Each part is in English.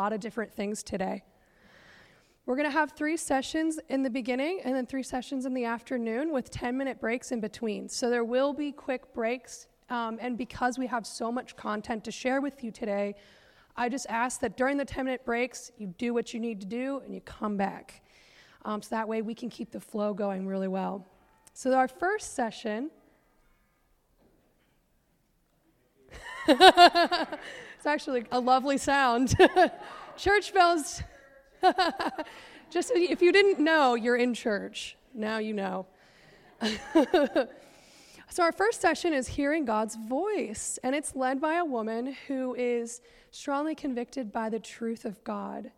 lot of different things today. We're going to have three sessions in the beginning and then three sessions in the afternoon with 10 minute breaks in between. So there will be quick breaks. Um, and because we have so much content to share with you today, I just ask that during the 10 minute breaks, you do what you need to do and you come back. Um, so that way we can keep the flow going really well. So, our first session. it's actually a lovely sound. church bells. Just if you didn't know, you're in church. Now you know. so, our first session is hearing God's voice, and it's led by a woman who is strongly convicted by the truth of God.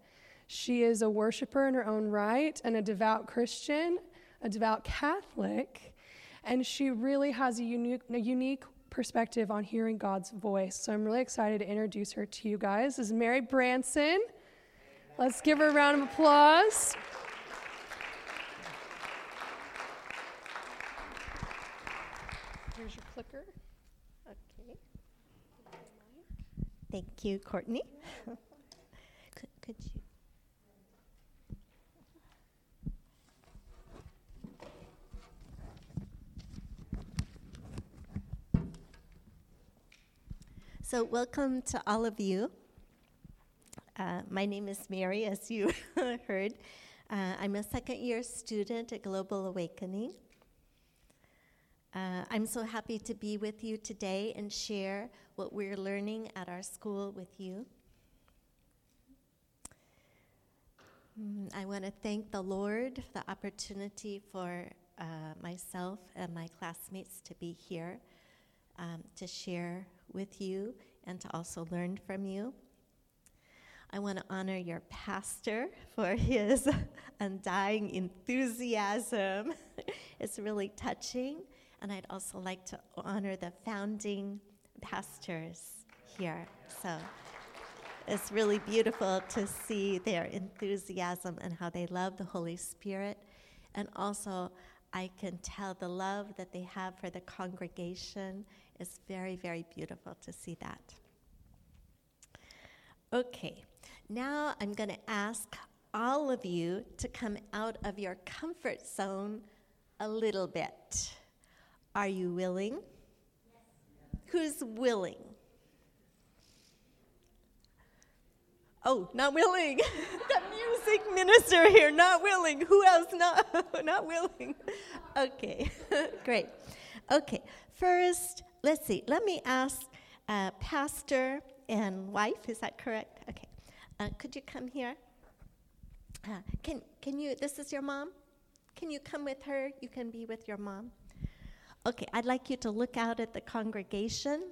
She is a worshiper in her own right and a devout Christian, a devout Catholic, and she really has a unique, a unique perspective on hearing God's voice. So I'm really excited to introduce her to you guys. This is Mary Branson. Let's give her a round of applause. Here's your clicker. Okay. Thank you, Courtney. could, could you? So, welcome to all of you. Uh, my name is Mary, as you heard. Uh, I'm a second year student at Global Awakening. Uh, I'm so happy to be with you today and share what we're learning at our school with you. Mm, I want to thank the Lord for the opportunity for uh, myself and my classmates to be here um, to share with you and to also learn from you. I want to honor your pastor for his undying enthusiasm. it's really touching. And I'd also like to honor the founding pastors here. So it's really beautiful to see their enthusiasm and how they love the Holy Spirit. And also, I can tell the love that they have for the congregation it's very, very beautiful to see that. Okay, now I'm going to ask all of you to come out of your comfort zone a little bit. Are you willing? Yes. Who's willing? Oh, not willing. the music minister here, not willing. Who else not, not willing? Okay, great. Okay, first, let's see, let me ask uh, pastor and wife, is that correct? Okay. Uh, could you come here? Uh, can, can you, this is your mom? Can you come with her? You can be with your mom. Okay, I'd like you to look out at the congregation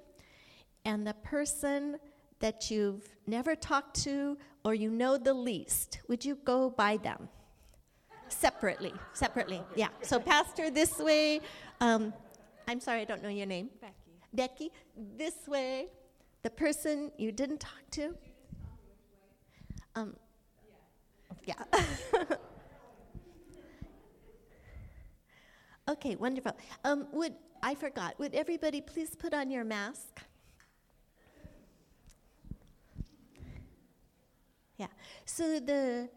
and the person that you've never talked to or you know the least. Would you go by them? separately, separately, yeah. So, Pastor, this way. Um, I'm sorry, I don't know your name. Becky, this way, the person you didn't talk to. Um, yeah. okay, wonderful. Um, would I forgot? Would everybody please put on your mask? Yeah. So the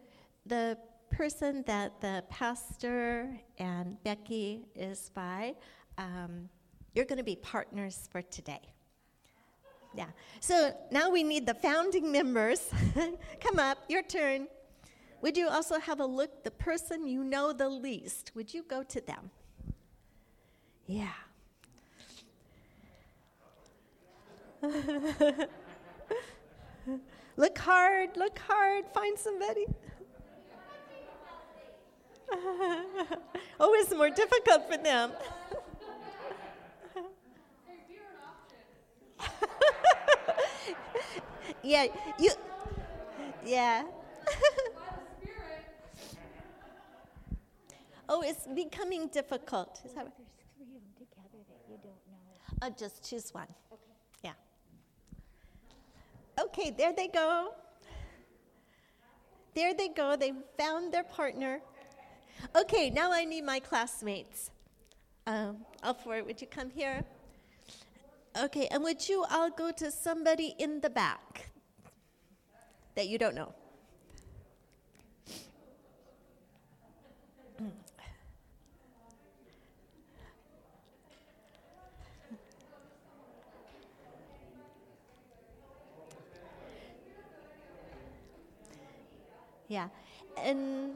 the person that the pastor and Becky is by. Um, you're going to be partners for today. Yeah. So now we need the founding members. Come up, your turn. Would you also have a look, the person you know the least? Would you go to them? Yeah. look hard, look hard, find somebody. oh, it's more difficult for them. yeah, you. Yeah. oh, it's becoming difficult. Is that right? There's three of them together that you don't know. Oh, just choose one. Okay. Yeah. Okay, there they go. There they go. They found their partner. Okay, now I need my classmates. Um, Alfred, would you come here? Okay, and would you all go to somebody in the back? that you don't know. Yeah. And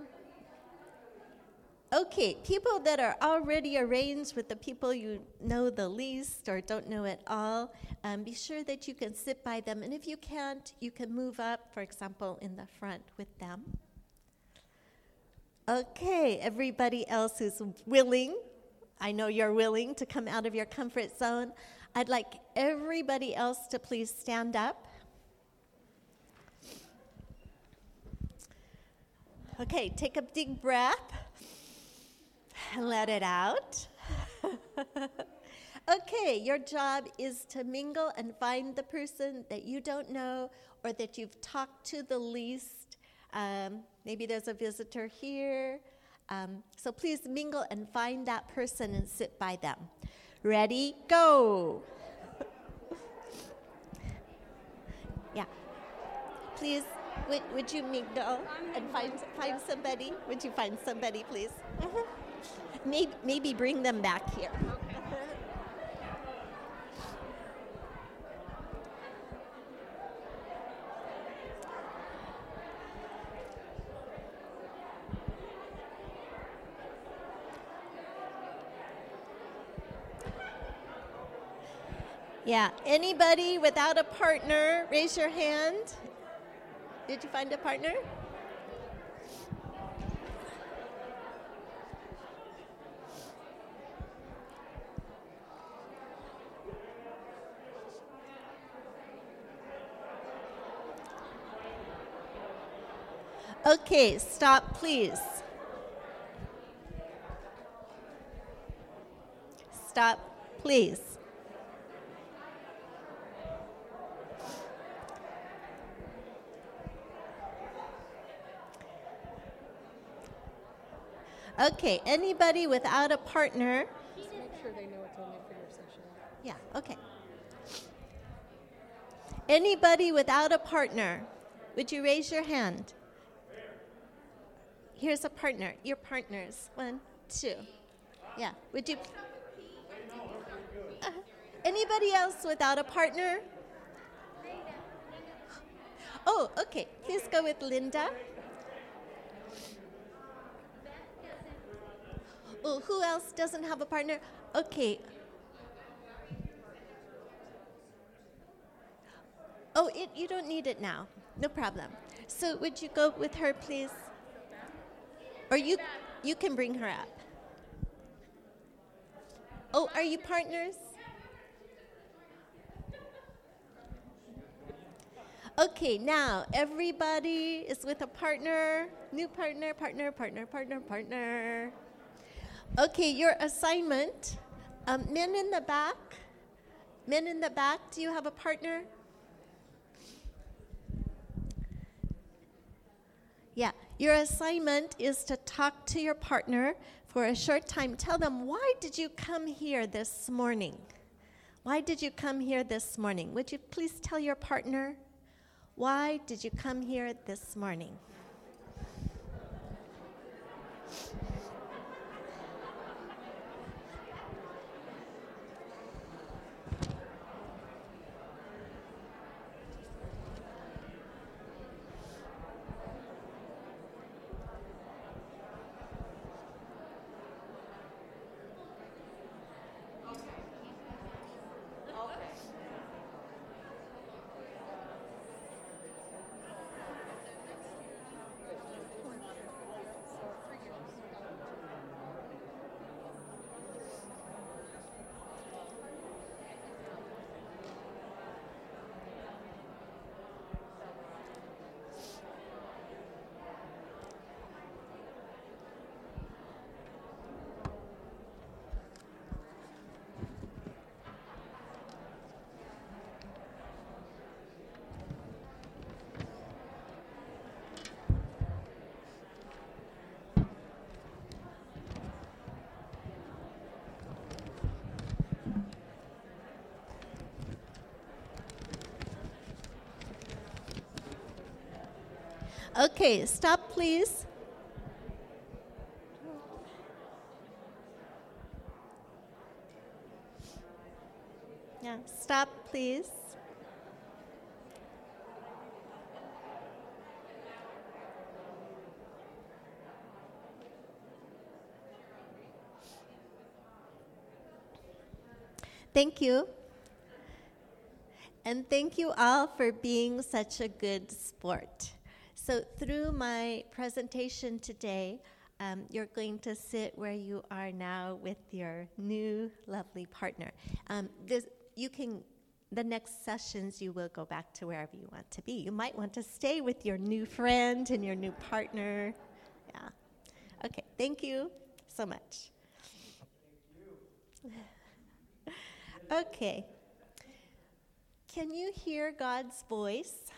okay, people that are already arranged with the people you know the least or don't know at all, um, be sure that you can sit by them. And if you can't, you can move up, for example, in the front with them. Okay, everybody else who's willing, I know you're willing to come out of your comfort zone. I'd like everybody else to please stand up. Okay, take a deep breath let it out. okay, your job is to mingle and find the person that you don't know or that you've talked to the least. Um, maybe there's a visitor here. Um, so please mingle and find that person and sit by them. Ready? Go. yeah. Please would, would you mingle and find, find somebody? Would you find somebody, please? Maybe, maybe bring them back here. Yeah, anybody without a partner, raise your hand. Did you find a partner? Okay, stop, please. Stop, please. Okay, anybody without a partner? Just make sure they know it's only for your session. Yeah, okay. Anybody without a partner? Would you raise your hand? Here's a partner. Your partners. One, two. Yeah. Would you? Uh, anybody else without a partner? Oh, okay. Please go with Linda. Oh, who else doesn't have a partner? Okay. Oh, it, you don't need it now. No problem. So would you go with her, please? Or you, you can bring her up. Oh, are you partners? Okay, now everybody is with a partner, new partner, partner, partner, partner, partner. Okay, your assignment. Um, men in the back. Men in the back, do you have a partner? Yeah, your assignment is to talk to your partner for a short time. Tell them, why did you come here this morning? Why did you come here this morning? Would you please tell your partner, why did you come here this morning? Okay, stop, please. Yeah, stop, please. Thank you. And thank you all for being such a good sport. So, through my presentation today, um, you're going to sit where you are now with your new lovely partner. Um, this, you can, the next sessions, you will go back to wherever you want to be. You might want to stay with your new friend and your new partner. Yeah. Okay, thank you so much. okay. Can you hear God's voice?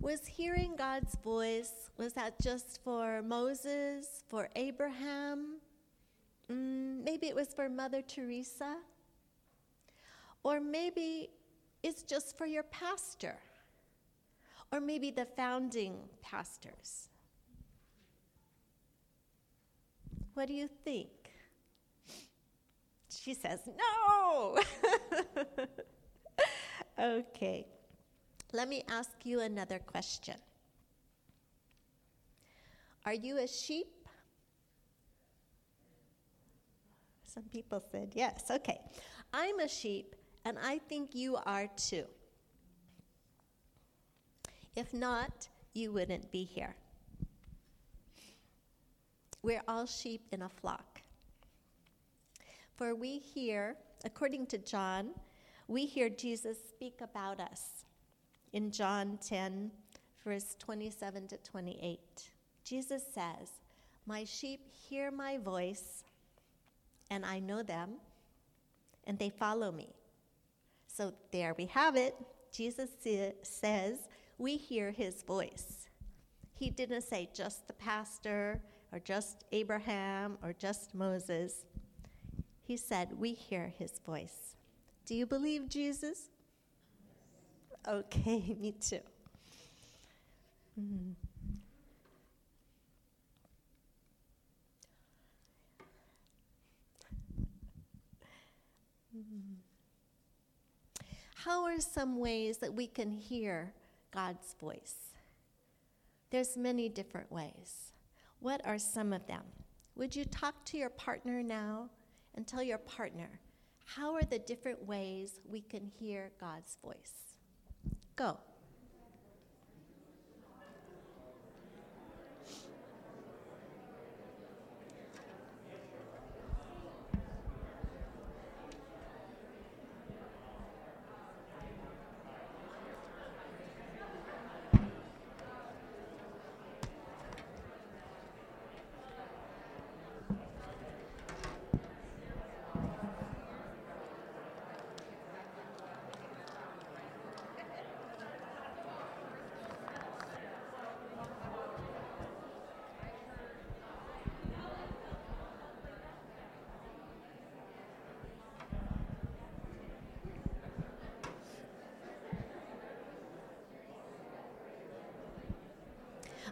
Was hearing God's voice, was that just for Moses, for Abraham? Mm, maybe it was for Mother Teresa? Or maybe it's just for your pastor? Or maybe the founding pastors? What do you think? She says, no! okay. Let me ask you another question. Are you a sheep? Some people said yes. Okay. I'm a sheep, and I think you are too. If not, you wouldn't be here. We're all sheep in a flock. For we hear, according to John, we hear Jesus speak about us in John 10, verse 27 to 28. Jesus says, My sheep hear my voice, and I know them, and they follow me. So there we have it. Jesus says, We hear his voice. He didn't say just the pastor, or just Abraham, or just Moses. He said, We hear his voice. Do you believe Jesus? Okay, me too. Mm. How are some ways that we can hear God's voice? There's many different ways. What are some of them? Would you talk to your partner now and tell your partner, how are the different ways we can hear God's voice? Go.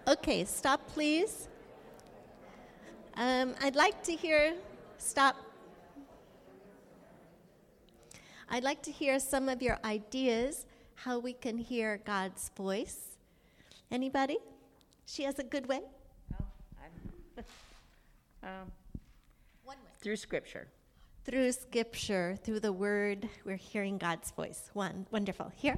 Okay, stop, please. Um, I'd like to hear, stop. I'd like to hear some of your ideas how we can hear God's voice. Anybody? She has a good way? Oh, um, One way. Through Scripture. Through Scripture, through the Word, we're hearing God's voice. One, wonderful. Here?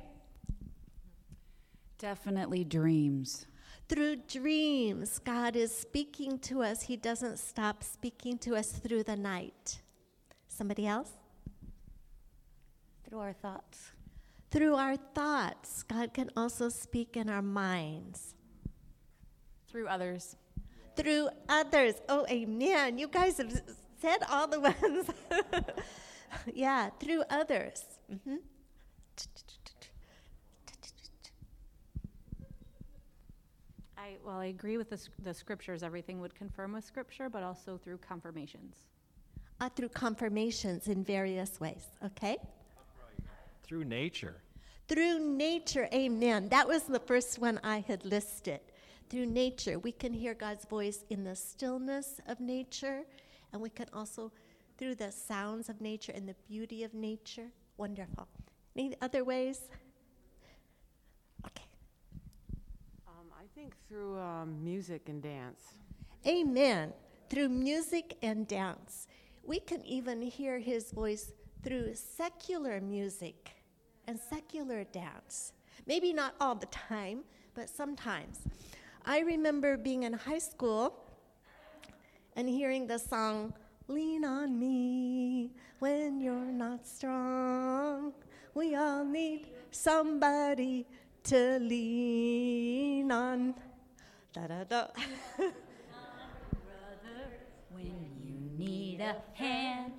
Definitely dreams. Through dreams, God is speaking to us. He doesn't stop speaking to us through the night. Somebody else? Through our thoughts. Through our thoughts, God can also speak in our minds. Through others. Through others. Oh, amen. You guys have said all the ones. yeah, through others. Mm-hmm. I, well, I agree with the, the scriptures. Everything would confirm with scripture, but also through confirmations. Uh, through confirmations in various ways, okay? Through nature. Through nature, amen. That was the first one I had listed. Through nature, we can hear God's voice in the stillness of nature, and we can also through the sounds of nature and the beauty of nature. Wonderful. Any other ways? Okay. Um, I think through um, music and dance. Amen. Through music and dance. We can even hear his voice through secular music and secular dance. Maybe not all the time, but sometimes. I remember being in high school and hearing the song, Lean on me when you're not strong. We all need somebody to lean on. Da da da. brother, When you need a hand,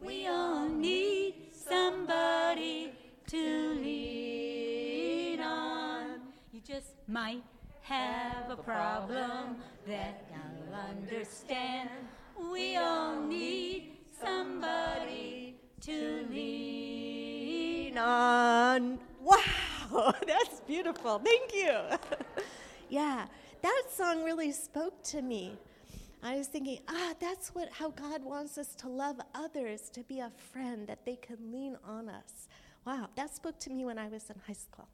we all need somebody to lean on. You just might have a problem that I'll understand. We all need somebody to lean on. Wow, that's beautiful. Thank you. yeah, that song really spoke to me. I was thinking, ah, that's what how God wants us to love others, to be a friend that they can lean on us. Wow, that spoke to me when I was in high school.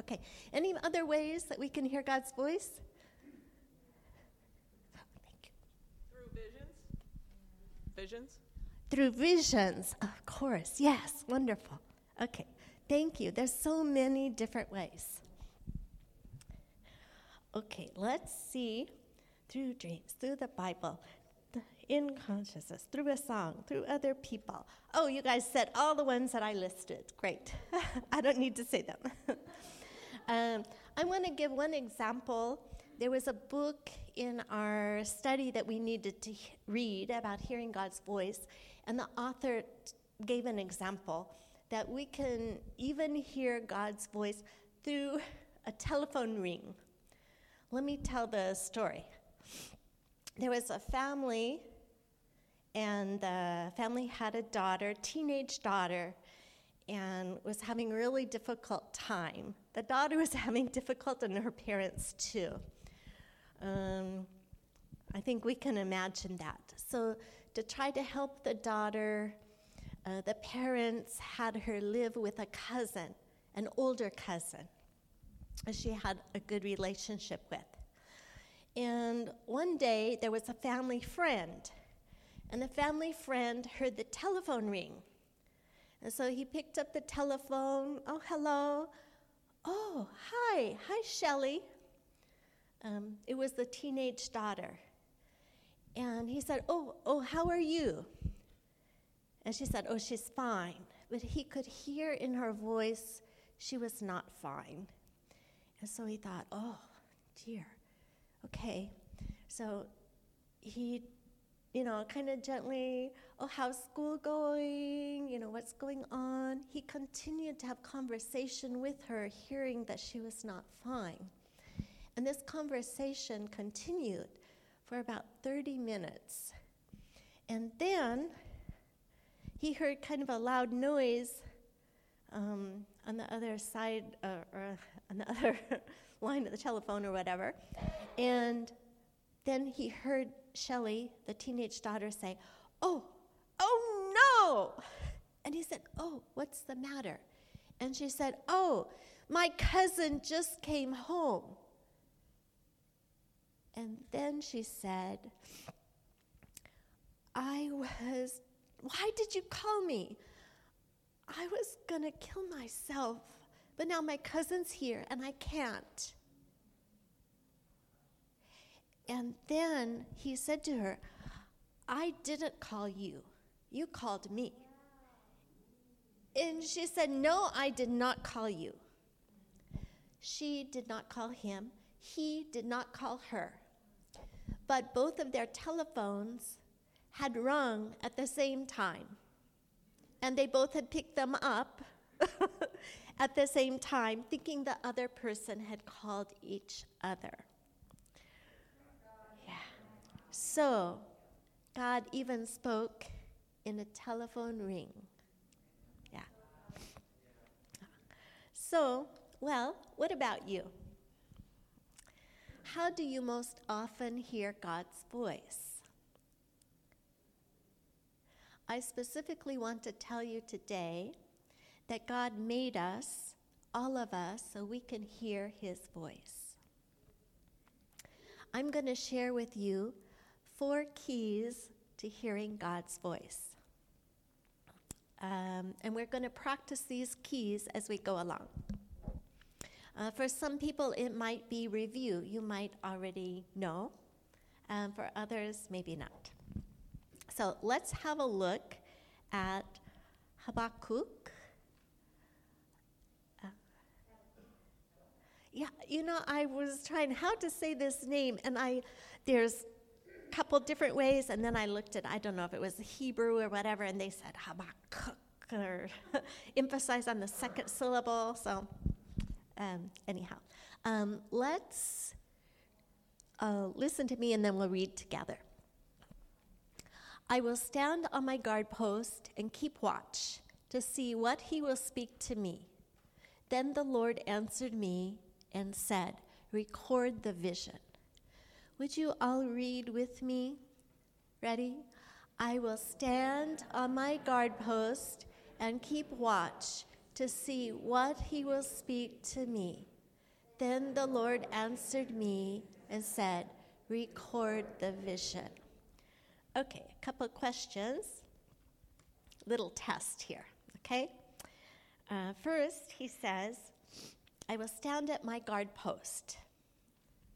Okay, any other ways that we can hear God's voice? Thank you. Through visions? Visions? Through visions, of course. Yes, wonderful. Okay, thank you. There's so many different ways. Okay, let's see. Through dreams, through the Bible, in consciousness, through a song, through other people. Oh, you guys said all the ones that I listed. Great. I don't need to say them. um, I want to give one example. There was a book in our study that we needed to he- read about hearing God's voice, and the author t- gave an example that we can even hear God's voice through a telephone ring. Let me tell the story. There was a family, and the family had a daughter, teenage daughter, and was having a really difficult time. The daughter was having difficult, and her parents too. Um, I think we can imagine that. So, to try to help the daughter, uh, the parents had her live with a cousin, an older cousin, she had a good relationship with. And one day there was a family friend, and the family friend heard the telephone ring. And so he picked up the telephone. Oh, hello. Oh, hi. Hi, Shelley. Um, it was the teenage daughter. And he said, Oh, oh, how are you? And she said, Oh, she's fine. But he could hear in her voice she was not fine. And so he thought, Oh, dear. Okay. So he, you know, kind of gently, Oh, how's school going? You know, what's going on? He continued to have conversation with her, hearing that she was not fine. And this conversation continued for about 30 minutes. And then he heard kind of a loud noise um, on the other side, uh, or on the other line of the telephone or whatever. And then he heard Shelley, the teenage daughter, say, Oh, oh no! And he said, Oh, what's the matter? And she said, Oh, my cousin just came home. And then she said, I was, why did you call me? I was going to kill myself, but now my cousin's here and I can't. And then he said to her, I didn't call you, you called me. And she said, No, I did not call you. She did not call him, he did not call her. But both of their telephones had rung at the same time. And they both had picked them up at the same time, thinking the other person had called each other. Yeah. So, God even spoke in a telephone ring. Yeah. So, well, what about you? How do you most often hear God's voice? I specifically want to tell you today that God made us, all of us, so we can hear His voice. I'm going to share with you four keys to hearing God's voice. Um, and we're going to practice these keys as we go along. Uh, for some people, it might be review. You might already know. Um, for others, maybe not. So let's have a look at Habakkuk. Uh, yeah, you know, I was trying how to say this name, and I there's a couple different ways, and then I looked at I don't know if it was Hebrew or whatever, and they said Habakkuk or emphasize on the second syllable. So um, anyhow, um, let's uh, listen to me, and then we'll read together. I will stand on my guard post and keep watch to see what he will speak to me. Then the Lord answered me and said, Record the vision. Would you all read with me? Ready? I will stand on my guard post and keep watch to see what he will speak to me. Then the Lord answered me and said, Record the vision. Okay, a couple of questions. Little test here, okay? Uh, first, he says, I will stand at my guard post.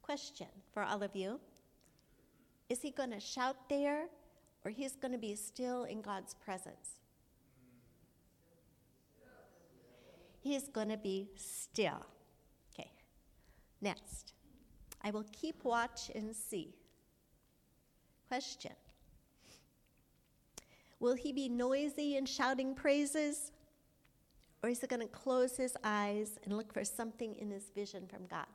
Question for all of you Is he going to shout there or he's going to be still in God's presence? He's going to be still. Okay, next. I will keep watch and see. Question Will he be noisy and shouting praises? Or is he going to close his eyes and look for something in his vision from God?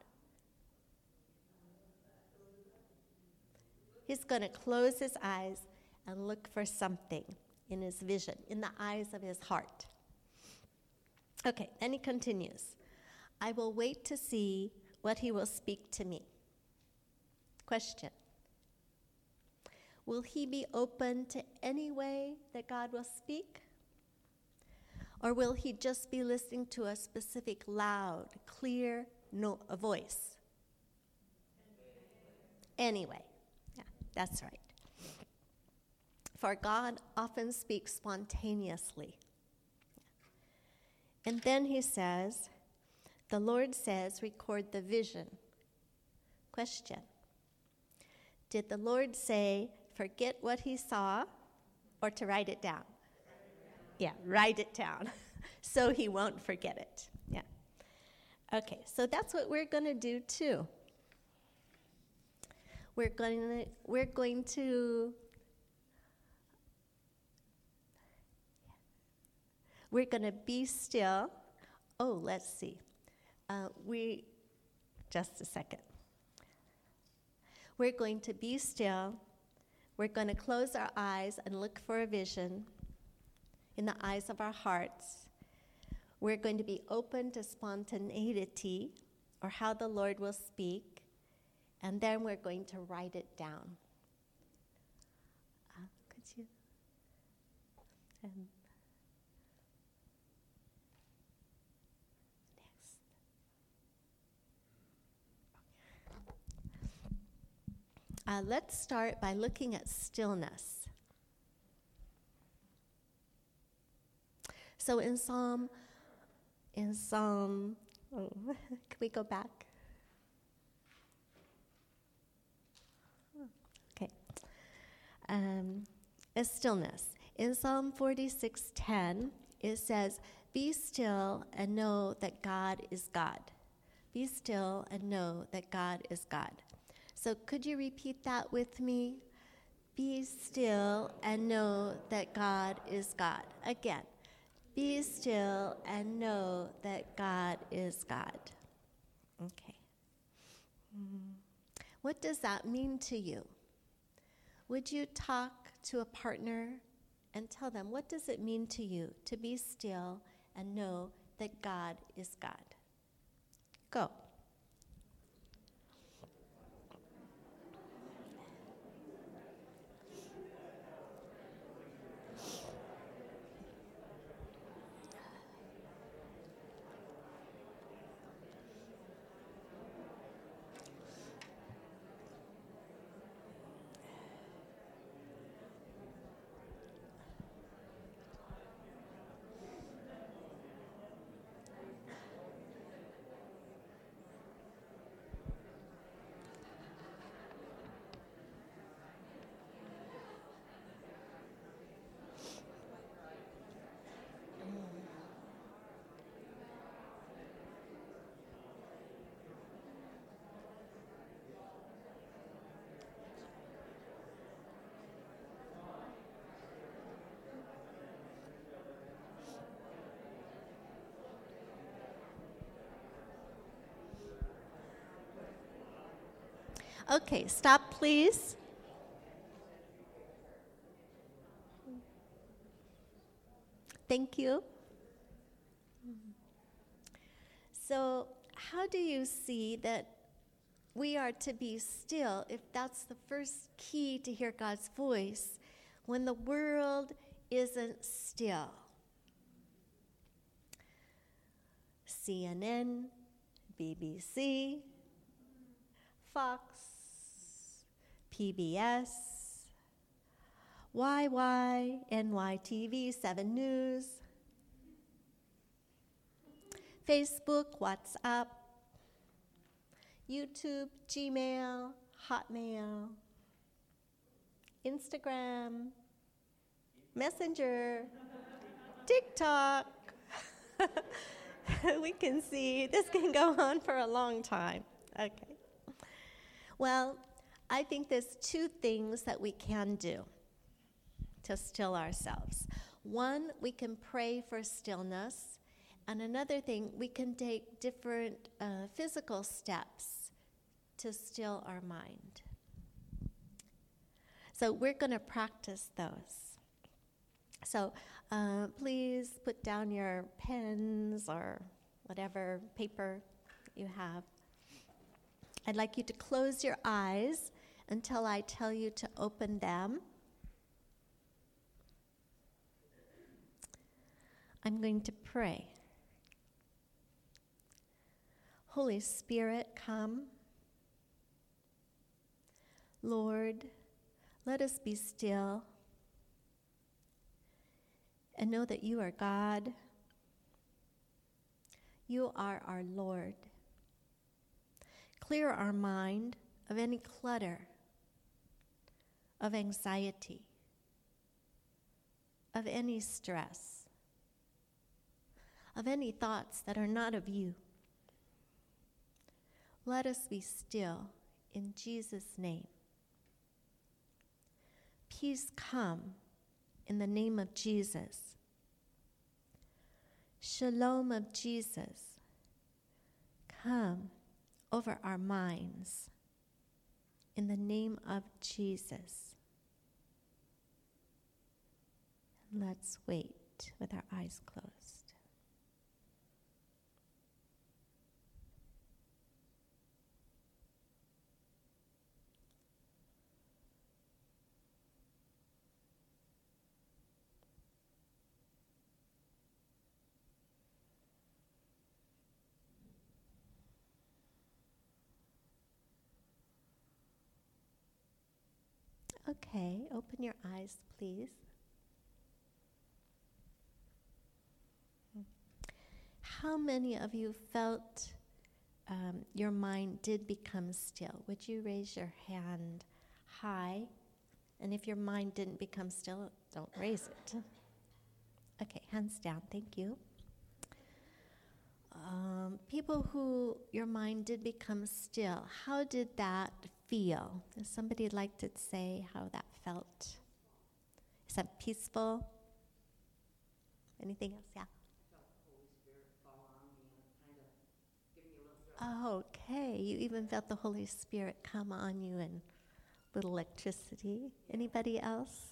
He's going to close his eyes and look for something in his vision, in the eyes of his heart. Okay, then he continues I will wait to see what he will speak to me. Question Will he be open to any way that God will speak? Or will he just be listening to a specific loud, clear no, a voice? Anyway, yeah, that's right. For God often speaks spontaneously. And then he says, The Lord says, record the vision. Question Did the Lord say, forget what he saw or to write it down? Yeah, write it down so he won't forget it. Yeah. Okay, so that's what we're going to do too. We're going to, we're going to we're going to be still. Oh, let's see. Uh, we just a second. We're going to be still we're going to close our eyes and look for a vision in the eyes of our hearts. We're going to be open to spontaneity or how the Lord will speak, and then we're going to write it down. Uh, could you? Um, Uh, let's start by looking at stillness. So in Psalm, in Psalm, oh, can we go back? Okay. Um, a stillness. In Psalm 46:10, it says, "Be still and know that God is God. Be still and know that God is God." So could you repeat that with me? Be still and know that God is God. Again, be still and know that God is God. Okay. Mm. What does that mean to you? Would you talk to a partner and tell them, what does it mean to you to be still and know that God is God? Go. Okay, stop, please. Thank you. So, how do you see that we are to be still if that's the first key to hear God's voice when the world isn't still? CNN, BBC, Fox, PBS, YY, NYTV, 7 News, Facebook, WhatsApp, YouTube, Gmail, Hotmail, Instagram, Messenger, TikTok. we can see this can go on for a long time. Okay. Well, I think there's two things that we can do to still ourselves. One, we can pray for stillness. And another thing, we can take different uh, physical steps to still our mind. So we're going to practice those. So uh, please put down your pens or whatever paper you have. I'd like you to close your eyes until I tell you to open them. I'm going to pray. Holy Spirit, come. Lord, let us be still and know that you are God. You are our Lord. Clear our mind of any clutter, of anxiety, of any stress, of any thoughts that are not of you. Let us be still in Jesus' name. Peace come in the name of Jesus. Shalom of Jesus come over our minds in the name of Jesus. Let's wait with our eyes closed. Okay, open your eyes, please. How many of you felt um, your mind did become still? Would you raise your hand high? And if your mind didn't become still, don't raise it. Okay, hands down, thank you. Um, people who your mind did become still, how did that feel? Does somebody like to say how that felt? Is that peaceful? Anything else? Yeah. Okay. You even felt the Holy Spirit come on you and little electricity. Anybody else?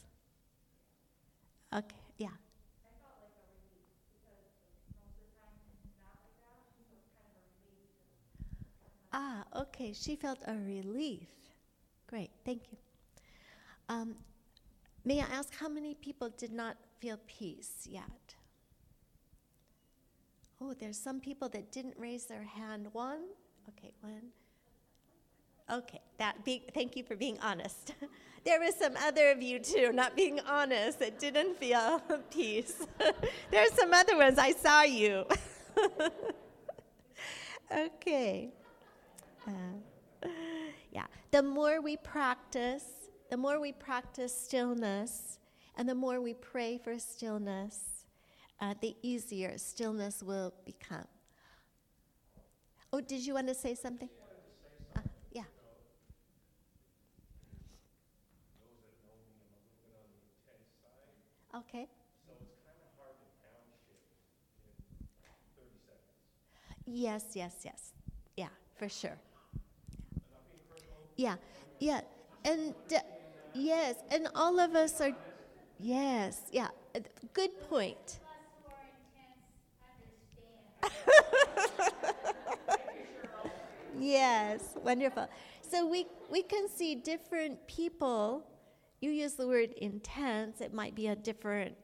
Okay, yeah. Ah, okay. She felt a relief. Great, thank you. Um, may I ask how many people did not feel peace yet? Oh, there's some people that didn't raise their hand. One? Okay, one. Okay, that be, thank you for being honest. there were some other of you too, not being honest, that didn't feel peace. There's some other ones. I saw you. okay. Uh, yeah. The more we practice, the more we practice stillness, and the more we pray for stillness, uh, the easier stillness will become. Oh, did you want to say something? Uh, yeah. Okay. Yes, yes, yes. Yeah, for sure. Yeah, yeah. And uh, yes, and all of us are, yes, yeah. uh, Good point. yes, wonderful. So we, we can see different people. You use the word intense, it might be a different,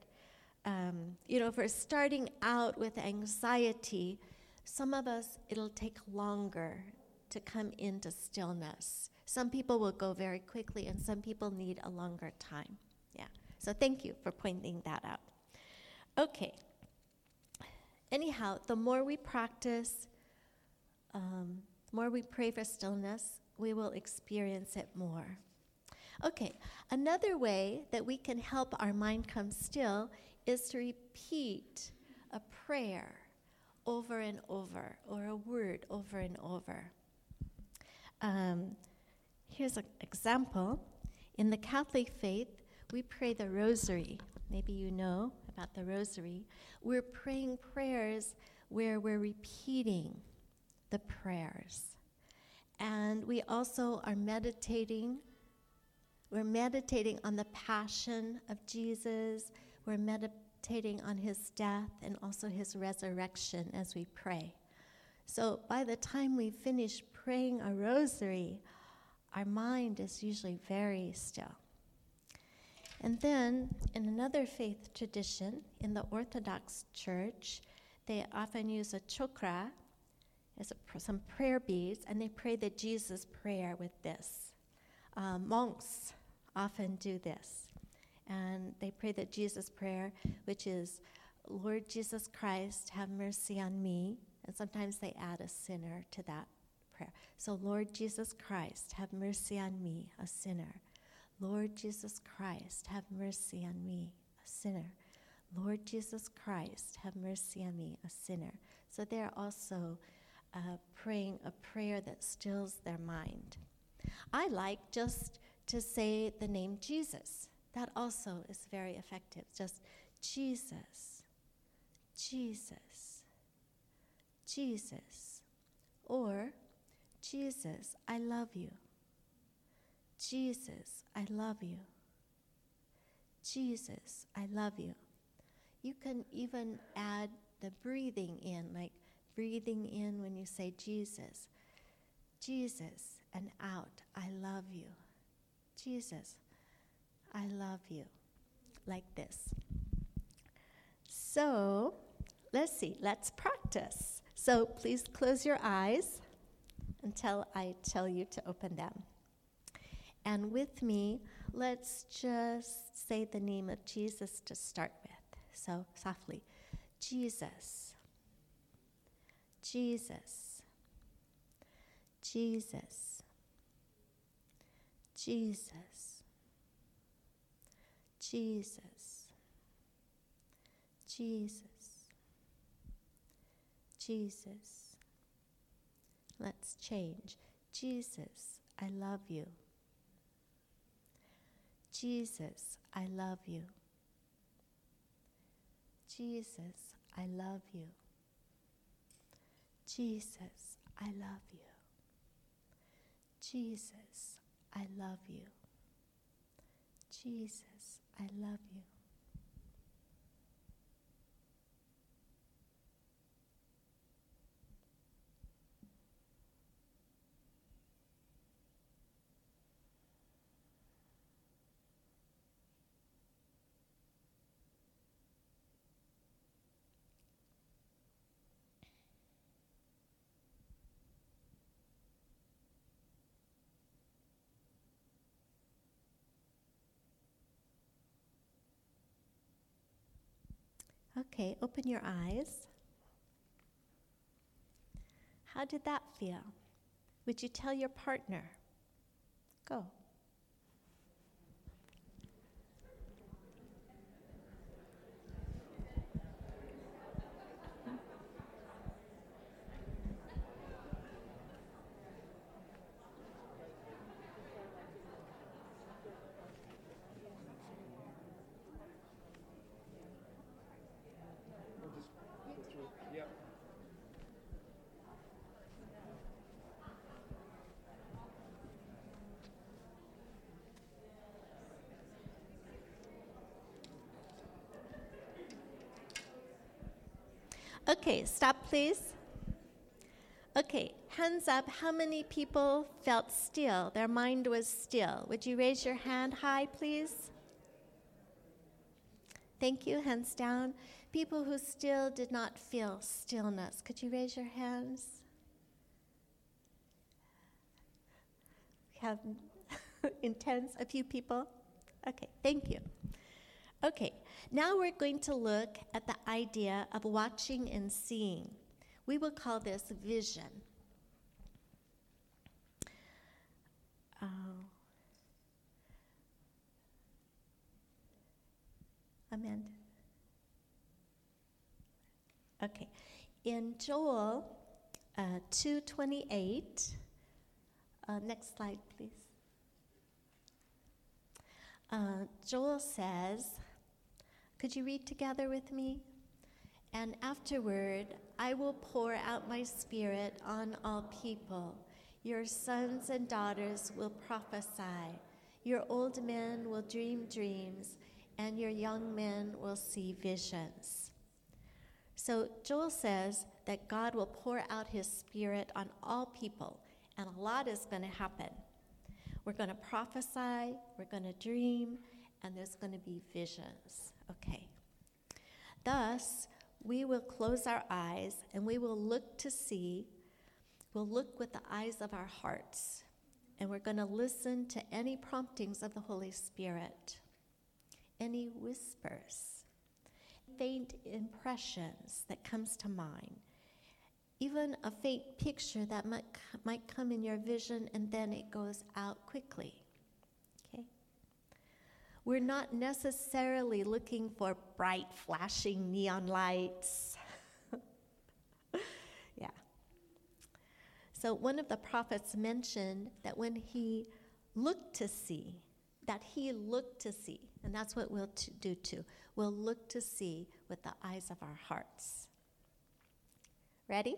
um, you know, for starting out with anxiety, some of us, it'll take longer to come into stillness. Some people will go very quickly, and some people need a longer time. Yeah. So thank you for pointing that out. Okay. Anyhow, the more we practice, um, the more we pray for stillness, we will experience it more. Okay, another way that we can help our mind come still is to repeat a prayer over and over, or a word over and over. Um, here's an example. In the Catholic faith, we pray the rosary. Maybe you know about the rosary. We're praying prayers where we're repeating the prayers. And we also are meditating. We're meditating on the passion of Jesus. We're meditating on his death and also his resurrection as we pray. So by the time we finish praying a rosary, our mind is usually very still. And then, in another faith tradition, in the Orthodox Church, they often use a chotki as a, some prayer beads, and they pray the Jesus prayer with this. Um, monks often do this. And they pray the Jesus prayer, which is, Lord Jesus Christ, have mercy on me. And sometimes they add a sinner to that prayer. So, Lord Jesus Christ, have mercy on me, a sinner. Lord Jesus Christ, have mercy on me, a sinner. Lord Jesus Christ, have mercy on me, a sinner. So they're also uh, praying a prayer that stills their mind. I like just to say the name Jesus. That also is very effective. Just Jesus, Jesus, Jesus. Or, Jesus, I love you. Jesus, I love you. Jesus, I love you. You can even add the breathing in, like breathing in when you say Jesus. Jesus, and out, I love you. Jesus, I love you. Like this. So, let's see, let's practice. So, please close your eyes until I tell you to open them. And with me, let's just say the name of Jesus to start with. So, softly Jesus, Jesus, Jesus, Jesus, Jesus, Jesus, Jesus. Let's change. Jesus, I love you. Jesus, I love you. Jesus, I love you. Jesus, I love you. Jesus, I love you. Jesus, I love you. Okay, open your eyes. How did that feel? Would you tell your partner? Go. Okay, stop, please. Okay, hands up. How many people felt still? Their mind was still. Would you raise your hand high, please? Thank you. Hands down. People who still did not feel stillness, could you raise your hands? We have intense, a few people. Okay, thank you. Okay, now we're going to look at the idea of watching and seeing. We will call this vision. Oh. Amanda. Okay. In Joel uh, 228, uh, next slide, please. Uh, Joel says, could you read together with me? And afterward, I will pour out my spirit on all people. Your sons and daughters will prophesy. Your old men will dream dreams, and your young men will see visions. So Joel says that God will pour out his spirit on all people, and a lot is going to happen. We're going to prophesy, we're going to dream, and there's going to be visions. Okay. Thus, we will close our eyes and we will look to see, we'll look with the eyes of our hearts, and we're going to listen to any promptings of the Holy Spirit, any whispers, faint impressions that comes to mind, even a faint picture that might, might come in your vision and then it goes out quickly. We're not necessarily looking for bright, flashing neon lights. yeah. So, one of the prophets mentioned that when he looked to see, that he looked to see, and that's what we'll do too. We'll look to see with the eyes of our hearts. Ready?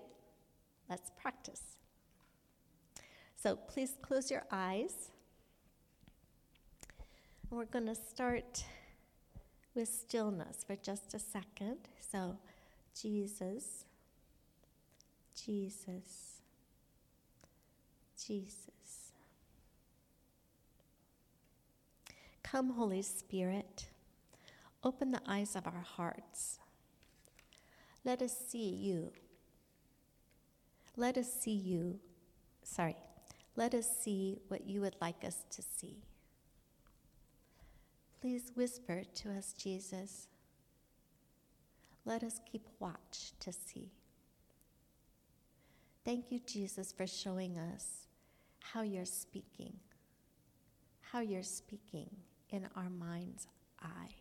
Let's practice. So, please close your eyes. We're going to start with stillness for just a second. So, Jesus, Jesus, Jesus. Come, Holy Spirit, open the eyes of our hearts. Let us see you. Let us see you. Sorry. Let us see what you would like us to see. Please whisper to us, Jesus. Let us keep watch to see. Thank you, Jesus, for showing us how you're speaking, how you're speaking in our mind's eye.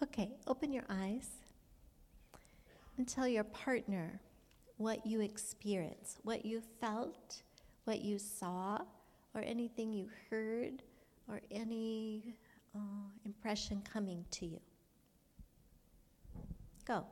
Okay, open your eyes and tell your partner what you experienced, what you felt, what you saw, or anything you heard, or any uh, impression coming to you. Go.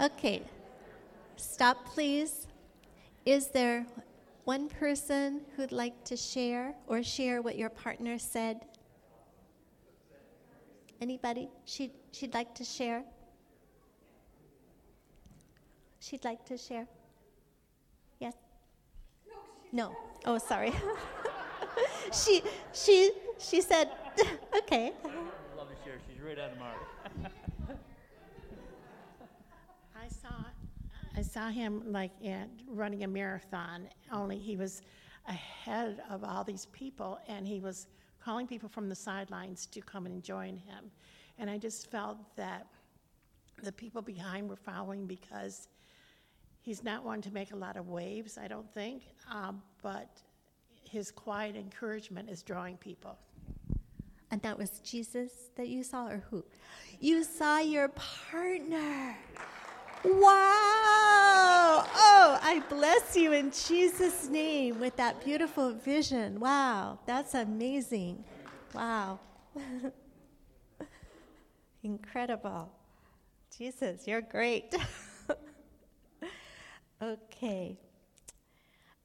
Okay, stop, please. Is there one person who'd like to share or share what your partner said? Anybody? She'd, she'd like to share? She'd like to share? Yes? No. Oh, sorry. she, she, she said, okay. Love to share. She's right on the mark. I saw, I saw him like at running a marathon. Only he was ahead of all these people, and he was calling people from the sidelines to come and join him. And I just felt that the people behind were following because he's not one to make a lot of waves, I don't think, um, but his quiet encouragement is drawing people. And that was Jesus that you saw, or who? You saw your partner. Wow! Oh, I bless you in Jesus' name with that beautiful vision. Wow, that's amazing. Wow. Incredible. Jesus, you're great. okay.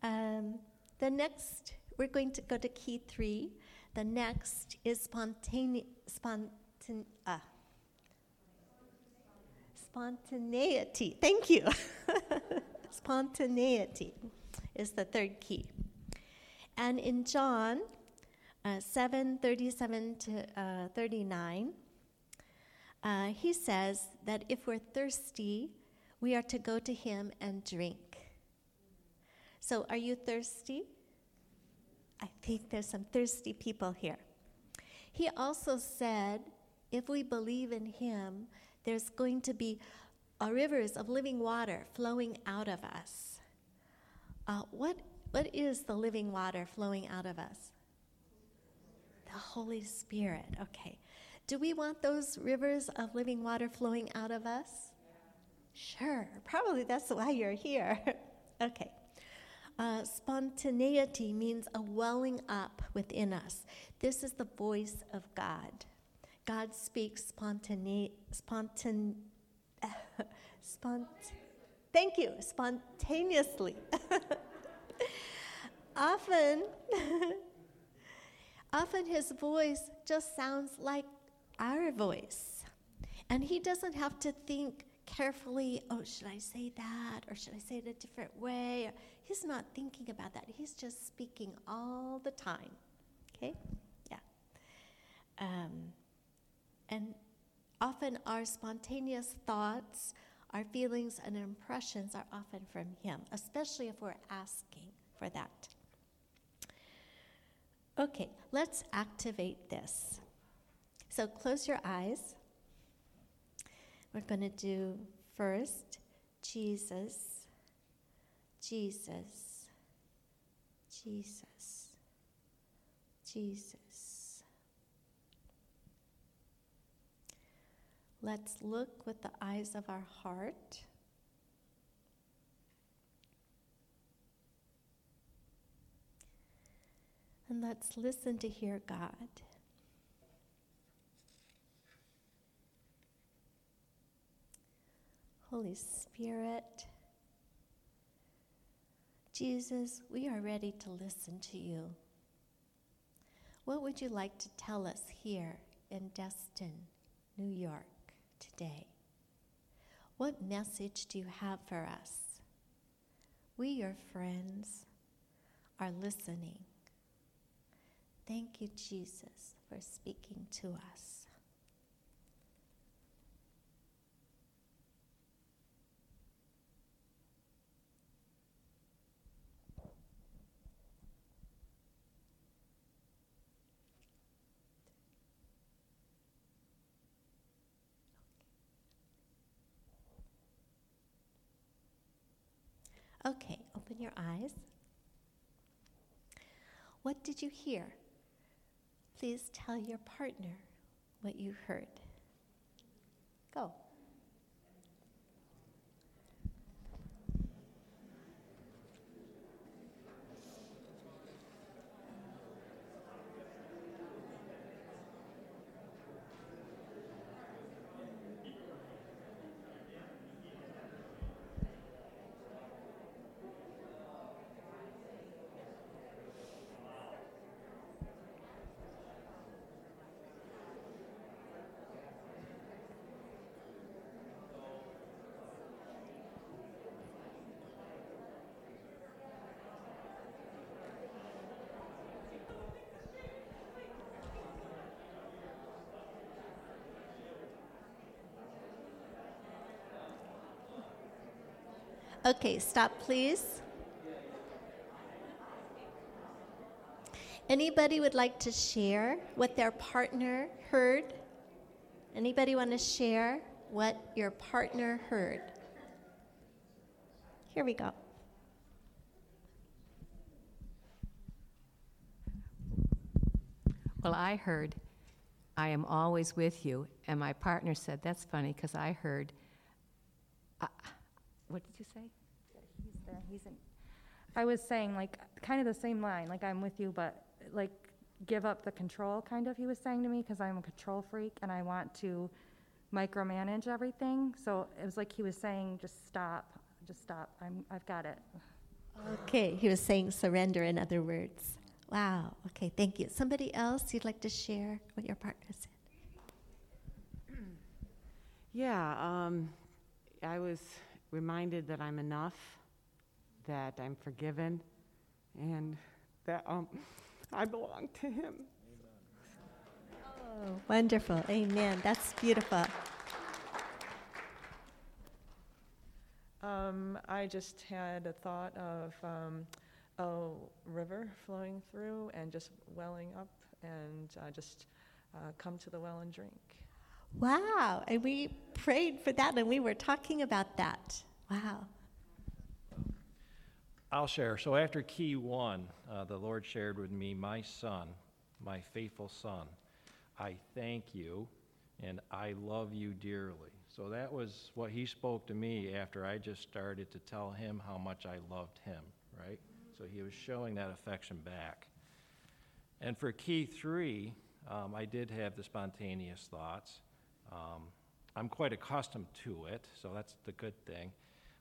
Um, the next, we're going to go to key three. The next is spontaneous. Spontane- uh, spontaneity. Thank you. spontaneity is the third key. And in John uh, 7 37 to uh, 39, uh, he says that if we're thirsty, we are to go to him and drink. So, are you thirsty? I think there's some thirsty people here. He also said, if we believe in him, there's going to be uh, rivers of living water flowing out of us. Uh, what, what is the living water flowing out of us? The Holy Spirit. Okay. Do we want those rivers of living water flowing out of us? Sure. Probably that's why you're here. okay. Uh, spontaneity means a welling up within us. This is the voice of God. God speaks spontane, spontan, spont, thank you, spontaneously. often, often his voice just sounds like our voice. And he doesn't have to think carefully, oh, should I say that? Or should I say it a different way? He's not thinking about that. He's just speaking all the time. Okay? Yeah. Um, and often our spontaneous thoughts, our feelings, and impressions are often from Him, especially if we're asking for that. Okay, let's activate this. So close your eyes. We're going to do first Jesus, Jesus, Jesus, Jesus. Let's look with the eyes of our heart. And let's listen to hear God. Holy Spirit, Jesus, we are ready to listen to you. What would you like to tell us here in Destin, New York, today? What message do you have for us? We, your friends, are listening. Thank you, Jesus, for speaking to us. Okay, open your eyes. What did you hear? Please tell your partner what you heard. Go. Okay, stop, please. Anybody would like to share what their partner heard? Anybody want to share what your partner heard? Here we go. Well, I heard, I am always with you. And my partner said, that's funny because I heard, uh, what did you say? He's the, he's in, I was saying like kind of the same line, like I'm with you, but like give up the control, kind of. He was saying to me because I'm a control freak and I want to micromanage everything. So it was like he was saying, just stop, just stop. I'm, I've got it. Okay, he was saying surrender, in other words. Wow. Okay, thank you. Somebody else you'd like to share what your partner said? Yeah, um, I was reminded that I'm enough, that I'm forgiven, and that um, I belong to Him. Oh, wonderful. Amen. That's beautiful. Um, I just had a thought of um, a river flowing through and just welling up and uh, just uh, come to the well and drink. Wow. And we prayed for that and we were talking about that. Wow. I'll share. So after key one, uh, the Lord shared with me, My son, my faithful son, I thank you and I love you dearly. So that was what he spoke to me after I just started to tell him how much I loved him, right? So he was showing that affection back. And for key three, um, I did have the spontaneous thoughts. Um, I'm quite accustomed to it, so that's the good thing.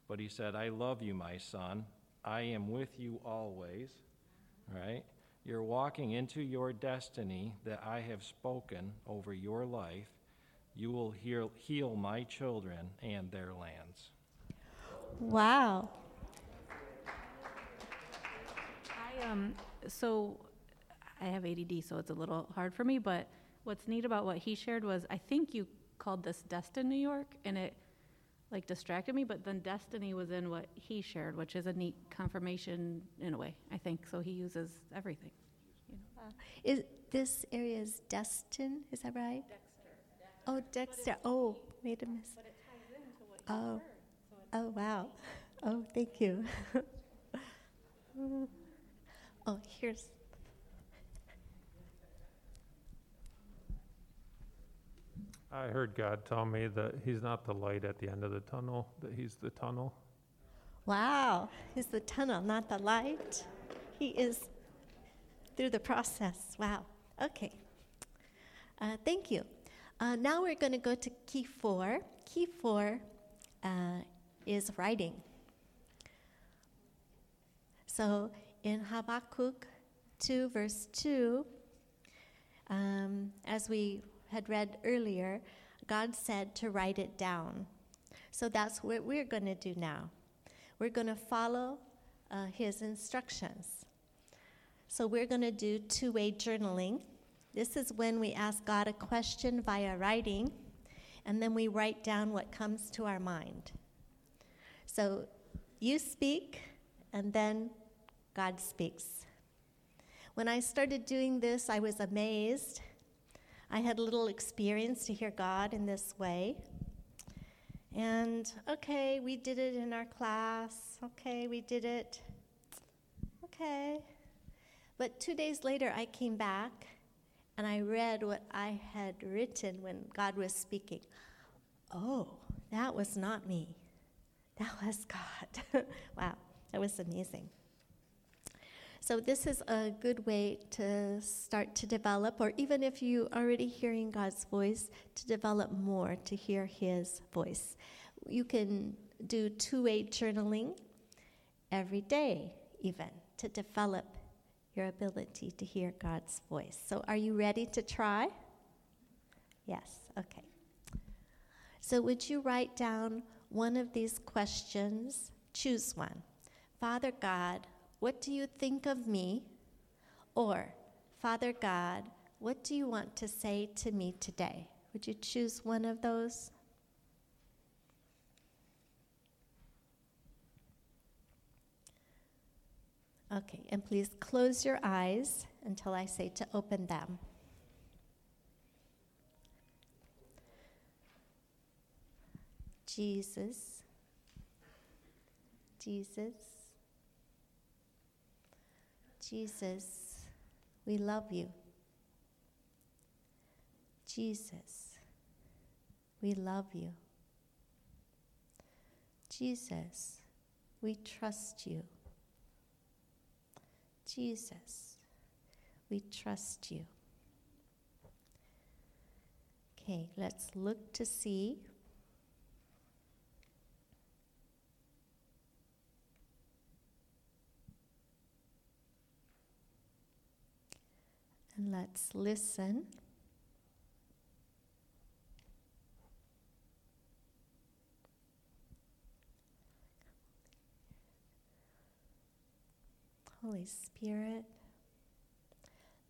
But he said, I love you, my son. I am with you always, right? You're walking into your destiny that I have spoken over your life. You will heal, heal my children and their lands. Wow. I, um, so I have ADD, so it's a little hard for me, but what's neat about what he shared was I think you called this Destin New York, and it like distracted me, but then destiny was in what he shared, which is a neat confirmation in a way, I think. So he uses everything. You know? Uh, is, this area is Destin, is that right? Dexter. Oh, Dexter. Oh, made a miss. oh. oh, wow. Oh, thank you. oh, here's. I heard God tell me that He's not the light at the end of the tunnel, that He's the tunnel. Wow, He's the tunnel, not the light. He is through the process. Wow. Okay. Uh, thank you. Uh, now we're going to go to key four. Key four uh, is writing. So in Habakkuk 2, verse 2, um, as we had read earlier, God said to write it down. So that's what we're going to do now. We're going to follow uh, his instructions. So we're going to do two way journaling. This is when we ask God a question via writing, and then we write down what comes to our mind. So you speak, and then God speaks. When I started doing this, I was amazed I had little experience to hear God in this way. And okay, we did it in our class. Okay, we did it. Okay. But two days later, I came back and I read what I had written when God was speaking. Oh, that was not me. That was God. wow, that was amazing. So, this is a good way to start to develop, or even if you already hearing God's voice, to develop more to hear His voice. You can do two way journaling every day, even to develop your ability to hear God's voice. So, are you ready to try? Yes, okay. So, would you write down one of these questions? Choose one. Father God, what do you think of me? Or, Father God, what do you want to say to me today? Would you choose one of those? Okay, and please close your eyes until I say to open them. Jesus, Jesus, Jesus, we love you. Jesus, we love you. Jesus, we trust you. Jesus, we trust you. Okay, let's look to see. And let's listen. Holy Spirit,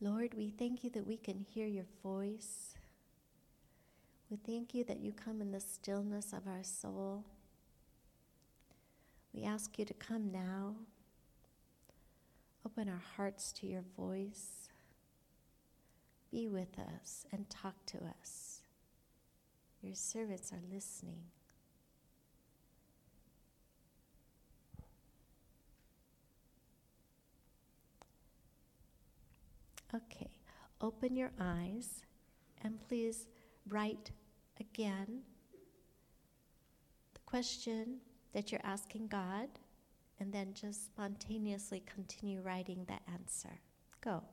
Lord, we thank you that we can hear your voice. We thank you that you come in the stillness of our soul. We ask you to come now. Open our hearts to your voice. Be with us and talk to us. Your servants are listening. Okay, open your eyes and please write again the question that you're asking God and then just spontaneously continue writing the answer. Go.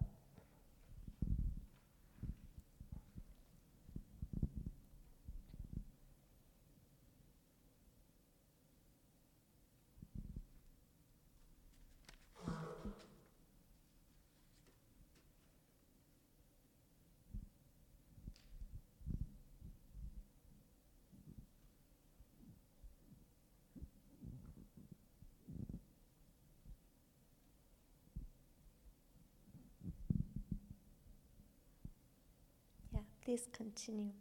Yeah, please continue.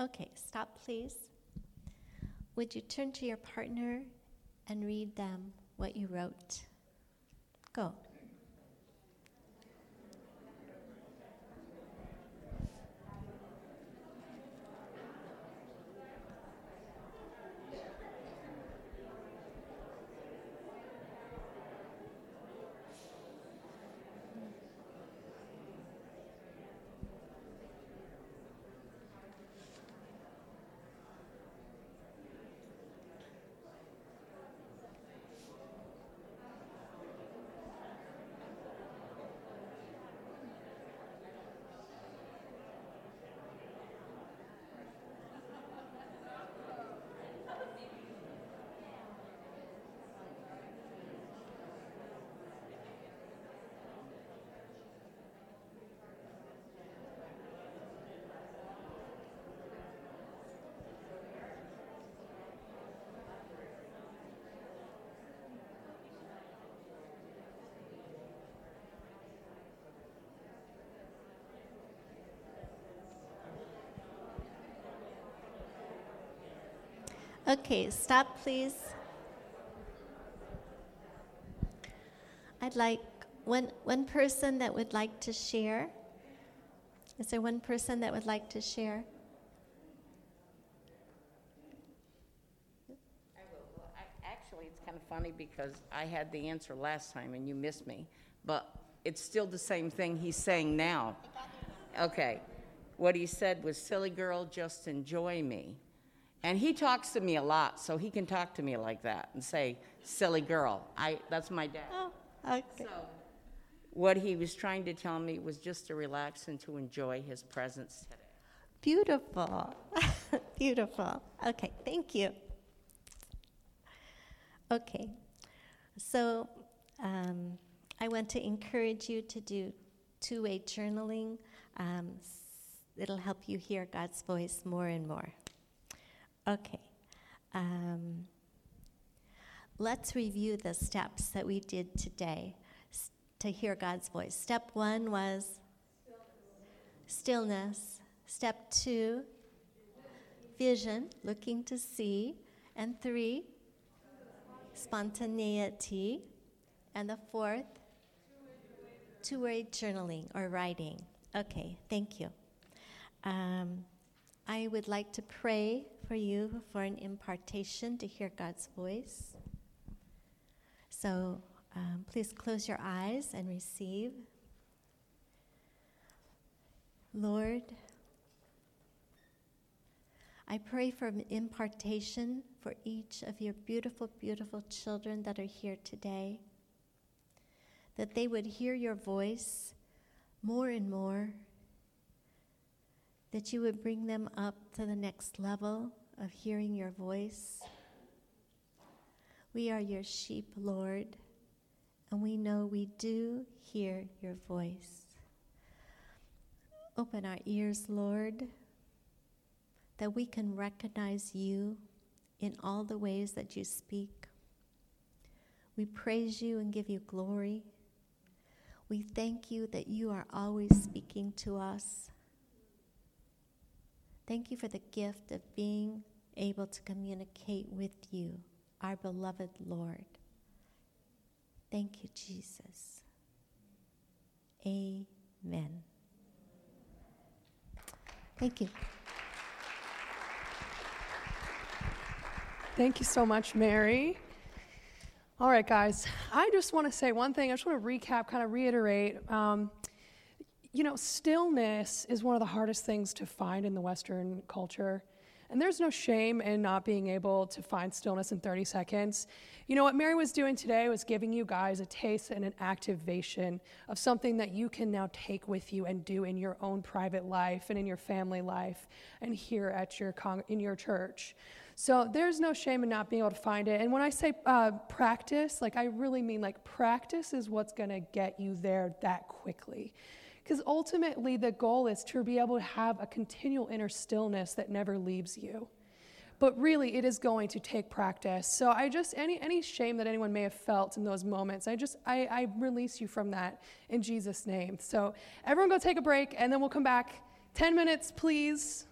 Okay, stop please. Would you turn to your partner and read them what you wrote? Go. Okay, stop please. I'd like one, one person that would like to share. Is there one person that would like to share? Actually, it's kind of funny because I had the answer last time and you missed me, but it's still the same thing he's saying now. Okay. What he said was, silly girl, just enjoy me. And he talks to me a lot, so he can talk to me like that and say, silly girl. I, that's my dad. Oh, okay. So, what he was trying to tell me was just to relax and to enjoy his presence today. Beautiful. Beautiful. Okay, thank you. Okay, so um, I want to encourage you to do two way journaling. Um, it'll help you hear God's voice more and more. Okay. Um, let's review the steps that we did today to hear God's voice. Step one was stillness. Step two, vision, looking to see. And three, spontaneity. And the fourth, two way journaling or writing. Okay, thank you. Um, I would like to pray for you for an impartation to hear God's voice. So um, please close your eyes and receive. Lord, I pray for an impartation for each of your beautiful, beautiful children that are here today, that they would hear your voice more and more, that you would bring them up to the next level of hearing your voice. We are your sheep, Lord, and we know we do hear your voice. Open our ears, Lord, that we can recognize you in all the ways that you speak. We praise you and give you glory. We thank you that you are always speaking to us. Thank you for the gift of being able to communicate with you, our beloved Lord. Thank you, Jesus. Amen. Thank you. Thank you so much, Mary. All right, guys, I just want to say one thing. I just want to recap, kind of reiterate. Um, you know, stillness is one of the hardest things to find in the Western culture. And there's no shame in not being able to find stillness in 30 seconds. You know, what Mary was doing today was giving you guys a taste and an activation of something that you can now take with you and do in your own private life and in your family life and here at your con- in your church. So there's no shame in not being able to find it. And when I say uh, practice, like I really mean like practice is what's going to get you there that quickly. Because ultimately, the goal is to be able to have a continual inner stillness that never leaves you. But really, it is going to take practice. So I just, any, any shame that anyone may have felt in those moments, I just, I, I release you from that in Jesus' name. So everyone go take a break, and then we'll come back. 10 minutes, please.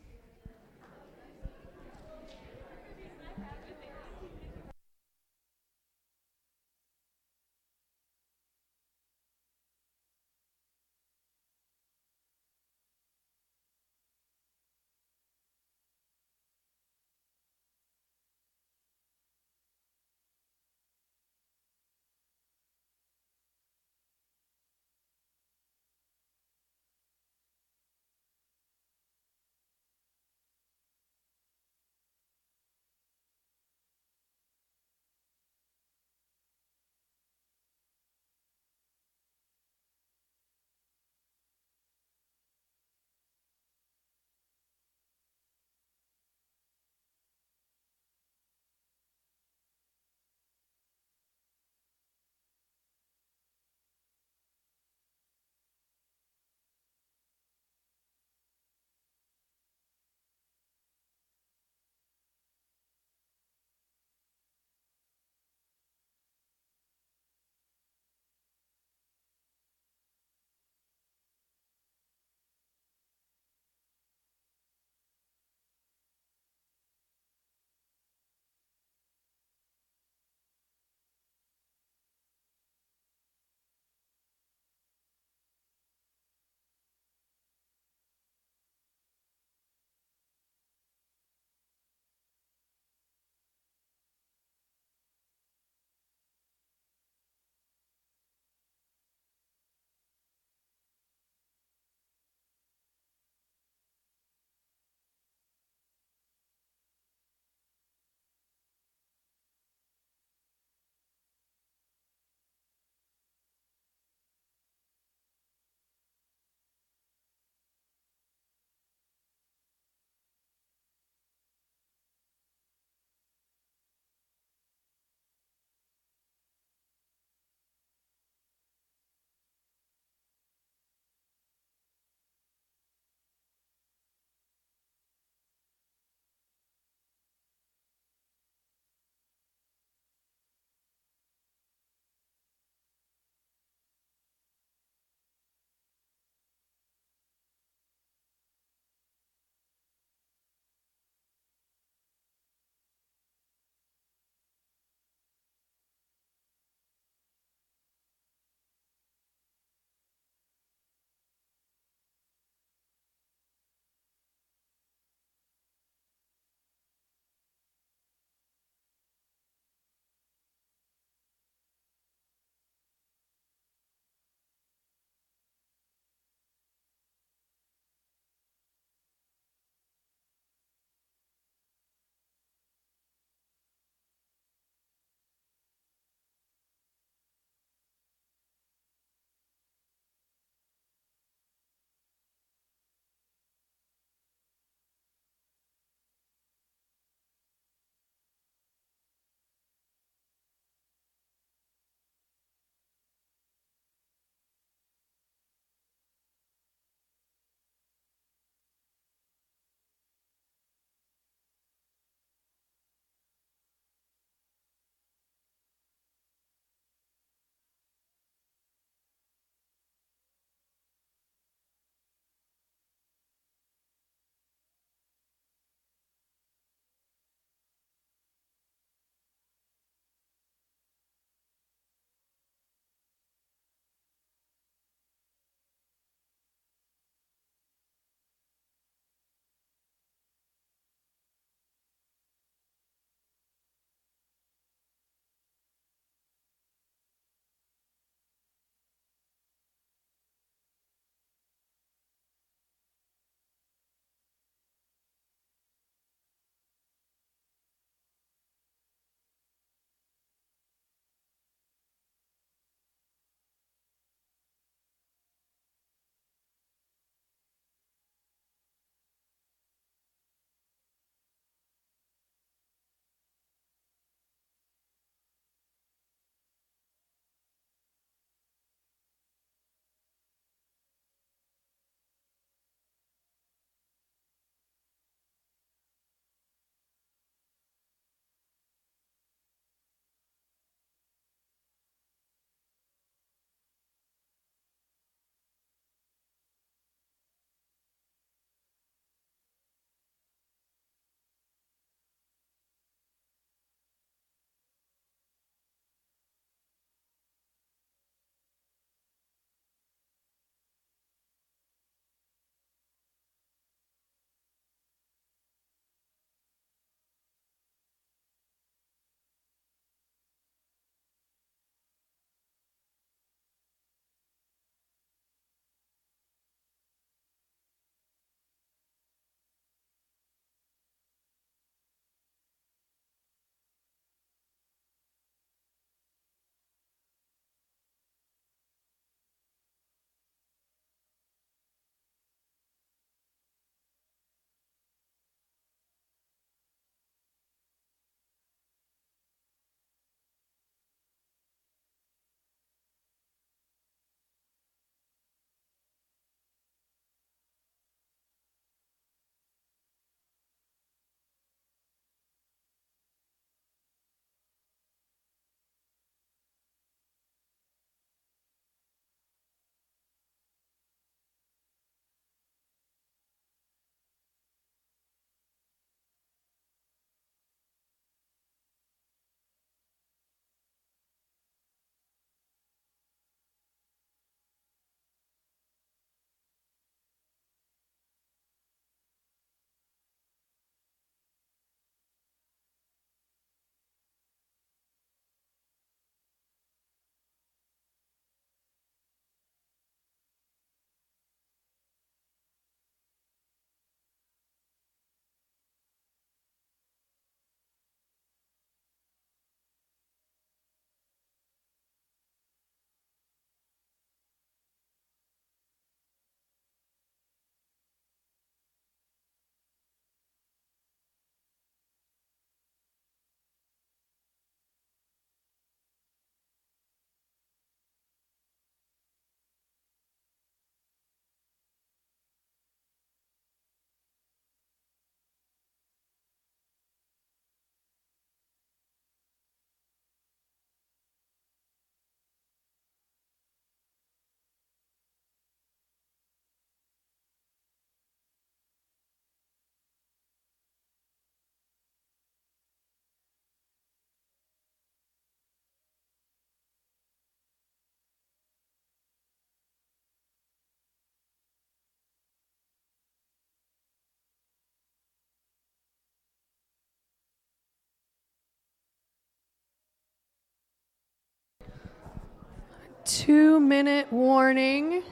Two minute warning.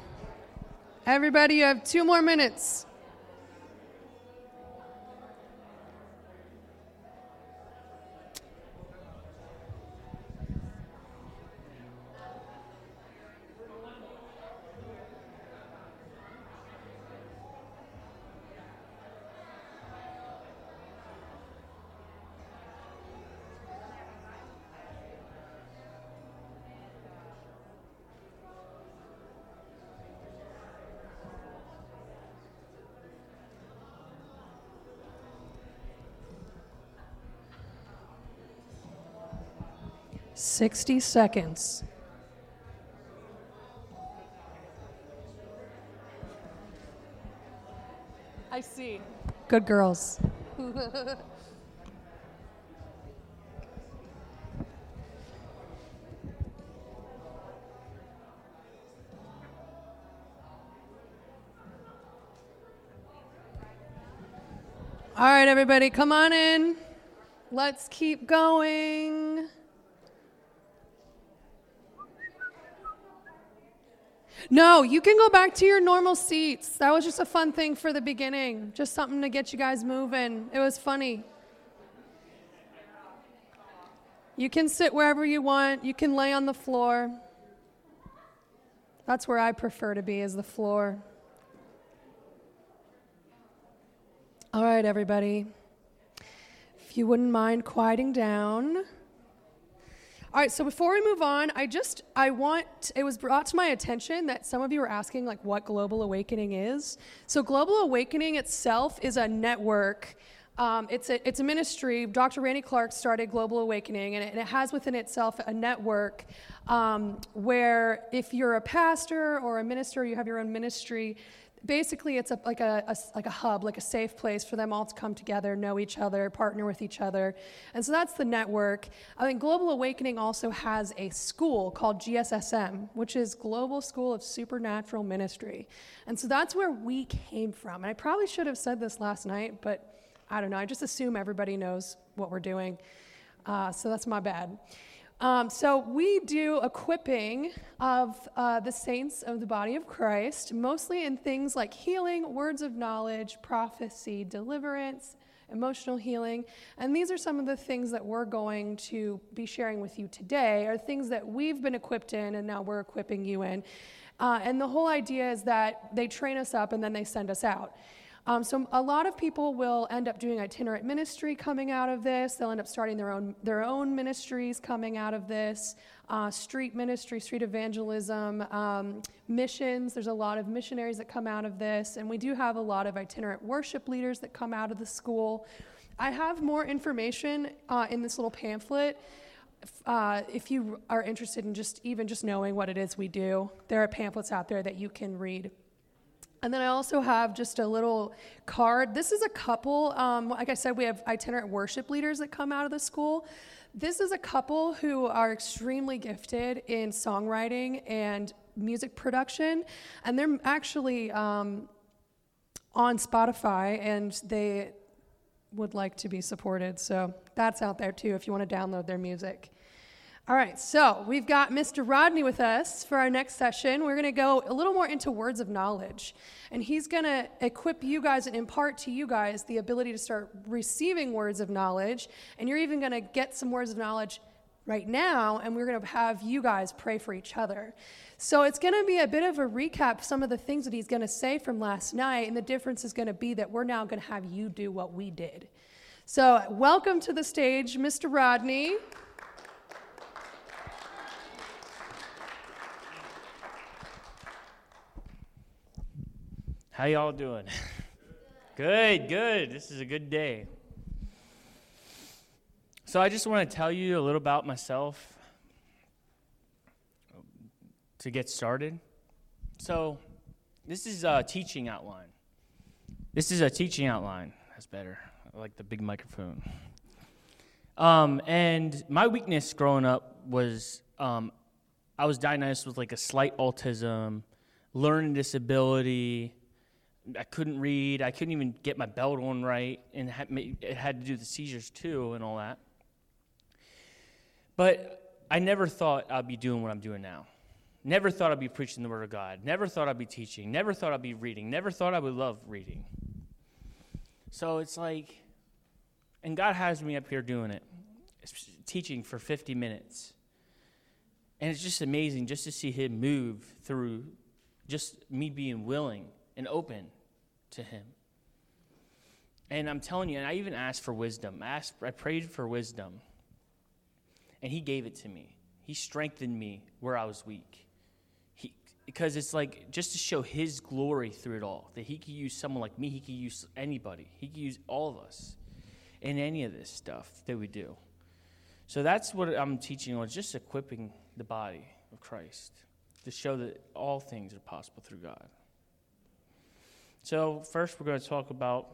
Everybody, you have two more minutes. Sixty seconds. I see. Good girls. All right, everybody, come on in. Let's keep going. No, you can go back to your normal seats. That was just a fun thing for the beginning, just something to get you guys moving. It was funny. You can sit wherever you want, you can lay on the floor. That's where I prefer to be, is the floor. All right, everybody. If you wouldn't mind quieting down. All right, so before we move on, I just I want it was brought to my attention that some of you were asking like what Global Awakening is. So Global Awakening itself is a network. Um, it's a it's a ministry. Dr. Randy Clark started Global Awakening, and it, and it has within itself a network um, where if you're a pastor or a minister, you have your own ministry basically it's a, like a, a, like a hub like a safe place for them all to come together know each other partner with each other. And so that's the network. I think global awakening also has a school called gssm which is global school of supernatural ministry. And so that's where we came from. And i probably should have said this last night but i don't know. I just assume everybody knows what we're doing. Uh, so that's my bad um, so we do equipping of uh, the saints of the body of Christ, mostly in things like healing, words of knowledge, prophecy, deliverance, emotional healing. And these are some of the things that we're going to be sharing with you today, are things that we've been equipped in and now we're equipping you in. Uh, and the whole idea is that they train us up and then they send us out. Um, so a lot of people will end up doing itinerant ministry coming out of this. They'll end up starting their own their own ministries coming out of this. Uh, street ministry, street evangelism, um, missions. There's a lot of missionaries that come out of this, and we do have a lot of itinerant worship leaders that come out of the school. I have more information uh, in this little pamphlet. Uh, if you are interested in just even just knowing what it is we do, there are pamphlets out there that you can read. And then I also have just a little card. This is a couple, um, like I said, we have itinerant worship leaders that come out of the school. This is a couple who are extremely gifted in songwriting and music production, and they're actually um, on Spotify, and they would like to be supported. So that's out there too if you want to download their music. All right, so we've got Mr. Rodney with us for our next session. We're going to go a little more into words of knowledge. And he's going to equip you guys and impart to you guys the ability to start receiving words of knowledge. And you're even going to get some words of knowledge right now, and we're going to have you guys pray for each other. So it's going to be a bit of a recap some of the things that he's going to say from last night, and the difference is going to be that we're now going to have you do what we did. So, welcome to the stage, Mr. Rodney. How y'all doing? good, good. This is a good day. So I just want to tell you a little about myself to get started. So this is a teaching outline. This is a teaching outline. That's better. I like the big microphone. Um, and my weakness growing up was um, I was diagnosed with like a slight autism, learning disability, I couldn't read. I couldn't even get my belt on right, and it had to do the seizures too and all that. But I never thought I'd be doing what I'm doing now. Never thought I'd be preaching the Word of God. Never thought I'd be teaching. Never thought I'd be reading. Never thought I would love reading. So it's like, and God has me up here doing it, teaching for 50 minutes. And it's just amazing just to see Him move through just me being willing and open to Him. And I'm telling you, and I even asked for wisdom. I, asked, I prayed for wisdom. And He gave it to me. He strengthened me where I was weak. He, because it's like just to show His glory through it all, that He could use someone like me, He could use anybody, He could use all of us in any of this stuff that we do. So that's what I'm teaching on, just equipping the body of Christ to show that all things are possible through God. So, first, we're going to talk about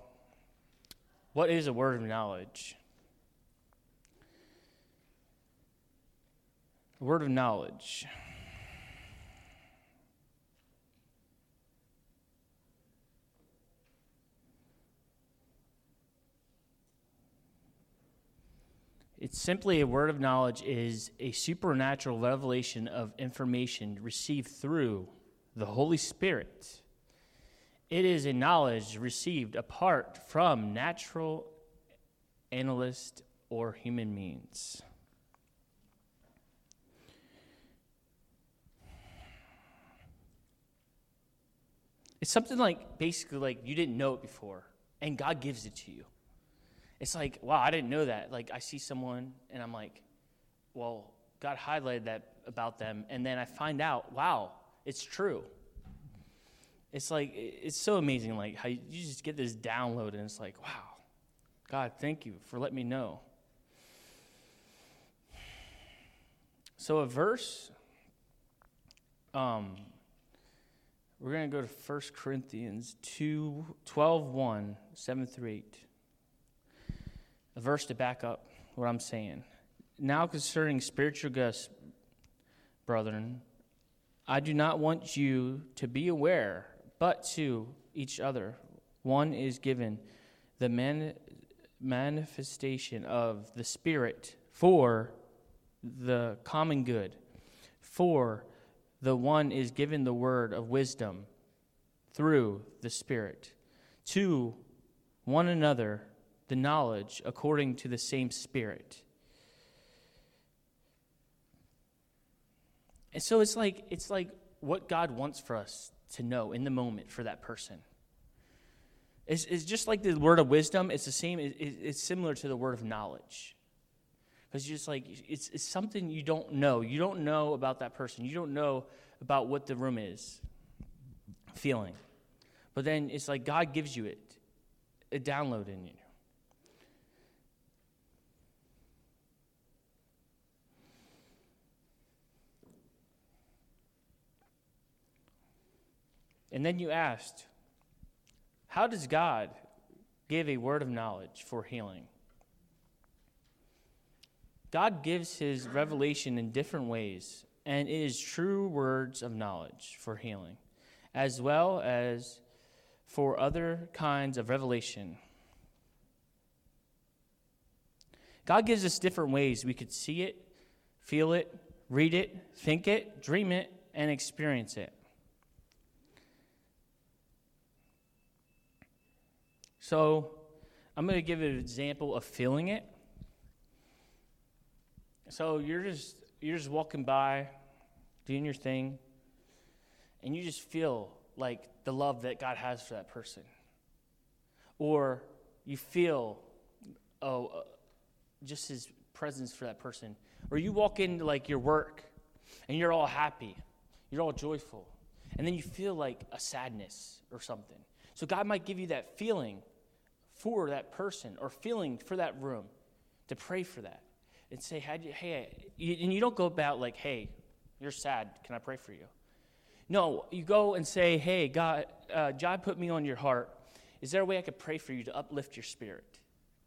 what is a word of knowledge. A word of knowledge. It's simply a word of knowledge is a supernatural revelation of information received through the Holy Spirit. It is a knowledge received apart from natural analyst or human means. It's something like basically like you didn't know it before, and God gives it to you it's like, wow, I didn't know that. Like, I see someone and I'm like, well, God highlighted that about them. And then I find out, wow, it's true. It's like, it's so amazing, like, how you just get this download and it's like, wow, God, thank you for letting me know. So, a verse, um, we're going to go to 1 Corinthians 2 12 1, 7 through 8 a verse to back up what I'm saying. Now, concerning spiritual gifts, brethren, I do not want you to be aware, but to each other. One is given the man- manifestation of the Spirit for the common good. For the one is given the word of wisdom through the Spirit. To one another, the knowledge according to the same Spirit. And so it's like it's like what God wants for us to know in the moment for that person. It's, it's just like the word of wisdom. It's the same. It, it's similar to the word of knowledge. Because just like it's, it's something you don't know. You don't know about that person. You don't know about what the room is feeling. But then it's like God gives you it, a download in you. And then you asked, How does God give a word of knowledge for healing? God gives his revelation in different ways, and it is true words of knowledge for healing, as well as for other kinds of revelation. God gives us different ways we could see it, feel it, read it, think it, dream it, and experience it. So I'm going to give an example of feeling it. So you're just you're just walking by, doing your thing, and you just feel like the love that God has for that person. Or you feel oh uh, just his presence for that person. Or you walk into like your work and you're all happy. You're all joyful. And then you feel like a sadness or something. So God might give you that feeling for that person or feeling for that room, to pray for that and say, hey, and you don't go about like, hey, you're sad. Can I pray for you? No, you go and say, hey, God, uh, God put me on your heart. Is there a way I could pray for you to uplift your spirit?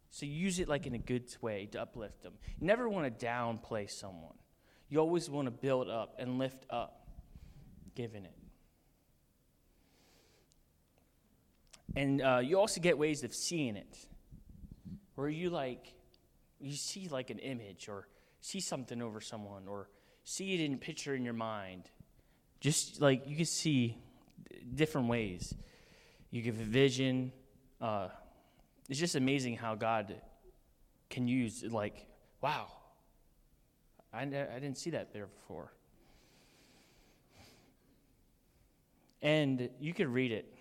So use it like in a good way to uplift them. You never want to downplay someone. You always want to build up and lift up, giving it. And uh, you also get ways of seeing it, where you like, you see like an image or see something over someone or see it in a picture in your mind. just like you can see different ways. You give a vision. Uh, it's just amazing how God can use, like, wow, I, I didn't see that there before. And you could read it.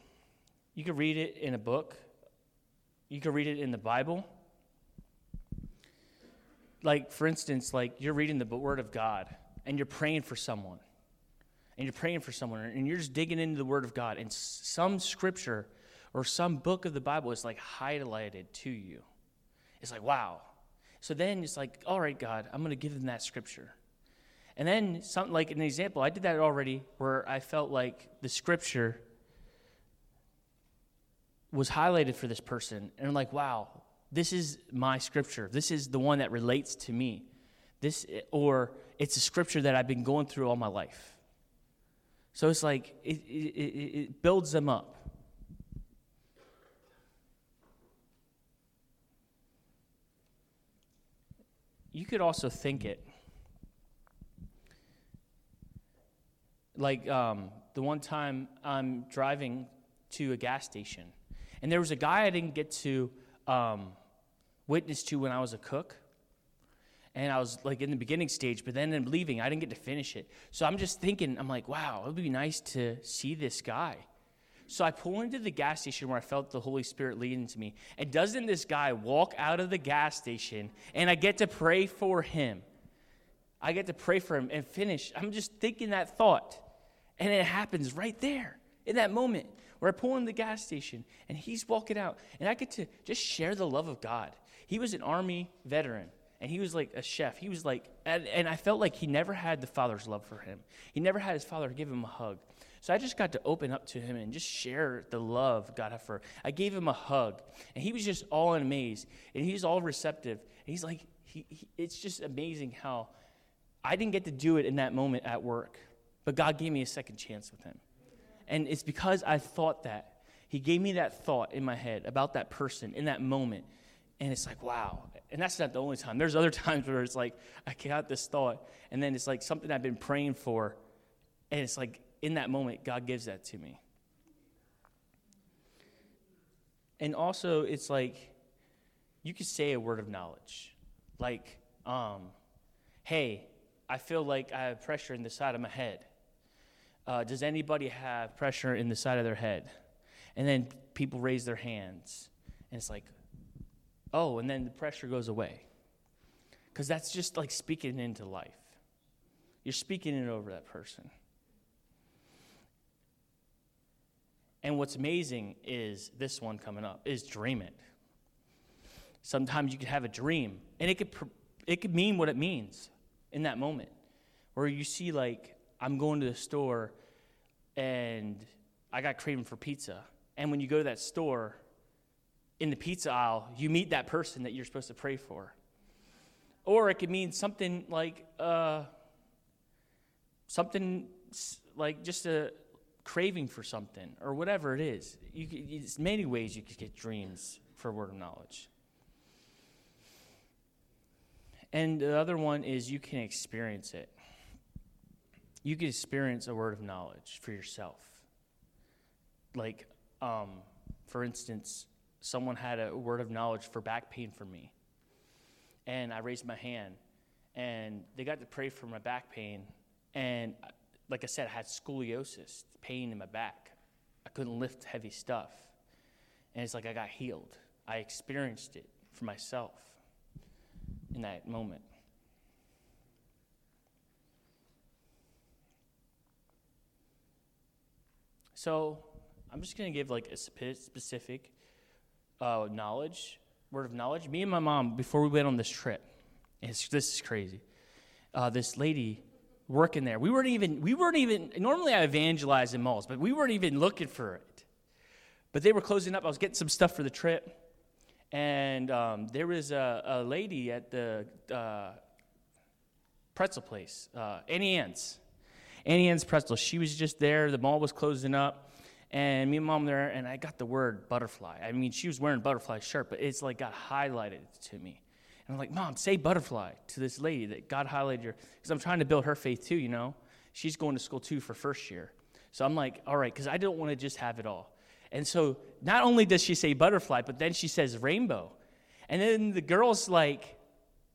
You could read it in a book, you could read it in the Bible. Like, for instance, like you're reading the Word of God and you're praying for someone and you're praying for someone and you're just digging into the Word of God, and some scripture or some book of the Bible is like highlighted to you. It's like, wow. So then it's like, all right, God, I'm going to give them that scripture. And then something like an example, I did that already where I felt like the scripture was highlighted for this person. And I'm like, wow, this is my scripture. This is the one that relates to me. This, or it's a scripture that I've been going through all my life. So it's like it, it, it, builds them up. You could also think it. Like um, the one time I'm driving to a gas station, and there was a guy I didn't get to um, witness to when I was a cook and I was like in the beginning stage, but then in leaving, I didn't get to finish it. So I'm just thinking, I'm like, wow, it would be nice to see this guy. So I pull into the gas station where I felt the Holy Spirit leading to me. And doesn't this guy walk out of the gas station and I get to pray for him? I get to pray for him and finish. I'm just thinking that thought. And it happens right there in that moment where I pull in the gas station and he's walking out. And I get to just share the love of God. He was an Army veteran and he was like a chef. He was like, and, and, I felt like he never had the father's love for him. He never had his father give him a hug. So I just got to open up to him and just share the love God had for. I gave him a hug, and he was just all in amaze, and he's all receptive. And he's like, he, he, it's just amazing how I didn't get to do it in that moment at work, but God gave me a second chance with him, and it's because I thought that. He gave me that thought in my head about that person in that moment. And it's like, wow. And that's not the only time. There's other times where it's like, I got this thought, and then it's like something I've been praying for, and it's like, in that moment, God gives that to me. And also, it's like, you could say a word of knowledge. Like, um, hey, I feel like I have pressure in the side of my head. Uh, does anybody have pressure in the side of their head? And then people raise their hands. And it's like, oh, and then the pressure goes away. Because that's just like speaking into life. You're speaking it over that person. And what's amazing is this one coming up is dream it. Sometimes you could have a dream, and it could it could mean what it means in that moment, where you see like I'm going to the store, and I got craving for pizza, and when you go to that store, in the pizza aisle, you meet that person that you're supposed to pray for. Or it could mean something like uh, something like just a craving for something or whatever it is. You could, there's many ways you could get dreams for word of knowledge. And the other one is you can experience it. You could experience a word of knowledge for yourself. Like, um, for instance, someone had a word of knowledge for back pain for me. And I raised my hand, and they got to pray for my back pain. And like I said, I had scoliosis, pain in my back. I couldn't lift heavy stuff. And it's like I got healed. I experienced it for myself in that moment. So I'm just going to give like a specific uh, knowledge, word of knowledge. Me and my mom, before we went on this trip, this is crazy. Uh, this lady working there, we weren't even, we weren't even, normally I evangelize in malls, but we weren't even looking for it. But they were closing up. I was getting some stuff for the trip. And um, there was a, a, lady at the uh, pretzel place, uh, Auntie Anne's. Auntie Anne's Pretzel. She was just there. The mall was closing up and me and mom there, and I got the word butterfly. I mean, she was wearing butterfly shirt, but it's like got highlighted to me. And I'm like, Mom, say butterfly to this lady that God highlighted her, because I'm trying to build her faith too, you know? she's going to school too for first year. So I'm like, all right, because I don't want to just have it all. And so not only does she say butterfly, but then she says rainbow. And then the girl's like,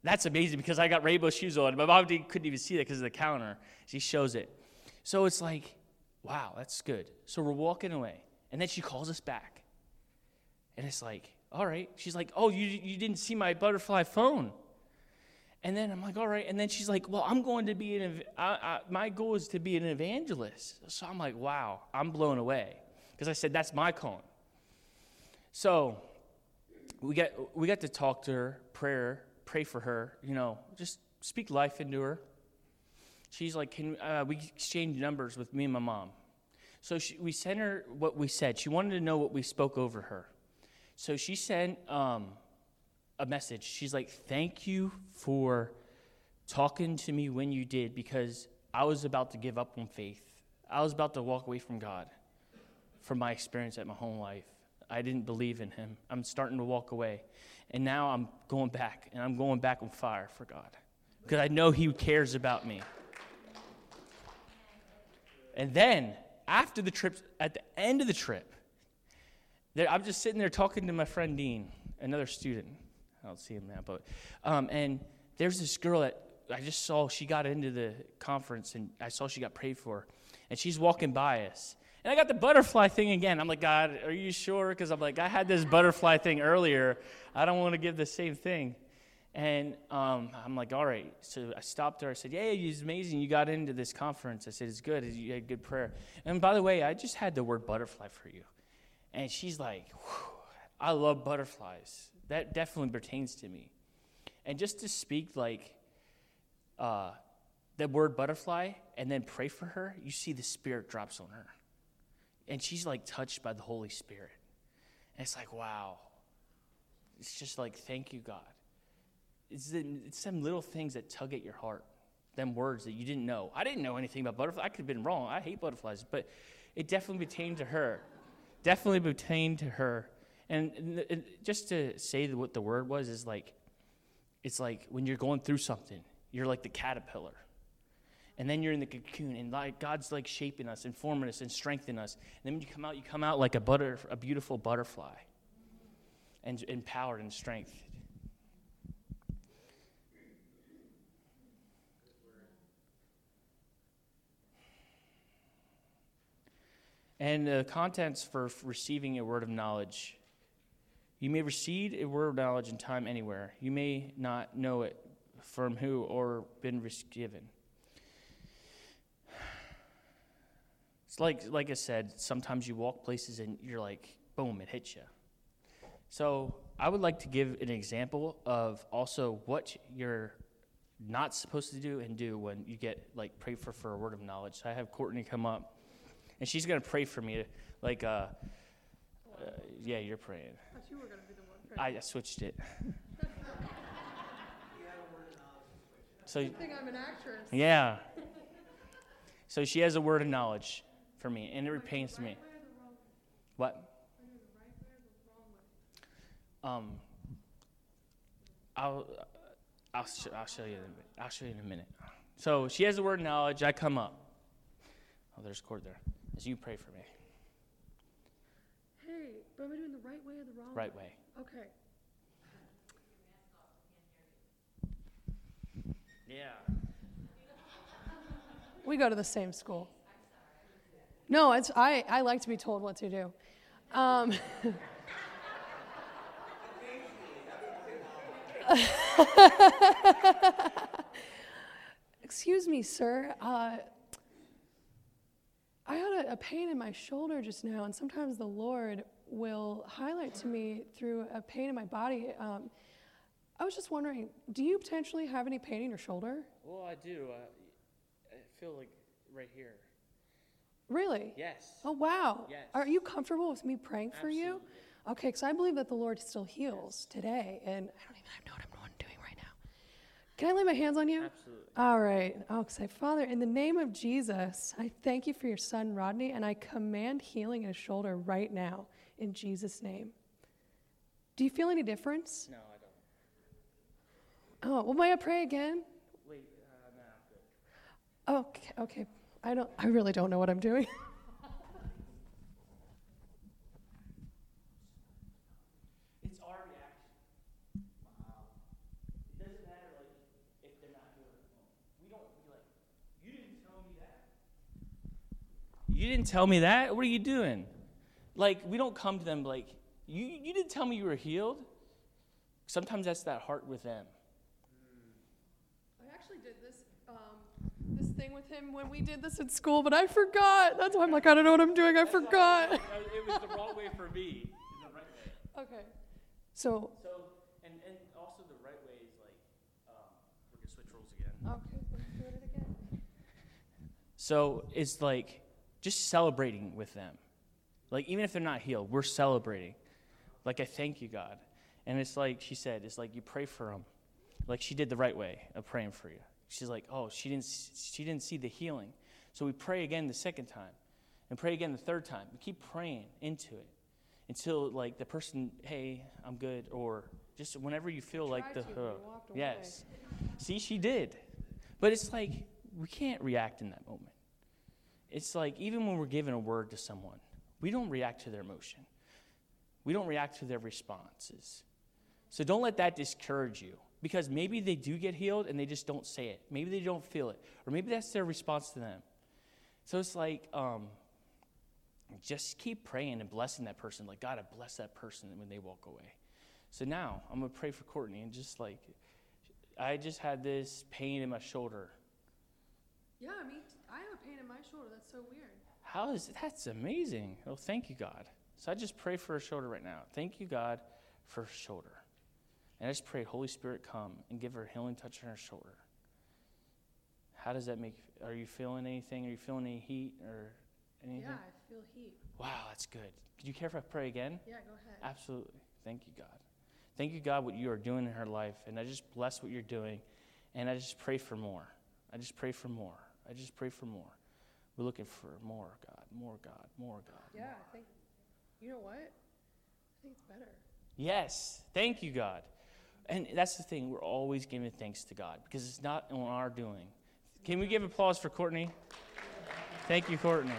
that's amazing because I got rainbow shoes on. My mom didn't- couldn't even see that because of the counter. She shows it. So it's like, wow, that's good. So we're walking away. And then she calls us back. And it's like, all right. She's like, oh, you, you didn't see my butterfly phone. And then I'm like, all right. And then she's like, well, I'm going to be an, I, I, my goal is to be an evangelist. So I'm like, wow, I'm blown away. Because I said, that's my calling. So we got, we got to talk to her, prayer, pray for her, you know, just speak life into her. She's like, can uh, we exchange numbers with me and my mom? So she, we sent her what we said. She wanted to know what we spoke over her. So she sent um, a message. She's like, Thank you for talking to me when you did because I was about to give up on faith. I was about to walk away from God from my experience at my home life. I didn't believe in Him. I'm starting to walk away. And now I'm going back, and I'm going back on fire for God because I know He cares about me. And then, after the trip, at the end of the trip, there, I'm just sitting there talking to my friend Dean, another student. I don't see him now, but um, and there's this girl that I just saw. She got into the conference, and I saw she got prayed for, and she's walking by us. And I got the butterfly thing again. I'm like, God, are you sure? Because I'm like, I had this butterfly thing earlier. I don't want to give the same thing. And um, I'm like, all right. So I stopped her. I said, yeah, it's amazing. You got into this conference. I said, it's good. You had good prayer. And by the way, I just had the word butterfly for you. And she's like, I love butterflies. That definitely pertains to me. And just to speak like uh, the word butterfly and then pray for her, you see the Spirit drops on her. And she's like touched by the Holy Spirit. And it's like, wow. It's just like, thank you, God. It's, it's some little things that tug at your heart, them words that you didn't know. I didn't know anything about butterflies. I could have been wrong. I hate butterflies, but it definitely pertained to her. Definitely pertained to her. And, and, and just to say what the word was is like, it's like when you're going through something, you're like the caterpillar. And then you're in the cocoon, and like God's like shaping us and forming us and strengthening us. And then when you come out, you come out like a butter, a beautiful butterfly, and empowered and strength. And the contents for receiving a word of knowledge. You may receive a word of knowledge in time anywhere. You may not know it from who or been given. It's like, like I said, sometimes you walk places and you're like, boom, it hits you. So I would like to give an example of also what you're not supposed to do and do when you get like pray for for a word of knowledge. So I have Courtney come up, and she's gonna pray for me, like, uh, uh, yeah, you're praying. you were going to be the one I switched it. So Good thing I'm an actress. yeah. So she has a word of knowledge for me, and it pains me. What? Um, I'll, I'll, sh- I'll show you. In a minute. I'll show you in a minute. So she has a word of knowledge. I come up. Oh, there's Cord there. As you pray for me, Hey, but am I doing the right way or the wrong way? right way. Okay. Yeah. We go to the same school. No, it's I, I like to be told what to do. Um, Excuse me, sir. Uh, I had a, a pain in my shoulder just now, and sometimes the Lord will highlight to me through a pain in my body. Um, I was just wondering, do you potentially have any pain in your shoulder? Well, I do. Uh, I feel like right here. Really? Yes. Oh, wow. Yes. Are you comfortable with me praying for you? Okay, because I believe that the Lord still heals today, and I don't even know what I'm doing right now. Can I lay my hands on you? Absolutely. All right. I'll say, Father, in the name of Jesus, I thank you for your son, Rodney, and I command healing in his shoulder right now, in Jesus' name. Do you feel any difference? No, I don't. Oh, well, may I pray again? Wait, uh, no, I'm good. Okay, okay. I don't. I really don't know what I'm doing. It's our reaction. It doesn't matter like if they're not here at home. We don't be like, you didn't tell me that. You didn't tell me that. What are you doing? Like we don't come to them like, you you didn't tell me you were healed. Sometimes that's that heart with them. I actually did this um, this thing with him when we did this at school, but I forgot. That's why I'm like, I don't know what I'm doing. I forgot. it was the wrong way for me. The right way. Okay. So. So and and also the right way is like, um, we're gonna switch roles again. Okay. let's do it again. So it's like just celebrating with them. Like even if they're not healed, we're celebrating. Like I thank you, God. And it's like she said, it's like you pray for them. Like she did the right way of praying for you. She's like, oh, she didn't she didn't see the healing. So we pray again the second time, and pray again the third time. We keep praying into it until like the person, hey, I'm good, or just whenever you feel like the hook. you. Yes. See, she did. But it's like we can't react in that moment. It's like even when we're giving a word to someone, we don't react to their emotion. We don't react to their responses. So don't let that discourage you because maybe they do get healed and they just don't say it. Maybe they don't feel it. Or maybe that's their response to them. So it's like, um, just keep praying and blessing that person. Like, God, I bless that person when they walk away. So now I'm going to pray for Courtney and just like, I just had this pain in my shoulder. Yeah, me. T- I have a pain in my shoulder. That's so weird. How is that's amazing? Oh, thank you, God. So I just pray for her shoulder right now. Thank you, God, for her shoulder. And I just pray, Holy Spirit, come and give her a healing touch on her shoulder. How does that make? Are you feeling anything? Are you feeling any heat or anything? Yeah, I feel heat. Wow, that's good. Could you care if I pray again? Yeah, go ahead. Absolutely. Thank you, God. Thank you, God, what you are doing in her life. And I just bless what you're doing. And I just pray for more. I just pray for more. I just pray for more. We're looking for more, God, more, God, more, God. Yeah, I think. You know what? I think it's better. Yes. Thank you, God. And that's the thing. We're always giving thanks to God because it's not on our doing. Can we give applause for Courtney? Thank you, Courtney.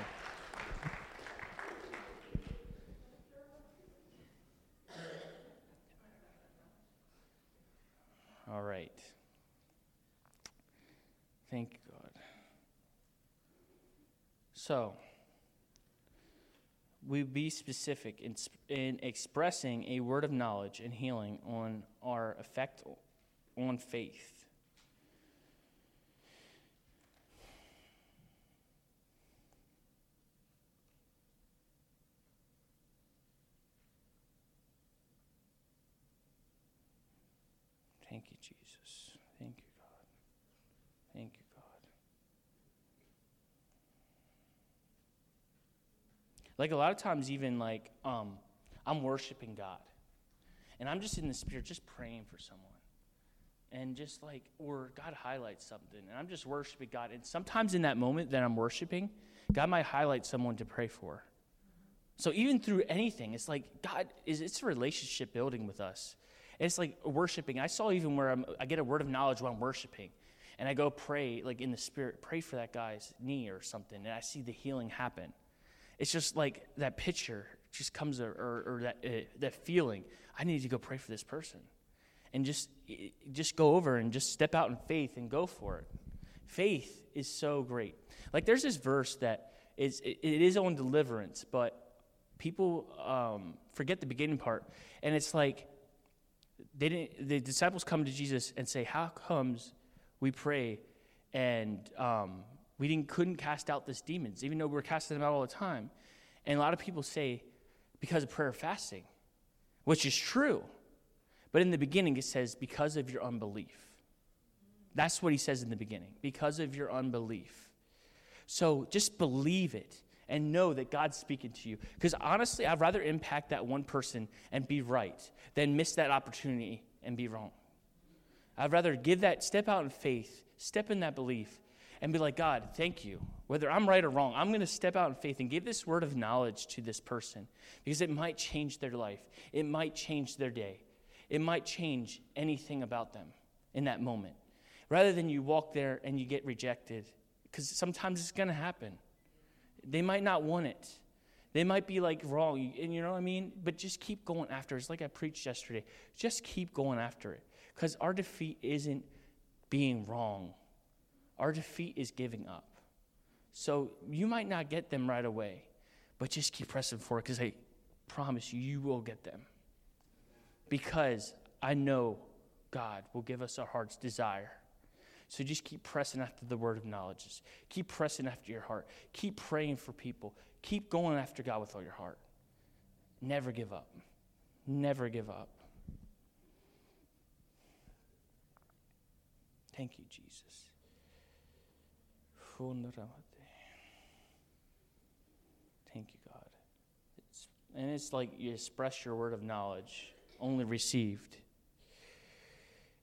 All right. Thank. So, we be specific in, in expressing a word of knowledge and healing on our effect on faith. Thank you, Jesus. Thank you, God. Thank you, God. Like a lot of times, even like um, I'm worshiping God, and I'm just in the spirit, just praying for someone, and just like or God highlights something, and I'm just worshiping God. And sometimes in that moment that I'm worshiping, God might highlight someone to pray for. So even through anything, it's like God is it's a relationship building with us. And it's like worshiping. I saw even where I'm, I get a word of knowledge while I'm worshiping, and I go pray like in the spirit, pray for that guy's knee or something, and I see the healing happen. It's just like that picture just comes or, or, or that uh, that feeling. I need to go pray for this person, and just just go over and just step out in faith and go for it. Faith is so great. Like there's this verse that is it, it is on deliverance, but people um, forget the beginning part, and it's like they didn't. The disciples come to Jesus and say, "How comes we pray and um, we didn't couldn't cast out this demons, even though we were casting them out all the time?" And a lot of people say, "Because of prayer and fasting," which is true, but in the beginning it says, "Because of your unbelief." That's what he says in the beginning. Because of your unbelief. So just believe it and know that God's speaking to you. Because honestly, I'd rather impact that one person and be right than miss that opportunity and be wrong. I'd rather give that, step out in faith, step in that belief, and be like, God, thank you. Whether I'm right or wrong, I'm going to step out in faith and give this word of knowledge to this person because it might change their life. It might change their day. It might change anything about them in that moment. Rather than you walk there and you get rejected because sometimes it's going to happen. They might not want it. They might be like wrong, and you know what I mean? But just keep going after it. It's like I preached yesterday. Just keep going after it. Because our defeat isn't being wrong, our defeat is giving up. So you might not get them right away, but just keep pressing forward because I promise you, you will get them. Because I know God will give us our heart's desire. So just keep pressing after the word of knowledge. Keep pressing after your heart. Keep praying for people. Keep going after God with all your heart. Never give up. Never give up. Thank you, Jesus. Thank you, God. It's, and it's like you express your word of knowledge, only received.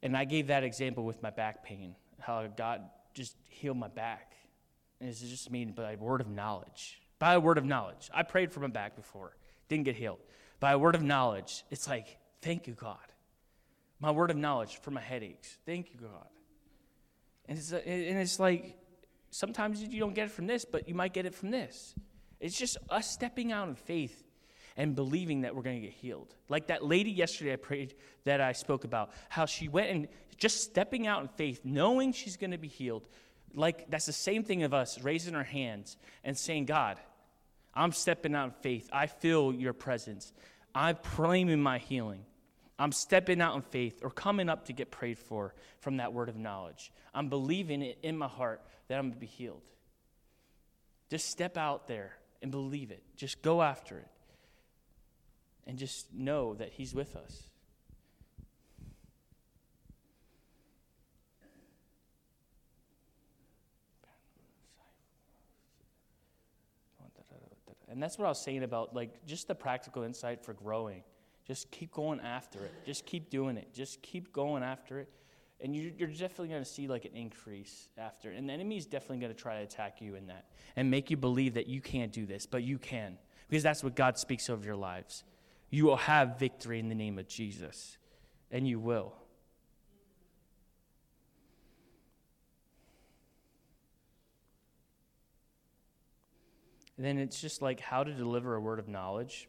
And I gave that example with my back pain, how God just healed my back. And it's just mean by word of knowledge. By a word of knowledge. I prayed for my back before, didn't get healed. By a word of knowledge, it's like, thank you, God. My word of knowledge for my headaches. Thank you, God. And it's, and it's like, sometimes you don't get it from this, but you might get it from this. It's just us stepping out in faith and believing that we're going to get healed. Like that lady yesterday I prayed that I spoke about, how she went and just stepping out in faith, knowing she's going to be healed. Like that's the same thing of us raising our hands and saying, God, I'm stepping out in faith. I feel your presence. I'm claiming my healing. I'm stepping out in faith or coming up to get prayed for from that word of knowledge. I'm believing it in my heart that I'm going to be healed. Just step out there and believe it. Just go after it. And just know that He's with us. And that's what I was saying about like just the practical insight for growing. Just keep going after it. Just keep doing it. Just keep going after it. And you, are definitely going to see like an increase after. And the enemy is definitely going to try to attack you in that and make you believe that you can't do this, but you can. Because that's what God speaks over your lives. You will have victory in the name of Jesus. And you will. Then it's just like how to deliver a word of knowledge.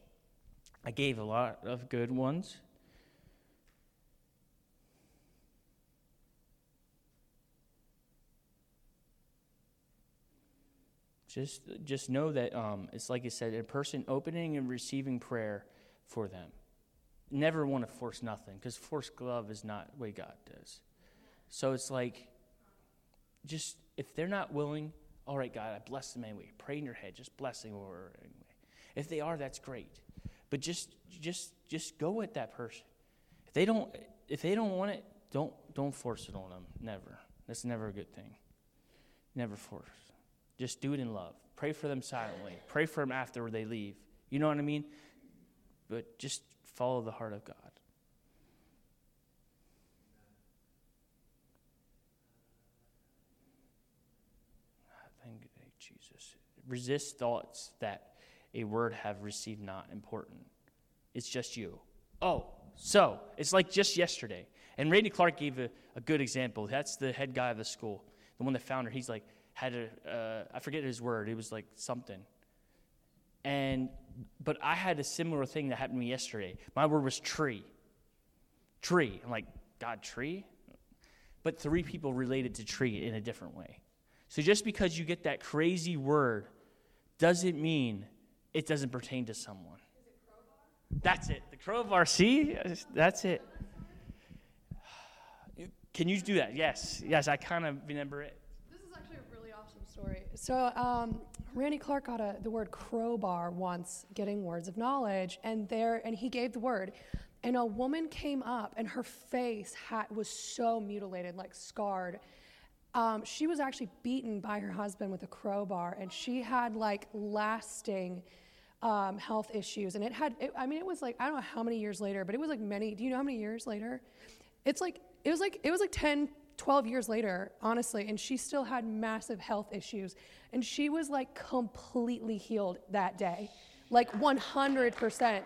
I gave a lot of good ones. Just, just know that um, it's like I said, a person opening and receiving prayer for them. Never want to force nothing because force love is not the way God does. So it's like, just if they're not willing, all right, God, I bless them anyway. Pray in your head, just blessing or anyway. If they are, that's great. But just just just go with that person. If they don't if they don't want it, don't don't force it on them. Never. That's never a good thing. Never force. Just do it in love. Pray for them silently. Pray for them after they leave. You know what I mean? But just follow the heart of God. Thank you, Jesus. Resist thoughts that a word have received not important. It's just you. Oh, so it's like just yesterday. And Randy Clark gave a, a good example. That's the head guy of the school, the one that found her. He's like, had a, uh, I forget his word. It was like something. And, but I had a similar thing that happened to me yesterday. My word was tree. Tree. I'm like, God, tree? But three people related to tree in a different way. So just because you get that crazy word doesn't mean it doesn't pertain to someone. That's it. The crowbar. See? That's it. Can you do that? Yes. Yes, I kind of remember it. This is actually a really awesome story. So, um, Randy Clark got a, the word crowbar once getting words of knowledge, and there, and he gave the word. And a woman came up, and her face had, was so mutilated, like scarred um, she was actually beaten by her husband with a crowbar, and she had like lasting um, health issues. And it had, it, I mean, it was like, I don't know how many years later, but it was like many, do you know how many years later? It's like, it was like, it was like 10, 12 years later, honestly, and she still had massive health issues. And she was like completely healed that day, like 100%.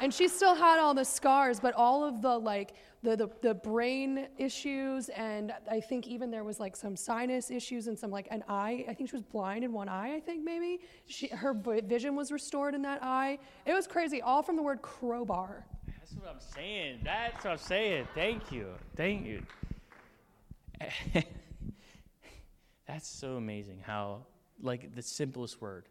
and she still had all the scars, but all of the like the, the the brain issues, and I think even there was like some sinus issues and some like an eye. I think she was blind in one eye. I think maybe she her vision was restored in that eye. It was crazy, all from the word crowbar. That's what I'm saying. That's what I'm saying. Thank you. Thank you. That's so amazing how, like, the simplest word.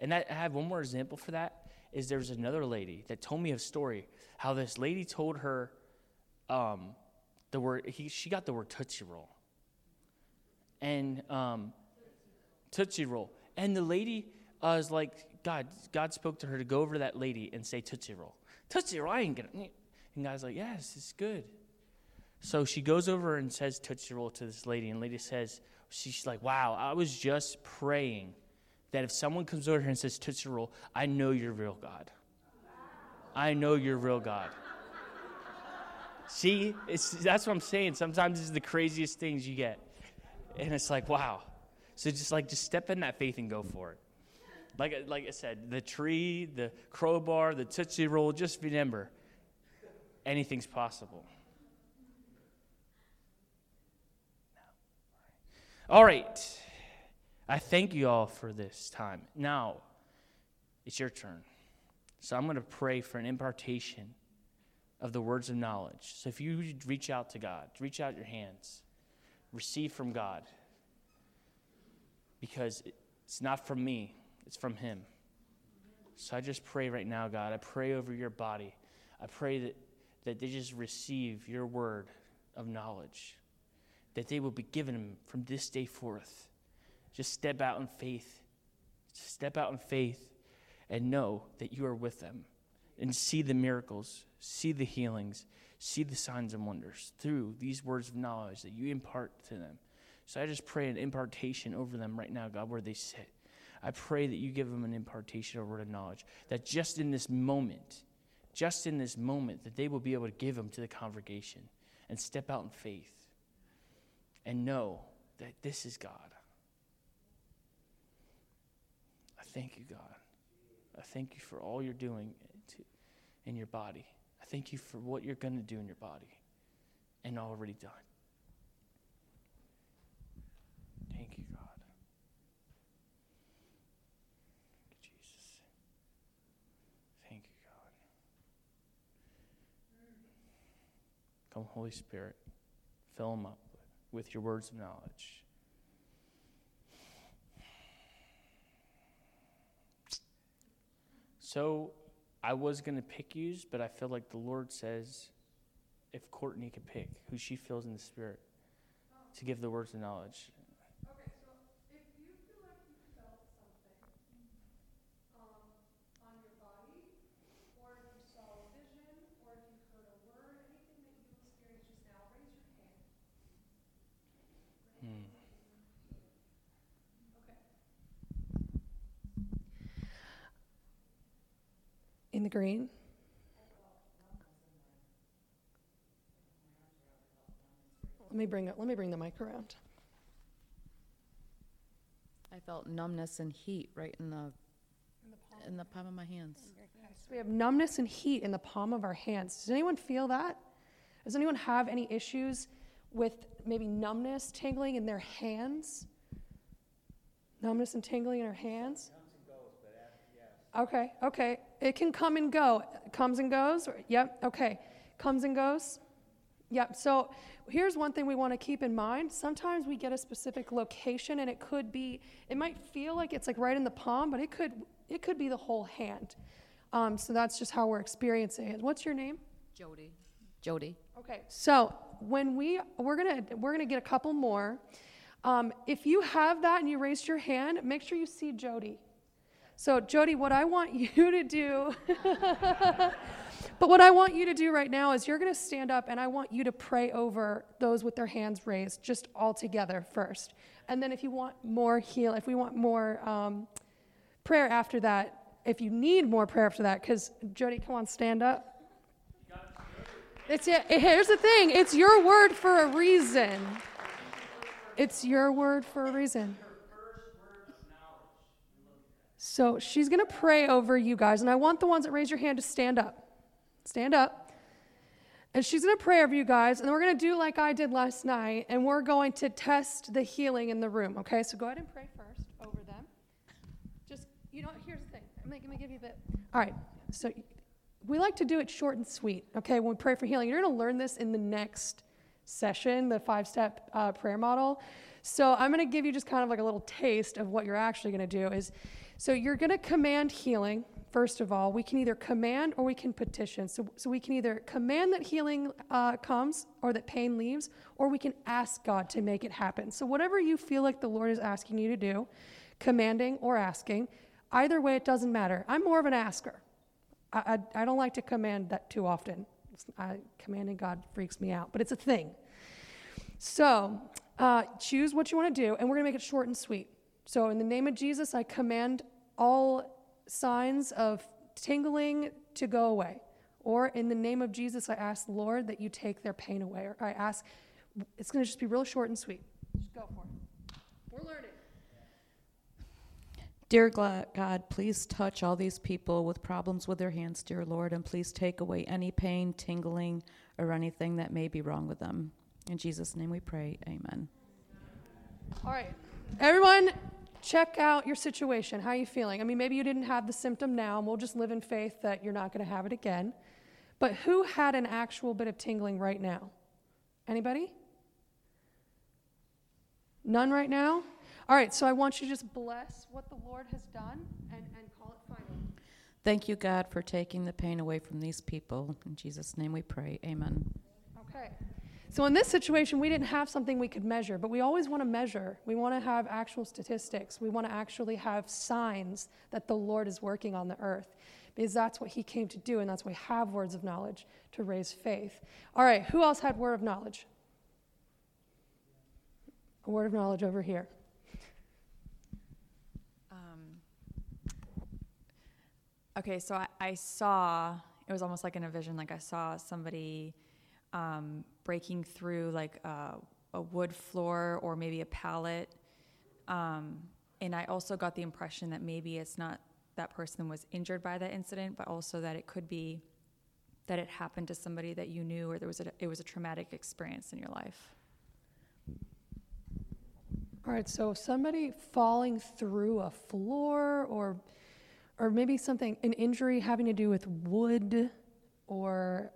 And that, I have one more example for that is there's another lady that told me a story how this lady told her um, the word, he, she got the word Tootsie Roll. And um, Tootsie Roll. And the lady uh, was like, God, God spoke to her to go over to that lady and say Tootsie Roll. Tootsie Roll, I ain't gonna. And God's like, yes, it's good. So she goes over and says Tootsie Roll to this lady, and lady says, she's like, wow, I was just praying that if someone comes over here and says Tootsie Roll, I know you're real God. I know you're real God. See, that's what I'm saying. Sometimes it's the craziest things you get. And it's like, wow. So just like, just step in that faith and go for it. Like, like I said, the tree, the crowbar, the Tootsie Roll, just remember, anything's possible. All right. I thank you all for this time. Now, it's your turn. So I'm going to pray for an impartation of the words of knowledge. So if you reach out to God, reach out your hands, receive from God. Because it's not from me, it's from Him. So I just pray right now, God. I pray over your body. I pray that, that they just receive your word of knowledge, that they will be given them from this day forth. Just step out in faith. Just step out in faith and know that you are with them and see the miracles, see the healings, see the signs and wonders through these words of knowledge that you impart to them. So I just pray an impartation over them right now, God, where they sit. I pray that you give them an impartation of word of knowledge, that just in this moment, just in this moment, that they will be able to give them to the congregation and step out in faith and know that this is God. I thank you, God. I thank you for all you're doing to, in your body. I thank you for what you're going to do in your body and already done. Thank you, God. Jesus. Thank you, God. Come, Holy Spirit, fill them up with your words of knowledge. So I was going to pick yous, but I feel like the Lord says if Courtney could pick who she feels in the Spirit to give the words of knowledge. The green. Let me bring it. Let me bring the mic around. I felt numbness and heat right in the in the palm of my hands. So we have numbness and heat in the palm of our hands. Does anyone feel that? Does anyone have any issues with maybe numbness, tingling in their hands? Numbness and tingling in our hands? Okay, okay. It can come and go. Comes and goes? Yep, okay. Comes and goes? Yep. So here's one thing we want to keep in mind. Sometimes we get a specific location and it could be, it might feel like it's like right in the palm, but it could it could be the whole hand. Um, so that's just how we're experiencing it. What's your name? Jody. Jody. Okay. So when we we're gonna we're gonna get a couple more. Um, if you have that and you raised your hand, make sure you see Jody. So Jody, what I want you to do, but what I want you to do right now is you're gonna stand up and I want you to pray over those with their hands raised, just all together first, and then if you want more heal, if we want more um, prayer after that, if you need more prayer after that, because Jody, come on, stand up. It's it, here's the thing. It's your word for a reason. It's your word for a reason. So she's going to pray over you guys, and I want the ones that raise your hand to stand up. stand up. And she's going to pray over you guys, and we're going to do like I did last night, and we're going to test the healing in the room, okay? So go ahead and pray first over them. Just, you know, here's the thing. I'm going to give you a bit. All right. So we like to do it short and sweet, okay? When we pray for healing, you're going to learn this in the next session, the five step uh, prayer model. So I'm going to give you just kind of like a little taste of what you're actually going to do is so you're going to command healing first of all. We can either command or we can petition. So, so we can either command that healing uh, comes or that pain leaves or we can ask god to make it happen. So whatever you feel like the lord is asking you to do commanding or asking either way it doesn't matter. I'm more of an asker. I, I, I don't like to command that too often. I, commanding god freaks me out but it's a thing. So uh, choose what you want to do and we're going to make it short and sweet so, in the name of Jesus, I command all signs of tingling to go away. Or in the name of Jesus, I ask, Lord, that you take their pain away. Or I ask, it's going to just be real short and sweet. Just go for it. We're learning. Dear God, please touch all these people with problems with their hands, dear Lord, and please take away any pain, tingling, or anything that may be wrong with them. In Jesus' name we pray. Amen. All right. Everyone, check out your situation. How are you feeling? I mean, maybe you didn't have the symptom now, and we'll just live in faith that you're not going to have it again. But who had an actual bit of tingling right now? Anybody? None right now? All right, so I want you to just bless what the Lord has done and, and call it final. Thank you, God, for taking the pain away from these people. In Jesus' name we pray. Amen. Okay. So in this situation, we didn't have something we could measure, but we always want to measure. We want to have actual statistics. We want to actually have signs that the Lord is working on the earth because that's what he came to do, and that's why we have words of knowledge to raise faith. All right, who else had word of knowledge? A word of knowledge over here. Um, okay, so I, I saw, it was almost like in a vision, like I saw somebody um, breaking through like a, a, wood floor or maybe a pallet. Um, and I also got the impression that maybe it's not that person was injured by that incident, but also that it could be that it happened to somebody that you knew or there was a, it was a traumatic experience in your life. All right, so somebody falling through a floor or or maybe something an injury having to do with wood or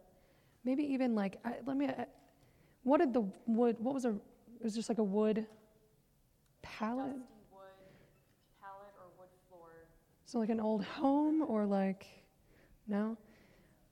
maybe even like I, let me uh, what did the wood what was a it was just like a wood pallet? Wood pallet or wood floor. So like an old home or like no?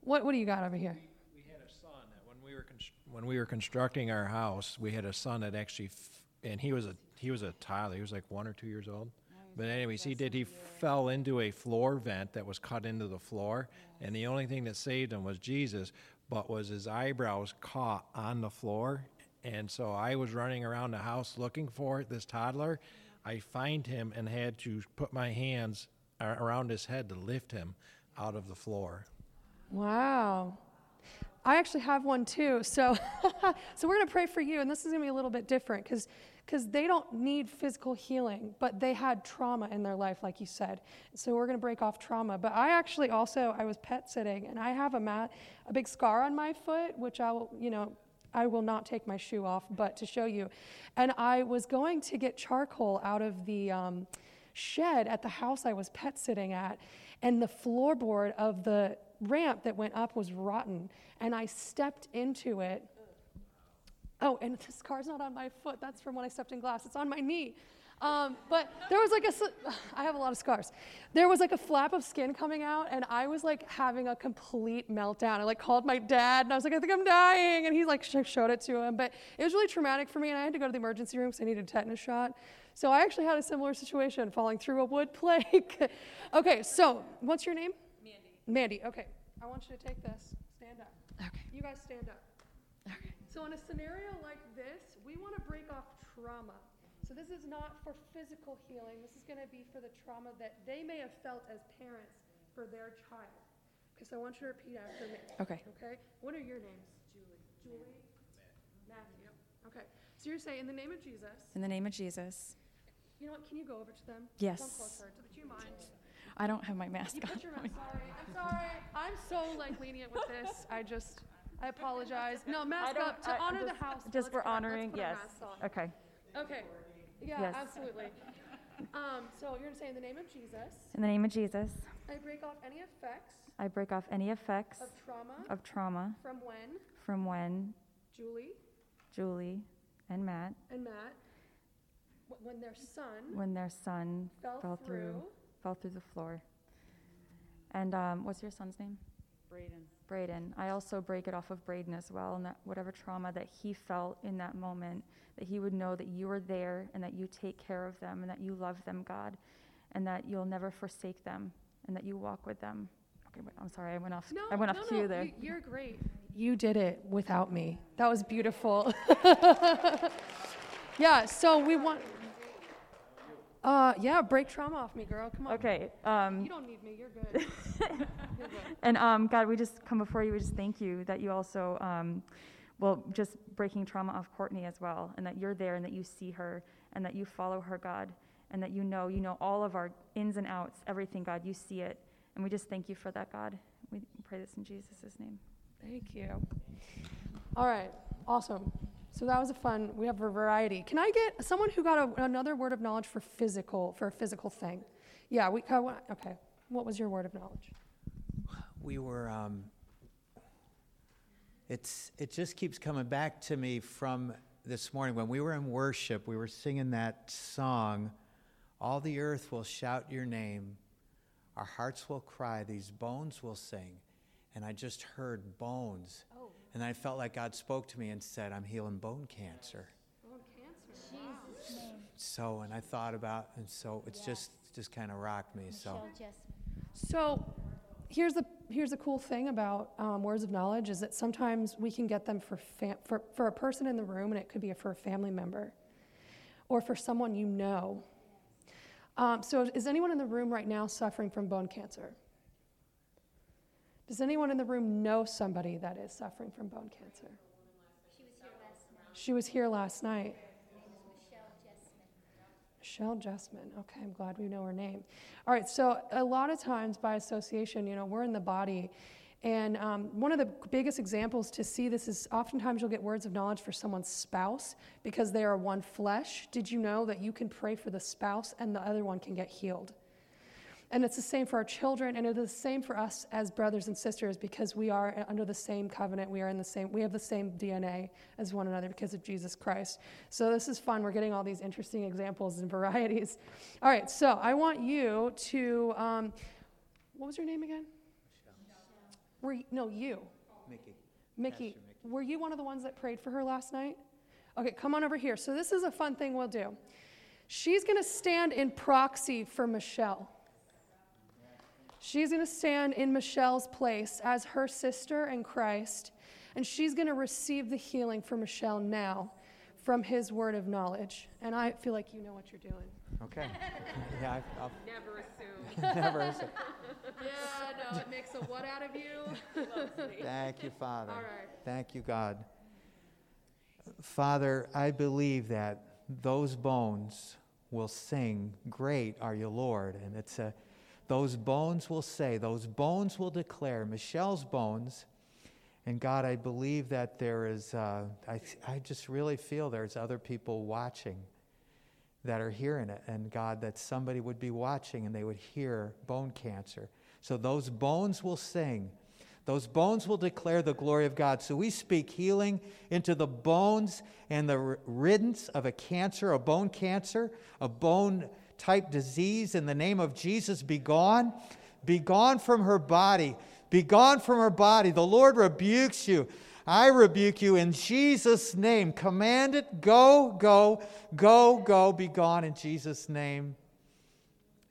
What what do you got over here? We had a son that when we were when we were constructing our house we had a son that actually f- and he was a he was a toddler. He was like one or two years old. But anyways, he did. He fell into a floor vent that was cut into the floor, and the only thing that saved him was Jesus but was his eyebrows caught on the floor. And so I was running around the house looking for this toddler. I find him and had to put my hands around his head to lift him out of the floor. Wow. I actually have one too. So, so we're going to pray for you, and this is going to be a little bit different because because they don't need physical healing, but they had trauma in their life, like you said. So we're going to break off trauma. But I actually also I was pet sitting, and I have a mat, a big scar on my foot, which I will, you know, I will not take my shoe off, but to show you. And I was going to get charcoal out of the um, shed at the house I was pet sitting at, and the floorboard of the ramp that went up was rotten, and I stepped into it Oh, and the scar's not on my foot. That's from when I stepped in glass. It's on my knee. Um, but there was like a, I have a lot of scars. There was like a flap of skin coming out, and I was like having a complete meltdown. I like called my dad, and I was like, I think I'm dying. And he like showed it to him. But it was really traumatic for me, and I had to go to the emergency room because I needed a tetanus shot. So I actually had a similar situation falling through a wood plank. okay, so what's your name? Mandy. Mandy, okay. I want you to take this. Stand up. Okay. You guys stand up. Okay. So in a scenario like this, we want to break off trauma. So this is not for physical healing. This is going to be for the trauma that they may have felt as parents for their child. Okay, so I want you to repeat after me. Okay. Okay. What are your names? Julie. Julie. Matthew. Okay. So you're saying in the name of Jesus. In the name of Jesus. You know what? Can you go over to them? Yes. Come closer. Do you mind? I don't have my mask You on. put your mask. Sorry, I'm sorry. I'm so like lenient with this. I just, I apologize. No, mask don't- up to I- honor the just- house. Just let's for put- let's honoring, put our yes. masks on. Okay. Okay. Yeah, Yes. absolutely. Um, so you're gonna say in the name of Jesus, In the name of Jesus, I break off any effects I break off any effects of trauma of trauma from when from when Julie Julie and Matt, and Matt, wh- when their son when their son Fell fell through, through. fell through the floor. And um, what's your son's name? Braden. Braden. I also break it off of Braden as well, and that whatever trauma that he felt in that moment, that he would know that you are there and that you take care of them and that you love them, God, and that you'll never forsake them and that you walk with them. Okay, wait, I'm sorry, I went off. No, I went no, off no, cue there. you- You're great. You did it without me. That was beautiful. yeah, so we want. Uh, yeah, break trauma off me, girl. Come on. Okay. Um, you don't need me. You're good. You're good. And um, God, we just come before you. We just thank you that you also, um, well, just breaking trauma off Courtney as well, and that you're there and that you see her and that you follow her, God, and that you know, you know all of our ins and outs, everything, God. You see it, and we just thank you for that, God. We pray this in Jesus' name. Thank you. All right, awesome. So that was a fun. We have a variety. Can I get someone who got a, another word of knowledge for physical for a physical thing? Yeah, we. Okay. What was your word of knowledge? we were um, it's it just keeps coming back to me from this morning when we were in worship we were singing that song all the earth will shout your name our hearts will cry these bones will sing and i just heard bones and i felt like god spoke to me and said i'm healing bone cancer Bone cancer. Wow. so and i thought about and so it's just just kind of rocked me so Michelle Jessman. So, here's the here's a cool thing about um, words of knowledge is that sometimes we can get them for, fam- for for a person in the room, and it could be for a family member, or for someone you know. Um, so, is anyone in the room right now suffering from bone cancer? Does anyone in the room know somebody that is suffering from bone cancer? She was here last night. Michelle Jessman. Okay, I'm glad we know her name. All right, so a lot of times by association, you know, we're in the body. And um, one of the biggest examples to see this is oftentimes you'll get words of knowledge for someone's spouse because they are one flesh. Did you know that you can pray for the spouse and the other one can get healed? And it's the same for our children, and it is the same for us as brothers and sisters because we are under the same covenant. We are in the same, we have the same DNA as one another because of Jesus Christ. So this is fun. We're getting all these interesting examples and varieties. All right, so I want you to, um, what was your name again? Were you, no, you. mickey Mickey, were you one of the ones that prayed for her last night? Okay, come on over here. So this is a fun thing we'll do. She's going to stand in proxy for Michelle. She's going to stand in Michelle's place as her sister in Christ, and she's going to receive the healing for Michelle now from his word of knowledge. And I feel like you know what you're doing. okay yeah I, I'll, Never assume. Never assume. yeah, no, it makes a what out of you? Thank you, Father. All right. Thank you, God. Father, I believe that those bones will sing, Great are you, Lord. And it's a, those bones will say, those bones will declare, Michelle's bones. And God, I believe that there is, uh, I, I just really feel there's other people watching that are hearing it. And God, that somebody would be watching and they would hear bone cancer. So those bones will sing. Those bones will declare the glory of God. So we speak healing into the bones and the riddance of a cancer, a bone cancer, a bone type disease. In the name of Jesus, be gone. Be gone from her body. Be gone from her body. The Lord rebukes you. I rebuke you in Jesus' name. Command it. Go, go, go, go. Be gone in Jesus' name.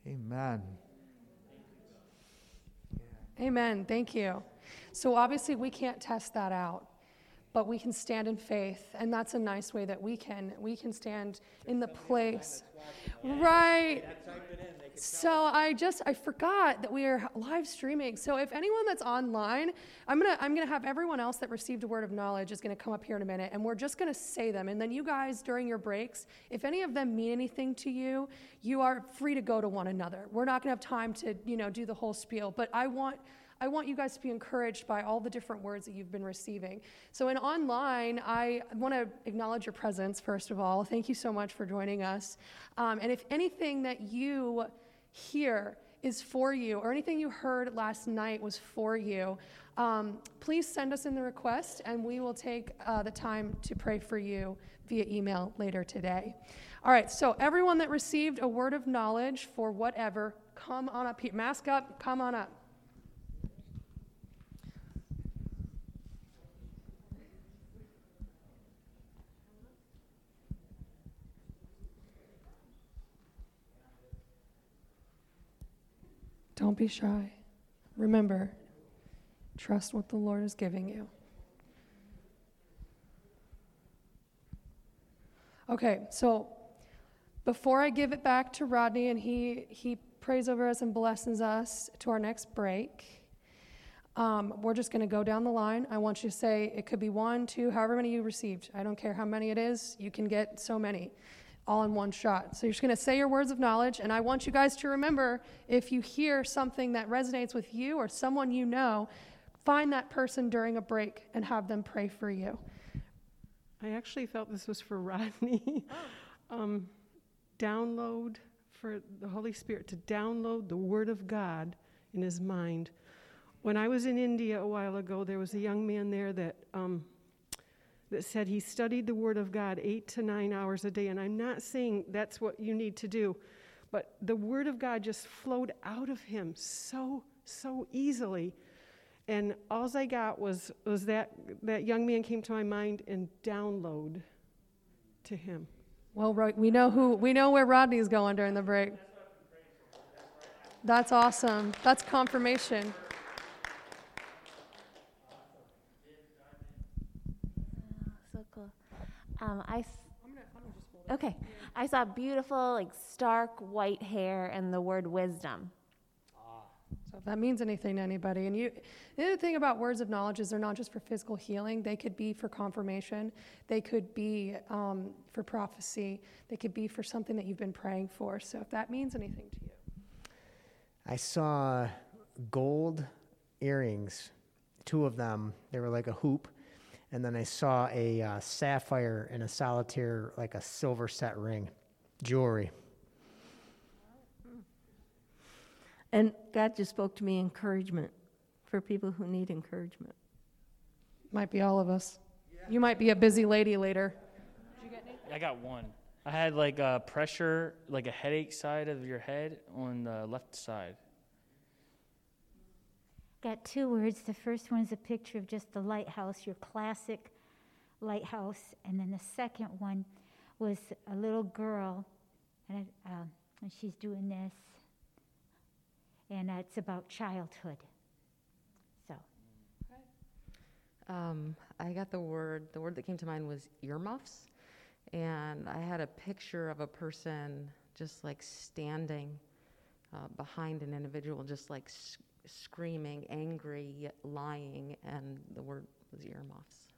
Amen. Amen. Thank you. So obviously we can't test that out. But we can stand in faith, and that's a nice way that we can we can stand in the place. Right. So I just I forgot that we are live streaming. So if anyone that's online, I'm gonna I'm gonna have everyone else that received a word of knowledge is gonna come up here in a minute, and we're just gonna say them. And then you guys during your breaks, if any of them mean anything to you, you are free to go to one another. We're not gonna have time to you know do the whole spiel, but I want I want you guys to be encouraged by all the different words that you've been receiving. So, in online, I want to acknowledge your presence, first of all. Thank you so much for joining us. Um, and if anything that you hear is for you, or anything you heard last night was for you, um, please send us in the request, and we will take uh, the time to pray for you via email later today. All right, so everyone that received a word of knowledge for whatever, come on up here. Mask up, come on up. Don't be shy. Remember, trust what the Lord is giving you. Okay, so before I give it back to Rodney and he, he prays over us and blesses us to our next break, um, we're just going to go down the line. I want you to say it could be one, two, however many you received. I don't care how many it is, you can get so many all in one shot. So you're just going to say your words of knowledge, and I want you guys to remember if you hear something that resonates with you or someone you know, find that person during a break and have them pray for you. I actually felt this was for Rodney. um, download for the Holy Spirit to download the Word of God in his mind. When I was in India a while ago, there was a young man there that um, that said he studied the Word of God eight to nine hours a day. And I'm not saying that's what you need to do, but the Word of God just flowed out of him so, so easily. And all I got was, was that, that young man came to my mind and download to him. Well, right, we know who we know where Rodney's going during the break. That's awesome. That's confirmation. Um, I, okay, I saw beautiful, like stark white hair and the word wisdom. So if that means anything to anybody, and you, the other thing about words of knowledge is they're not just for physical healing. They could be for confirmation. They could be um, for prophecy. They could be for something that you've been praying for. So if that means anything to you, I saw gold earrings, two of them. They were like a hoop, and then I saw a uh, sapphire and a solitaire, like a silver set ring, jewelry. And God just spoke to me encouragement for people who need encouragement. might be all of us. You might be a busy lady later. I got one. I had like a pressure, like a headache side of your head on the left side. Got two words. The first one is a picture of just the lighthouse, your classic lighthouse. And then the second one was a little girl, and, uh, and she's doing this. And uh, it's about childhood. So. Um, I got the word, the word that came to mind was earmuffs. And I had a picture of a person just like standing uh, behind an individual, just like screaming, angry, lying, and the word was earmuffs.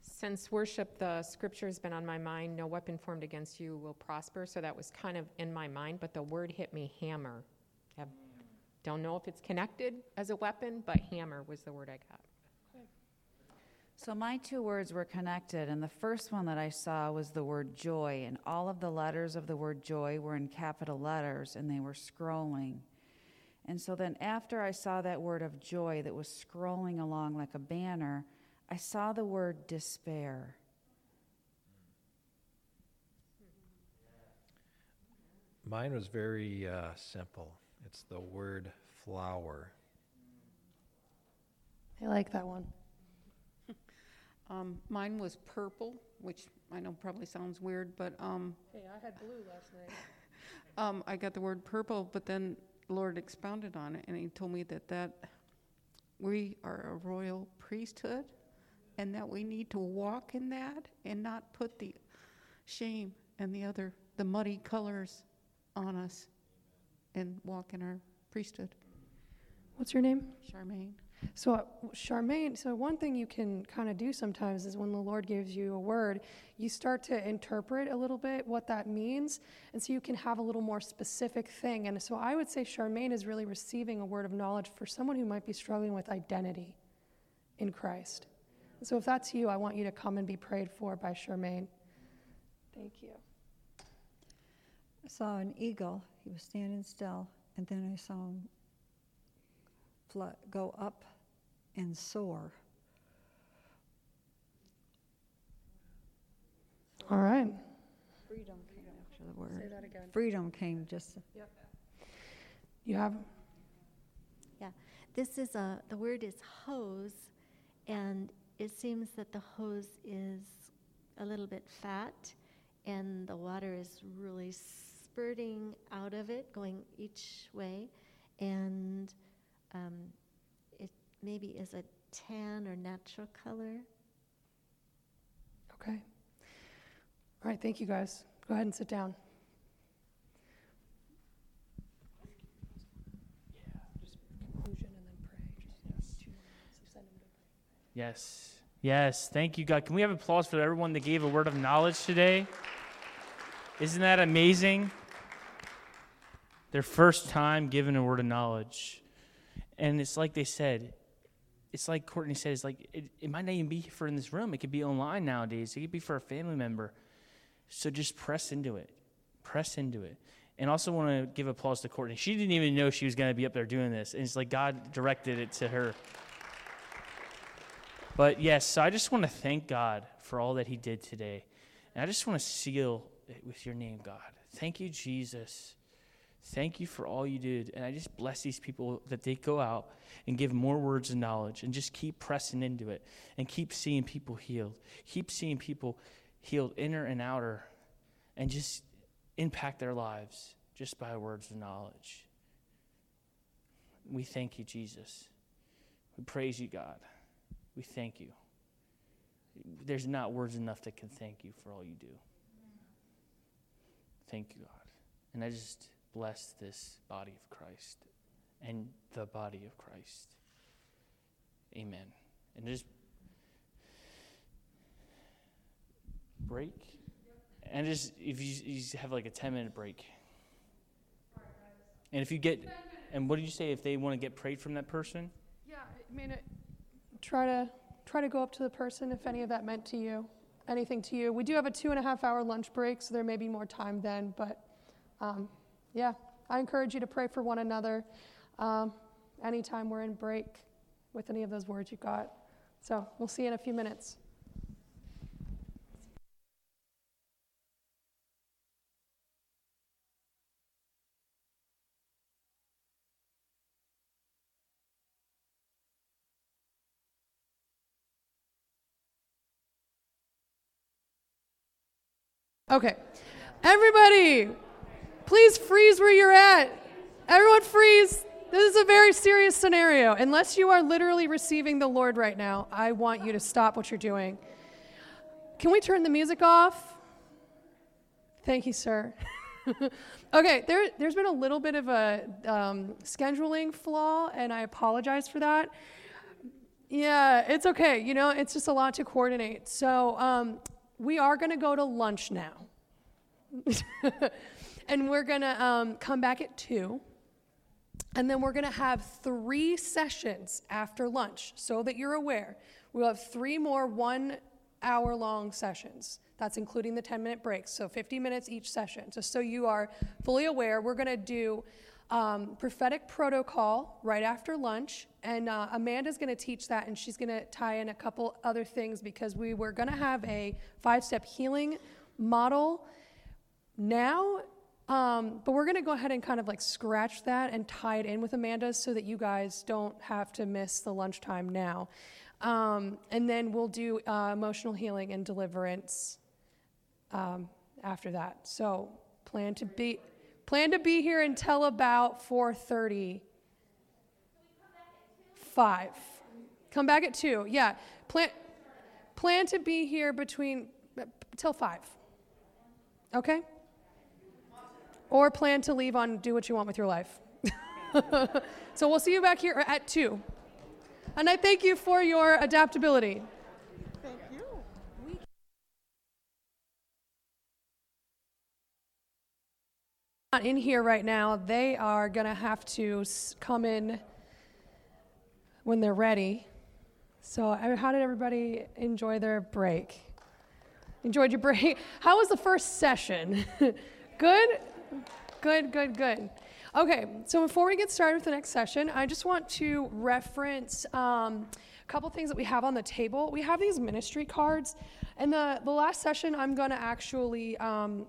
Since worship, the scripture has been on my mind no weapon formed against you will prosper. So that was kind of in my mind, but the word hit me hammer. I don't know if it's connected as a weapon, but hammer was the word I got. So my two words were connected, and the first one that I saw was the word joy, and all of the letters of the word joy were in capital letters, and they were scrolling. And so then, after I saw that word of joy that was scrolling along like a banner, I saw the word despair. Mine was very uh, simple. It's the word flower. I like that one. Um, mine was purple, which I know probably sounds weird, but um, Hey, I had blue last night. um, I got the word purple, but then Lord expounded on it, and He told me that that we are a royal priesthood and that we need to walk in that and not put the shame and the other, the muddy colors on us and walk in our priesthood. What's your name? Charmaine. So, Charmaine, so one thing you can kind of do sometimes is when the Lord gives you a word, you start to interpret a little bit what that means. And so you can have a little more specific thing. And so I would say Charmaine is really receiving a word of knowledge for someone who might be struggling with identity in Christ. So if that's you, I want you to come and be prayed for by Charmaine. Thank you. I saw an eagle. He was standing still, and then I saw him fly, go up and soar. All right. Freedom came after the word. Say that again. Freedom came just. Yep. You have. Yeah, this is a, the word is hose, and it seems that the hose is a little bit fat, and the water is really spurting out of it, going each way, and um, it maybe is a tan or natural color. Okay. All right, thank you guys. Go ahead and sit down. Yes. Yes. Thank you, God. Can we have applause for everyone that gave a word of knowledge today? Isn't that amazing? Their first time giving a word of knowledge. And it's like they said, it's like Courtney said, it's like it, it might not even be for in this room. It could be online nowadays. It could be for a family member. So just press into it. Press into it. And also want to give applause to Courtney. She didn't even know she was going to be up there doing this. And it's like God directed it to her. But yes, so I just want to thank God for all that He did today. And I just want to seal it with your name, God. Thank you, Jesus. Thank you for all you did. And I just bless these people that they go out and give more words of knowledge and just keep pressing into it and keep seeing people healed. Keep seeing people healed inner and outer and just impact their lives just by words of knowledge. We thank you, Jesus. We praise you, God. We thank you. There's not words enough that can thank you for all you do. Thank you, God. And I just bless this body of Christ and the body of Christ. Amen. And just break. And just, if you, you have like a 10 minute break. And if you get, and what did you say if they want to get prayed from that person? Yeah, I mean, it, try to try to go up to the person if any of that meant to you, anything to you. We do have a two and a half hour lunch break, so there may be more time then. But um, yeah, I encourage you to pray for one another um, anytime we're in break with any of those words you got. So we'll see you in a few minutes. Okay. Everybody, please freeze where you're at. Everyone freeze. This is a very serious scenario. Unless you are literally receiving the Lord right now, I want you to stop what you're doing. Can we turn the music off? Thank you, sir. okay, there, there's been a little bit of a um, scheduling flaw, and I apologize for that. Yeah, it's okay. You know, it's just a lot to coordinate. So, um, we are going to go to lunch now. and we're going to um, come back at 2. And then we're going to have three sessions after lunch so that you're aware. We'll have three more one hour long sessions. That's including the 10 minute breaks, so 50 minutes each session. Just so you are fully aware, we're going to do um, prophetic protocol right after lunch. And uh, Amanda's going to teach that, and she's going to tie in a couple other things because we were going to have a five step healing model now. Um, but we're going to go ahead and kind of like scratch that and tie it in with Amanda's so that you guys don't have to miss the lunchtime now. Um, and then we'll do uh, emotional healing and deliverance um, after that. So plan to be Plan to be here until about 4:30. five. Come back at two. Yeah. Plan, plan to be here between till five. Okay? Or plan to leave on do what you want with your life. so we'll see you back here at two. And I thank you for your adaptability. Thank you. Not in here right now. They are going to have to come in when they're ready. So, how did everybody enjoy their break? Enjoyed your break? How was the first session? good? Good, good, good. Okay, so before we get started with the next session, I just want to reference um, a couple things that we have on the table. We have these ministry cards, and the, the last session, I'm going to actually um,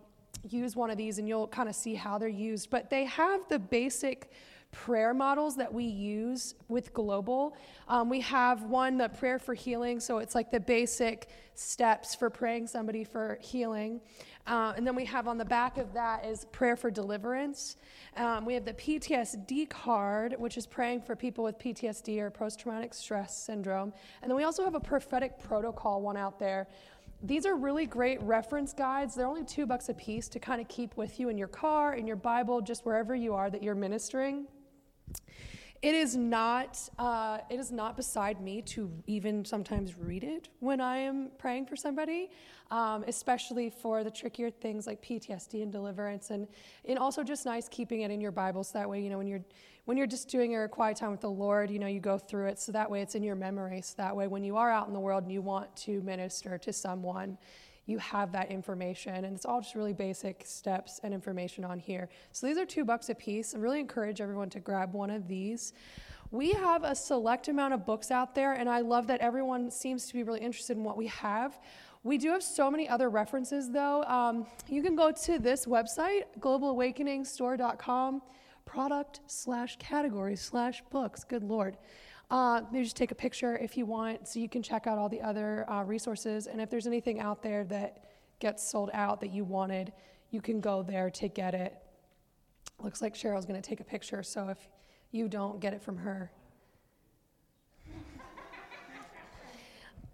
use one of these, and you'll kind of see how they're used. But they have the basic prayer models that we use with Global. Um, we have one, the prayer for healing, so it's like the basic steps for praying somebody for healing. Uh, and then we have on the back of that is prayer for deliverance. Um, we have the PTSD card, which is praying for people with PTSD or post traumatic stress syndrome. And then we also have a prophetic protocol one out there. These are really great reference guides. They're only two bucks a piece to kind of keep with you in your car, in your Bible, just wherever you are that you're ministering. It is not. Uh, it is not beside me to even sometimes read it when I am praying for somebody, um, especially for the trickier things like PTSD and deliverance, and and also just nice keeping it in your Bible so that way you know when you're when you're just doing your quiet time with the Lord, you know you go through it so that way it's in your memory. So that way when you are out in the world and you want to minister to someone, you have that information. And it's all just really basic steps and information on here. So these are two bucks a piece. I really encourage everyone to grab one of these. We have a select amount of books out there, and I love that everyone seems to be really interested in what we have. We do have so many other references, though. Um, you can go to this website, globalawakeningstore.com, product slash category slash books. Good Lord. Uh, you just take a picture if you want, so you can check out all the other uh, resources. And if there's anything out there that gets sold out that you wanted, you can go there to get it. Looks like Cheryl's going to take a picture, so if you don't get it from her.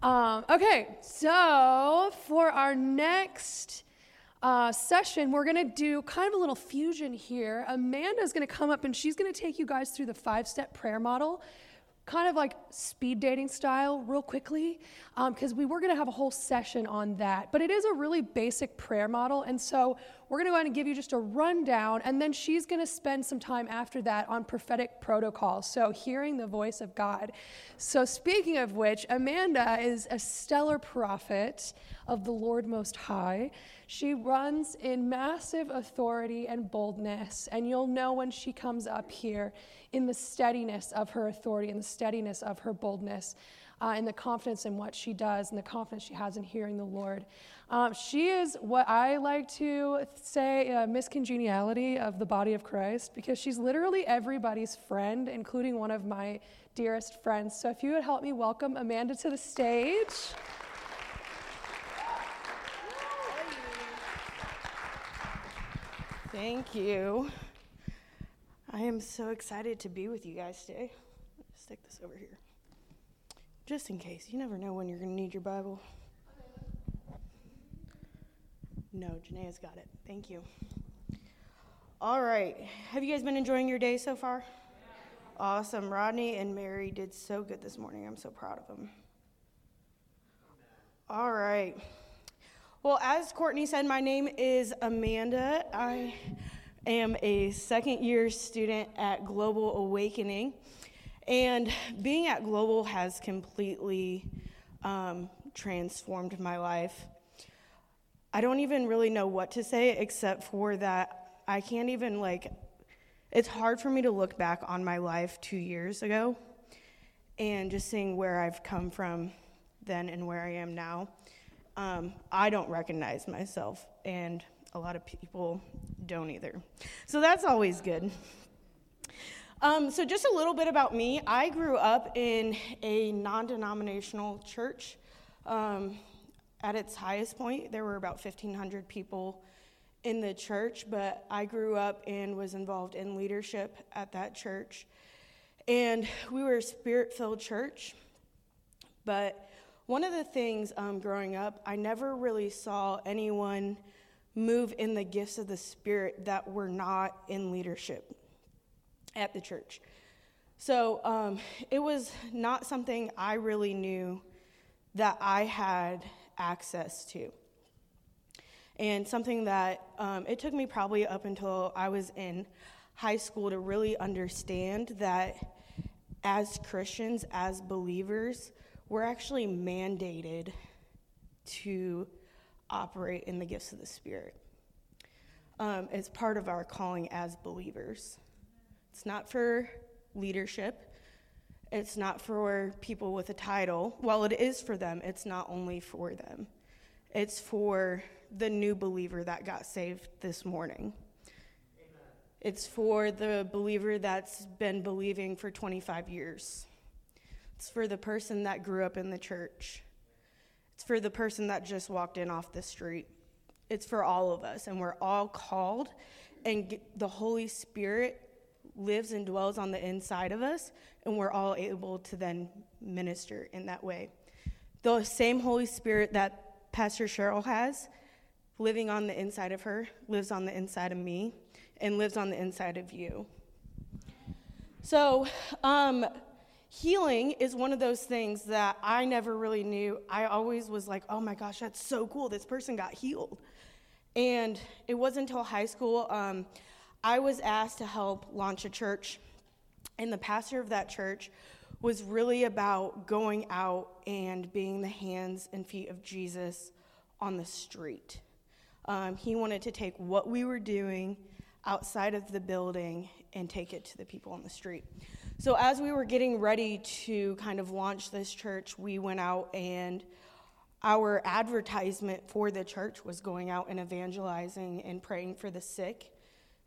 Um, okay, so for our next uh, session, we're going to do kind of a little fusion here. Amanda's going to come up and she's going to take you guys through the five step prayer model kind of like speed dating style, real quickly, because um, we were going to have a whole session on that. But it is a really basic prayer model, and so we're going to go ahead and give you just a rundown, and then she's going to spend some time after that on prophetic protocol, so hearing the voice of God. So, speaking of which, Amanda is a stellar prophet of the Lord Most High. She runs in massive authority and boldness, and you'll know when she comes up here in the steadiness of her authority and the steadiness of her boldness. Uh, and the confidence in what she does and the confidence she has in hearing the Lord. Um, she is what I like to say a Miss Congeniality of the body of Christ because she's literally everybody's friend, including one of my dearest friends. So if you would help me welcome Amanda to the stage. Thank you. I am so excited to be with you guys today. Stick this over here. Just in case. You never know when you're going to need your Bible. No, Janae's got it. Thank you. All right. Have you guys been enjoying your day so far? Awesome. Rodney and Mary did so good this morning. I'm so proud of them. All right. Well, as Courtney said, my name is Amanda. I am a second year student at Global Awakening. And being at Global has completely um, transformed my life. I don't even really know what to say except for that I can't even, like, it's hard for me to look back on my life two years ago and just seeing where I've come from then and where I am now. Um, I don't recognize myself, and a lot of people don't either. So that's always good. Um, so, just a little bit about me. I grew up in a non denominational church. Um, at its highest point, there were about 1,500 people in the church, but I grew up and was involved in leadership at that church. And we were a spirit filled church. But one of the things um, growing up, I never really saw anyone move in the gifts of the Spirit that were not in leadership at the church. So um, it was not something I really knew that I had access to. And something that um, it took me probably up until I was in high school to really understand that as Christians, as believers, we're actually mandated to operate in the gifts of the Spirit. Um, it's part of our calling as believers. It's not for leadership, it's not for people with a title. While it is for them, it's not only for them, it's for the new believer that got saved this morning. It's for the believer that's been believing for 25 years. It's for the person that grew up in the church. It's for the person that just walked in off the street. It's for all of us, and we're all called, and the Holy Spirit lives and dwells on the inside of us, and we're all able to then minister in that way. The same Holy Spirit that Pastor Cheryl has living on the inside of her lives on the inside of me and lives on the inside of you. So, um, healing is one of those things that I never really knew. I always was like, oh my gosh, that's so cool. This person got healed. And it wasn't until high school, um, I was asked to help launch a church. And the pastor of that church was really about going out and being the hands and feet of Jesus on the street. Um, he wanted to take what we were doing outside of the building and take it to the people on the street. So, as we were getting ready to kind of launch this church, we went out and our advertisement for the church was going out and evangelizing and praying for the sick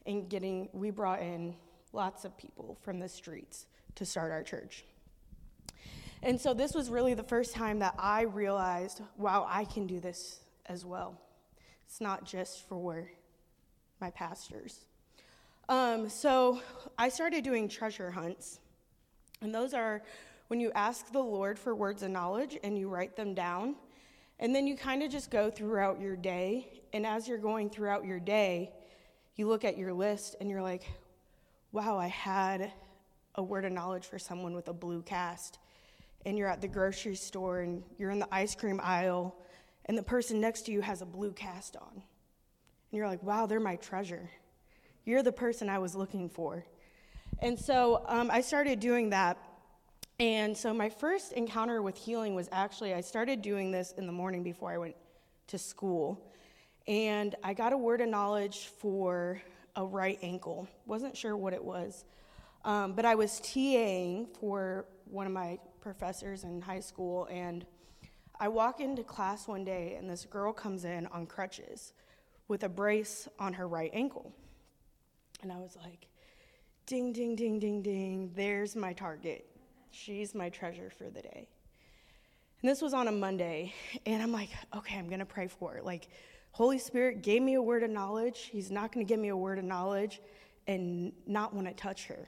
and getting, we brought in lots of people from the streets to start our church. And so, this was really the first time that I realized wow, I can do this as well. It's not just for my pastors. Um, so I started doing treasure hunts. And those are when you ask the Lord for words of knowledge and you write them down. And then you kind of just go throughout your day. And as you're going throughout your day, you look at your list and you're like, wow, I had a word of knowledge for someone with a blue cast. And you're at the grocery store and you're in the ice cream aisle, and the person next to you has a blue cast on. And you're like, wow, they're my treasure. You're the person I was looking for. And so um, I started doing that. And so my first encounter with healing was actually, I started doing this in the morning before I went to school. And I got a word of knowledge for a right ankle. Wasn't sure what it was. Um, but I was TAing for one of my professors in high school. And I walk into class one day, and this girl comes in on crutches with a brace on her right ankle. And I was like, ding, ding, ding, ding, ding, there's my target. She's my treasure for the day. And this was on a Monday, and I'm like, okay, I'm gonna pray for her. Like, Holy Spirit gave me a word of knowledge. He's not gonna give me a word of knowledge and not wanna touch her.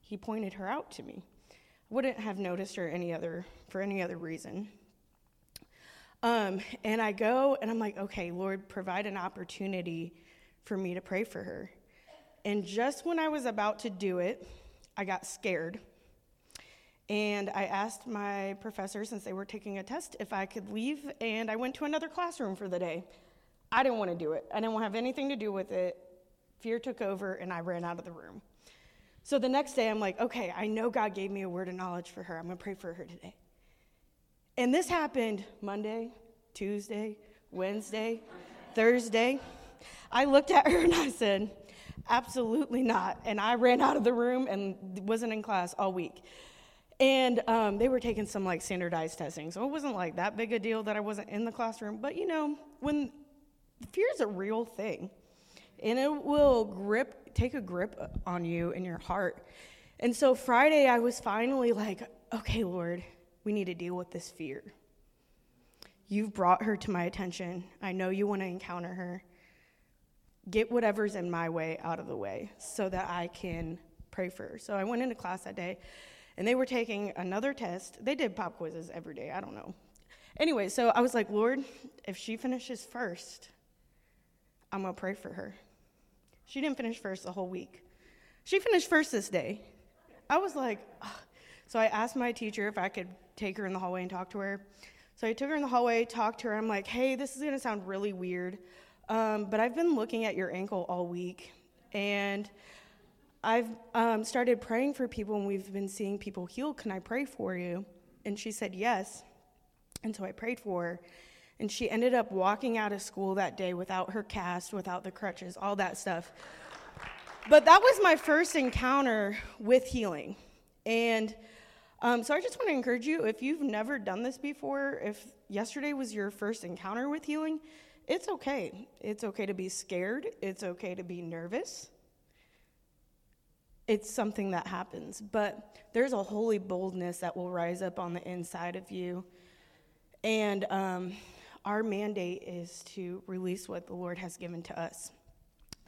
He pointed her out to me. I wouldn't have noticed her any other for any other reason. Um, and I go and I'm like, okay, Lord, provide an opportunity for me to pray for her. And just when I was about to do it, I got scared. And I asked my professor, since they were taking a test, if I could leave, and I went to another classroom for the day. I didn't want to do it, I didn't want to have anything to do with it. Fear took over, and I ran out of the room. So the next day, I'm like, okay, I know God gave me a word of knowledge for her. I'm going to pray for her today. And this happened Monday, Tuesday, Wednesday, Thursday. I looked at her and I said, Absolutely not. And I ran out of the room and wasn't in class all week. And um, they were taking some like standardized testing. So it wasn't like that big a deal that I wasn't in the classroom. But you know, when fear is a real thing and it will grip, take a grip on you in your heart. And so Friday, I was finally like, okay, Lord, we need to deal with this fear. You've brought her to my attention. I know you want to encounter her get whatever's in my way out of the way so that I can pray for her. So I went into class that day, and they were taking another test. They did pop quizzes every day. I don't know. Anyway, so I was like, Lord, if she finishes first, I'm going to pray for her. She didn't finish first the whole week. She finished first this day. I was like, so I asked my teacher if I could take her in the hallway and talk to her. So I took her in the hallway, talked to her. I'm like, hey, this is going to sound really weird, um, but I've been looking at your ankle all week, and I've um, started praying for people, and we've been seeing people healed. Can I pray for you? And she said yes. And so I prayed for her. And she ended up walking out of school that day without her cast, without the crutches, all that stuff. But that was my first encounter with healing. And um, so I just want to encourage you if you've never done this before, if yesterday was your first encounter with healing, it's okay. It's okay to be scared, it's okay to be nervous. It's something that happens, but there's a holy boldness that will rise up on the inside of you. And um, our mandate is to release what the Lord has given to us.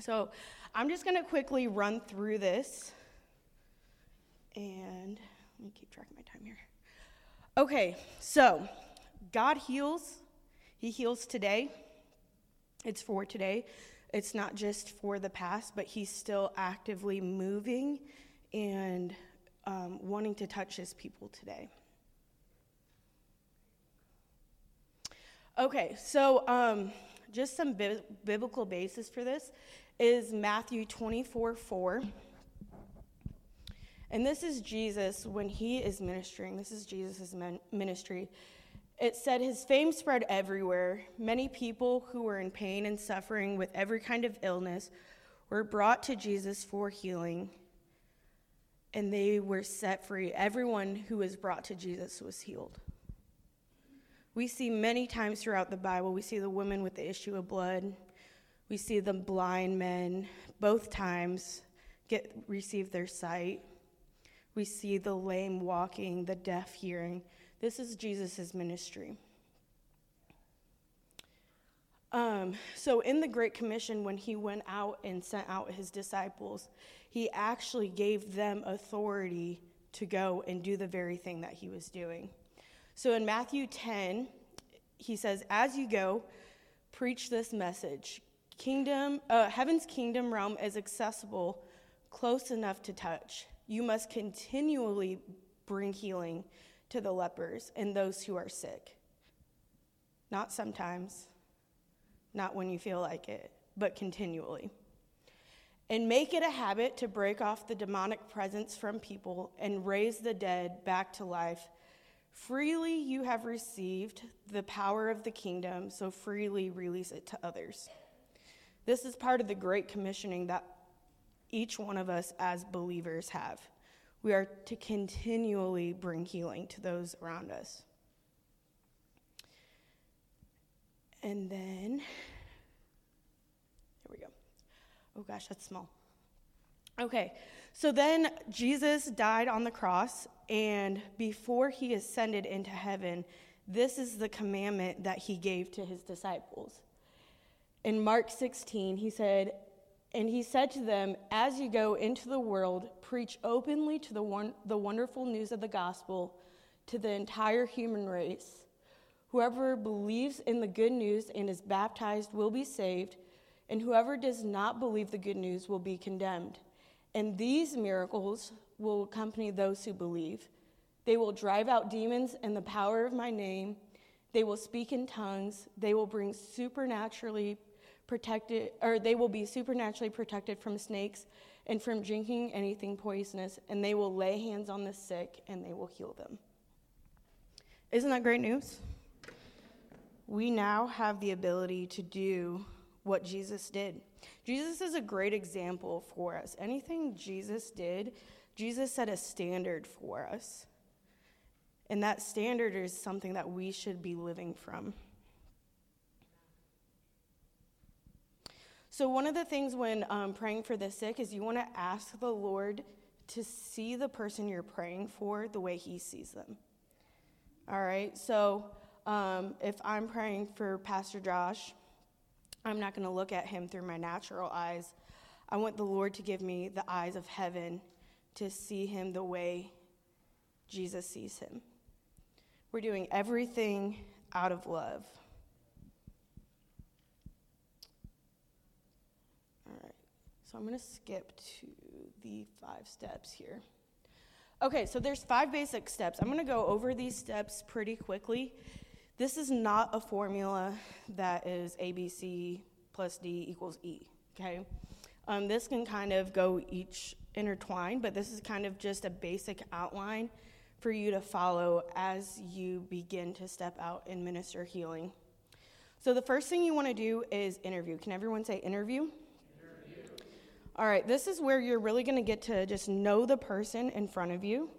So I'm just going to quickly run through this. And let me keep track of my time here. Okay, so God heals. He heals today. It's for today. It's not just for the past, but He's still actively moving and um, wanting to touch His people today. Okay, so um, just some bi- biblical basis for this is Matthew 24 4. And this is Jesus when he is ministering. This is Jesus' ministry. It said his fame spread everywhere. Many people who were in pain and suffering with every kind of illness were brought to Jesus for healing, and they were set free. Everyone who was brought to Jesus was healed. We see many times throughout the Bible, we see the woman with the issue of blood, we see the blind men, both times get receive their sight. We see the lame walking, the deaf hearing. This is Jesus' ministry. Um, so, in the Great Commission, when he went out and sent out his disciples, he actually gave them authority to go and do the very thing that he was doing. So, in Matthew 10, he says, As you go, preach this message Kingdom, uh, heaven's kingdom realm is accessible, close enough to touch. You must continually bring healing to the lepers and those who are sick. Not sometimes, not when you feel like it, but continually. And make it a habit to break off the demonic presence from people and raise the dead back to life. Freely you have received the power of the kingdom, so freely release it to others. This is part of the great commissioning that each one of us as believers have. We are to continually bring healing to those around us. And then, here we go. Oh gosh, that's small. Okay, so then Jesus died on the cross, and before he ascended into heaven, this is the commandment that he gave to his disciples in Mark 16, he said, And he said to them, As you go into the world, preach openly to the, one, the wonderful news of the gospel to the entire human race. Whoever believes in the good news and is baptized will be saved, and whoever does not believe the good news will be condemned. And these miracles will accompany those who believe. They will drive out demons in the power of my name. They will speak in tongues. They will bring supernaturally protected, or they will be supernaturally protected from snakes and from drinking anything poisonous, and they will lay hands on the sick and they will heal them. Isn't that great news? We now have the ability to do what Jesus did. Jesus is a great example for us. Anything Jesus did, Jesus set a standard for us. And that standard is something that we should be living from. So, one of the things when um, praying for the sick is you want to ask the Lord to see the person you're praying for the way He sees them. All right? So, um, if I'm praying for Pastor Josh, I'm not going to look at him through my natural eyes. I want the Lord to give me the eyes of heaven to see him the way Jesus sees him. We're doing everything out of love. All right, so I'm going to skip to the five steps here. Okay, so there's five basic steps. I'm going to go over these steps pretty quickly. This is not a formula that is ABC plus D equals E, okay? Um, this can kind of go each intertwined, but this is kind of just a basic outline for you to follow as you begin to step out and minister healing. So, the first thing you want to do is interview. Can everyone say interview? All right, this is where you're really going to get to just know the person in front of you,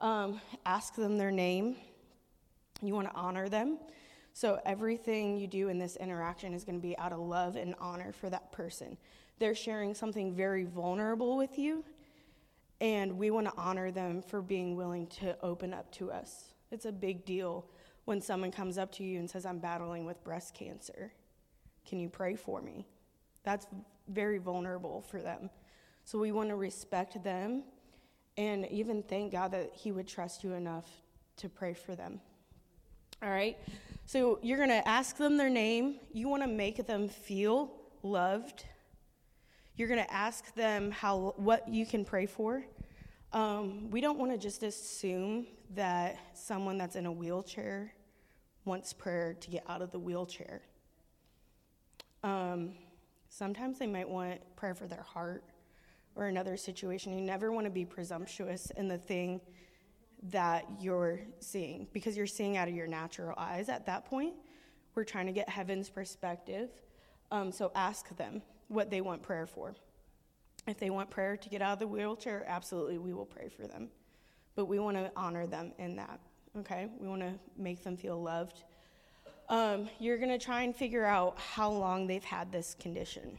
um, ask them their name. You want to honor them. So, everything you do in this interaction is going to be out of love and honor for that person. They're sharing something very vulnerable with you, and we want to honor them for being willing to open up to us. It's a big deal when someone comes up to you and says, I'm battling with breast cancer. Can you pray for me? That's very vulnerable for them. So we want to respect them and even thank God that He would trust you enough to pray for them. All right? So you're going to ask them their name. You want to make them feel loved you're going to ask them how what you can pray for. Um, we don't want to just assume that someone that's in a wheelchair wants prayer to get out of the wheelchair. Um, sometimes they might want prayer for their heart or another situation. You never want to be presumptuous in the thing that you're seeing because you're seeing out of your natural eyes at that point. We're trying to get heaven's perspective. Um, so ask them what they want prayer for. If they want prayer to get out of the wheelchair, absolutely, we will pray for them. But we want to honor them in that, okay? We want to make them feel loved. Um, you're going to try and figure out how long they've had this condition.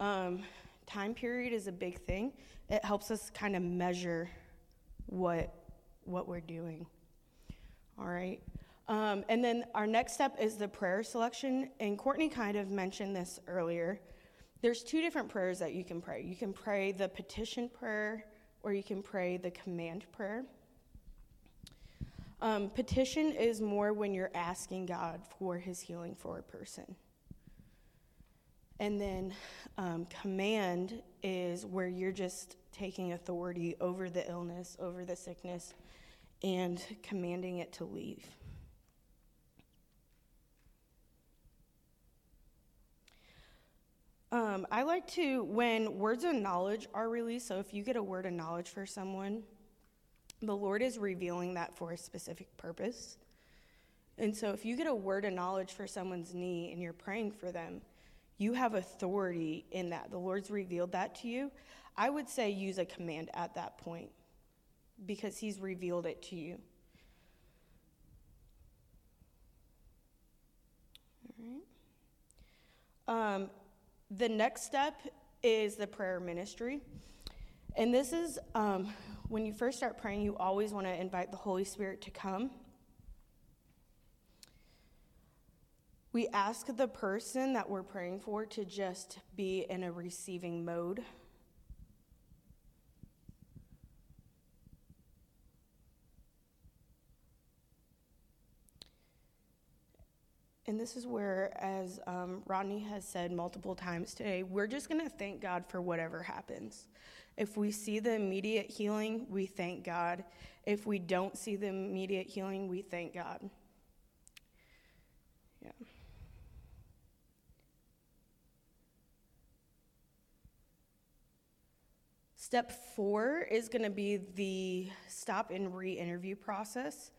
Um, time period is a big thing. It helps us kind of measure what what we're doing. All right. Um, and then our next step is the prayer selection. And Courtney kind of mentioned this earlier. There's two different prayers that you can pray. You can pray the petition prayer, or you can pray the command prayer. Um, petition is more when you're asking God for his healing for a person. And then um, command is where you're just taking authority over the illness, over the sickness, and commanding it to leave. Um, I like to, when words of knowledge are released, so if you get a word of knowledge for someone, the Lord is revealing that for a specific purpose. And so if you get a word of knowledge for someone's knee and you're praying for them, you have authority in that. The Lord's revealed that to you. I would say use a command at that point because He's revealed it to you. All right. Um, the next step is the prayer ministry. And this is um, when you first start praying, you always want to invite the Holy Spirit to come. We ask the person that we're praying for to just be in a receiving mode. And this is where, as um, Rodney has said multiple times today, we're just going to thank God for whatever happens. If we see the immediate healing, we thank God. If we don't see the immediate healing, we thank God. Yeah. Step four is going to be the stop and re interview process.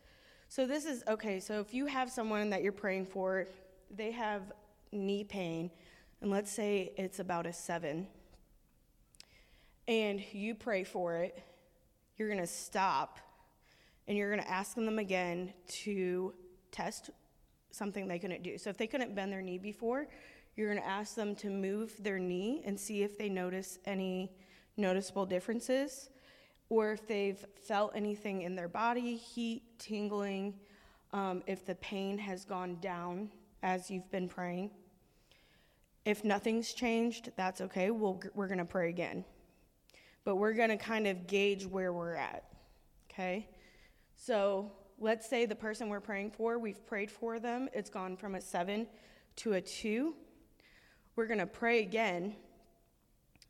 So this is okay. So if you have someone that you're praying for, they have knee pain, and let's say it's about a seven, and you pray for it, you're going to stop and you're going to ask them again to test something they couldn't do. So if they couldn't bend their knee before, you're going to ask them to move their knee and see if they notice any noticeable differences or if they've felt anything in their body heat, tingling, um, if the pain has gone down as you've been praying. If nothing's changed, that's okay. We'll, we're going to pray again. But we're going to kind of gauge where we're at. Okay? So let's say the person we're praying for, we've prayed for them, it's gone from a seven to a two. We're going to pray again,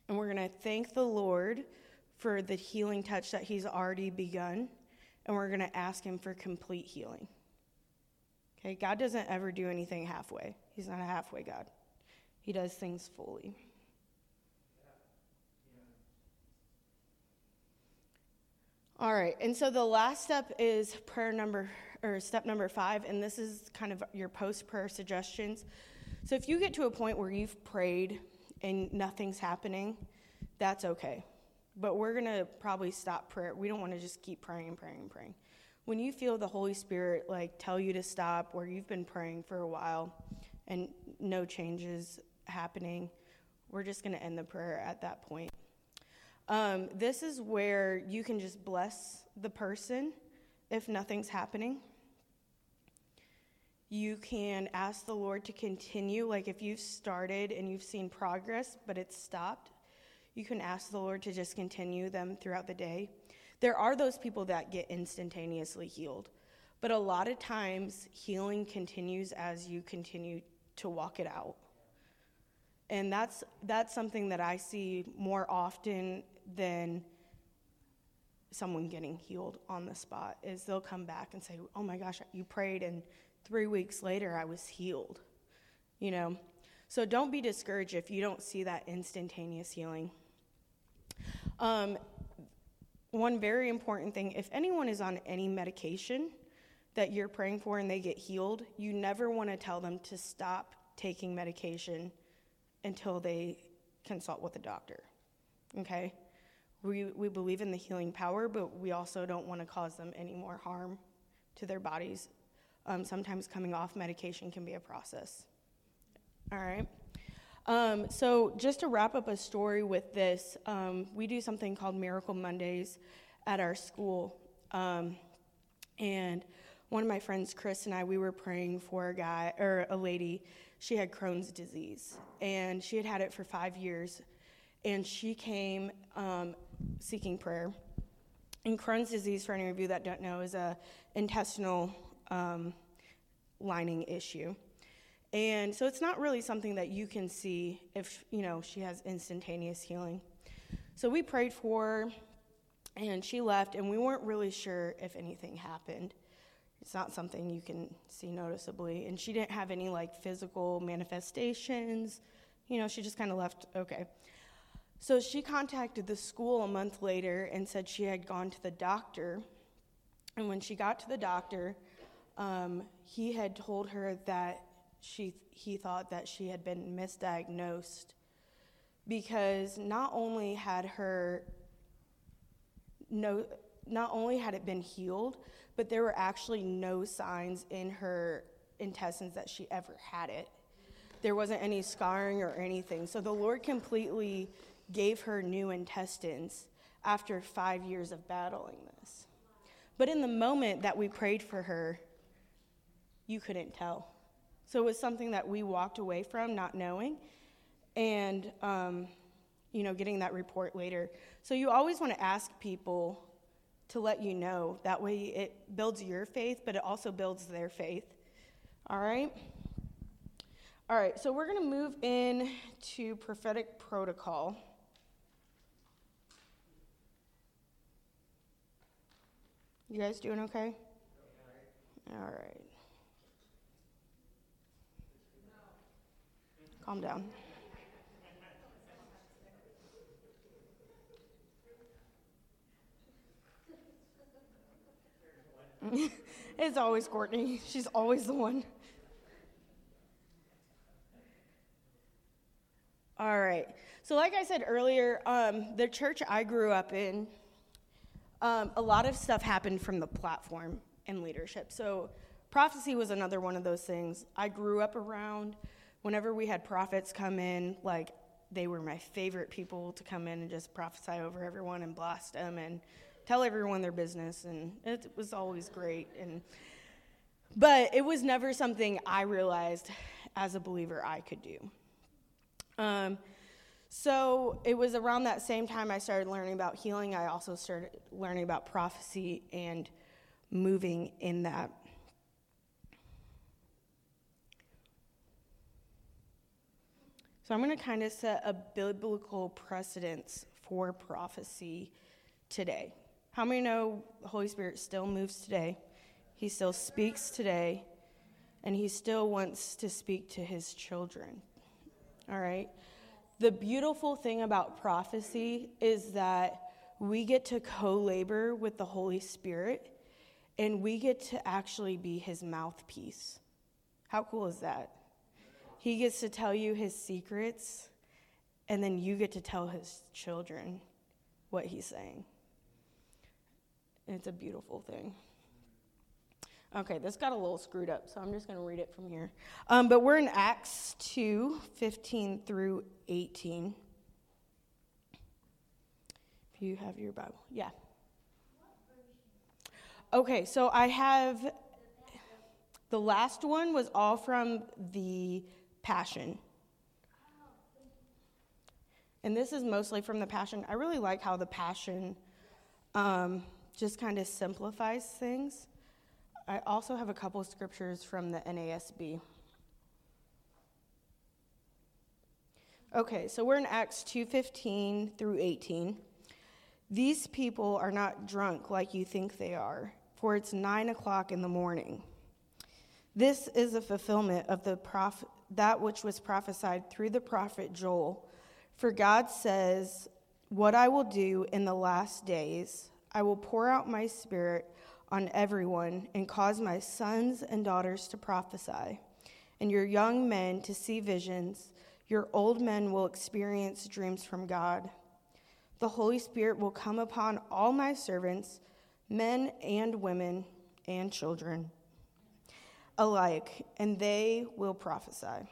and we're going to thank the Lord for the healing touch that He's already begun, and we're going to ask Him for complete healing. Okay, God doesn't ever do anything halfway, He's not a halfway God, He does things fully. All right, and so the last step is prayer number, or step number five, and this is kind of your post prayer suggestions. So if you get to a point where you've prayed and nothing's happening, that's okay. But we're going to probably stop prayer. We don't want to just keep praying and praying and praying. When you feel the Holy Spirit like tell you to stop where you've been praying for a while and no changes happening, we're just going to end the prayer at that point. Um, this is where you can just bless the person if nothing's happening. You can ask the Lord to continue. Like if you've started and you've seen progress, but it's stopped, you can ask the Lord to just continue them throughout the day. There are those people that get instantaneously healed, but a lot of times healing continues as you continue to walk it out. And that's that's something that I see more often than someone getting healed on the spot is they'll come back and say, "Oh my gosh, you prayed and 3 weeks later I was healed." You know. So don't be discouraged if you don't see that instantaneous healing. Um, one very important thing if anyone is on any medication that you're praying for and they get healed, you never want to tell them to stop taking medication until they consult with a doctor. Okay? We, we believe in the healing power, but we also don't want to cause them any more harm to their bodies. Um, sometimes coming off medication can be a process. All right? Um, so, just to wrap up a story with this, um, we do something called Miracle Mondays at our school. Um, and one of my friends, Chris, and I, we were praying for a guy or a lady. She had Crohn's disease, and she had had it for five years. And she came um, seeking prayer. And Crohn's disease, for any of you that don't know, is a intestinal um, lining issue. And so it's not really something that you can see if, you know, she has instantaneous healing. So we prayed for her, and she left, and we weren't really sure if anything happened. It's not something you can see noticeably. And she didn't have any like physical manifestations. You know, she just kind of left, okay. So she contacted the school a month later and said she had gone to the doctor. And when she got to the doctor, um, he had told her that she, he thought that she had been misdiagnosed because not only had her no, not only had it been healed, but there were actually no signs in her intestines that she ever had it. There wasn't any scarring or anything. So the Lord completely gave her new intestines after five years of battling this. But in the moment that we prayed for her, you couldn't tell. So it was something that we walked away from not knowing and, um, you know, getting that report later. So you always want to ask people to let you know. That way it builds your faith, but it also builds their faith. All right? All right, so we're going to move in to prophetic protocol. You guys doing okay? All right. Calm down. it's always Courtney. She's always the one. All right. So, like I said earlier, um, the church I grew up in, um, a lot of stuff happened from the platform and leadership. So, prophecy was another one of those things. I grew up around. Whenever we had prophets come in, like they were my favorite people to come in and just prophesy over everyone and blast them and tell everyone their business, and it was always great. And but it was never something I realized as a believer I could do. Um, So it was around that same time I started learning about healing. I also started learning about prophecy and moving in that. So I'm going to kind of set a biblical precedence for prophecy today. How many know the Holy Spirit still moves today? He still speaks today, and he still wants to speak to his children. All right? The beautiful thing about prophecy is that we get to co labor with the Holy Spirit and we get to actually be his mouthpiece. How cool is that? He gets to tell you his secrets, and then you get to tell his children what he's saying. It's a beautiful thing. Okay, this got a little screwed up, so I'm just going to read it from here. Um, but we're in Acts 2 15 through 18. If you have your Bible, yeah. Okay, so I have the last one was all from the Passion. And this is mostly from the Passion. I really like how the Passion um, just kind of simplifies things. I also have a couple scriptures from the NASB. Okay, so we're in Acts 2:15 through 18. These people are not drunk like you think they are, for it's nine o'clock in the morning. This is a fulfillment of the prophet, that which was prophesied through the prophet Joel. For God says, What I will do in the last days, I will pour out my spirit on everyone and cause my sons and daughters to prophesy, and your young men to see visions. Your old men will experience dreams from God. The Holy Spirit will come upon all my servants, men and women and children alike, and they will prophesy.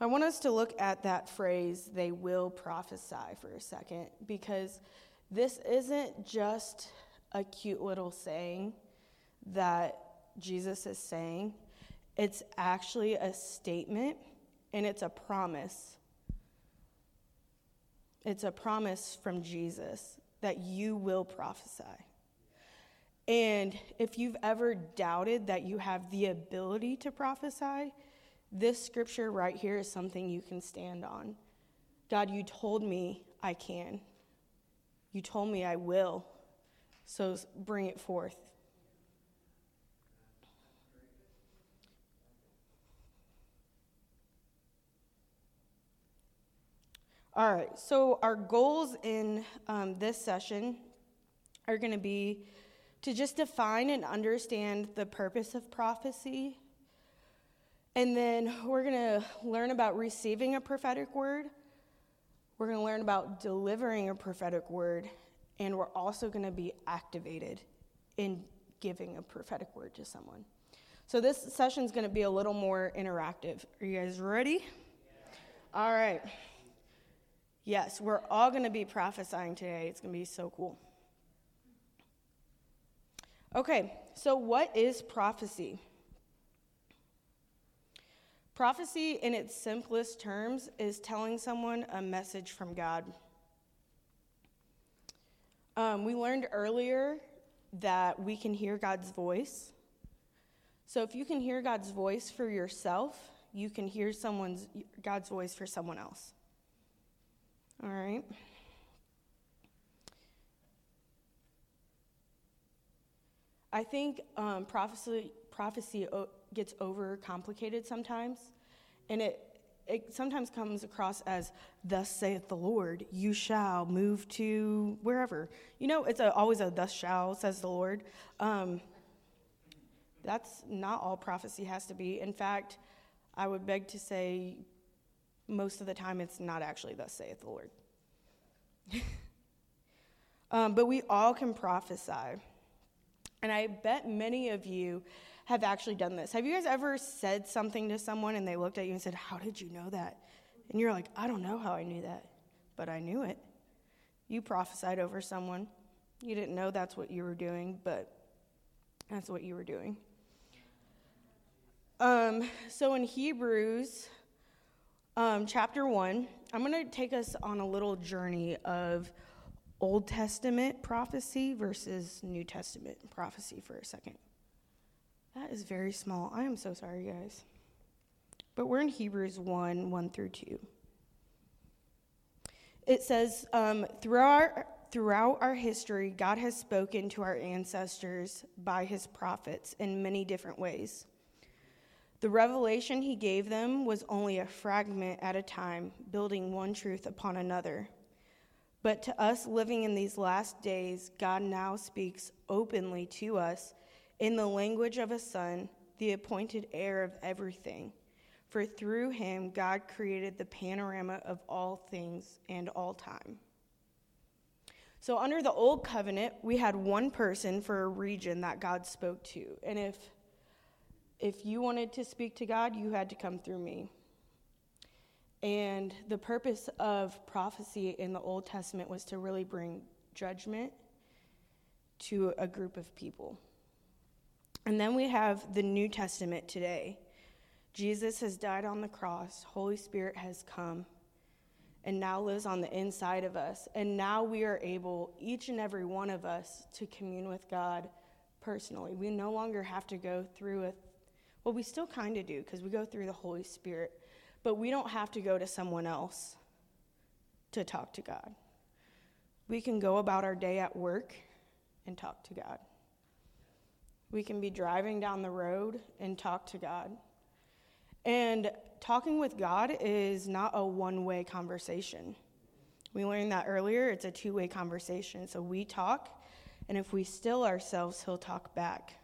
I want us to look at that phrase, they will prophesy, for a second, because this isn't just a cute little saying that Jesus is saying, it's actually a statement and it's a promise. It's a promise from Jesus that you will prophesy. And if you've ever doubted that you have the ability to prophesy, this scripture right here is something you can stand on. God, you told me I can. You told me I will. So bring it forth. All right, so our goals in um, this session are going to be to just define and understand the purpose of prophecy. And then we're going to learn about receiving a prophetic word. We're going to learn about delivering a prophetic word. And we're also going to be activated in giving a prophetic word to someone. So this session is going to be a little more interactive. Are you guys ready? All right. Yes, we're all going to be prophesying today. It's going to be so cool. Okay, so what is prophecy? Prophecy, in its simplest terms, is telling someone a message from God. Um, we learned earlier that we can hear God's voice. So if you can hear God's voice for yourself, you can hear someone's God's voice for someone else. All right. I think um, prophecy, prophecy gets overcomplicated sometimes, and it, it sometimes comes across as, Thus saith the Lord, you shall move to wherever. You know, it's a, always a thus shall, says the Lord. Um, that's not all prophecy has to be. In fact, I would beg to say most of the time it's not actually thus saith the Lord. um, but we all can prophesy. And I bet many of you have actually done this. Have you guys ever said something to someone and they looked at you and said, How did you know that? And you're like, I don't know how I knew that, but I knew it. You prophesied over someone. You didn't know that's what you were doing, but that's what you were doing. Um, so in Hebrews, Um, chapter 1, I'm going to take us on a little journey of Old Testament prophecy versus New Testament prophecy for a second. That is very small. I am so sorry, guys. But we're in Hebrews 1 1 through 2. It says, um, throughout, our, throughout our history, God has spoken to our ancestors by his prophets in many different ways. The revelation he gave them was only a fragment at a time, building one truth upon another. But to us living in these last days, God now speaks openly to us in the language of a son, the appointed heir of everything. For through him, God created the panorama of all things and all time. So, under the old covenant, we had one person for a region that God spoke to. And if, if you wanted to speak to God, you had to come through me. And the purpose of prophecy in the Old Testament was to really bring judgment to a group of people. And then we have the New Testament today. Jesus has died on the cross, Holy Spirit has come and now lives on the inside of us. And now we are able, each and every one of us, to commune with God personally. We no longer have to go through a, well, we still kind of do because we go through the Holy Spirit, but we don't have to go to someone else to talk to God. We can go about our day at work and talk to God. We can be driving down the road and talk to God. And talking with God is not a one way conversation. We learned that earlier. It's a two way conversation. So we talk, and if we still ourselves, He'll talk back.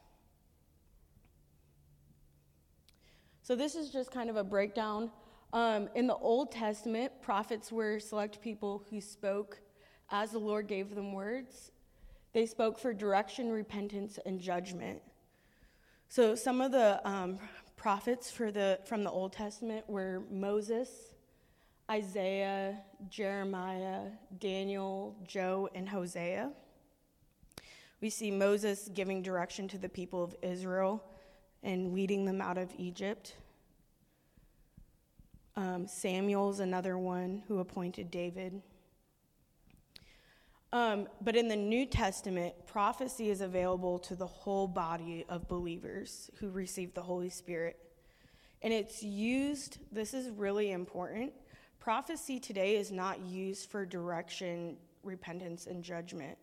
So this is just kind of a breakdown. Um, in the Old Testament, prophets were select people who spoke as the Lord gave them words. They spoke for direction, repentance, and judgment. So some of the um, prophets the, from the Old Testament were Moses, Isaiah, Jeremiah, Daniel, Joel, and Hosea. We see Moses giving direction to the people of Israel and leading them out of Egypt. Um, Samuel's another one who appointed David. Um, but in the New Testament, prophecy is available to the whole body of believers who receive the Holy Spirit. And it's used, this is really important. Prophecy today is not used for direction, repentance, and judgment.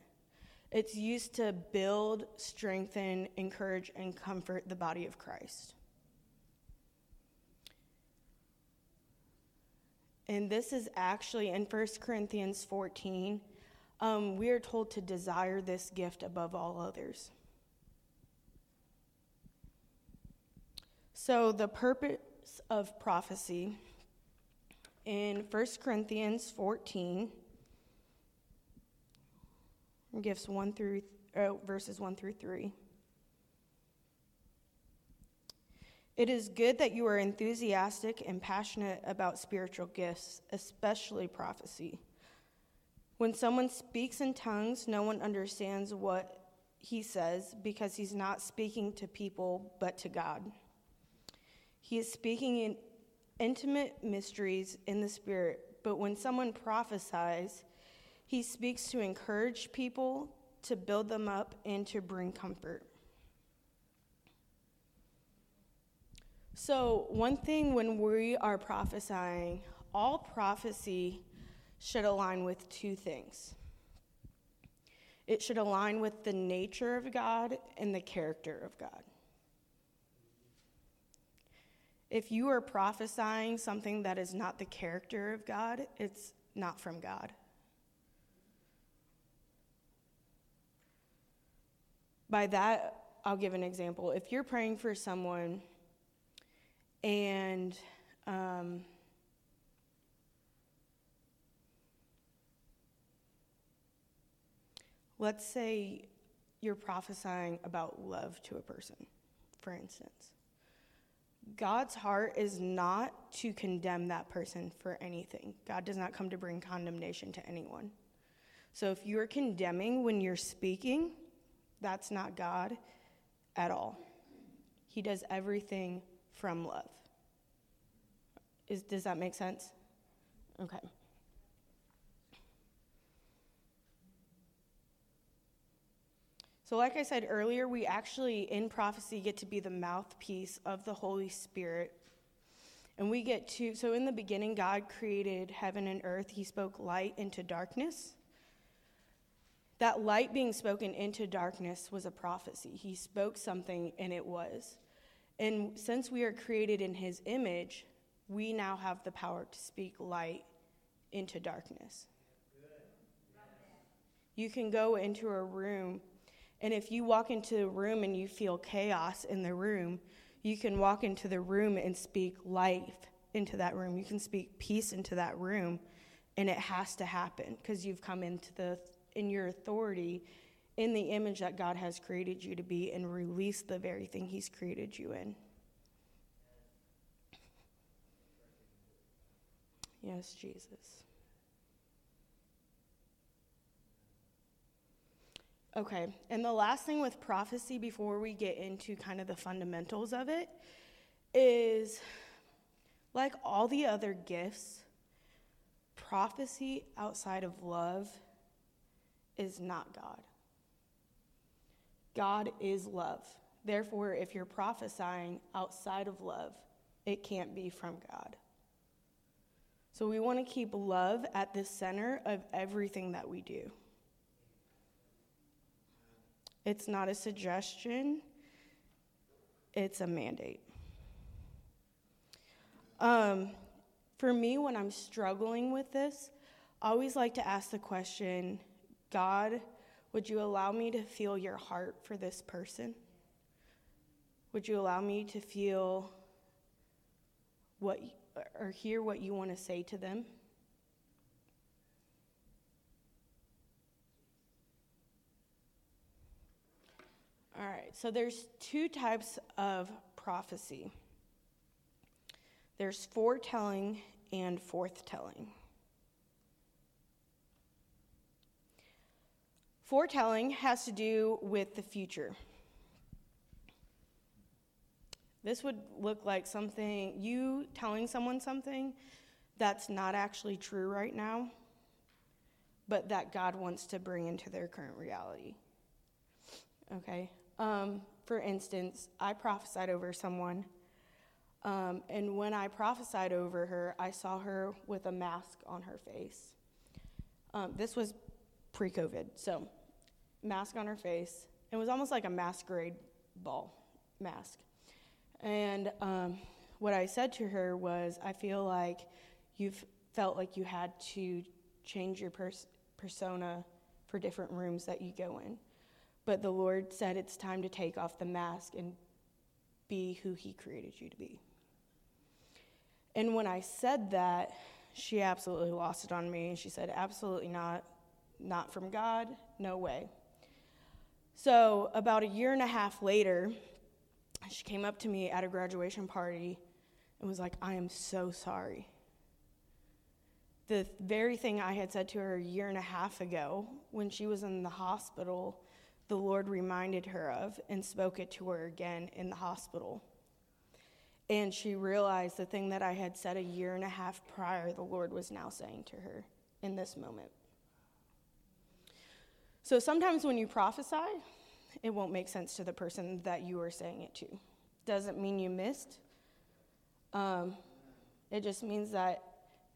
It's used to build, strengthen, encourage, and comfort the body of Christ. And this is actually in 1 Corinthians 14 um, we are told to desire this gift above all others. So, the purpose of prophecy in 1 Corinthians 14, gifts 1 through, uh, verses 1 through 3. It is good that you are enthusiastic and passionate about spiritual gifts, especially prophecy. When someone speaks in tongues, no one understands what he says because he's not speaking to people but to God. He is speaking in intimate mysteries in the Spirit, but when someone prophesies, he speaks to encourage people, to build them up, and to bring comfort. So, one thing when we are prophesying, all prophecy should align with two things it should align with the nature of God and the character of God. If you are prophesying something that is not the character of God, it's not from God. By that, I'll give an example. If you're praying for someone and um, Let's say you're prophesying about love to a person, for instance. God's heart is not to condemn that person for anything. God does not come to bring condemnation to anyone. So if you're condemning when you're speaking, that's not God at all. He does everything from love. Is, does that make sense? Okay. So, like I said earlier, we actually in prophecy get to be the mouthpiece of the Holy Spirit. And we get to, so in the beginning, God created heaven and earth. He spoke light into darkness. That light being spoken into darkness was a prophecy. He spoke something and it was. And since we are created in His image, we now have the power to speak light into darkness. You can go into a room and if you walk into a room and you feel chaos in the room, you can walk into the room and speak life into that room. You can speak peace into that room, and it has to happen because you've come into the in your authority in the image that God has created you to be and release the very thing he's created you in. Yes, Jesus. Okay, and the last thing with prophecy before we get into kind of the fundamentals of it is like all the other gifts, prophecy outside of love is not God. God is love. Therefore, if you're prophesying outside of love, it can't be from God. So we want to keep love at the center of everything that we do. It's not a suggestion, it's a mandate. Um, for me, when I'm struggling with this, I always like to ask the question God, would you allow me to feel your heart for this person? Would you allow me to feel what or hear what you want to say to them? All right, so there's two types of prophecy. There's foretelling and forthtelling. Foretelling has to do with the future. This would look like something, you telling someone something that's not actually true right now, but that God wants to bring into their current reality. Okay? Um, for instance, I prophesied over someone, um, and when I prophesied over her, I saw her with a mask on her face. Um, this was pre COVID, so mask on her face. It was almost like a masquerade ball mask. And um, what I said to her was, I feel like you've felt like you had to change your pers- persona for different rooms that you go in. But the Lord said it's time to take off the mask and be who He created you to be. And when I said that, she absolutely lost it on me. She said, Absolutely not. Not from God. No way. So, about a year and a half later, she came up to me at a graduation party and was like, I am so sorry. The very thing I had said to her a year and a half ago when she was in the hospital the Lord reminded her of and spoke it to her again in the hospital. And she realized the thing that I had said a year and a half prior, the Lord was now saying to her in this moment. So sometimes when you prophesy, it won't make sense to the person that you are saying it to. Doesn't mean you missed. Um, it just means that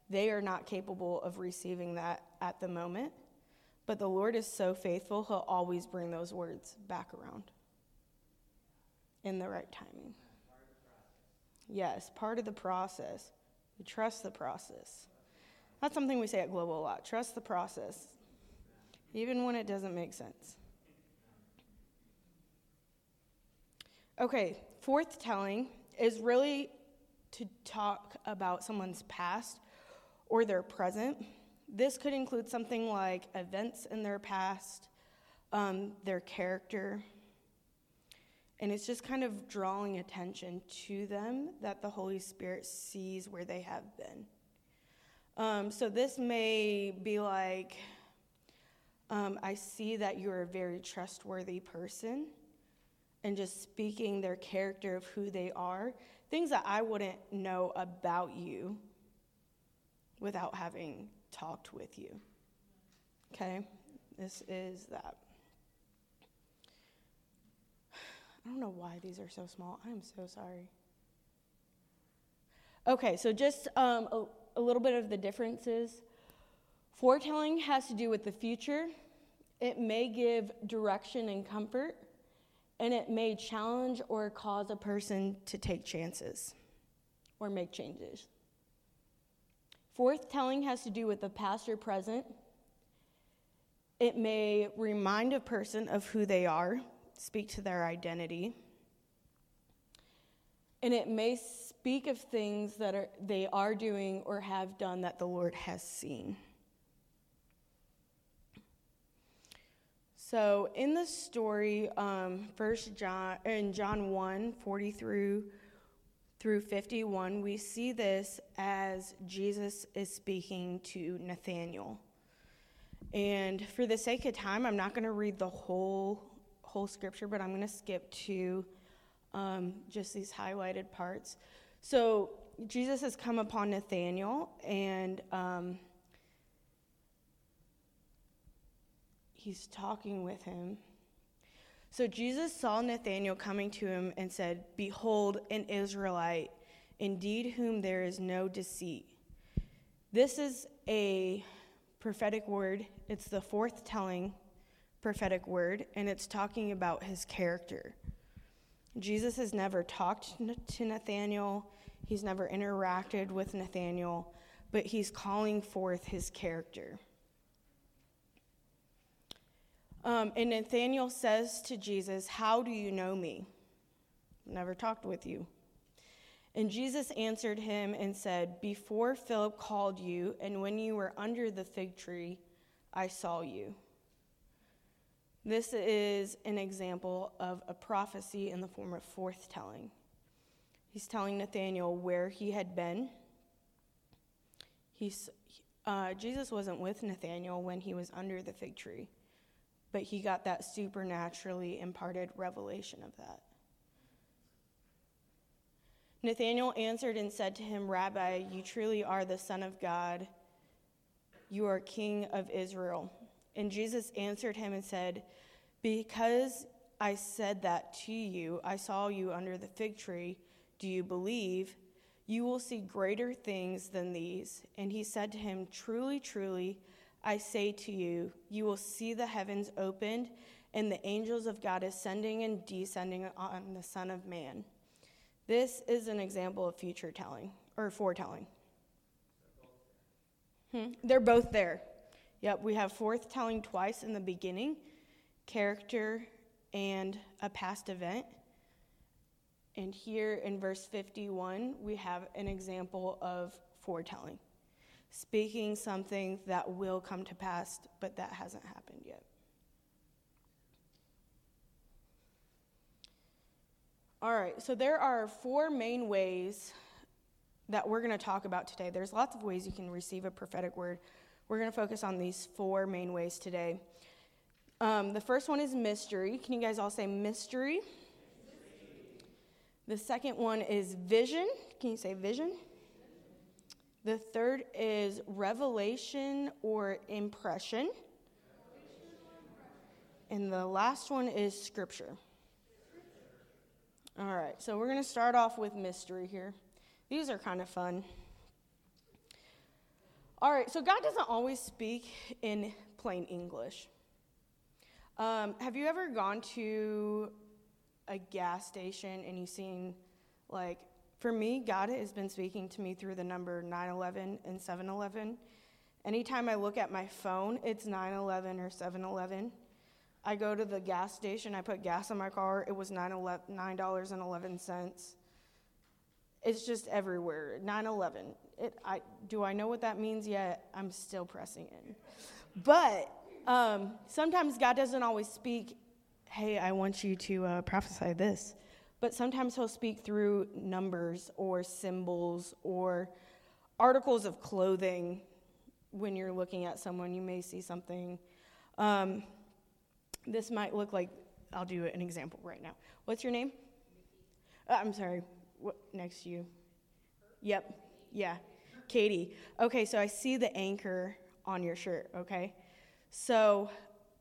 they are not capable of receiving that at the moment. But the Lord is so faithful, He'll always bring those words back around in the right timing. Yes, part of the process. We trust the process. That's something we say at Global a lot. Trust the process, even when it doesn't make sense. Okay, fourth forthtelling is really to talk about someone's past or their present this could include something like events in their past, um, their character, and it's just kind of drawing attention to them that the Holy Spirit sees where they have been. Um, so this may be like, um, I see that you're a very trustworthy person, and just speaking their character of who they are, things that I wouldn't know about you without having talked with you. Okay? This is that. I don't know why these are so small. I'm so sorry. Okay, so just um, a, a little bit of the differences. Foretelling has to do with the future, it may give direction and comfort, and it may challenge or cause a person to take chances or make changes. Foretelling has to do with the past or present. It may remind a person of who they are, speak to their identity. And it may speak of things that are, they are doing or have done that the Lord has seen. So in the story, um, First John in John 1, 40 through through 51, we see this as Jesus is speaking to Nathanael. And for the sake of time, I'm not going to read the whole whole scripture, but I'm going to skip to um, just these highlighted parts. So Jesus has come upon Nathanael, and um, he's talking with him. So Jesus saw Nathanael coming to him and said, Behold, an Israelite, indeed, whom there is no deceit. This is a prophetic word, it's the forthtelling prophetic word, and it's talking about his character. Jesus has never talked to Nathanael, he's never interacted with Nathanael, but he's calling forth his character. Um, and Nathanael says to Jesus, How do you know me? Never talked with you. And Jesus answered him and said, Before Philip called you, and when you were under the fig tree, I saw you. This is an example of a prophecy in the form of forthtelling. He's telling Nathanael where he had been. He's, uh, Jesus wasn't with Nathanael when he was under the fig tree but he got that supernaturally imparted revelation of that. Nathanael answered and said to him, Rabbi, you truly are the Son of God. You are King of Israel. And Jesus answered him and said, Because I said that to you, I saw you under the fig tree. Do you believe? You will see greater things than these. And he said to him, Truly, truly, I say to you, you will see the heavens opened and the angels of God ascending and descending on the Son of Man. This is an example of future telling or foretelling. Hmm? They're both there. Yep, we have forthtelling twice in the beginning, character and a past event. And here in verse 51, we have an example of foretelling speaking something that will come to pass, but that hasn't happened yet. All right, so there are four main ways that we're going to talk about today. There's lots of ways you can receive a prophetic word. We're going to focus on these four main ways today. Um, the first one is mystery. Can you guys all say mystery? mystery? The second one is vision. Can you say vision? The third is revelation or impression. And the last one is scripture. All right, so we're going to start off with mystery here. These are kind of fun. All right, so God doesn't always speak in plain English. Um, have you ever gone to a gas station and you've seen like for me, God has been speaking to me through the number 911 and 711. Anytime I look at my phone, it's 911 or 711. I go to the gas station, I put gas in my car, it was $9.11. It's just everywhere. 911. It, I, do I know what that means yet? I'm still pressing in. But um, sometimes God doesn't always speak, hey, I want you to uh, prophesy this but sometimes he'll speak through numbers or symbols or articles of clothing. When you're looking at someone, you may see something. Um, this might look like, I'll do an example right now. What's your name? Uh, I'm sorry, what, next to you. Yep. Yeah. Katie. Okay, so I see the anchor on your shirt, okay? So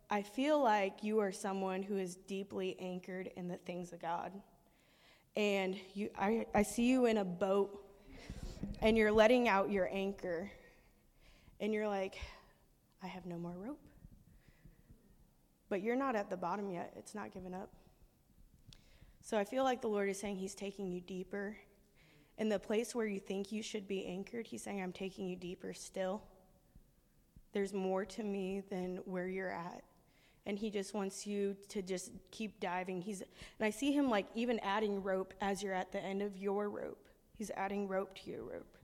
I feel like you are someone who is deeply anchored in the things of God. And you, I, I see you in a boat and you're letting out your anchor. And you're like, I have no more rope. But you're not at the bottom yet, it's not given up. So I feel like the Lord is saying He's taking you deeper. In the place where you think you should be anchored, He's saying, I'm taking you deeper still. There's more to me than where you're at. And he just wants you to just keep diving. He's and I see him like even adding rope as you're at the end of your rope. He's adding rope to your rope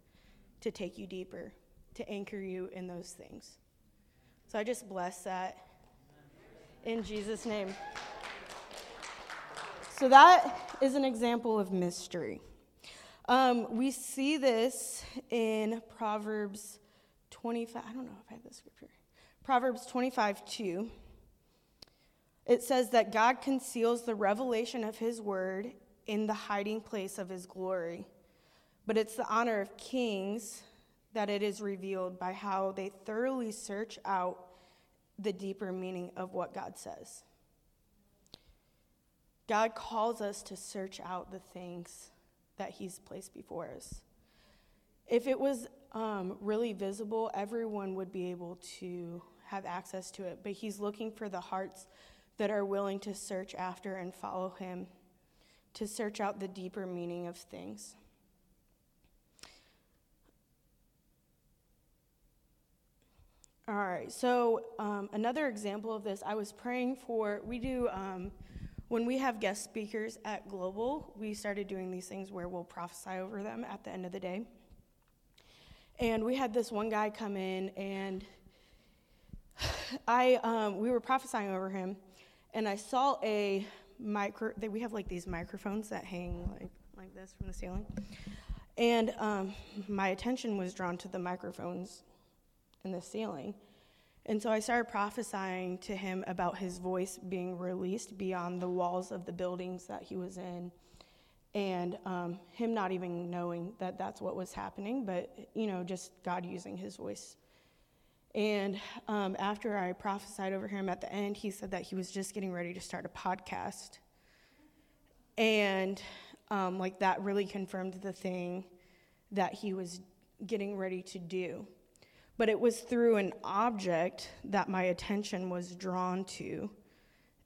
to take you deeper, to anchor you in those things. So I just bless that in Jesus' name. So that is an example of mystery. Um, we see this in Proverbs 25. I don't know if I have the scripture. Proverbs 25, 2. It says that God conceals the revelation of his word in the hiding place of his glory. But it's the honor of kings that it is revealed by how they thoroughly search out the deeper meaning of what God says. God calls us to search out the things that He's placed before us. If it was um, really visible, everyone would be able to have access to it, but He's looking for the hearts that are willing to search after and follow Him, to search out the deeper meaning of things. All right, so um, another example of this, I was praying for, we do, um, when we have guest speakers at Global, we started doing these things where we'll prophesy over them at the end of the day. And we had this one guy come in, and I, um, we were prophesying over him, and I saw a micro, we have like these microphones that hang like, like this from the ceiling. And um, my attention was drawn to the microphones in the ceiling. And so I started prophesying to him about his voice being released beyond the walls of the buildings that he was in, and um, him not even knowing that that's what was happening, but you know, just God using his voice. And um, after I prophesied over him at the end, he said that he was just getting ready to start a podcast. And um, like that really confirmed the thing that he was getting ready to do. But it was through an object that my attention was drawn to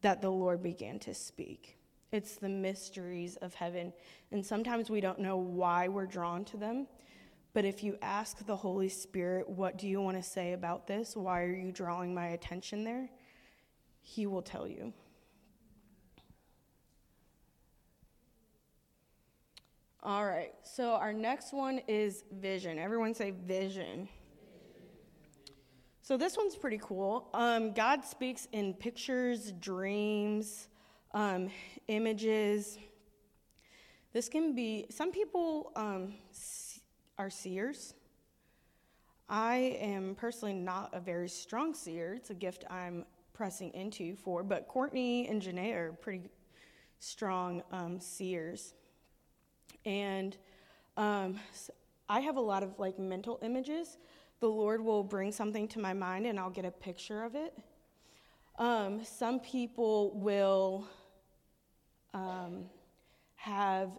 that the Lord began to speak. It's the mysteries of heaven. And sometimes we don't know why we're drawn to them. But if you ask the Holy Spirit, what do you want to say about this? Why are you drawing my attention there? He will tell you. All right, so our next one is vision. Everyone say vision. So this one's pretty cool. Um, God speaks in pictures, dreams, um, images. This can be, some people um, are seers. I am personally not a very strong seer. It's a gift I'm pressing into for, but Courtney and Janae are pretty strong um, seers. And um, I have a lot of like mental images the Lord will bring something to my mind and I'll get a picture of it. Um, some people will um, have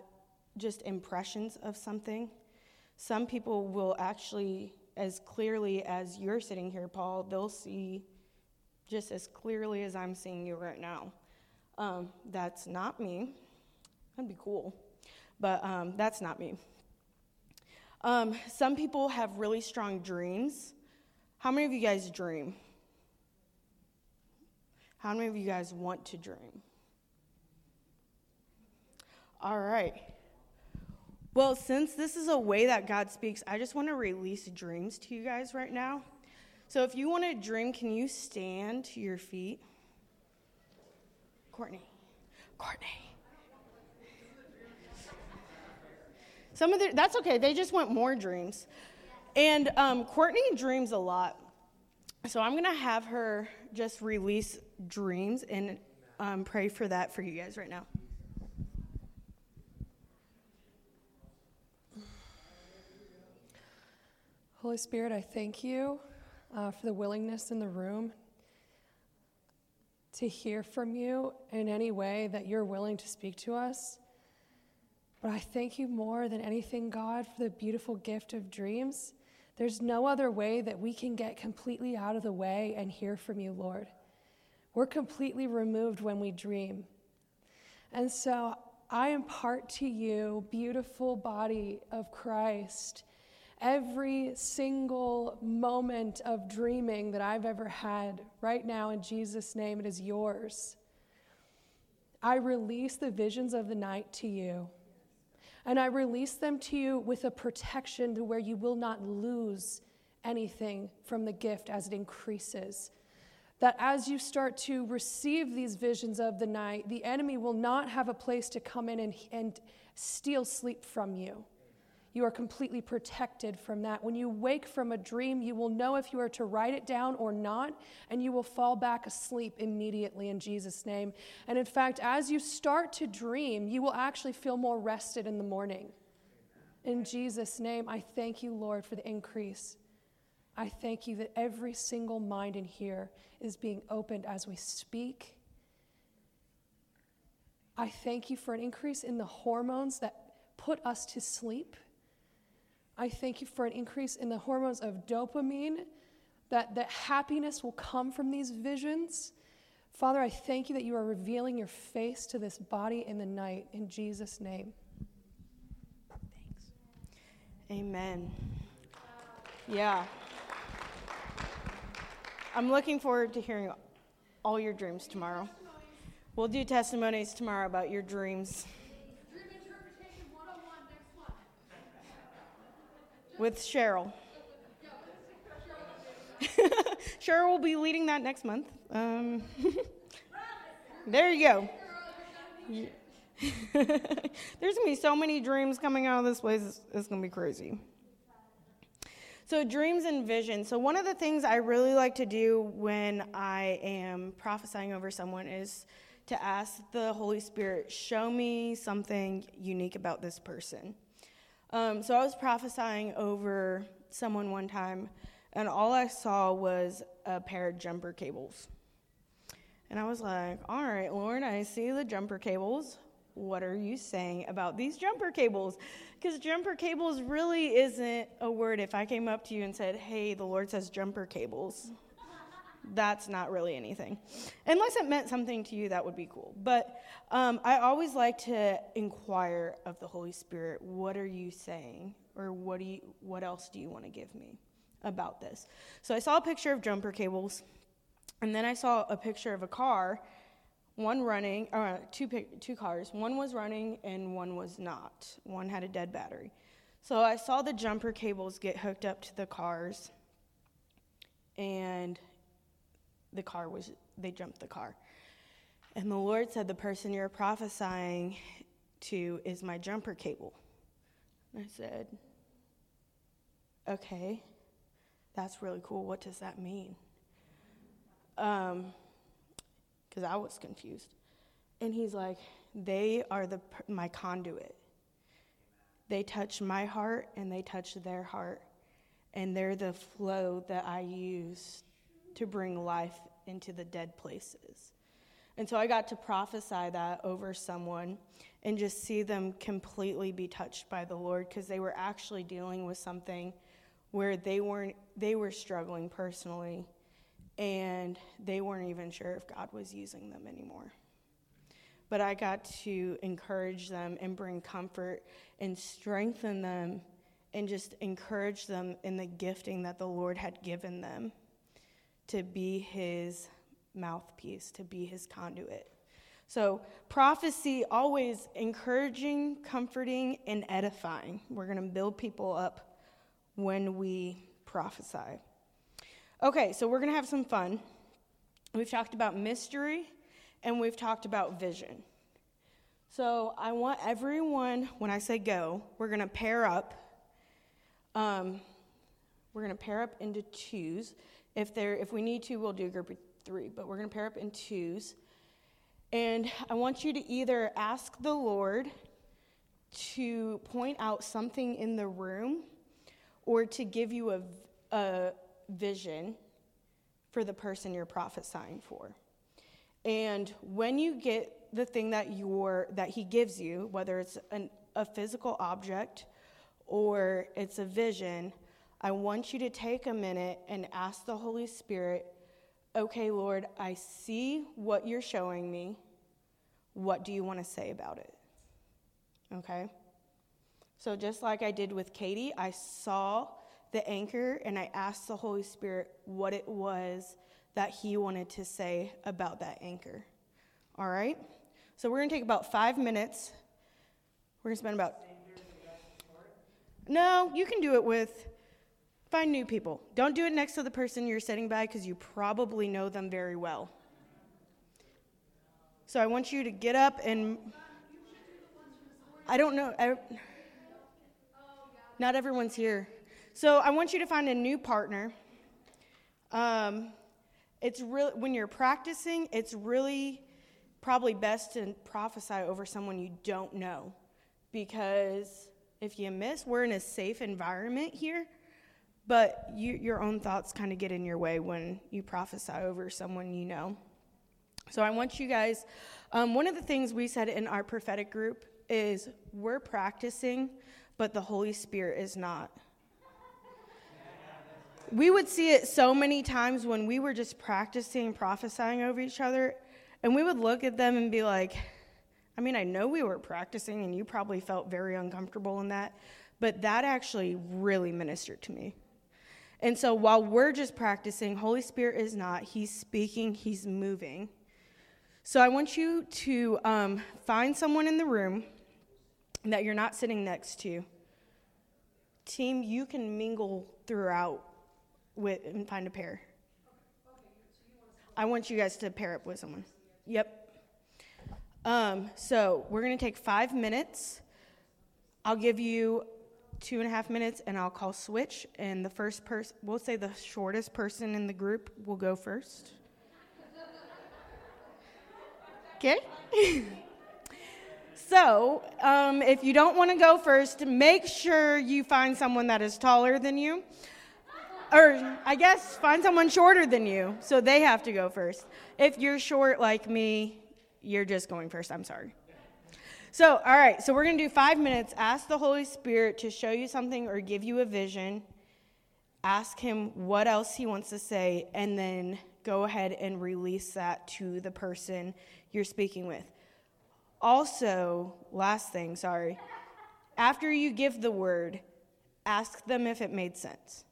just impressions of something. Some people will actually, as clearly as you're sitting here, Paul, they'll see just as clearly as I'm seeing you right now. Um, that's not me. That'd be cool. But um, that's not me. Um, some people have really strong dreams. How many of you guys dream? How many of you guys want to dream? All right. Well, since this is a way that God speaks, I just want to release dreams to you guys right now. So if you want to dream, can you stand to your feet? Courtney. Courtney. Some of the, that's okay. They just want more dreams. And um, Courtney dreams a lot. So I'm going to have her just release dreams and um, pray for that for you guys right now. Holy Spirit, I thank you uh, for the willingness in the room to hear from you in any way that you're willing to speak to us. But I thank you more than anything, God, for the beautiful gift of dreams. There's no other way that we can get completely out of the way and hear from you, Lord. We're completely removed when we dream. And so I impart to you, beautiful body of Christ, every single moment of dreaming that I've ever had right now in Jesus' name. It is yours. I release the visions of the night to you. And I release them to you with a protection to where you will not lose anything from the gift as it increases. That as you start to receive these visions of the night, the enemy will not have a place to come in and, and steal sleep from you. You are completely protected from that. When you wake from a dream, you will know if you are to write it down or not, and you will fall back asleep immediately in Jesus' name. And in fact, as you start to dream, you will actually feel more rested in the morning. In Jesus' name, I thank you, Lord, for the increase. I thank you that every single mind in here is being opened as we speak. I thank you for an increase in the hormones that put us to sleep. I thank you for an increase in the hormones of dopamine, that, that happiness will come from these visions. Father, I thank you that you are revealing your face to this body in the night. In Jesus' name. Thanks. Amen. Yeah. I'm looking forward to hearing all your dreams tomorrow. We'll do testimonies tomorrow about your dreams. With Cheryl. Cheryl will be leading that next month. Um, there you go. There's going to be so many dreams coming out of this place, it's, it's going to be crazy. So, dreams and vision. So, one of the things I really like to do when I am prophesying over someone is to ask the Holy Spirit, show me something unique about this person. Um, so I was prophesying over someone one time, and all I saw was a pair of jumper cables. And I was like, all right, Lord, I see the jumper cables. What are you saying about these jumper cables? Because jumper cables really isn't a word. If I came up to you and said, hey, the Lord says jumper cables, that's not really anything. Unless it meant something to you, that would be cool. But um, I always like to inquire of the Holy Spirit, what are you saying? Or what, do you, what else do you want to give me about this? So I saw a picture of jumper cables, and then I saw a picture of a car, one running, uh, two, two cars. One was running and one was not. One had a dead battery. So I saw the jumper cables get hooked up to the cars, and the car was, they jumped the car. And the Lord said, The person you're prophesying to is my jumper cable. And I said, Okay, that's really cool. What does that mean? Um, because I was confused. And he's like, They are the, my conduit. They touch my heart and they touch their heart. And they're the flow that I use to bring life into the dead places. And so I got to prophesy that over someone and just see them completely be touched by the Lord because they were actually dealing with something where they weren't they were struggling personally and they weren't even sure if God was using them anymore. But I got to encourage them and bring comfort and strengthen them and just encourage them in the gifting that the Lord had given them to be his mouthpiece, to be his conduit. So, prophecy always encouraging, comforting, and edifying. We're going to build people up when we prophesy. Okay, so we're going to have some fun. We've talked about mystery and we've talked about vision. So, I want everyone, when I say go, we're going to pair up. Um, we're going to pair up into twos. If, there, if we need to, we'll do a group of three, but we're going to pair up in twos. And I want you to either ask the Lord to point out something in the room or to give you a, a vision for the person you're prophesying for. And when you get the thing that you're that he gives you, whether it's an, a physical object or it's a vision, I want you to take a minute and ask the Holy Spirit, okay, Lord, I see what you're showing me. What do you want to say about it? Okay? So, just like I did with Katie, I saw the anchor and I asked the Holy Spirit what it was that He wanted to say about that anchor. All right? So, we're going to take about five minutes. We're going to spend about. No, you can do it with. Find new people. Don't do it next to the person you're sitting by because you probably know them very well. So I want you to get up and. I don't know. I, not everyone's here. So I want you to find a new partner. Um, it's really when you're practicing, it's really probably best to prophesy over someone you don't know, because if you miss, we're in a safe environment here, but you, your own thoughts kind of get in your way when you prophesy over someone you know. So I want you guys. Um, one of the things we said in our prophetic group is we're practicing, but the Holy Spirit is not we would see it so many times when we were just practicing prophesying over each other, and we would look at them and be like, I mean, I know we were practicing, and you probably felt very uncomfortable in that, but that actually really ministered to me. And so while we're just practicing, Holy Spirit is not. He's speaking, He's moving. So I want you to um, find someone in the room that you're not sitting next to. Team, you can mingle throughout with and find a pair. I want you guys to pair up with someone. Yep. Um, so we're going to take five minutes. I'll give you two and a half minutes and I'll call switch. And the first person, we'll say the shortest person in the group will go first. Okay? so um, if you don't want to go first, make sure you find someone that is taller than you or I guess find someone shorter than you, so they have to go first. If you're short like me, you're just going first. I'm sorry. So, all right, so we're going to do five minutes. Ask the Holy Spirit to show you something or give you a vision. Ask Him what else He wants to say, and then go ahead and release that to the person you're speaking with. Also, last thing, sorry, after you give the word, ask them if it made sense.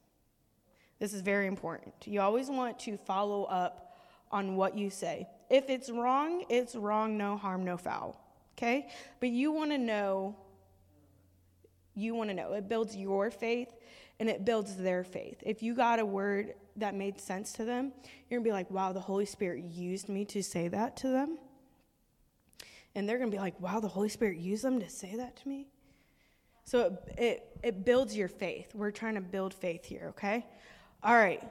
This is very important. You always want to follow up on what you say. If it's wrong, it's wrong, no harm, no foul. Okay? But you want to know, you want to know. It builds your faith and it builds their faith. If you got a word that made sense to them, you're going to be like, wow, the Holy Spirit used me to say that to them. And they're going to be like, wow, the Holy Spirit used them to say that to me. So it, it, it builds your faith. We're trying to build faith here, okay? All right.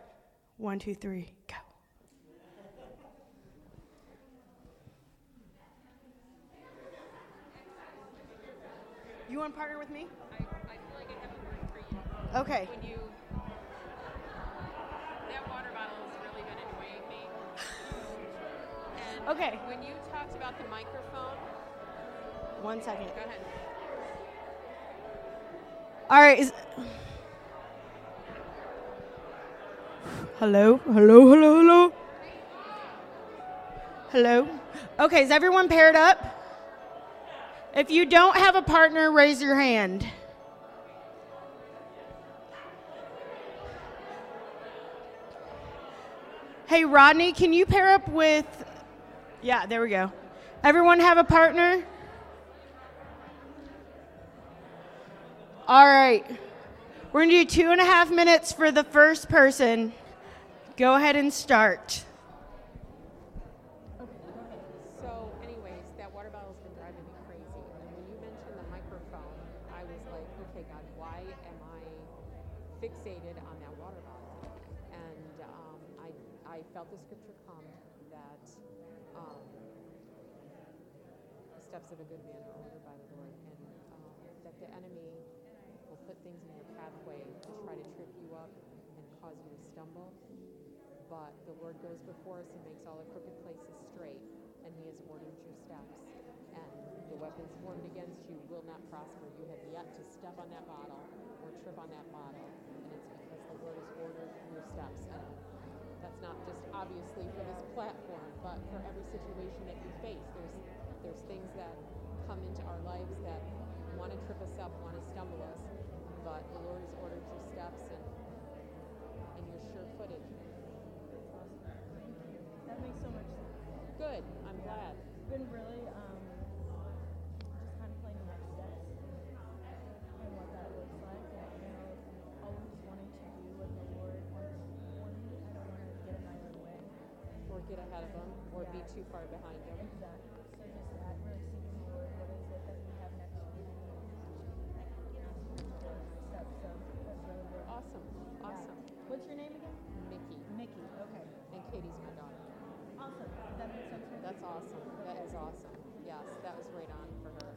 One, two, three, go. You want to partner with me? I, I feel like I have a word for you. Okay. When you, that water bottle has really been annoying me. And Okay. When you talked about the microphone. One second. Go ahead. All right. Is, hello? Hello? Hello? Hello? Hello? Okay, is everyone paired up? If you don't have a partner, raise your hand. Hey, Rodney, can you pair up with. Yeah, there we go. Everyone have a partner? All right. We're going to do two and a half minutes for the first person. Go ahead and start. Steps of a good man are ordered by the Lord, and um, that the enemy will put things in your pathway to try to trip you up and cause you to stumble. But the Lord goes before us and makes all the crooked places straight, and He has ordered your steps. And the weapons formed against you will not prosper. You have yet to step on that bottle or trip on that bottle, and it's because the Lord has ordered your steps. And that's not just obviously for this platform, but for every situation that you face. There's there's things that come into our lives that want to trip us up, want to stumble us, but the Lord has ordered your steps and and you're sure-footed. That makes so much sense. Good. I'm glad. It's been really um, just contemplating my steps and what that looks like, and you know, always wanting to do what the Lord wants for me. I don't want to get in my own way. Or get ahead of them, or be too far behind them. Exactly. So just that, really seeking the Lord. What is it that you have next for me? My steps. So that's really good. Awesome. Yeah. Awesome. What's your name again? Mickey. Mickey. Okay. And Katie's my daughter. Awesome. That makes sense. for me. That's awesome. That is awesome. Yes, that was right on for her.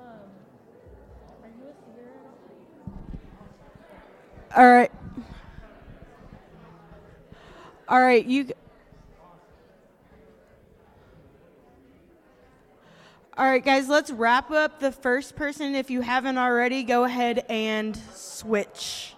Um, are you a seer at all? All right. All right, you. All right, guys, let's wrap up the first person. If you haven't already, go ahead and switch.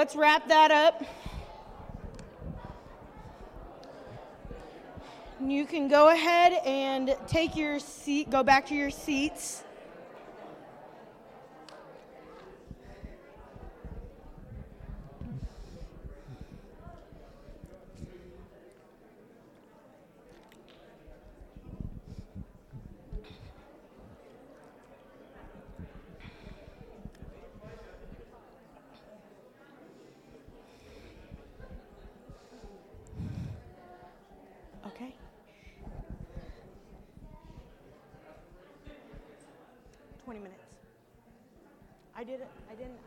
Let's wrap that up. You can go ahead and take your seat, go back to your seats. Okay. Twenty minutes. I didn't. I didn't.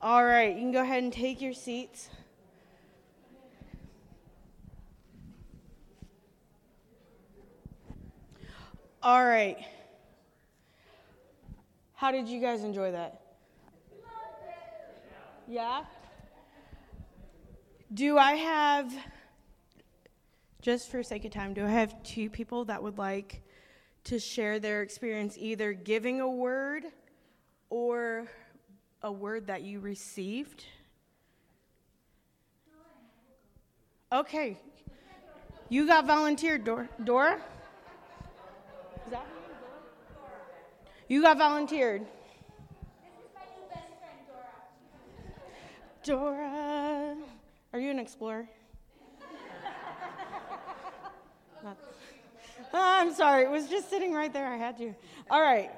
All right, you can go ahead and take your seats. All right. How did you guys enjoy that? Yeah? Do I have, just for sake of time, do I have two people that would like to share their experience either giving a word or a word that you received? Okay. You got volunteered, Dor- Dora? Is that you got volunteered. Dora. Are you an explorer? Oh, I'm sorry, it was just sitting right there. I had to. All right,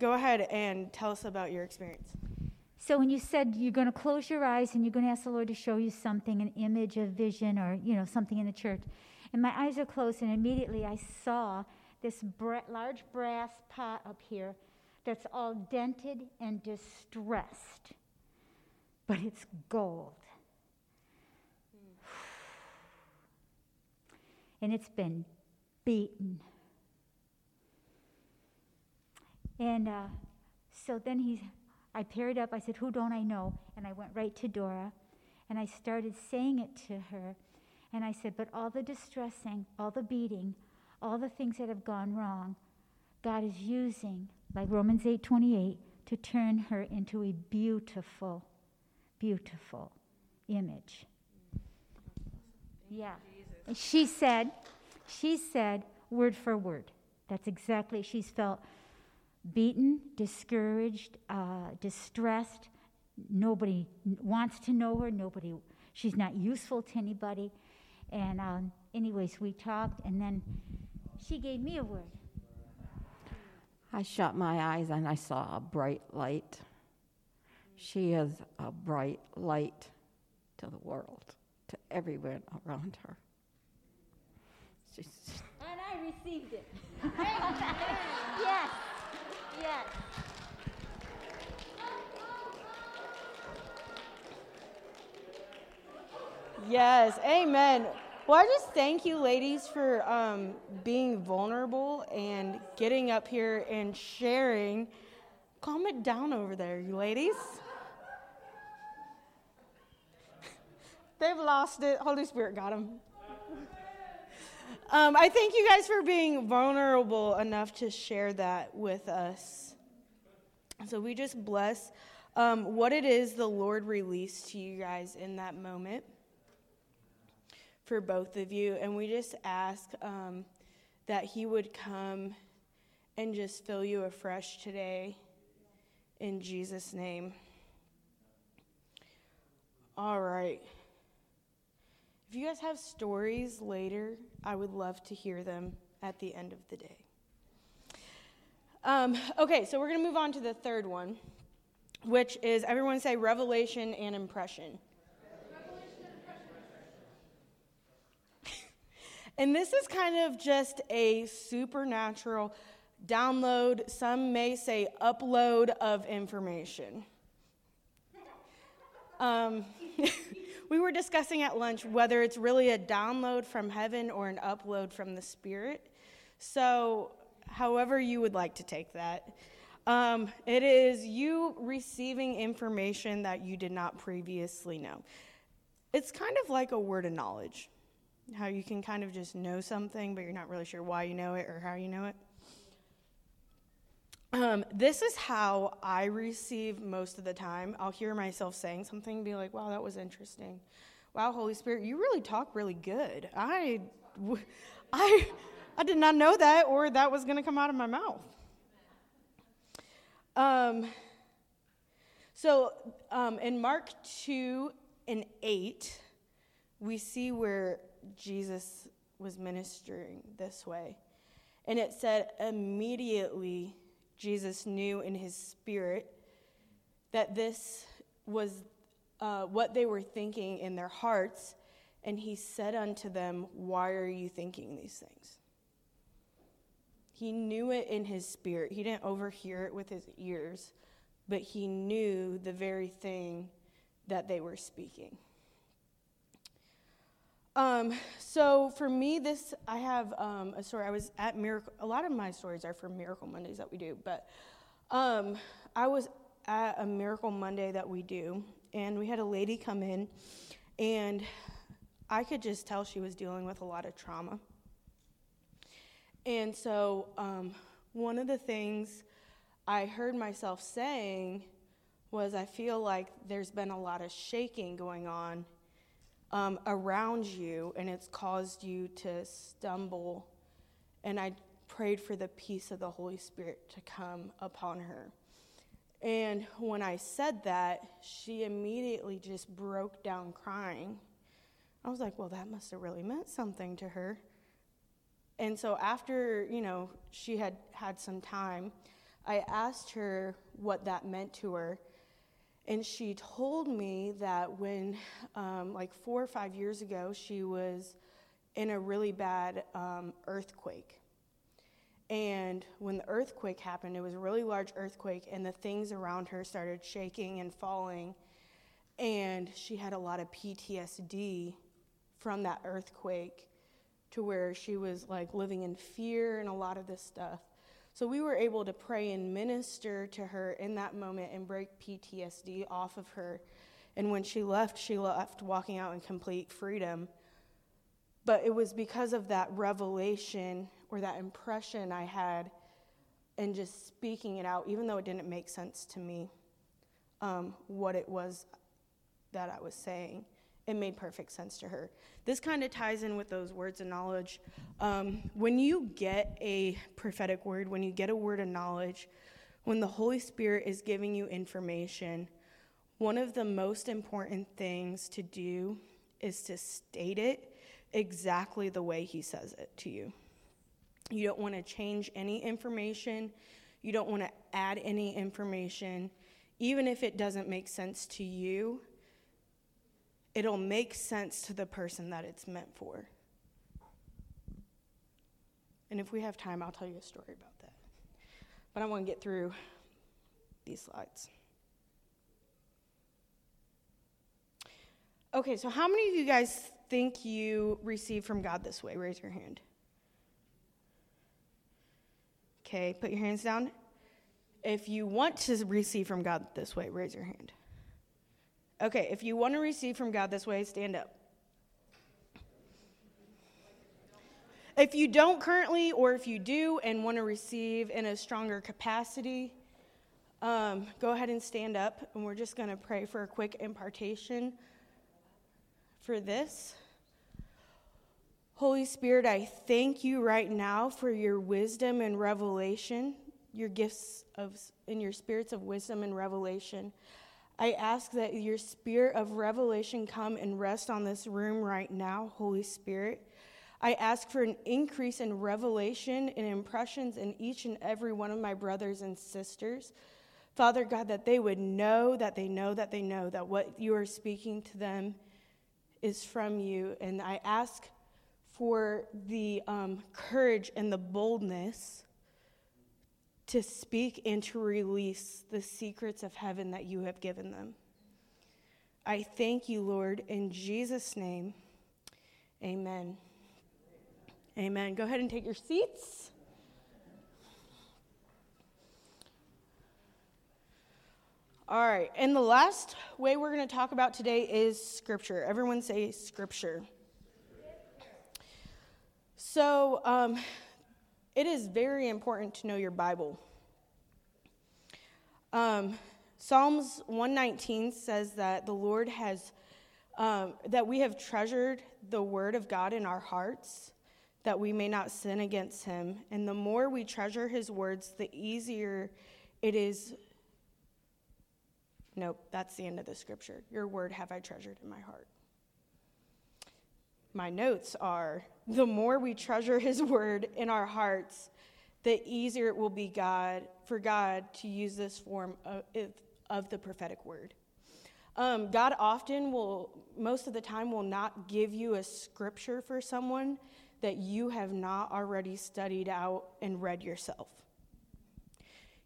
go ahead and tell us about your experience. So when you said you're going to close your eyes and you're going to ask the Lord to show you something, an image, a vision, or you know something in the church, and my eyes are closed, and immediately I saw this bra- large brass pot up here that's all dented and distressed, but it's gold. And it's been beaten. And uh, so then he's, I paired up. I said, Who don't I know? And I went right to Dora and I started saying it to her. And I said, But all the distressing, all the beating, all the things that have gone wrong, God is using, like Romans 8 28, to turn her into a beautiful, beautiful image. Yeah. She said, she said, word for word. That's exactly, she's felt beaten, discouraged, uh, distressed. Nobody wants to know her. Nobody, she's not useful to anybody. And, um, anyways, we talked, and then she gave me a word. I shut my eyes and I saw a bright light. She is a bright light to the world, to everyone around her. She's, And I received it. yes, yes. Amen. Well, I just thank you, ladies, for um, being vulnerable and getting up here and sharing. Calm it down over there, you ladies. They've lost it. Holy Spirit got them. Um, I thank you guys for being vulnerable enough to share that with us. So we just bless um, what it is the Lord released to you guys in that moment for both of you. And we just ask um, that He would come and just fill you afresh today in Jesus' name. All right. If you guys have stories later, I would love to hear them at the end of the day. Um, okay, so we're going to move on to the third one, which is everyone say revelation and impression. And this is kind of just a supernatural download, some may say upload of information. Um, we were discussing at lunch whether it's really a download from heaven or an upload from the Spirit. So, however, you would like to take that. Um, it is you receiving information that you did not previously know. It's kind of like a word of knowledge how you can kind of just know something, but you're not really sure why you know it or how you know it. Um, this is how I receive most of the time. I'll hear myself saying something and be like, wow, that was interesting. Wow, Holy Spirit, you really talk really good. I, I, I did not know that or that was going to come out of my mouth. Um, so um, in Mark 2 and 8, we see where Jesus was ministering this way. And it said, immediately Jesus knew in his spirit that this was uh, what they were thinking in their hearts. And he said unto them, Why are you thinking these things? He knew it in his spirit. He didn't overhear it with his ears, but he knew the very thing that they were speaking. Um, so for me, this I have um, a story. I was at Miracle. A lot of my stories are from Miracle Mondays that we do, but um, I was at a Miracle Monday that we do, and we had a lady come in, and I could just tell she was dealing with a lot of trauma. And so um, one of the things I heard myself saying was, I feel like there's been a lot of shaking going on um, around you, and it's caused you to stumble. And I prayed for the peace of the Holy Spirit to come upon her. And when I said that, she immediately just broke down crying. I was like, well, that must have really meant something to her. And so after, you know, she had had some time, I asked her what that meant to her. And she told me that when, um, like four or five years ago, she was in a really bad um, earthquake. And when the earthquake happened, it was a really large earthquake, and the things around her started shaking and falling. And she had a lot of PTSD from that earthquake to where she was like living in fear and a lot of this stuff. So we were able to pray and minister to her in that moment and break PTSD off of her. And when she left, she left walking out in complete freedom. But it was because of that revelation or that impression I had and just speaking it out, even though it didn't make sense to me, um, what it was that I was saying. It made perfect sense to her. This kind of ties in with those words of knowledge. Um, when you get a prophetic word, when you get a word of knowledge, when the Holy Spirit is giving you information, one of the most important things to do is to state it exactly the way He says it to you. You don't want to change any information. You don't want to add any information. Even if it doesn't make sense to you, it'll make sense to the person that it's meant for. And if we have time, I'll tell you a story about that. But I want to get through these slides. Okay, so how many of you guys think you receive from God this way? Raise your hand. Okay, put your hands down. If you want to receive from God this way, raise your hand. Okay, if you want to receive from God this way, stand up. If you don't currently, or if you do and want to receive in a stronger capacity, um, go ahead and stand up, and we're just going to pray for a quick impartation for this. Holy Spirit, I thank you right now for your wisdom and revelation, your gifts of in your spirits of wisdom and revelation. I ask that your spirit of revelation come and rest on this room right now, Holy Spirit. I ask for an increase in revelation and impressions in each and every one of my brothers and sisters. Father God, that they would know that they know that they know that what you are speaking to them is from you. And I ask for the um, courage and the boldness to speak and to release the secrets of heaven that you have given them. I thank you, Lord, in Jesus' name. Amen. Amen. Go ahead and take your seats. All right, and the last way we're going to talk about today is scripture. Everyone say scripture. So, um, it is very important to know your Bible. Um, Psalms 119 says that the Lord has, um, that we have treasured the word of God in our hearts, that we may not sin against him. And the more we treasure his words, the easier it is. Nope, that's the end of the scripture. Your word have I treasured in my heart my notes are the more we treasure his word in our hearts, the easier it will be God for God to use this form of, of the prophetic word. Um, God often will, most of the time, will not give you a scripture for someone that you have not already studied out and read yourself.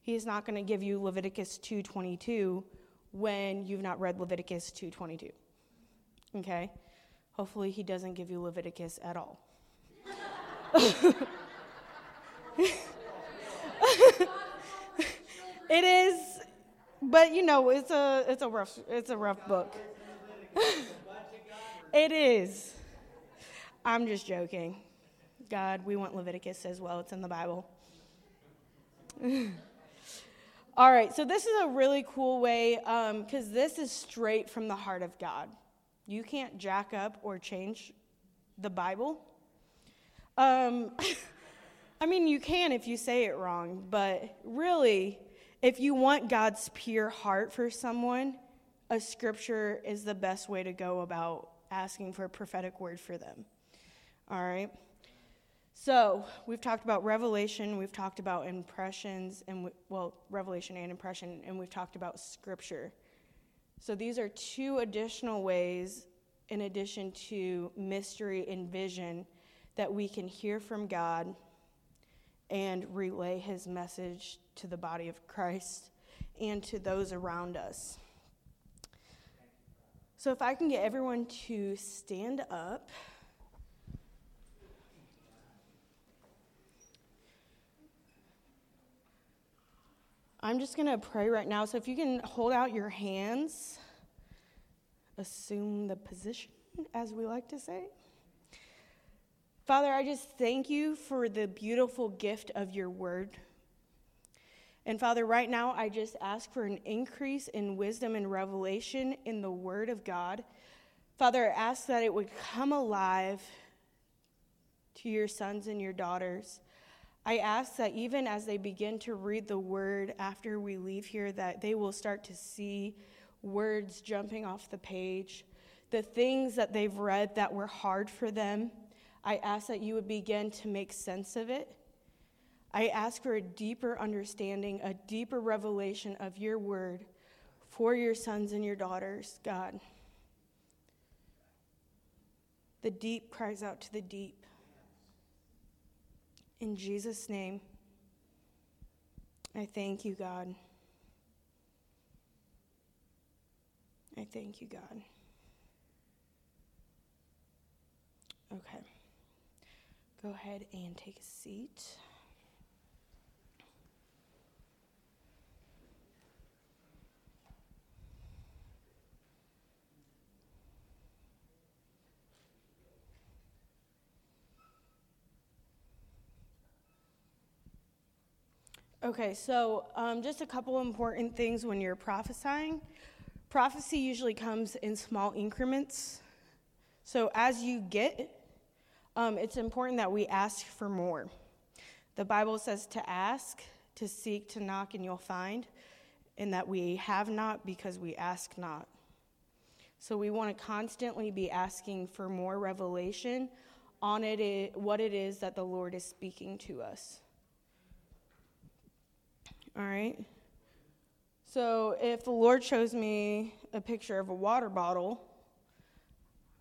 He is not going to give you Leviticus 2:22 when you've not read Leviticus 2:22. Okay? Hopefully, he doesn't give you Leviticus at all. it is, but you know, it's a it's a rough it's a rough book. it is. I'm just joking. God, we want Leviticus as well. It's in the Bible. All right, so this is a really cool way because um, this is straight from the heart of God. You can't jack up or change the Bible. Um, I mean, you can if you say it wrong, but really, if you want God's pure heart for someone, a scripture is the best way to go about asking for a prophetic word for them. All right? So, we've talked about revelation, we've talked about impressions, and we, well, revelation and impression, and we've talked about scripture. So, these are two additional ways, in addition to mystery and vision, that we can hear from God and relay his message to the body of Christ and to those around us. So, if I can get everyone to stand up. I'm just going to pray right now. So, if you can hold out your hands, assume the position, as we like to say. Father, I just thank you for the beautiful gift of your word. And Father, right now, I just ask for an increase in wisdom and revelation in the word of God. Father, I ask that it would come alive to your sons and your daughters. I ask that even as they begin to read the word after we leave here, that they will start to see words jumping off the page, the things that they've read that were hard for them. I ask that you would begin to make sense of it. I ask for a deeper understanding, a deeper revelation of your word for your sons and your daughters, God. The deep cries out to the deep. In Jesus' name, I thank you, God. I thank you, God. Okay. Go ahead and take a seat. Okay, so um, just a couple important things when you're prophesying. Prophecy usually comes in small increments. So as you get, um, it's important that we ask for more. The Bible says to ask, to seek, to knock, and you'll find, and that we have not because we ask not. So we want to constantly be asking for more revelation on it, what it is that the Lord is speaking to us. All right? So if the Lord shows me a picture of a water bottle,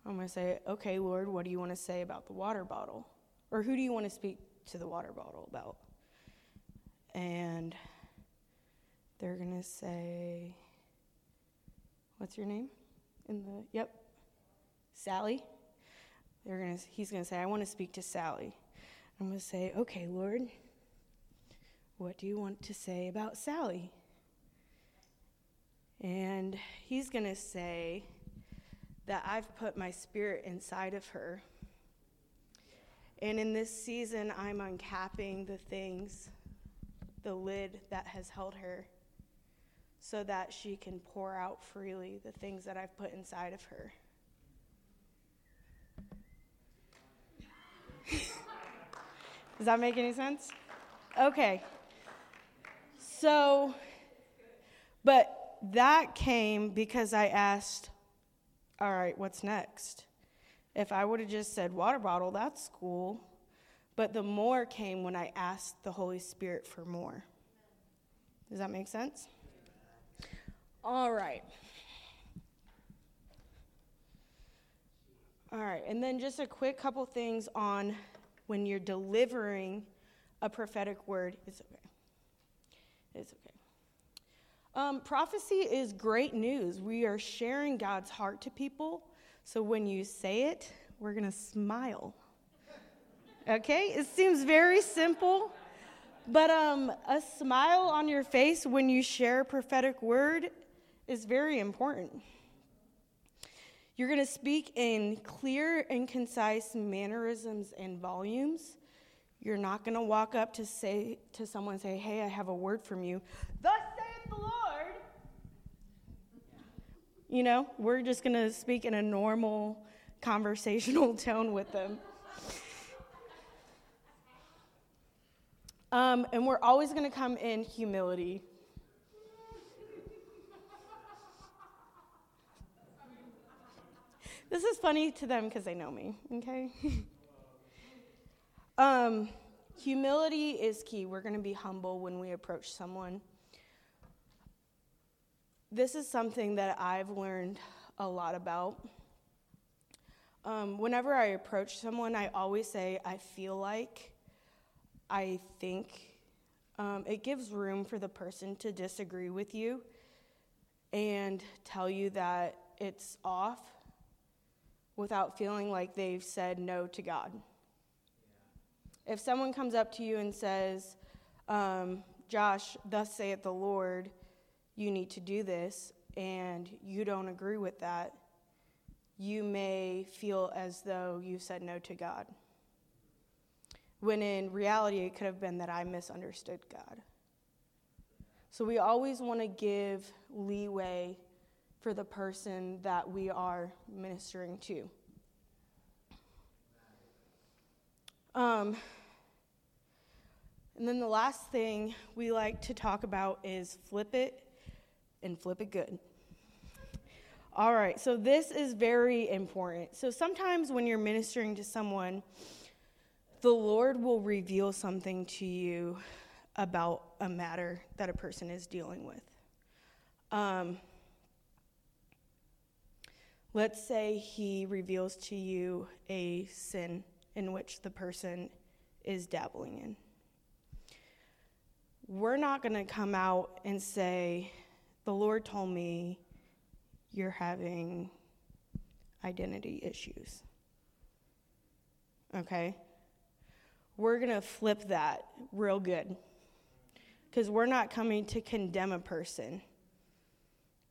I'm going to say, okay, Lord, what do you want to say about the water bottle? Or who do you want to speak to the water bottle about? And they're going to say, what's your name? In the, yep, Sally. They're gonna, he's going to say, I want to speak to Sally. I'm going to say, okay, Lord, what do you want to say about Sally? And he's going to say that I've put my spirit inside of her. And in this season, I'm uncapping the things, the lid that has held her, so that she can pour out freely the things that I've put inside of her. Does that make any sense? Okay. So, but that came because I asked, all right, what's next? If I would have just said water bottle, that's cool. But the more came when I asked the Holy Spirit for more. Does that make sense? All right. All right, and then just a quick couple things on when you're delivering a prophetic word. It's okay. It's okay. Um, prophecy is great news. We are sharing God's heart to people. So when you say it, we're going to smile. Okay? It seems very simple, but um, a smile on your face when you share a prophetic word is very important. You're going to speak in clear and concise mannerisms and volumes. You're not going to walk up to say to someone say, "Hey, I have a word from you." Thus saith the Lord. You know, we're just going to speak in a normal conversational tone with them. Um, and we're always going to come in humility. This is funny to them because they know me, okay? um, humility is key. We're going to be humble when we approach someone. This is something that I've learned a lot about. Um, whenever I approach someone, I always say, I feel like, I think. Um, it gives room for the person to disagree with you and tell you that it's off without feeling like they've said no to God. If someone comes up to you and says, um, Josh, thus saith the Lord, you need to do this, and you don't agree with that, you may feel as though you said no to God. When in reality, it could have been that I misunderstood God. So we always want to give leeway for the person that we are ministering to. Um, and then the last thing we like to talk about is flip it and flip it good. All right, so this is very important. So sometimes when you're ministering to someone, the Lord will reveal something to you about a matter that a person is dealing with. Um, let's say He reveals to you a sin in which the person is dabbling in. We're not going to come out and say, The Lord told me you're having identity issues. Okay? We're going to flip that real good. Because we're not coming to condemn a person.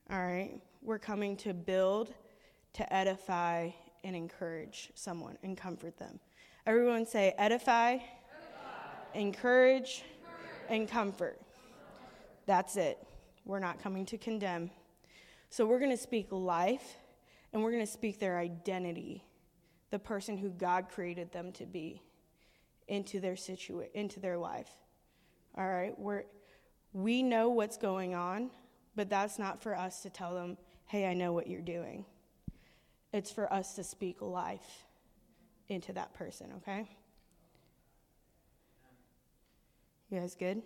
All right? We're coming to build, to edify, and encourage someone and comfort them. Everyone say edify, edify. Encourage, encourage, and comfort. That's it. We're not coming to condemn. So we're going to speak life and we're going to speak their identity, the person who God created them to be into their situa- into their life. All right? We're we know what's going on, but that's not for us to tell them, "Hey, I know what you're doing." It's for us to speak life into that person, okay? You guys good?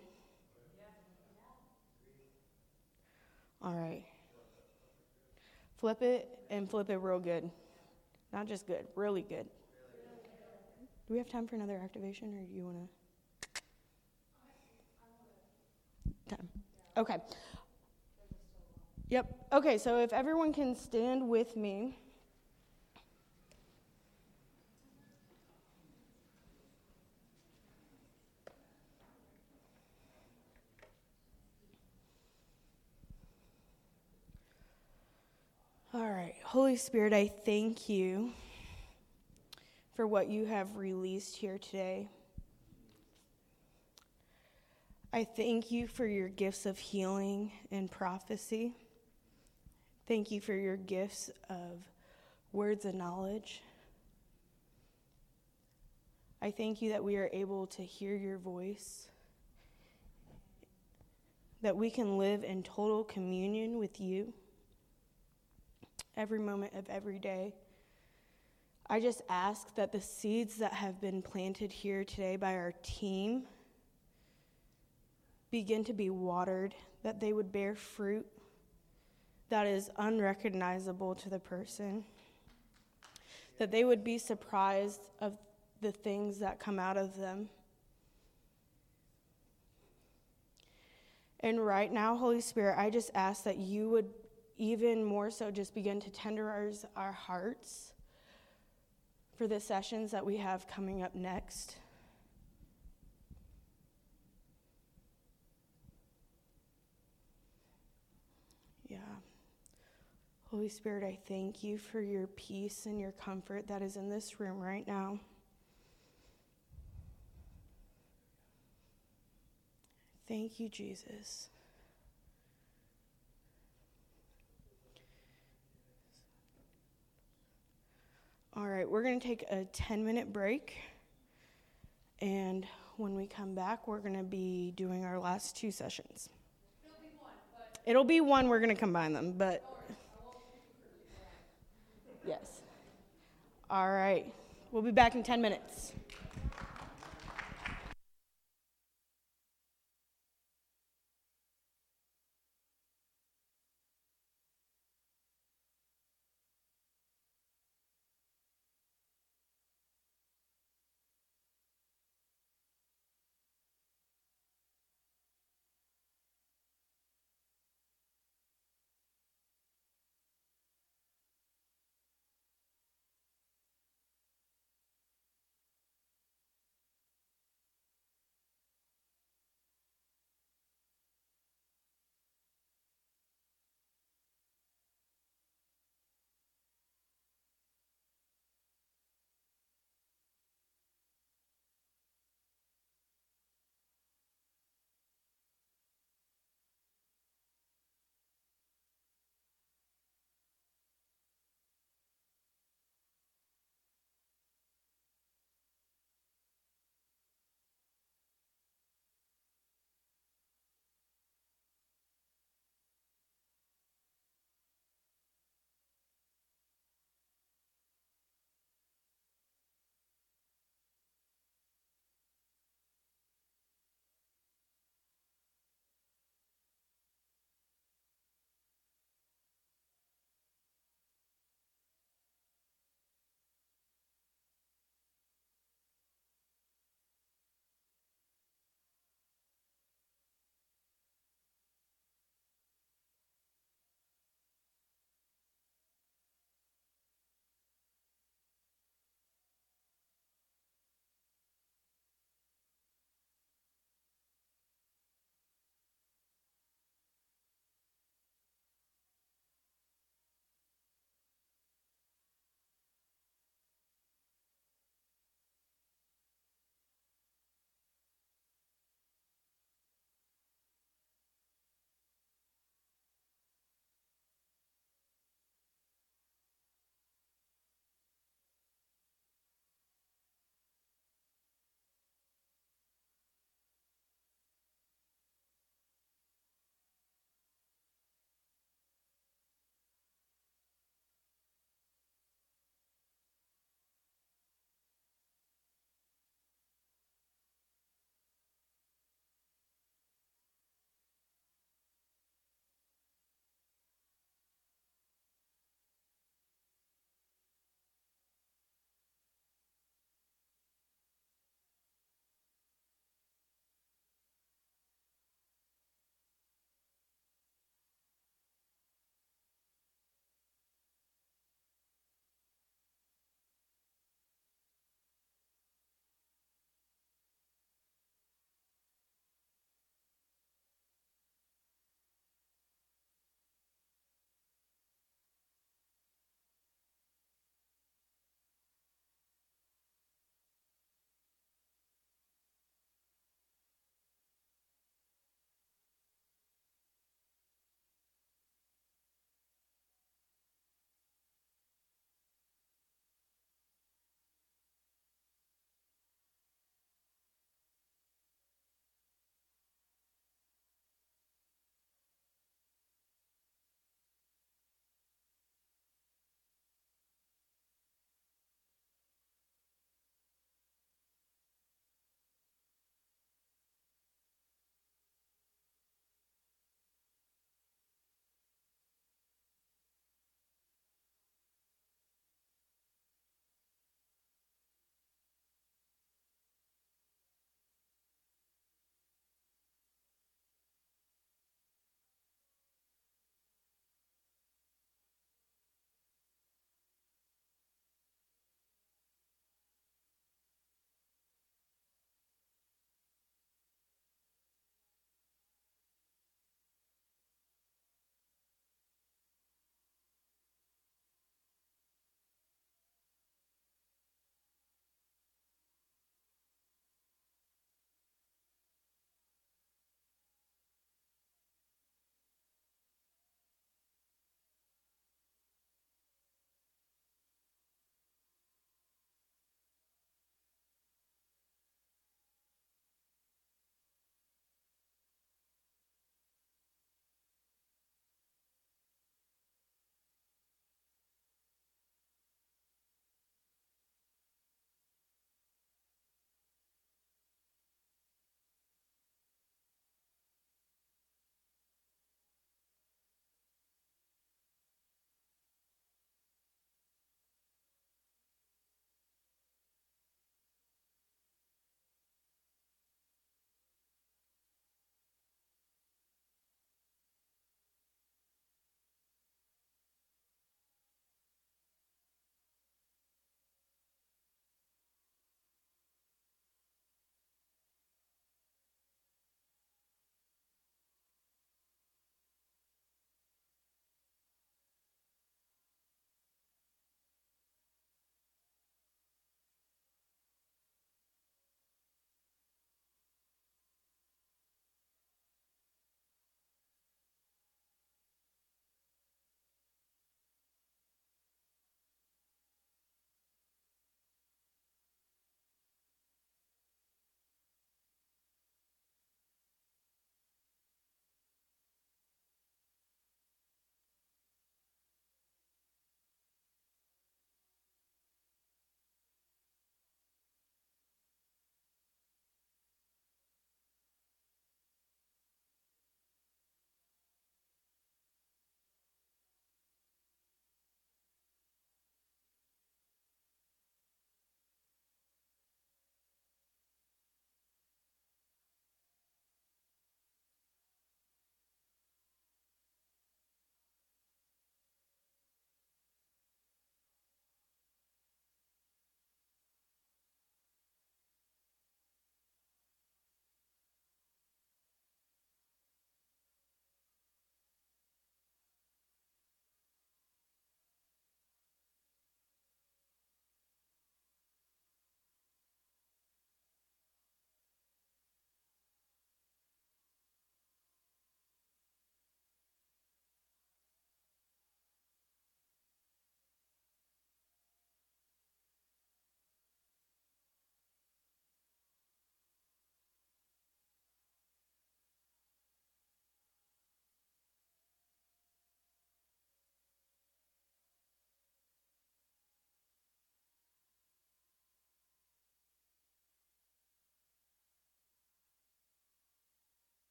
All right. Flip it and flip it real good. Not just good, really good. Do we have time for another activation or do you want to? Time. Okay. Yep. Okay, so if everyone can stand with me. All right. Holy Spirit, I thank you for what you have released here today. I thank you for your gifts of healing and prophecy. Thank you for your gifts of words of knowledge. I thank you that we are able to hear your voice, that we can live in total communion with you every moment of every day. I just ask that the seeds that have been planted here today by our team begin to be watered, that they would bear fruit that is unrecognizable to the person, that they would be surprised of the things that come out of them. And right now, Holy Spirit, I just ask that you would even more so just begin to tenderize our hearts for the sessions that we have coming up next. Yeah. Holy Spirit, I thank you for your peace and your comfort that is in this room right now. Thank you, Jesus. All right, we're going to take a 10 minute break. And when we come back, we're going to be doing our last two sessions. It'll be one, we're going to combine them, but. Yes. All right, we'll be back in 10 minutes.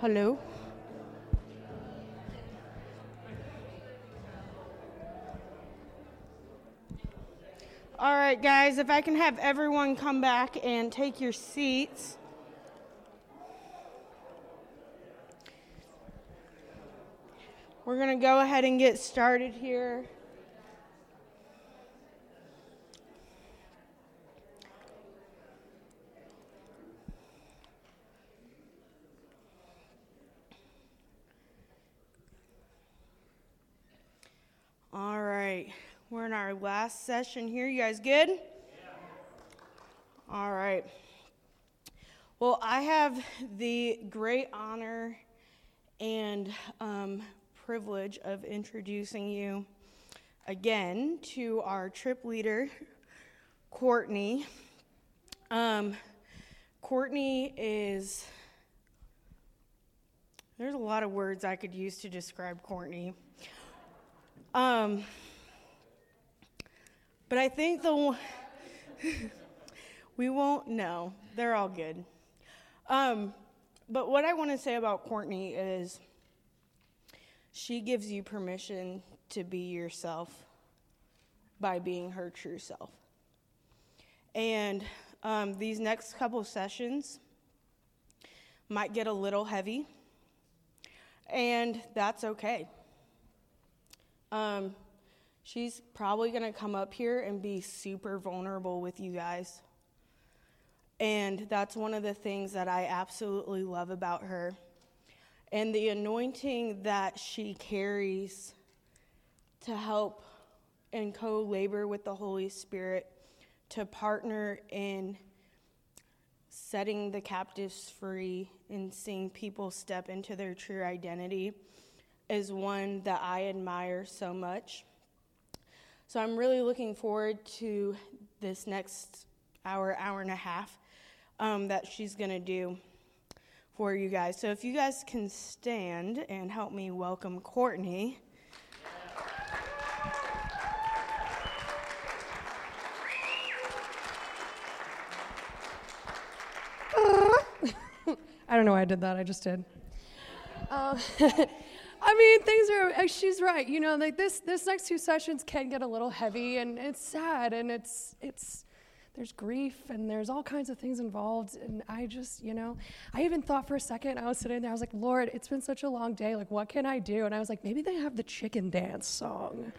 Hello? All right, guys, if I can have everyone come back and take your seats. We're going to go ahead and get started here. All right, we're in our last session here. You guys good? All right. Well, I have the great honor and um, privilege of introducing you again to our trip leader, Courtney. Um, Courtney is, there's a lot of words I could use to describe Courtney. Um, but I think the one, we won't know. They're all good. Um, but what I want to say about Courtney is she gives you permission to be yourself by being her true self. And um, these next couple sessions might get a little heavy, and that's okay. Um, she's probably going to come up here and be super vulnerable with you guys. And that's one of the things that I absolutely love about her. And the anointing that she carries to help and co labor with the Holy Spirit to partner in setting the captives free and seeing people step into their true identity is one that I admire so much. So I'm really looking forward to this next hour, hour and a half um, that she's going to do for you guys. So if you guys can stand and help me welcome Courtney. I don't know why I did that. I just did. Um, I mean, things are. uh, She's right. You know, like this. This next two sessions can get a little heavy, and it's sad, and it's it's. There's grief, and there's all kinds of things involved, and I just, you know, I even thought for a second. I was sitting there. I was like, Lord, it's been such a long day. Like, what can I do? And I was like, maybe they have the chicken dance song.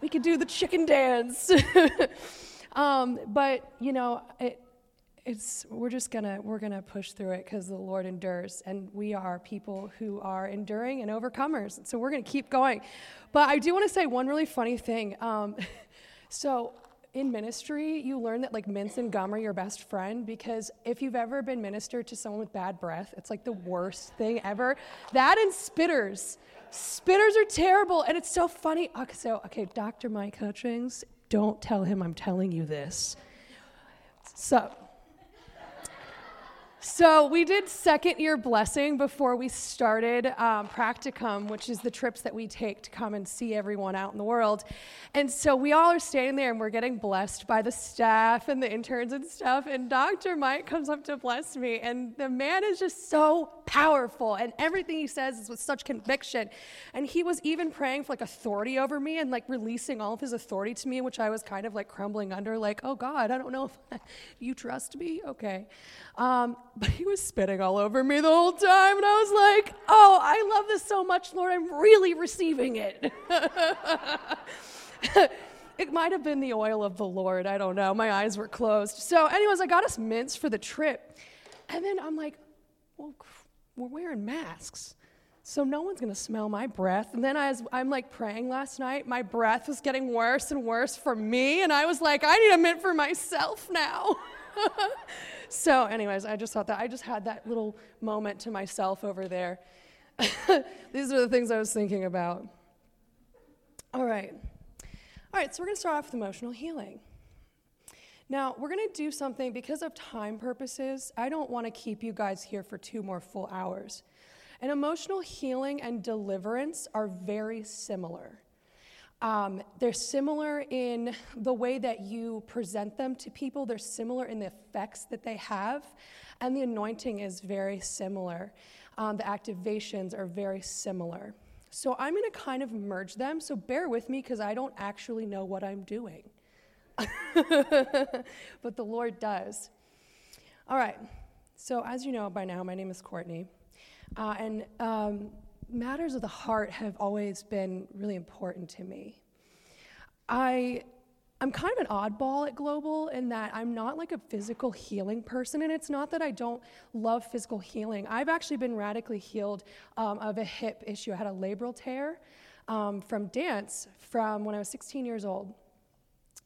We could do the chicken dance. um, but you know, it it's we're just gonna we're gonna push through it because the lord endures and we are people who are enduring and overcomers so we're gonna keep going. But i do want to say one really funny thing um, so in ministry you learn that like mints and gum are your best friend because if you've ever been ministered to someone with bad breath it's like the worst thing ever. That and spitters. Spitters are terrible and it's so funny. Okay, so okay dr mike hutchings don't tell him i'm telling you this. So so we did second year blessing before we started um, practicum, which is the trips that we take to come and see everyone out in the world. And so we all are standing there and we're getting blessed by the staff and the interns and stuff. And Dr. Mike comes up to bless me, and the man is just so powerful, and everything he says is with such conviction. And he was even praying for like authority over me and like releasing all of his authority to me, which I was kind of like crumbling under, like, oh God, I don't know if you trust me. Okay. Um, but he was spitting all over me the whole time. And I was like, oh, I love this so much, Lord. I'm really receiving it. it might have been the oil of the Lord. I don't know. My eyes were closed. So, anyways, I got us mints for the trip. And then I'm like, well, we're wearing masks. So no one's gonna smell my breath. And then I'm like praying last night, my breath was getting worse and worse for me. And I was like, I need a mint for myself now. so, anyways, I just thought that I just had that little moment to myself over there. These are the things I was thinking about. All right. All right, so we're going to start off with emotional healing. Now, we're going to do something because of time purposes. I don't want to keep you guys here for two more full hours. And emotional healing and deliverance are very similar. Um, they're similar in the way that you present them to people, they're similar in the effects that they have, and the anointing is very similar. Um, the activations are very similar. So I'm going to kind of merge them. So bear with me because I don't actually know what I'm doing. but the Lord does. All right. So, as you know by now, my name is Courtney. Uh, and um, matters of the heart have always been really important to me. I I'm kind of an oddball at Global in that I'm not like a physical healing person, and it's not that I don't love physical healing. I've actually been radically healed um, of a hip issue. I had a labral tear um, from dance from when I was 16 years old,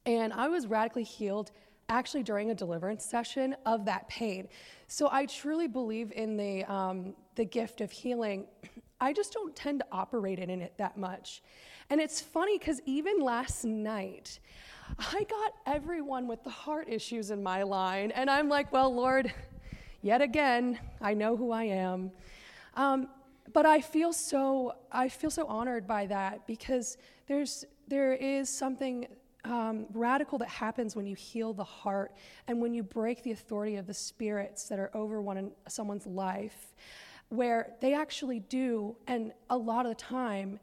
and I was radically healed actually during a deliverance session of that pain. So I truly believe in the um, the gift of healing. I just don't tend to operate in it that much. And it's funny because even last night, I got everyone with the heart issues in my line. And I'm like, well, Lord, yet again, I know who I am. Um, but I feel so I feel so honored by that because there's there is something um, radical that happens when you heal the heart and when you break the authority of the spirits that are over one someone's life, where they actually do, and a lot of the time,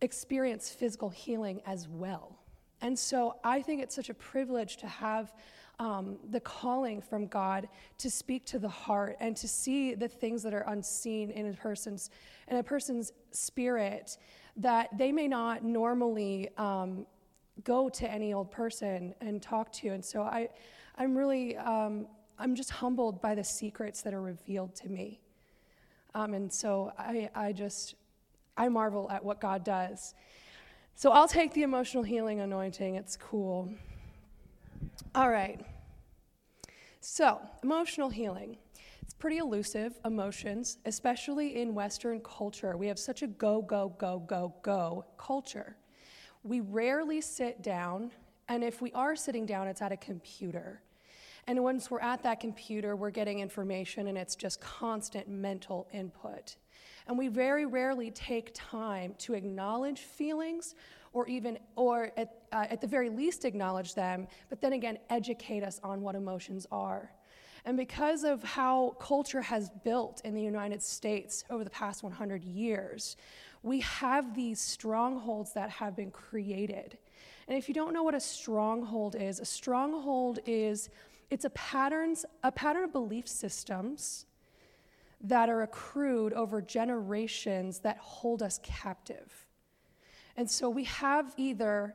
experience physical healing as well. And so I think it's such a privilege to have um, the calling from God to speak to the heart and to see the things that are unseen in a person's in a person's spirit that they may not normally um, go to any old person and talk to. And so I, I'm really um, I'm just humbled by the secrets that are revealed to me. Um, and so I, I just I marvel at what God does. So I'll take the emotional healing anointing. It's cool. All right. So, emotional healing. It's pretty elusive, emotions, especially in Western culture. We have such a go, go, go, go, go culture. We rarely sit down, and if we are sitting down, it's at a computer. And once we're at that computer, we're getting information, and it's just constant mental input. And we very rarely take time to acknowledge feelings or even, or at, uh, at the very least, acknowledge them, but then again, educate us on what emotions are. And because of how culture has built in the United States over the past 100 years, we have these strongholds that have been created. And if you don't know what a stronghold is, a stronghold is it's a patterns a pattern of belief systems that are accrued over generations that hold us captive. And so we have either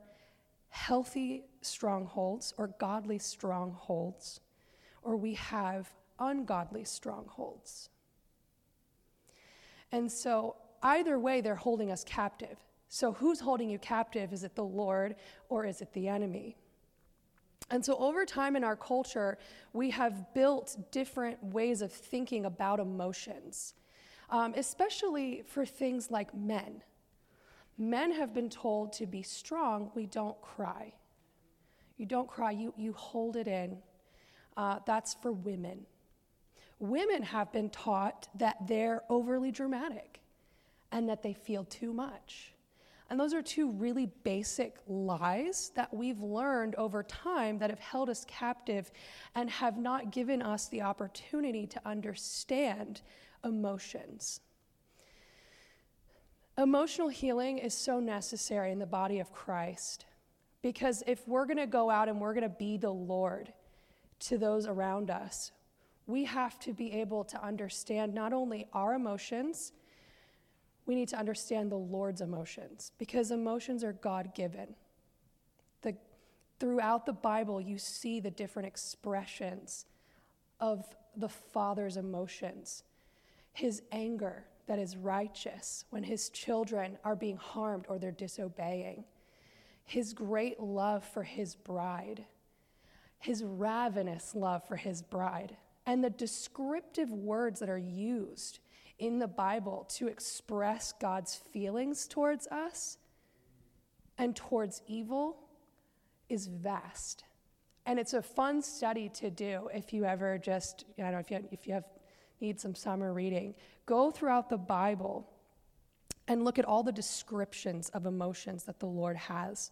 healthy strongholds or godly strongholds, or we have ungodly strongholds. And so either way, they're holding us captive. So who's holding you captive? Is it the Lord or is it the enemy? And so, over time in our culture, we have built different ways of thinking about emotions, um, especially for things like men. Men have been told to be strong, we don't cry. You don't cry, you, you hold it in. Uh, that's for women. Women have been taught that they're overly dramatic and that they feel too much. And those are two really basic lies that we've learned over time that have held us captive and have not given us the opportunity to understand emotions. Emotional healing is so necessary in the body of Christ because if we're going to go out and we're going to be the Lord to those around us, we have to be able to understand not only our emotions we need to understand the Lord's emotions because emotions are God given. The, throughout the Bible, you see the different expressions of the Father's emotions. His anger that is righteous when his children are being harmed or they're disobeying. His great love for his bride. His ravenous love for his bride. And the descriptive words that are used in the Bible to express God's feelings towards us and towards evil is vast. And it's a fun study to do if you ever just, I don't know, if you, if you have, need some summer reading. Go throughout the Bible and look at all the descriptions of emotions that the Lord has.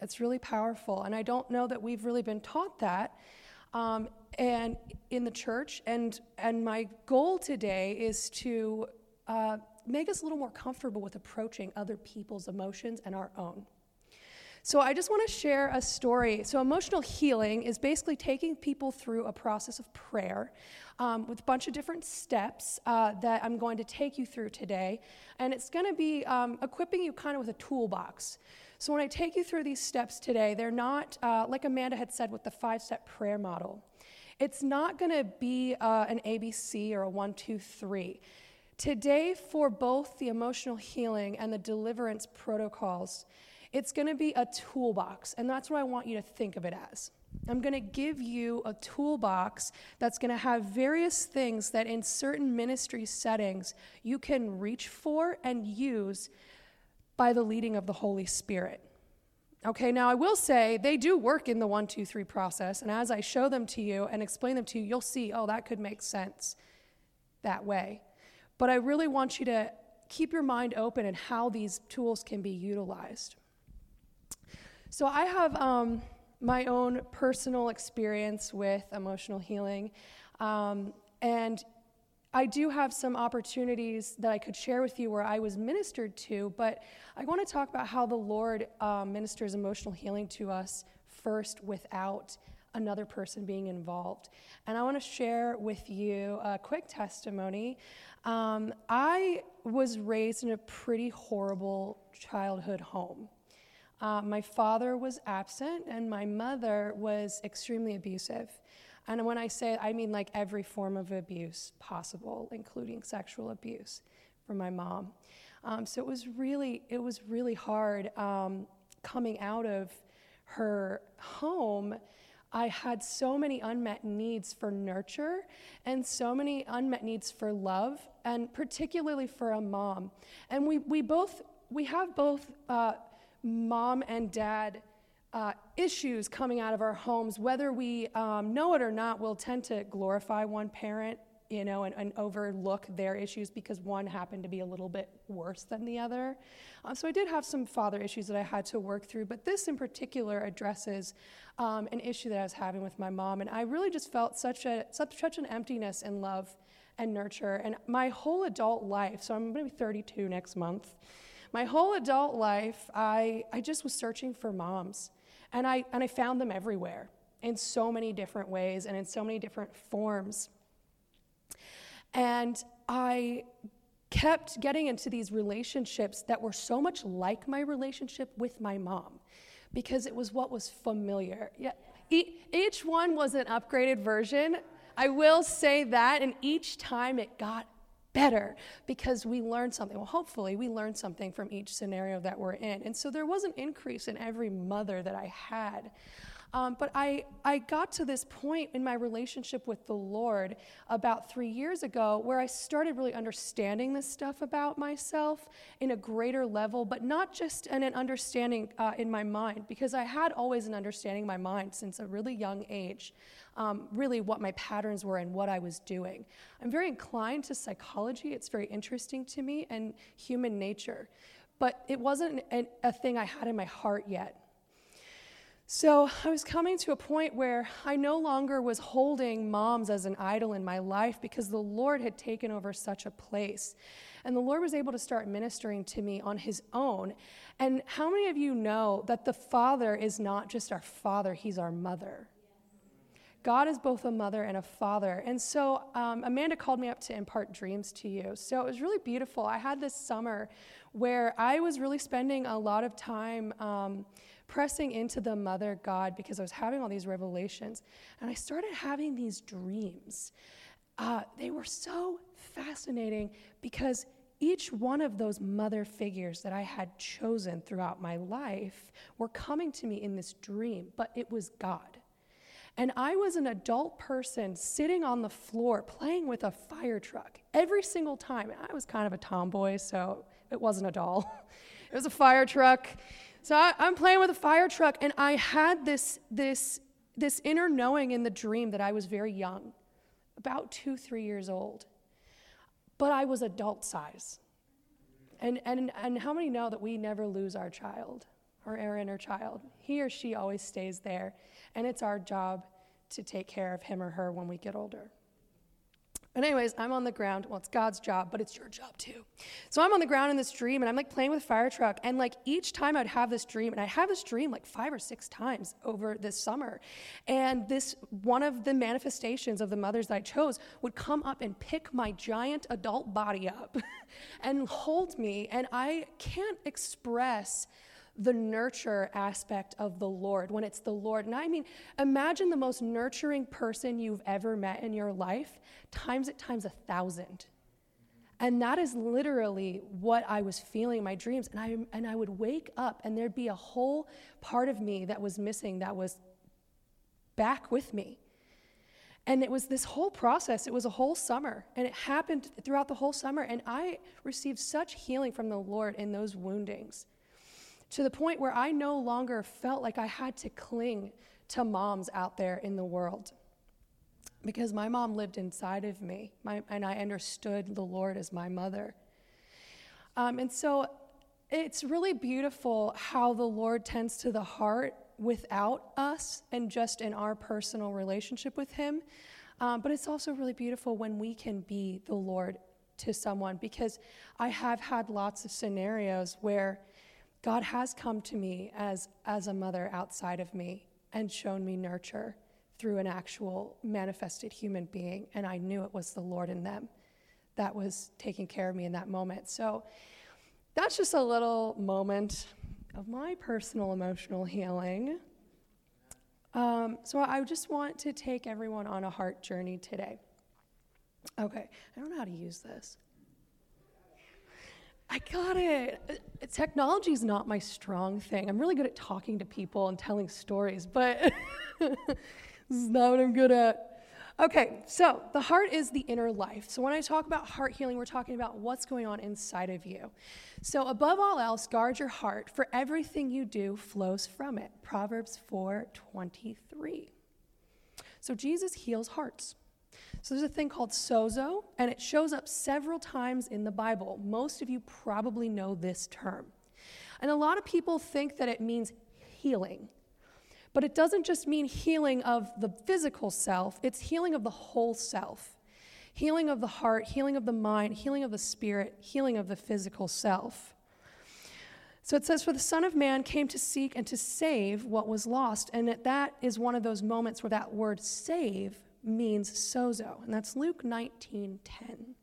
It's really powerful. And I don't know that we've really been taught that. Um, and in the church, and, and my goal today is to uh, make us a little more comfortable with approaching other people's emotions and our own. So, I just want to share a story. So, emotional healing is basically taking people through a process of prayer um, with a bunch of different steps uh, that I'm going to take you through today. And it's going to be um, equipping you kind of with a toolbox. So, when I take you through these steps today, they're not, uh, like Amanda had said with the five step prayer model, it's not going to be uh, an ABC or a one, two, three. Today, for both the emotional healing and the deliverance protocols, it's going to be a toolbox, and that's what I want you to think of it as. I'm going to give you a toolbox that's going to have various things that in certain ministry settings you can reach for and use by the leading of the Holy Spirit. Okay, now I will say they do work in the one, two, three process, and as I show them to you and explain them to you, you'll see, oh, that could make sense that way. But I really want you to keep your mind open and how these tools can be utilized. So I have um, my own personal experience with emotional healing, um, and I do have some opportunities that I could share with you where I was ministered to, but I want to talk about how the Lord um, ministers emotional healing to us first without another person being involved. And I want to share with you a quick testimony. Um, I was raised in a pretty horrible childhood home. Uh, my father was absent, and my mother was extremely abusive. And when I say I mean like every form of abuse possible, including sexual abuse from my mom. Um, so it was really, it was really hard um, coming out of her home. I had so many unmet needs for nurture and so many unmet needs for love, and particularly for a mom. And we, we both, we have both uh, mom and dad uh, issues coming out of our homes, whether we um, know it or not, we'll tend to glorify one parent, you know, and, and, overlook their issues because one happened to be a little bit worse than the other. Um, so I did have some father issues that I had to work through, but this in particular addresses um, an issue that I was having with my mom, and I really just felt such a such, such an emptiness in love and nurture, and my whole adult life. So I'm going to be 32 next month my whole adult life, I, I just was searching for moms. And I, and I found them everywhere in so many different ways and in so many different forms. And I kept getting into these relationships that were so much like my relationship with my mom because it was what was familiar. Yeah, each one was an upgraded version. I will say that, and each time it got better because we learned something. Well, hopefully, we learned something from each scenario that we're in. And so there was an increase in every mother that I had. Um, but I, I got to this point in my relationship with the Lord about three years ago where I started really understanding this stuff about myself in a greater level, but not just in an understanding uh, in my mind, because I had always an understanding in my mind since a really young age, um, really what my patterns were and what I was doing. I'm very inclined to psychology, it's very interesting to me, and human nature. But it wasn't a, a thing I had in my heart yet. So I was coming to a point where I no longer was holding moms as an idol in my life because the Lord had taken over such a place. And the Lord was able to start ministering to me on His own. And how many of you know that the Father is not just our Father, He's our mother? God is both a mother and a father. And so um, Amanda called me up to impart dreams to you. So it was really beautiful. I had this summer where I was really spending a lot of time. Um, pressing into the mother God because I was having all these revelations. And I started having these dreams. Uh, they were so fascinating because each one of those mother figures that I had chosen throughout my life were coming to me in this dream, but it was God. And I was an adult person sitting on the floor playing with a fire truck every single time. I was kind of a tomboy, so it wasn't a doll. it was a fire truck. So I, am playing with a fire truck, and I had this, this, this inner knowing in the dream that I was very young, about two, three years old. But I was adult size. And, and, and how many know that we never lose our child or our inner child? He or she always stays there, and it's our job to take care of him or her when we get older. But anyways, I'm on the ground. Well, it's God's job, but it's your job too. So I'm on the ground in this dream, and I'm like playing with fire truck. And like each time I'd have this dream, and I have this dream like five or six times over this summer. And this one of the manifestations of the mothers that I chose would come up and pick my giant adult body up and hold me. And I can't express the nurture aspect of the Lord when it's the Lord. And I mean, imagine the most nurturing person you've ever met in your life, times it times a thousand. And that is literally what I was feeling in my dreams. And I, and I would wake up, and there'd be a whole part of me that was missing that was back with me. And it was this whole process. It was a whole summer, and it happened throughout the whole summer. And I received such healing from the Lord in those woundings to the point where I no longer felt like I had to cling to moms out there in the world. Because my mom lived inside of me, my, and I understood the Lord as my mother. Um, and so it's really beautiful how the Lord tends to the heart without us and just in our personal relationship with Him. Um, but it's also really beautiful when we can be the Lord to someone because I have had lots of scenarios where God has come to me as, as a mother outside of me and shown me nurture through an actual manifested human being, and I knew it was the Lord in them that was taking care of me in that moment. So that's just a little moment of my personal emotional healing. Um, so I just want to take everyone on a heart journey today. Okay, I don't know how to use this. I got it. Uh, technology is not my strong thing. I'm really good at talking to people and telling stories, but this is not what I'm good at. Okay, so the heart is the inner life. So when I talk about heart healing, we're talking about what's going on inside of you. So above all else, guard your heart, for everything you do flows from it. Proverbs 4:23. So Jesus heals hearts. So there's a thing called sozo, and it shows up several times in the Bible. Most of you probably know this term. And a lot of people think that it means healing. But it doesn't just mean healing of the physical self, it's healing of the whole self. Healing of the heart, healing of the mind, healing of the spirit, healing of the physical self. So it says, For the Son of Man came to seek and to save what was lost. And that is one of those moments where that word save means sozo, and that's Luke 19 10.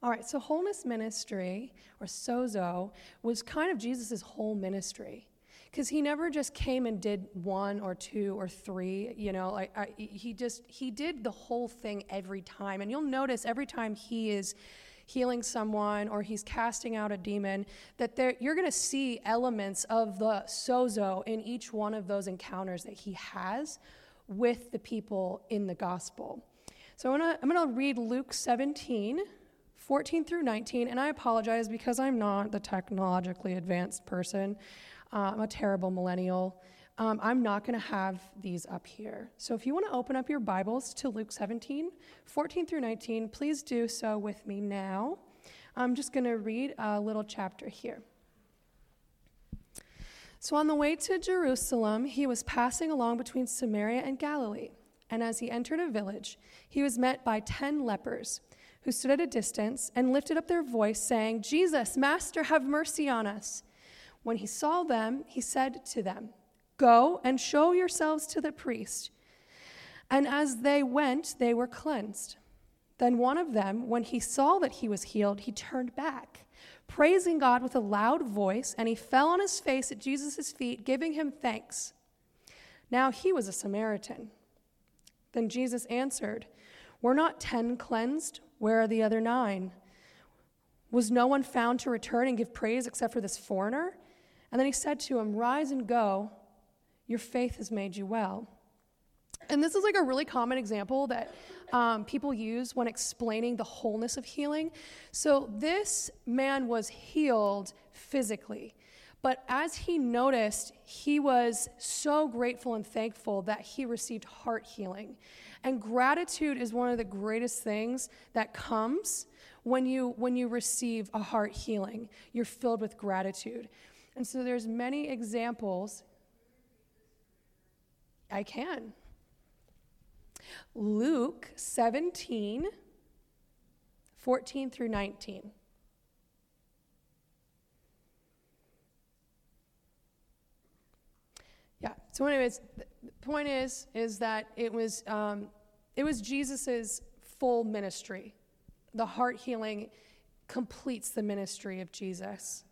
All right, so wholeness ministry, or sozo, was kind of Jesus' whole ministry because he never just came and did one or two or three you know like I, he just he did the whole thing every time. And you'll notice every time he is healing someone or he's casting out a demon that there you're going to see elements of the sozo in each one of those encounters that he has with the people in the gospel. So i'm going to read luke 17 14 through 19 and i apologize because i'm not the technologically advanced person uh, I'm a terrible millennial. Um, I'm not going to have these up here. So if you want to open up your Bibles to Luke 17, 14 through 19, please do so with me now. I'm just going to read a little chapter here. So on the way to Jerusalem, he was passing along between Samaria and Galilee. And as he entered a village, he was met by ten lepers who stood at a distance and lifted up their voice, saying, Jesus, Master, have mercy on us. When he saw them, he said to them, Go and show yourselves to the priest. And as they went, they were cleansed. Then one of them, when he saw that he was healed, he turned back, praising God with a loud voice, and he fell on his face at Jesus' feet, giving him thanks. Now he was a Samaritan. Then Jesus answered, Were not ten cleansed? Where are the other nine? Was no one found to return and give praise except for this foreigner? And then he said to him, Rise and go, your faith has made you well. And this is like a really common example that um, people use when explaining the wholeness of healing. So this man was healed physically, But as he noticed, he was so grateful and thankful that he received heart healing. And gratitude is one of the greatest things that comes when you when you receive a heart healing. You're filled with gratitude. And so there's many examples I can. Luke 17 14 through 19. Yeah. So, anyways, the point is, is that it was um, it was Jesus's full ministry. The heart healing completes the ministry of Jesus.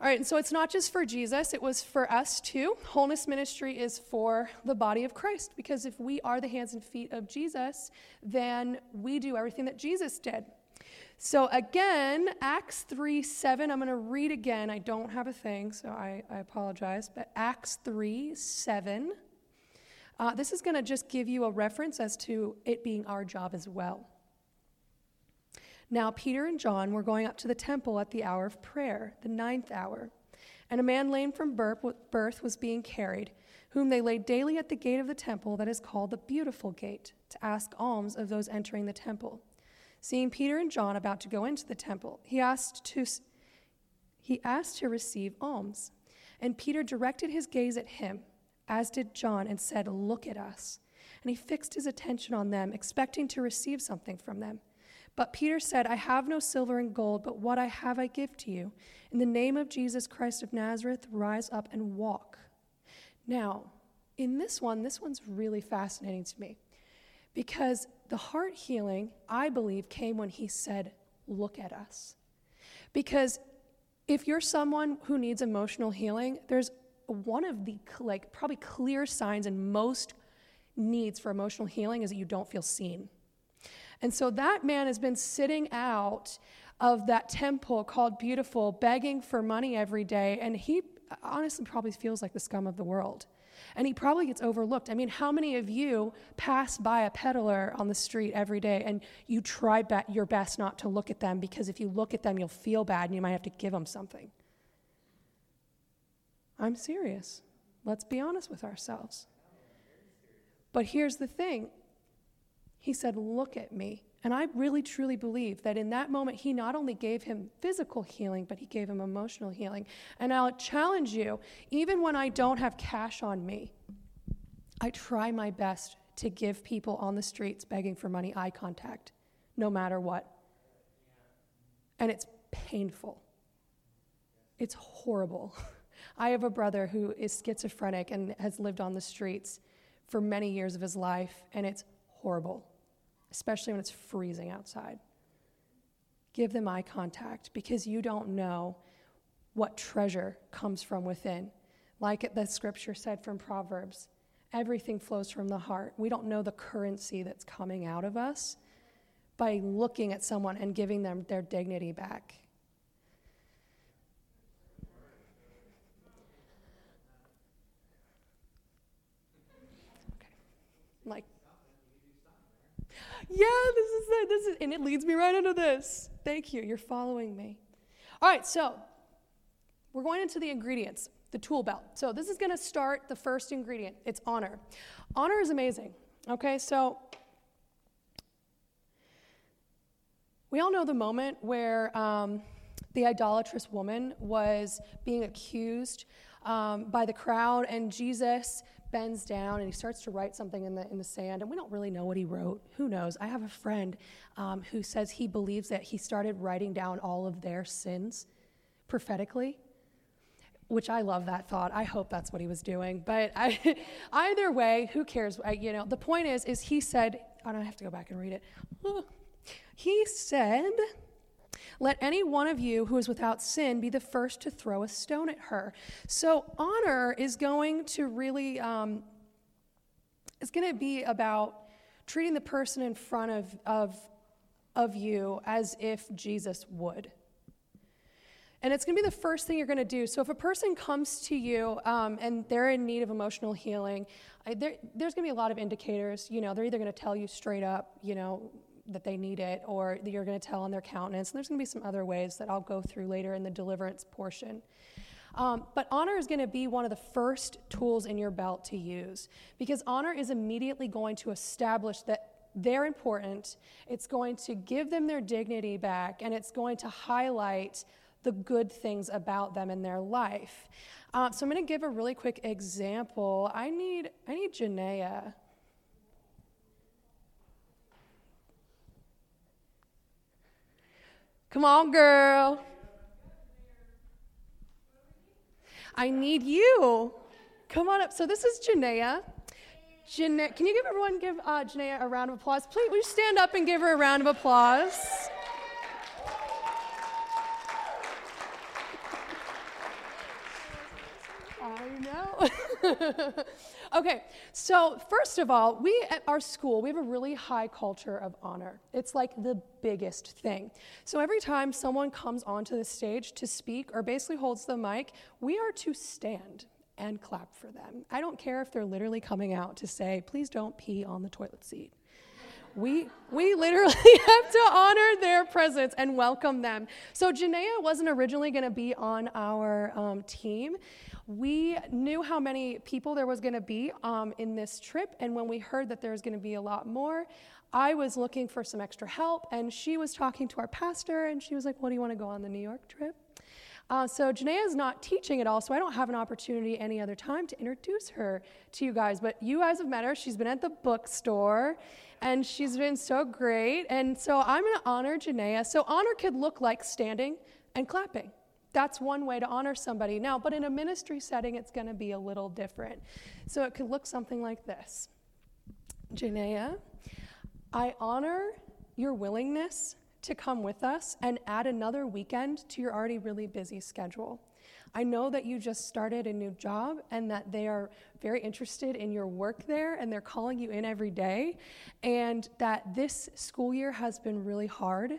All right, and so it's not just for Jesus, it was for us too. Wholeness ministry is for the body of Christ because if we are the hands and feet of Jesus, then we do everything that Jesus did. So again, Acts 3 7, I'm going to read again. I don't have a thing, so I, I apologize. But Acts 3 7, uh, this is going to just give you a reference as to it being our job as well. Now, Peter and John were going up to the temple at the hour of prayer, the ninth hour. And a man lame from birth was being carried, whom they laid daily at the gate of the temple that is called the Beautiful Gate, to ask alms of those entering the temple. Seeing Peter and John about to go into the temple, he asked to, he asked to receive alms. And Peter directed his gaze at him, as did John, and said, Look at us. And he fixed his attention on them, expecting to receive something from them. But Peter said, I have no silver and gold, but what I have I give to you. In the name of Jesus Christ of Nazareth, rise up and walk. Now, in this one, this one's really fascinating to me because the heart healing, I believe, came when he said, Look at us. Because if you're someone who needs emotional healing, there's one of the like probably clear signs and most needs for emotional healing is that you don't feel seen. And so that man has been sitting out of that temple called Beautiful, begging for money every day, and he honestly probably feels like the scum of the world and he probably gets overlooked. I mean, how many of you pass by a peddler on the street every day and you try be- your best not to look at them because if you look at them, you'll feel bad and you might have to give them something? I'm serious. Let's be honest with ourselves. But here's the thing He said, Look at me. And I really truly believe that in that moment, he not only gave him physical healing, but he gave him emotional healing. And I'll challenge you, even when I don't have cash on me, I try my best to give people on the streets begging for money eye contact, no matter what. And it's painful. It's horrible. I have a brother who is schizophrenic and has lived on the streets for many years of his life, and it's horrible especially when it's freezing outside. Give them eye contact because you don't know what treasure comes from within. Like the scripture said from Proverbs, everything flows from the heart. We don't know the currency that's coming out of us by looking at someone and giving them their dignity back. Okay. Like yeah, this is it. This is, and it leads me right into this. Thank you. You're following me. All right, so we're going into the ingredients, the tool belt. So this is going to start the first ingredient. It's honor. Honor is amazing. Okay, so we all know the moment where um, the idolatrous woman was being accused um, by the crowd, and Jesus bends down and he starts to write something in the, in the sand, and we don't really know what he wrote. Who knows? I have a friend um, who says he believes that he started writing down all of their sins prophetically, which I love that thought. I hope that's what he was doing. But I, either way, who cares? I, you know, the point is, is he said, I don't have to go back and read it. He said, let any one of you who is without sin be the first to throw a stone at her. So, honor is going to really, um, it's going to be about treating the person in front of, of, of you as if Jesus would. And it's going to be the first thing you're going to do. So if a person comes to you um, and they're in need of emotional healing, I, there, there's going to be a lot of indicators. You know, they're either going to tell you straight up, you know, that they need it or that you're going to tell on their countenance. And there's going to be some other ways that I'll go through later in the deliverance portion. Um, but honor is going to be one of the first tools in your belt to use because honor is immediately going to establish that they're important. It's going to give them their dignity back, and it's going to highlight the good things about them in their life. Uh, so I'm going to give a really quick example. I need I need Janaea. Come on, girl. I need you. Come on up. So this is Janaea. Janaea, can you give everyone give uh, Janaea a round of applause? Please, will you stand up and give her a round of applause? I know. okay, so first of all, we at our school, we have a really high culture of honor. It's like the biggest thing. So every time someone comes onto the stage to speak or basically holds the mic, we are to stand and clap for them. I don't care if they're literally coming out to say, please don't pee on the toilet seat. We, we literally have to honor their presence and welcome them. So, Janaea wasn't originally going to be on our um, team. We knew how many people there was going to be um, in this trip, and when we heard that there was going to be a lot more, I was looking for some extra help, and she was talking to our pastor, and she was like, What do you want to go on the New York trip? Uh, so Janaea is not teaching at all, so I don't have an opportunity any other time to introduce her to you guys. But you guys have met her. She's been at the bookstore, and she's been so great. And so I'm going to honor Janaea. So honor could look like standing and clapping. That's one way to honor somebody. Now, but in a ministry setting, it's going to be a little different. So it could look something like this Janaea, I honor your willingness to come with us and add another weekend to your already really busy schedule. I know that you just started a new job and that they are very interested in your work there and they're calling you in every day, and that this school year has been really hard,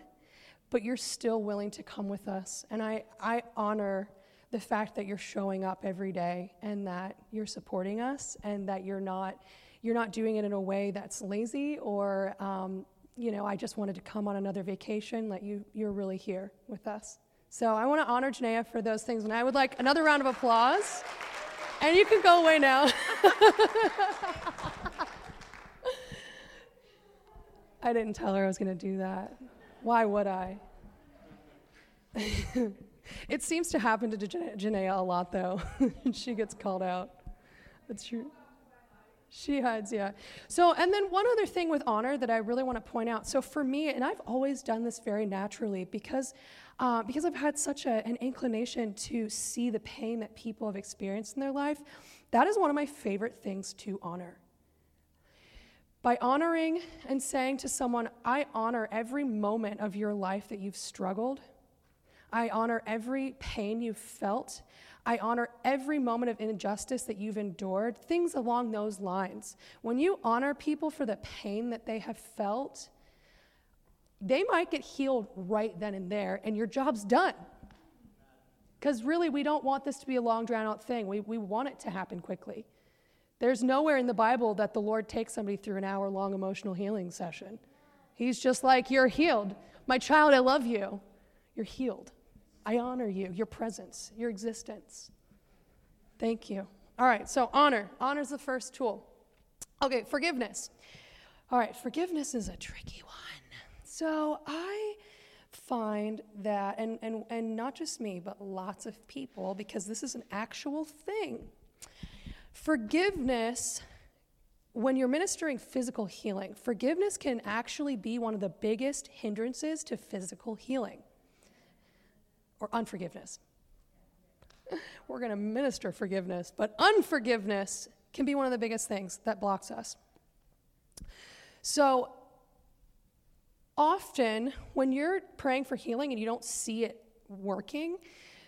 but you're still willing to come with us. And I, I honor the fact that you're showing up every day and that you're supporting us and that you're not you're not doing it in a way that's lazy or um, you know, I just wanted to come on another vacation, let you, you're really here with us. So I want to honor Janaea for those things, and I would like another round of applause. And you can go away now. I didn't tell her I was going to do that. Why would I? it seems to happen to Janaea a lot, though. she gets called out. That's true. She hides, yeah. So, and then one other thing with honor that I really want to point out. So, for me, and I've always done this very naturally because, uh, because I've had such a, an inclination to see the pain that people have experienced in their life, that is one of my favorite things to honor. By honoring and saying to someone, I honor every moment of your life that you've struggled, I honor every pain you've felt. I honor every moment of injustice that you've endured, things along those lines. When you honor people for the pain that they have felt, they might get healed right then and there, and your job's done. Because really, we don't want this to be a long, drawn out thing. We, we want it to happen quickly. There's nowhere in the Bible that the Lord takes somebody through an hour long emotional healing session. He's just like, You're healed. My child, I love you. You're healed. I honor you, your presence, your existence. Thank you. All right, so honor. Honor is the first tool. Okay, forgiveness. All right, forgiveness is a tricky one. So I find that, and, and, and not just me, but lots of people, because this is an actual thing. Forgiveness, when you're ministering physical healing, forgiveness can actually be one of the biggest hindrances to physical healing or unforgiveness. We're going to minister forgiveness, but unforgiveness can be one of the biggest things that blocks us. So, often when you're praying for healing and you don't see it working,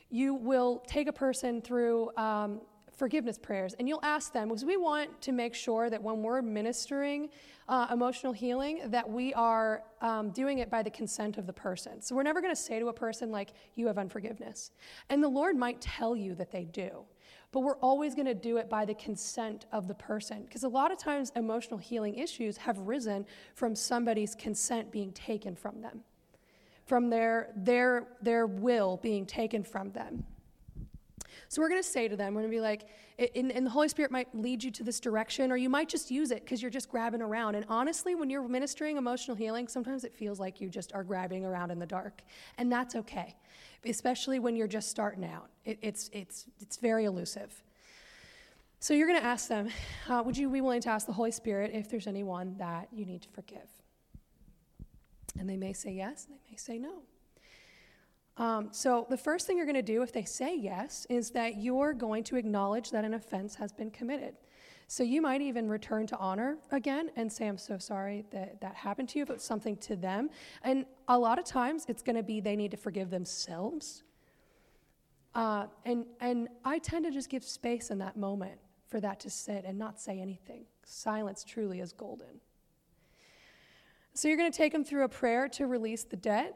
you will take a person through um, forgiveness prayers and you'll ask them because we want to make sure that when we're ministering uh, emotional healing that we are um, doing it by the consent of the person. So we're never going to say to a person like you have unforgiveness. And the lord might tell you that they do but we're always going to do it by the consent of the person because a lot of times emotional healing issues have risen from somebody's consent being taken from them from their their their will being taken from them So we're going to say to them, we're going to be like, and, and the Holy Spirit might lead you to this direction, or you might just use it because you're just grabbing around. And honestly, when you're ministering emotional healing, sometimes it feels like you just are grabbing around in the dark. And that's okay, especially when you're just starting out. It, it's, it's, it's very elusive. So you're going to ask them, uh, would you be willing to ask the Holy Spirit if there's anyone that you need to forgive? And they may say yes, and they may say no. Um, so, the first thing you're going to do if they say yes is that you're going to acknowledge that an offense has been committed. So, you might even return to honor again and say, I'm so sorry that that happened to you but something to them. And a lot of times it's going to be they need to forgive themselves. Uh, and, and I tend to just give space in that moment for that to sit and not say anything. Silence truly is golden. So, you're going to take them through a prayer to release the debt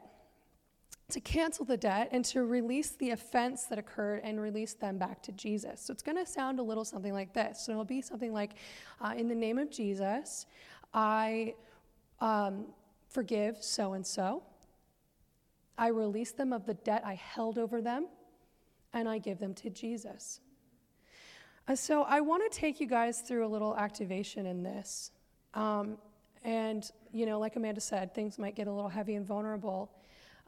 to cancel the debt and to release the offense that occurred and release them back to Jesus. So it's going to sound a little something like this. So it'll be something like, uh, In the name of Jesus, I um, forgive so and so. I release them of the debt I held over them, and I give them to Jesus. Uh, so I want to take you guys through a little activation in this. Um, and, you know, like Amanda said, things might get a little heavy and vulnerable.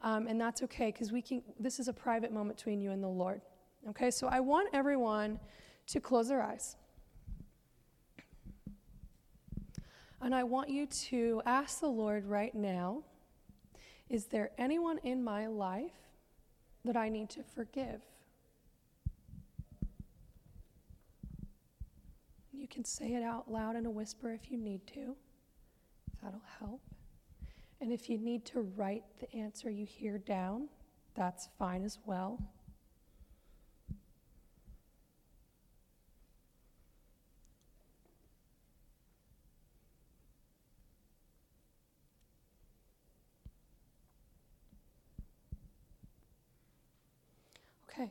Um, and that's okay because we can. This is a private moment between you and the Lord. Okay, so I want everyone to close their eyes. And I want you to ask the Lord right now Is there anyone in my life that I need to forgive? You can say it out loud in a whisper if you need to, that'll help. And if you need to write the answer you hear down, that's fine as well. Okay.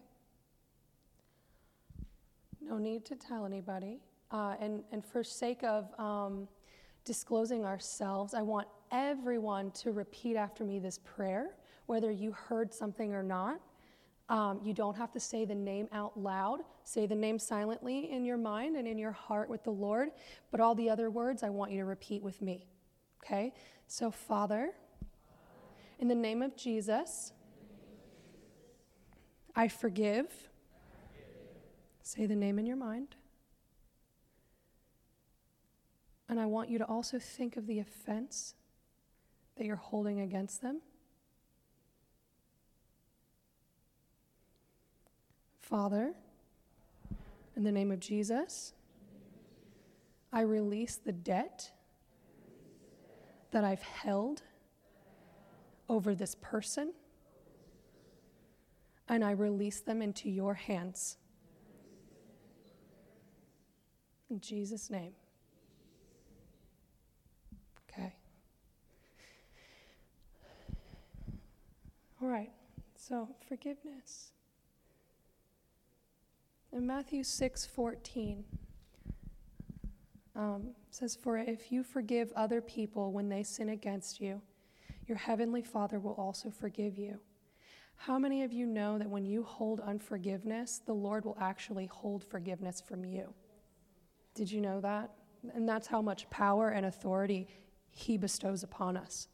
No need to tell anybody. Uh, and, and for sake of um, disclosing ourselves, I want everyone to repeat after me this prayer, whether you heard something or not. Um, you don't have to say the name out loud. Say the name silently in your mind and in your heart with the Lord. But all the other words I want you to repeat with me. Okay? So, Father, in the name of Jesus, I forgive. Say the name in your mind. And I want you to also think of the offense that you're holding against them. Father, in the name of Jesus, I release the debt that I've held over this person, and I release them into your hands. In Jesus' name. All right, so forgiveness. In Matthew 6 14, um, says, For if you forgive other people when they sin against you, your heavenly Father will also forgive you. How many of you know that when you hold unforgiveness, the Lord will actually hold forgiveness from you? Did you know that? And that's how much power and authority He bestows upon us.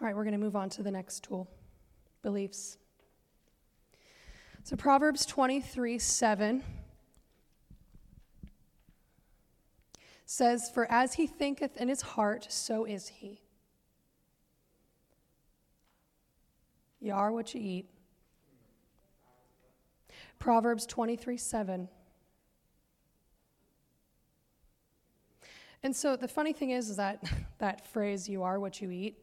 All right, we're going to move on to the next tool beliefs. So, Proverbs 23 7 says, For as he thinketh in his heart, so is he. You are what you eat. Proverbs 23 7. And so the funny thing is, is that that phrase, you are what you eat,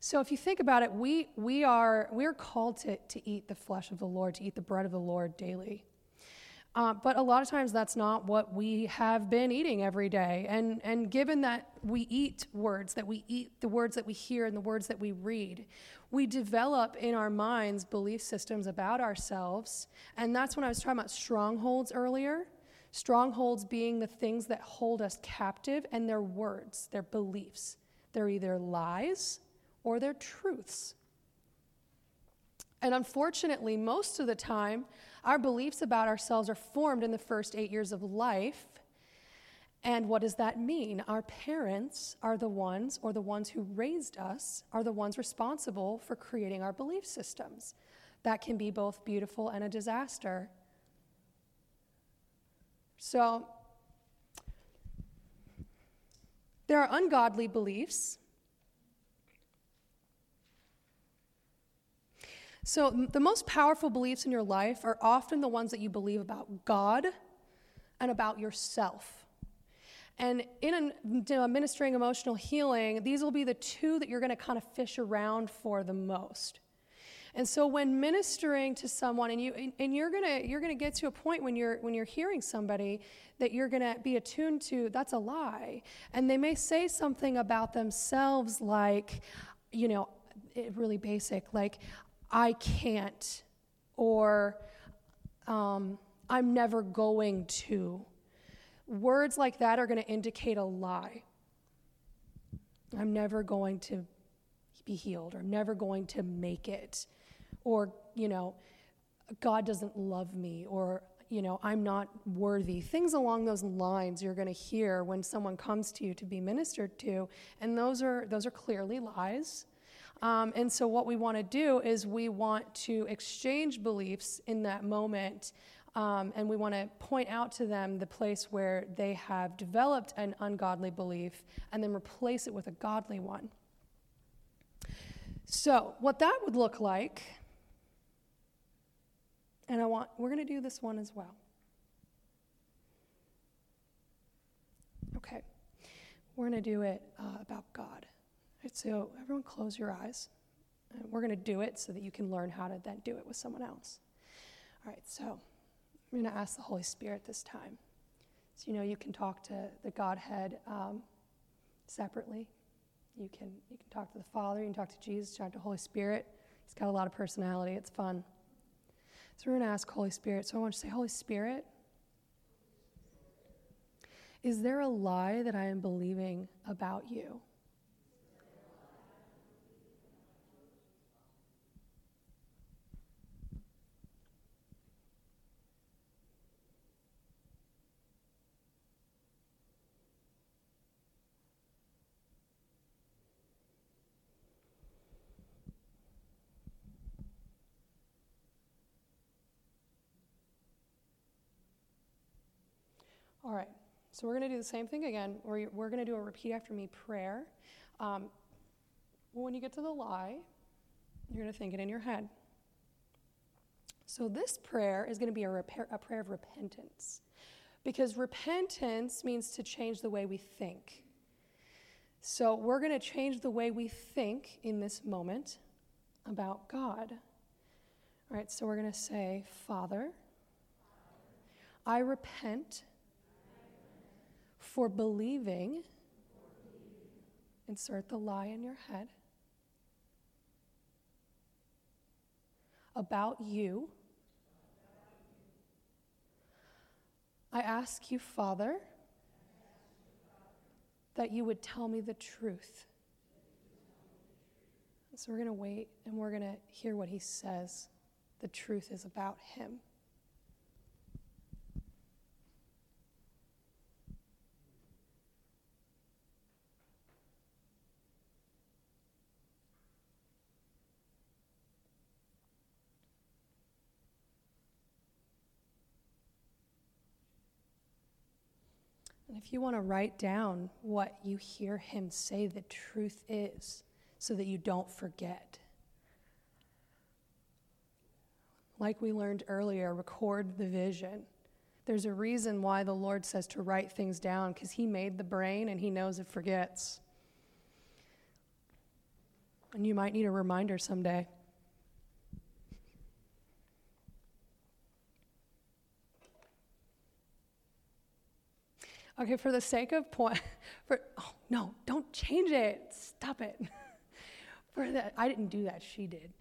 so if you think about it, we, we are we're called to, to eat the flesh of the Lord, to eat the bread of the Lord daily. Uh, but a lot of times that's not what we have been eating every day. And, and given that we eat words, that we eat the words that we hear and the words that we read, we develop in our minds belief systems about ourselves. And that's when I was talking about strongholds earlier. Strongholds being the things that hold us captive, and their words, their beliefs They're either lies or they're truths. And unfortunately, most of the time, our beliefs about ourselves are formed in the first eight years of life. And what does that mean? Our parents are the ones, or the ones who raised us, are the ones responsible for creating our belief systems. That can be both beautiful and a disaster. So, there are ungodly beliefs. So, the most powerful beliefs in your life are often the ones that you believe about God and about yourself. And in administering emotional healing, these will be the two that you're going to kind of fish around for the most. And so when ministering to someone and you and you're going to you're going to get to a point when you're when you're hearing somebody that you're going to be attuned to that's a lie. And they may say something about themselves like you know, eh, really basic like I can't or um, I'm never going to Words like that are going to indicate a lie. I'm never going to be healed or I'm never going to make it. Or, you know, God doesn't love me or, you know, I'm not worthy. Things along those lines you're going to hear when someone comes to you to be ministered to. And those are, those are clearly lies. Um, and so, what we want to do is we want to exchange beliefs in that moment um, and we want to point out to them the place where they have developed an ungodly belief and then replace it with a godly one. So, what that would look like, and I want, we're going to do this one as well. Okay, we're going to do it uh, about God. So, everyone close your eyes. we're going to do it so that you can learn how to then do it with someone else. All right, so. I'm going to ask the Holy Spirit this time. So, you know, you can talk to the Godhead um, separately. You can, you can talk to the Father, you can talk to Jesus, You talk to the Holy Spirit. He's got a lot of personality, it's fun. So, we're going to ask Holy Spirit. So, I want to say, Holy Spirit, is there a lie that I am believing about you? Right, so we're going to do the same thing again. We're, we're going to do a repeat after me prayer. Um, when you get to the lie, you're going to think it in your head. So this prayer is going to be a, repair, a prayer of repentance because repentance means to change the way we think. So we're going to change the way we think in this moment about God. All right, so we're going to say, Father, I repent for believing, insert the lie in your head, about you. I ask you, Father, that you would tell me the truth. So we're going to wait and we're going to hear what he says. The truth is about him. And if you want to write down what you hear him say the truth is, so that you don't forget. Like we learned earlier, record the vision. There's a reason why the Lord says to write things down, because He made the brain and He knows it forgets. And you might need a reminder someday. Okay, for the sake of point, for oh no, don't change it. Stop it. for that, I didn't do that. She did.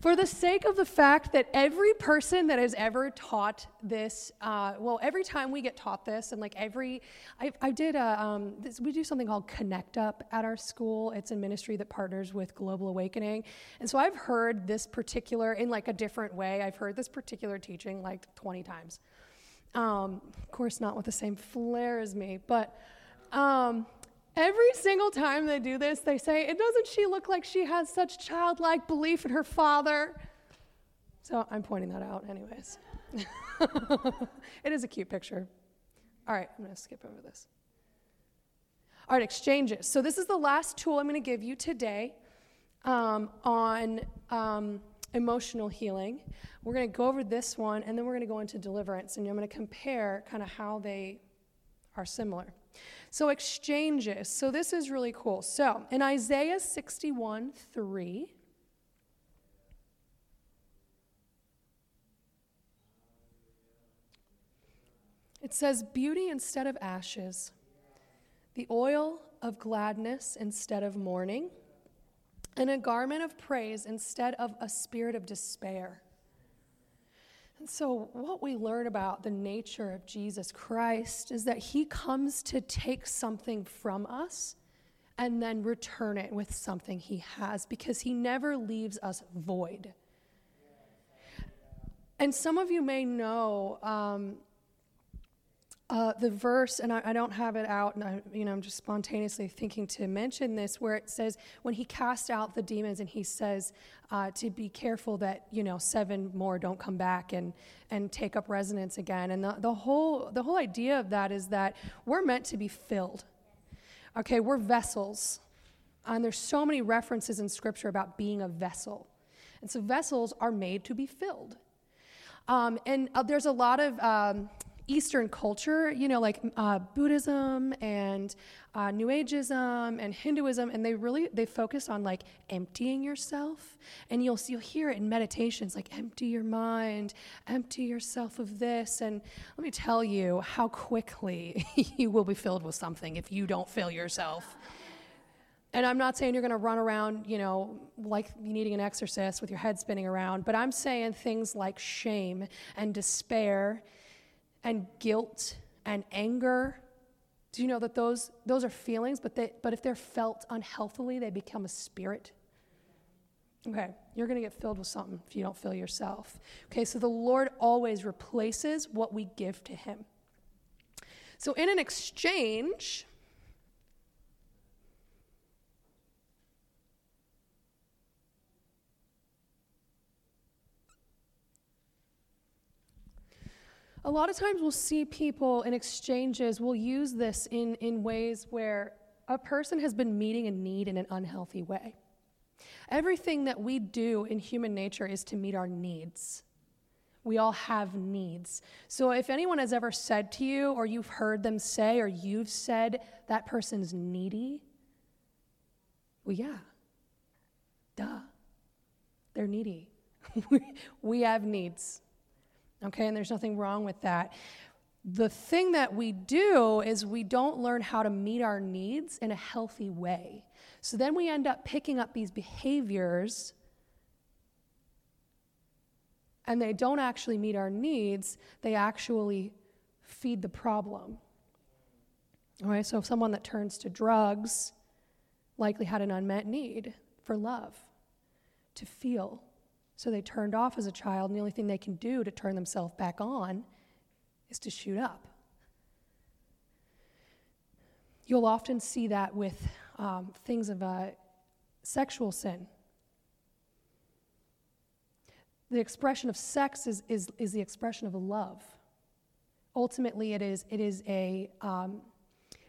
For the sake of the fact that every person that has ever taught this, uh, well, every time we get taught this, and like every, I, I did, a, um, this, we do something called Connect Up at our school. It's a ministry that partners with Global Awakening. And so I've heard this particular, in like a different way, I've heard this particular teaching like 20 times. Um, of course, not with the same flair as me, but um, every single time they do this, they say, "It doesn't she look like she has such childlike belief in her father?" So I'm pointing that out, anyways. it is a cute picture. All right, I'm going to skip over this. All right, exchanges. So this is the last tool I'm going to give you today um, on. Um, emotional healing. We're going to go over this one, and then we're going to go into deliverance, and I'm going to compare kind of how they are similar. So, exchanges. So, this is really cool. So, in Isaiah 61 3, it says, Beauty instead of ashes, the oil of gladness instead of mourning and a garment of praise instead of a spirit of despair. And so, what we learn about the nature of Jesus Christ is that he comes to take something from us and then return it with something he has because he never leaves us void. And some of you may know um, uh, the verse, and I, I, don't have it out, and I, you know, I'm just spontaneously thinking to mention this, where it says when he cast out the demons, and he says uh, to be careful that you know seven more don't come back and and take up residence again. And the, the whole the whole idea of that is that we're meant to be filled. Okay, we're vessels, and there's so many references in Scripture about being a vessel, and so vessels are made to be filled. Um, and uh, there's a lot of um, Eastern culture, you know, like uh, Buddhism and uh, New Ageism and Hinduism, and they really they focus on like emptying yourself, and you'll you'll hear it in meditations like empty your mind, empty yourself of this, and let me tell you how quickly you will be filled with something if you don't fill yourself. And I'm not saying you're going to run around, you know, like needing an exorcist with your head spinning around, but I'm saying things like shame and despair and guilt and anger. Do you know that those, those are feelings, but, they, but if they're felt unhealthily, they become a spirit? Okay, you're going to get filled with something if you don't fill yourself. Okay, so the Lord always replaces what we give to Him. So, in an exchange, A lot of times we'll see people in exchanges, we'll use this in, in ways where a person has been meeting a need in an unhealthy way. Everything that we do in human nature is to meet our needs. We all have needs. So if anyone has ever said to you, or you've heard them say, or you've said that person's needy, well, yeah, duh, they're needy. we have needs. Okay, and there's nothing wrong with that. The thing that we do is we don't learn how to meet our needs in a healthy way. So then we end up picking up these behaviors and they don't actually meet our needs, they actually feed the problem. All right, so someone that turns to drugs likely had an unmet need for love, to feel, so they turned off as a child, and the only thing they can do to turn themselves back on is to shoot up. You'll often see that with um, things of uh, sexual sin. The expression of sex is, is, is the expression of a love. Ultimately, it is, it is a um,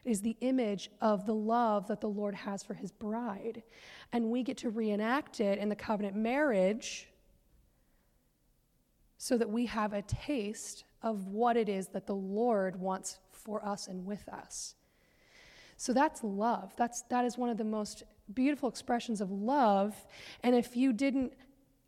it is the image of the love that the Lord has for his bride. And we get to reenact it in the covenant marriage so that we have a taste of what it is that the Lord wants for us and with us. So that's love. That's, that is one of the most beautiful expressions of love. And if you didn't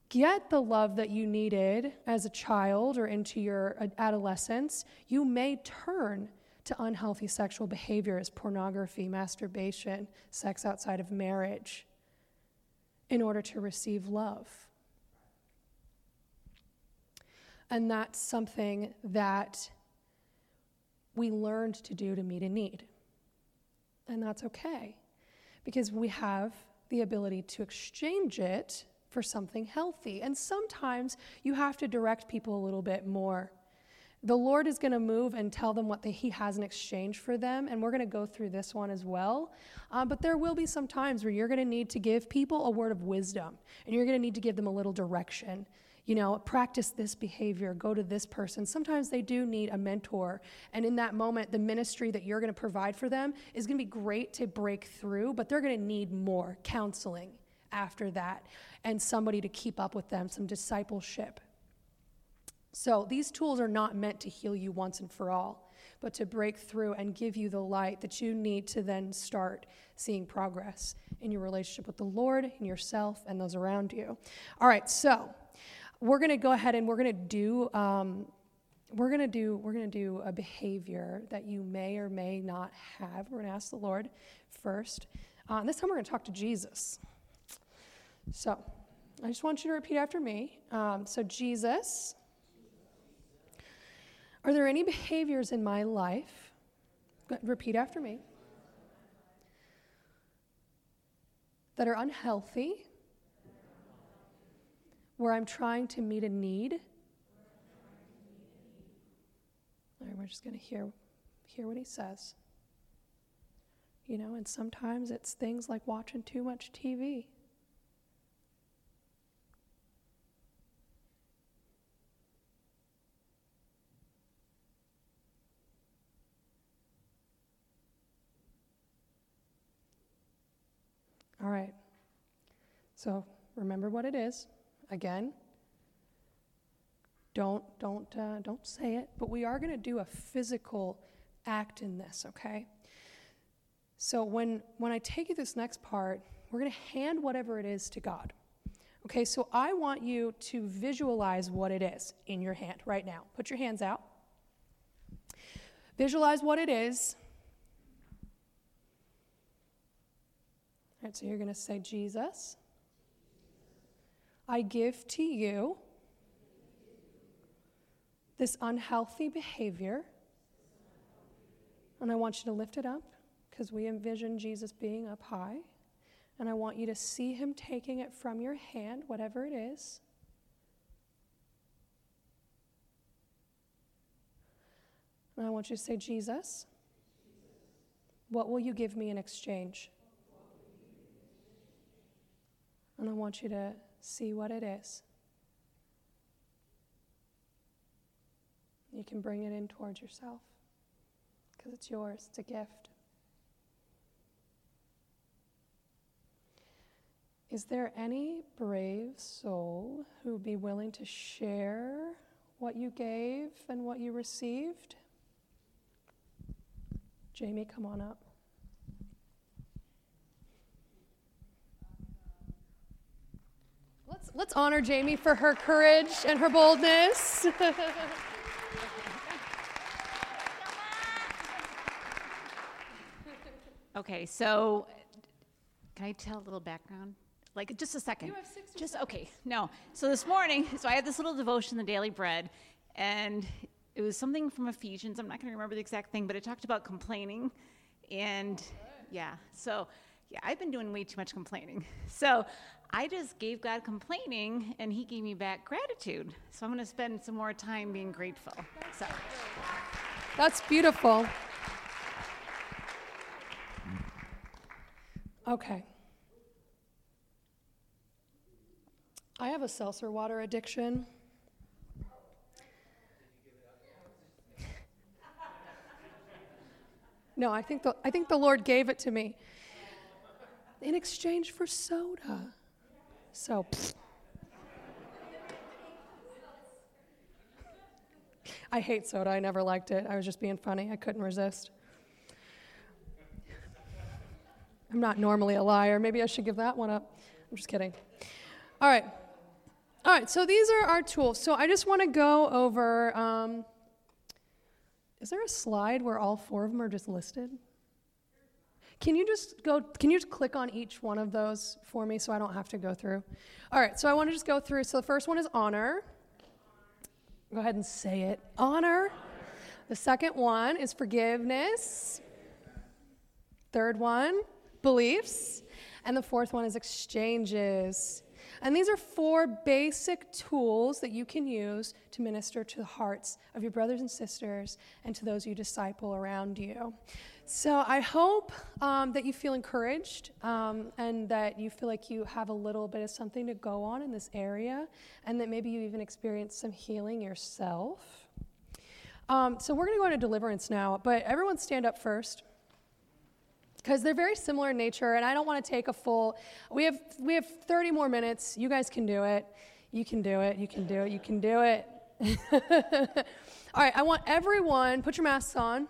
get the love that you needed as a child or into your adolescence, you may turn to unhealthy sexual behaviors, pornography, masturbation, sex outside of marriage, in order to receive love. And that's something that we learned to do to meet a need. And that's okay because we have the ability to exchange it for something healthy. And sometimes you have to direct people a little bit more. The Lord is going to move and tell them what the, He has in exchange for them. And we're going to go through this one as well. Um, but there will be some times where you're going to need to give people a word of wisdom and you're going to need to give them a little direction you know, practice this behavior, go to this person. Sometimes they do need a mentor. And in that moment, the ministry that you're going to provide for them is going to be great to break through, but they're going to need more counseling after that and somebody to keep up with them, some discipleship. So these tools are not meant to heal you once and for all, but to break through and give you the light that you need to then start seeing progress in your relationship with the Lord, in yourself, and those around you. All right, so we're going to go ahead and we're going to do um, we're going to do we're going to do a behavior that you may or may not have. We're going to ask the lord first. Uh, this time we're going to talk to jesus. So i just want you to repeat after me. Um, so jesus are there any behaviors in my life repeat after me that are unhealthy where I'm trying to meet a need. All right, we're just going to hear, hear what he says. You know, and sometimes it's things like watching too much TV. All right. So remember what it is again. Don't don't uh, don't say it, but we are going to do a physical act in this, okay? So when when I take you this next part, we're going to hand whatever it is to God. Okay, so I want you to visualize what it is in your hand right now. Put your hands out. Visualize what it is. All right, so you're going to say, Jesus. I give to you this unhealthy behavior, and I want you to lift it up because we envision Jesus being up high. And I want you to see him taking it from your hand, whatever it is. And I want you to say, Jesus, what will you give me in exchange? And I want you to see what it is. You can bring it in towards yourself because it's yours, it's a gift. Is there any brave soul who would be willing to share what you gave and what you received? Jamie, come on up. Let's, honor Jamie for her courage and her boldness. okay, so can I tell a little background? Like just a second. You have six just okay. No. So this morning, so I had this little devotion, the Daily Bread, and it was something from Ephesians. I'm not going to remember the exact thing, but it talked about complaining, and yeah. So yeah, I've been doing way too much complaining. So I just gave God complaining, and He gave me back gratitude. So I'm going to spend some more time being grateful. So that's beautiful. Okay. I have a seltzer water addiction. No, I think the, I think the Lord gave it to me in exchange for soda. So, I hate soda. I never liked it. I was just being funny. I couldn't resist. I'm not normally a liar. Maybe I should give that one up. I'm just kidding. All right. All right, so these are our tools. So I just want to go over. Um, is there a slide where all four of them are just listed? Can you just go, can you just click on each one of those for me so I don't have to go through? All right, so I want to just go through. So the first one is honor. Go ahead and say it. Honor. The second one is forgiveness. Third one, beliefs. And the fourth one is exchanges. And these are four basic tools that you can use to minister to the hearts of your brothers and sisters and to those you disciple around you. So I hope um, that you feel encouraged um, and that you feel like you have a little bit of something to go on in this area and that maybe you even experience some healing yourself. Um, so we're going to go into deliverance now, but everyone stand up first because they're very similar in nature and i don't want to take a full we have we have 30 more minutes. You guys can do it. You can do it. You can do it. You can do it. All right i want everyone put your masks on.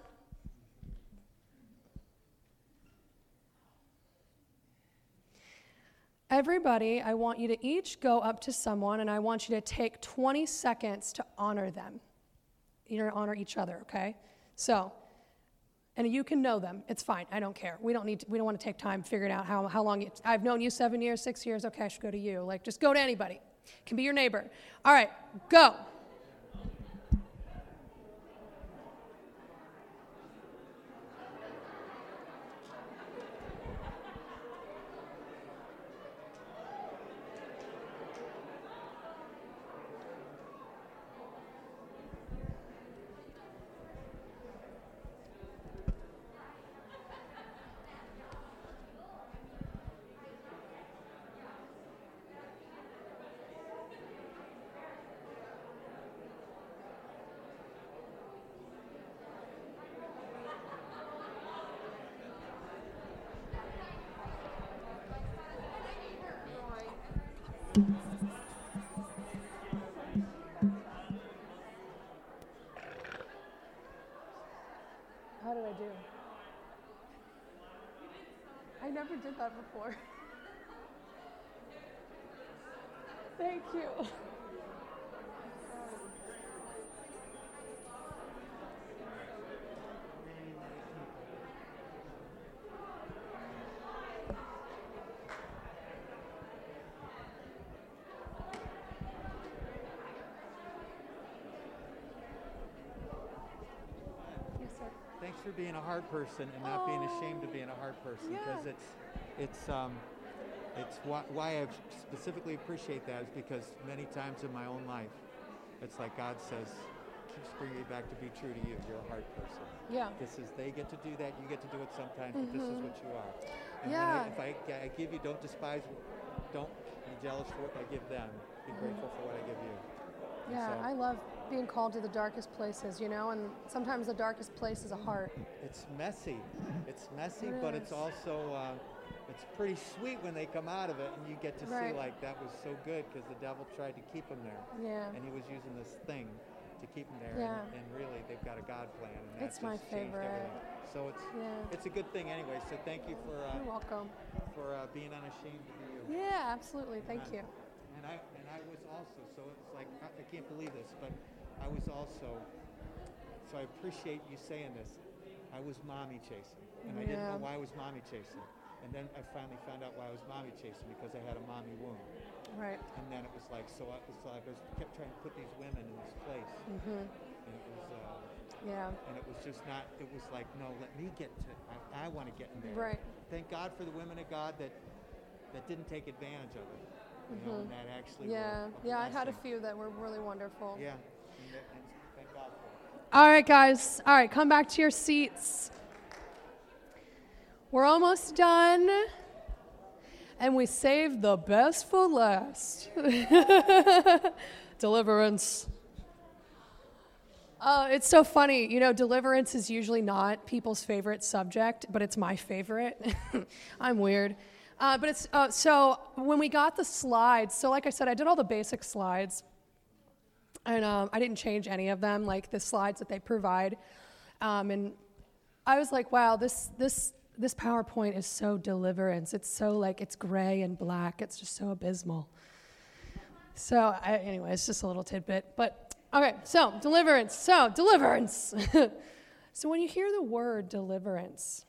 Everybody i want you to each go up to someone and i want you to take 20 seconds to honor them. You're to honor each other okay? So and you can know them. It's fine. I don't care. We don't need. To, we don't want to take time figuring out how, how long. It, I've known you seven years, six years. Okay, I should go to you. Like, just go to anybody. Can be your neighbor. All right, go. How did I do? I never did that before. Thank you. Thanks for being a hard person and not being oh, ashamed of being a hard person because it's it's um, it's why, why I specifically appreciate that is because many times in my own life, it's like God says, keeps bringing me back to be true to you. You're a hard person. Yeah. This is they get to do that. You get to do it sometimes, but this is Mhm. what you are. And Yeah. I, if I, I give you, don't despise, don't be jealous for what I give them. Be grateful for what I give you. Yeah, so- I love being called to the darkest places, you know, and sometimes the darkest place is a heart. It's messy. It's messy, It but it's also uh, it's pretty sweet when they come out of it, and you get to Right. see like that was so good because the devil tried to keep them there. Yeah. And he was using this thing to keep them there, Yeah. and, and really they've got a God plan, and that It's my changed favorite. everything. So it's Yeah. it's a good thing anyway. So thank you for uh, You're welcome. for uh, being unashamed to be you. Yeah, absolutely. Thank Amen. you. And I and I was also so it's like I, I can't believe this, but I was also so I appreciate you saying this. I was mommy chasing, and I didn't know why I was mommy chasing. And then I finally found out why I was mommy chasing because I had a mommy womb. Right. And then it was like so I was like I was kept trying to put these women in this place, Mhm. and it was. Uh, Yeah. And it was just not. It was like, no, let me get to. I, I want to get in there. Right. Thank God for the women of God that that didn't take advantage of it. You know, Mhm. and that actually. Yeah, yeah, I had a few that were really wonderful. Yeah. And, that- and thank God for it. All right, guys. All right, come back to your seats. We're almost done. And we saved the best for last deliverance. Uh, it's so funny. You know, deliverance is usually not people's favorite subject, but it's my favorite. I'm weird. Uh, but it's uh, so when we got the slides, so like I said, I did all the basic slides and um, I didn't change any of them, like the slides that they provide. Um, and I was like, wow, this this this PowerPoint is so deliverance. It's so like it's gray and black. It's just so abysmal. So I, anyway, it's just a little tidbit. But okay, so deliverance. So deliverance. so when you hear the word deliverance,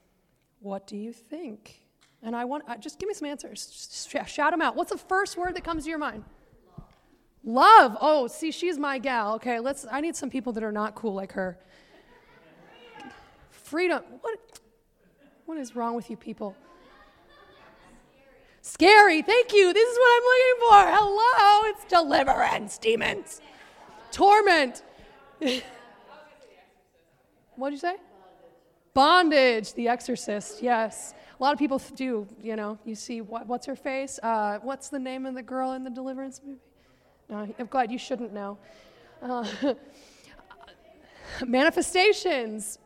what do you think? And I want uh, just give me some answers. Shout them out. What's the first word that comes to your mind? Love. Oh, see, she's my gal. Okay, let's. I need some people that are not cool like her. Freedom. What? What is wrong with you people? Scary. Thank you. This is what I'm looking for. Hello. It's deliverance, demons. Torment. What'd you say? Bondage. The Exorcist. Yes. A lot of people do. You know. You see what? What's her face? Uh, what's the name of the girl in the Deliverance movie? No, I'm glad you shouldn't know. Uh, manifestations.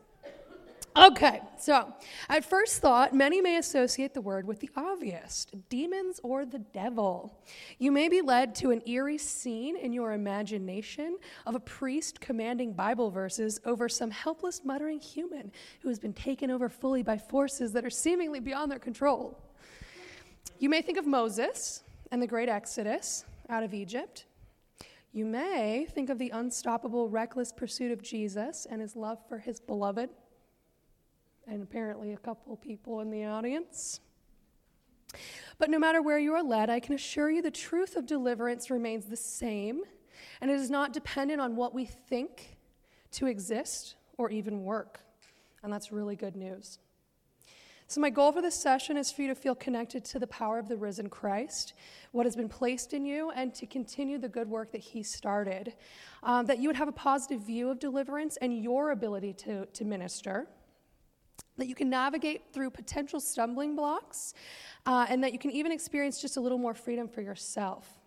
Okay, so at first thought, many may associate the word with the obvious demons or the devil. You may be led to an eerie scene in your imagination of a priest commanding Bible verses over some helpless, muttering human who has been taken over fully by forces that are seemingly beyond their control. You may think of Moses and the great Exodus out of Egypt. You may think of the unstoppable, reckless pursuit of Jesus and his love for his beloved and apparently a couple people in the audience. But no matter where you are led, I can assure you the truth of deliverance remains the same, and it is not dependent on what we think to exist or even work. And that's really good news. So, my goal for this session is for you to feel connected to the power of the risen Christ, what has been placed in you, and to continue the good work that He started. Um, that you would have a positive view of deliverance and your ability to, to minister that you can navigate through potential stumbling blocks, uh, and that you can even experience just a little more freedom for yourself.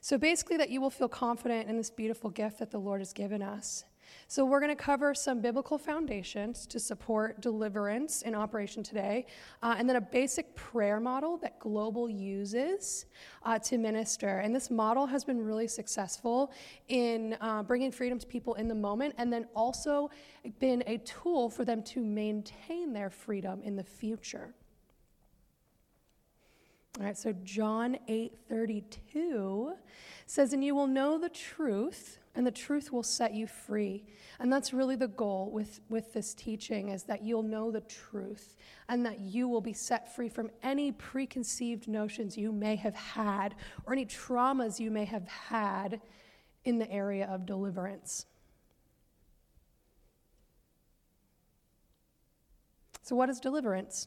So, basically, that you will feel confident in this beautiful gift that the Lord has given us. So, we're going to cover some biblical foundations to support deliverance in operation today, uh, and then a basic prayer model that Global uses uh, to minister. And this model has been really successful in uh, bringing freedom to people in the moment, and then also been a tool for them to maintain their freedom in the future. All right, so John 8 32 says, And you will know the truth, and the truth will set you free. And that's really the goal with, with this teaching is that you'll know the truth and that you will be set free from any preconceived notions you may have had or any traumas you may have had in the area of deliverance. So, what is deliverance?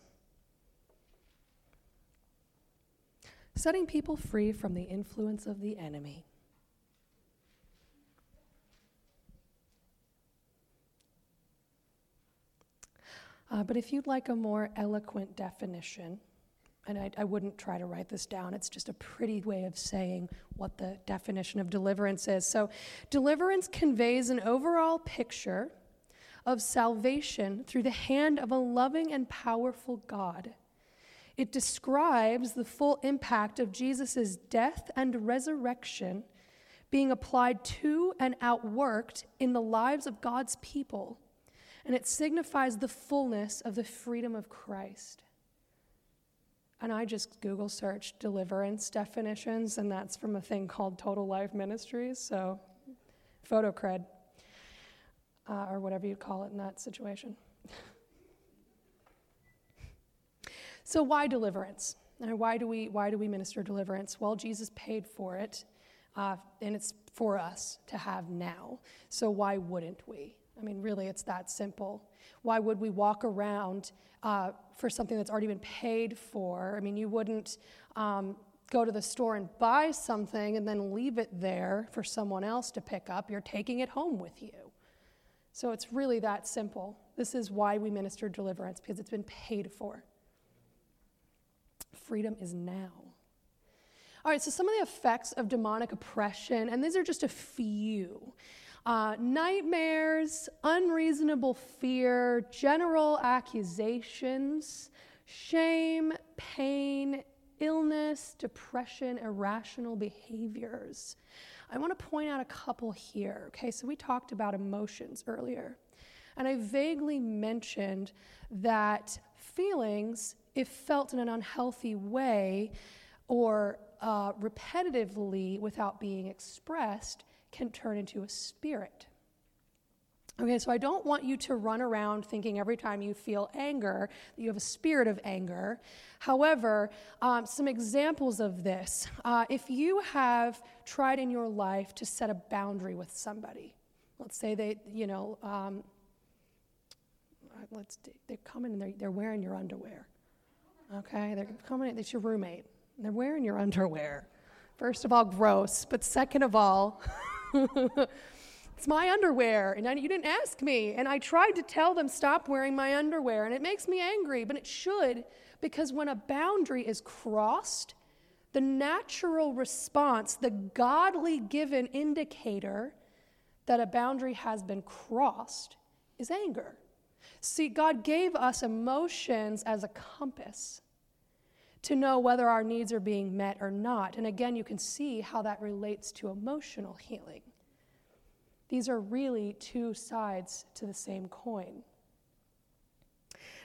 setting people free from the influence of the enemy. Uh, but if you'd like a more eloquent definition, and I, I, wouldn't try to write this down, it's just a pretty way of saying what the definition of deliverance is. So, deliverance conveys an overall picture of salvation through the hand of a loving and powerful God. It describes the full impact of Jesus' death and resurrection being applied to and outworked in the lives of God's people. And it signifies the fullness of the freedom of Christ. And I just Google searched deliverance definitions, and that's from a thing called Total Life Ministries. So, photo cred, uh, or whatever you'd call it in that situation. So, why deliverance? Why do we why do we minister deliverance? Well, Jesus paid for it, uh, and it's for us to have now. So why wouldn't we? I mean, really, it's that simple. Why would we walk around uh, for something that's already been paid for? I mean, you wouldn't um, go to the store and buy something and then leave it there for someone else to pick up. You're taking it home with you. So it's really that simple. This is why we minister deliverance, because it's been paid for freedom is now. All right, so some of the effects of demonic oppression, and these are just a few uh, nightmares, unreasonable fear, general accusations, shame, pain, illness, depression, irrational behaviors. I want to point out a couple here. Okay, so we talked about emotions earlier, and I vaguely mentioned that feelings if felt in an unhealthy way or uh, repetitively without being expressed, can turn into a spirit. Okay, so I don't want you to run around thinking every time you feel anger that you have a spirit of anger. However, um, some examples of this uh, if you have tried in your life to set a boundary with somebody, let's say they, you know, um, let's they're coming and they're, they're wearing your underwear. Okay, they're coming. It's your roommate. They're wearing your underwear. First of all, gross. But second of all. It's my underwear, and I, you didn't ask me. And I tried to tell them, stop wearing my underwear, and it makes me angry, but it should, because when a boundary is crossed, the natural response, the godly given indicator that a boundary has been crossed, is anger. See, God gave us emotions as a compass to know whether our needs are being met or not. And again, you can see how that relates to emotional healing. These are really two sides to the same coin.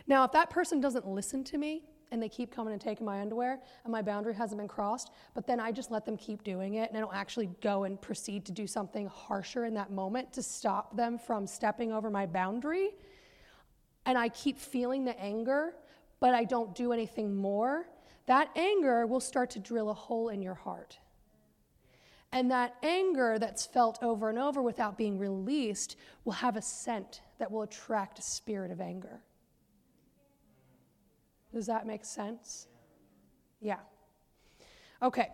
Now, if that person doesn't listen to me and they keep coming and taking my underwear and my boundary hasn't been crossed, but then I just let them keep doing it and I don't actually go and proceed to do something harsher in that moment to stop them from stepping over my boundary, and I keep feeling the anger, but I don't do anything more, that anger will start to drill a hole in your heart. And that anger that's felt over and over without being released will have a scent that will attract a spirit of anger. Does that make sense? Yeah. Okay.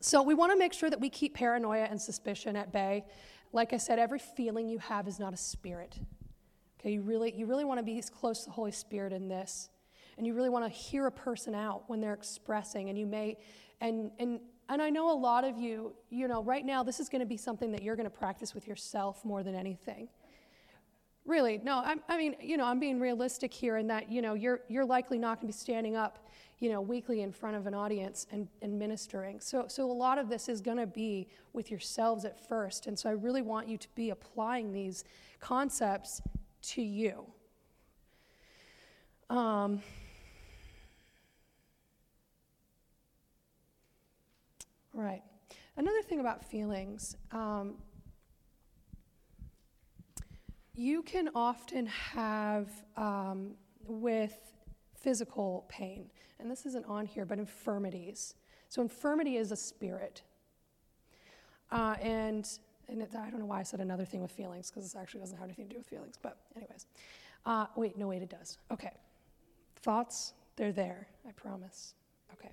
So we want to make sure that we keep paranoia and suspicion at bay. Like I said, every feeling you have is not a spirit. Okay, you really, you really want to be close to the Holy Spirit in this. And you really want to hear a person out when they're expressing. And you may, and, and and I know a lot of you, you know, right now this is going to be something that you're going to practice with yourself more than anything. Really, no, I'm, I mean, you know, I'm being realistic here in that, you know, you're, you're likely not going to be standing up, you know, weekly in front of an audience and, and ministering. So, so a lot of this is going to be with yourselves at first. And so I really want you to be applying these concepts to you. Um, Right. Another thing about feelings, um, you can often have um, with physical pain, and this isn't on here, but infirmities. So, infirmity is a spirit. Uh, and and it, I don't know why I said another thing with feelings, because this actually doesn't have anything to do with feelings. But, anyways. Uh, wait, no, wait, it does. Okay. Thoughts, they're there, I promise. Okay.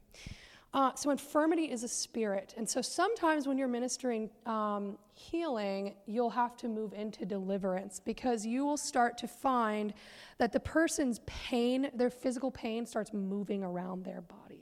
Uh, so, infirmity is a spirit. And so, sometimes when you're ministering um, healing, you'll have to move into deliverance because you will start to find that the person's pain, their physical pain, starts moving around their body.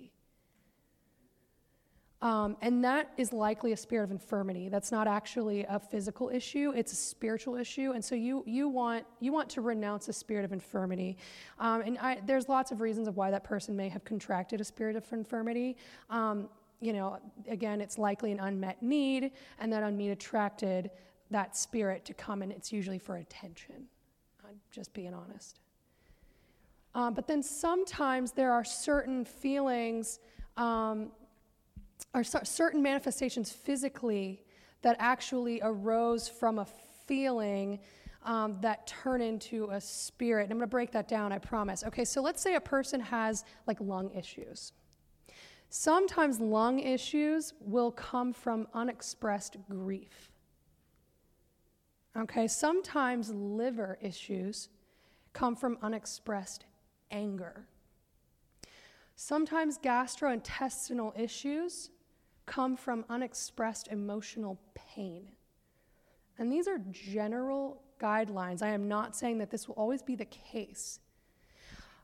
Um, and that is likely a spirit of infirmity. That's not actually a physical issue; it's a spiritual issue. And so you you want you want to renounce a spirit of infirmity. Um, and I, there's lots of reasons of why that person may have contracted a spirit of infirmity. Um, you know, again, it's likely an unmet need, and that unmet attracted that spirit to come, and it's usually for attention. I'm just being honest. Um, but then sometimes there are certain feelings um, are certain manifestations physically that actually arose from a feeling um, that turn into a spirit. And I'm going to break that down, I promise. Okay, so let's say a person has like lung issues. Sometimes lung issues will come from unexpressed grief. Okay, sometimes liver issues come from unexpressed anger. Sometimes gastrointestinal issues come from unexpressed emotional pain. And these are general guidelines. I am not saying that this will always be the case.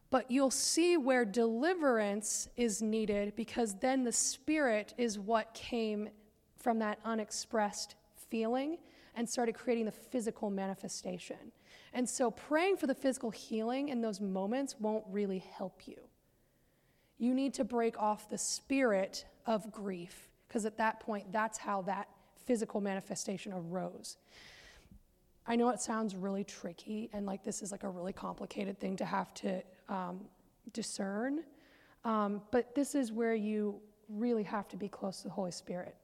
But you'll see where deliverance is needed because then the spirit is what came from that unexpressed feeling and started creating the physical manifestation. And so praying for the physical healing in those moments won't really help you. You need to break off the spirit of grief, because at that point, that's how that physical manifestation arose. I know it sounds really tricky, and like this is like a really complicated thing to have to um, discern, um, but this is where you really have to be close to the Holy Spirit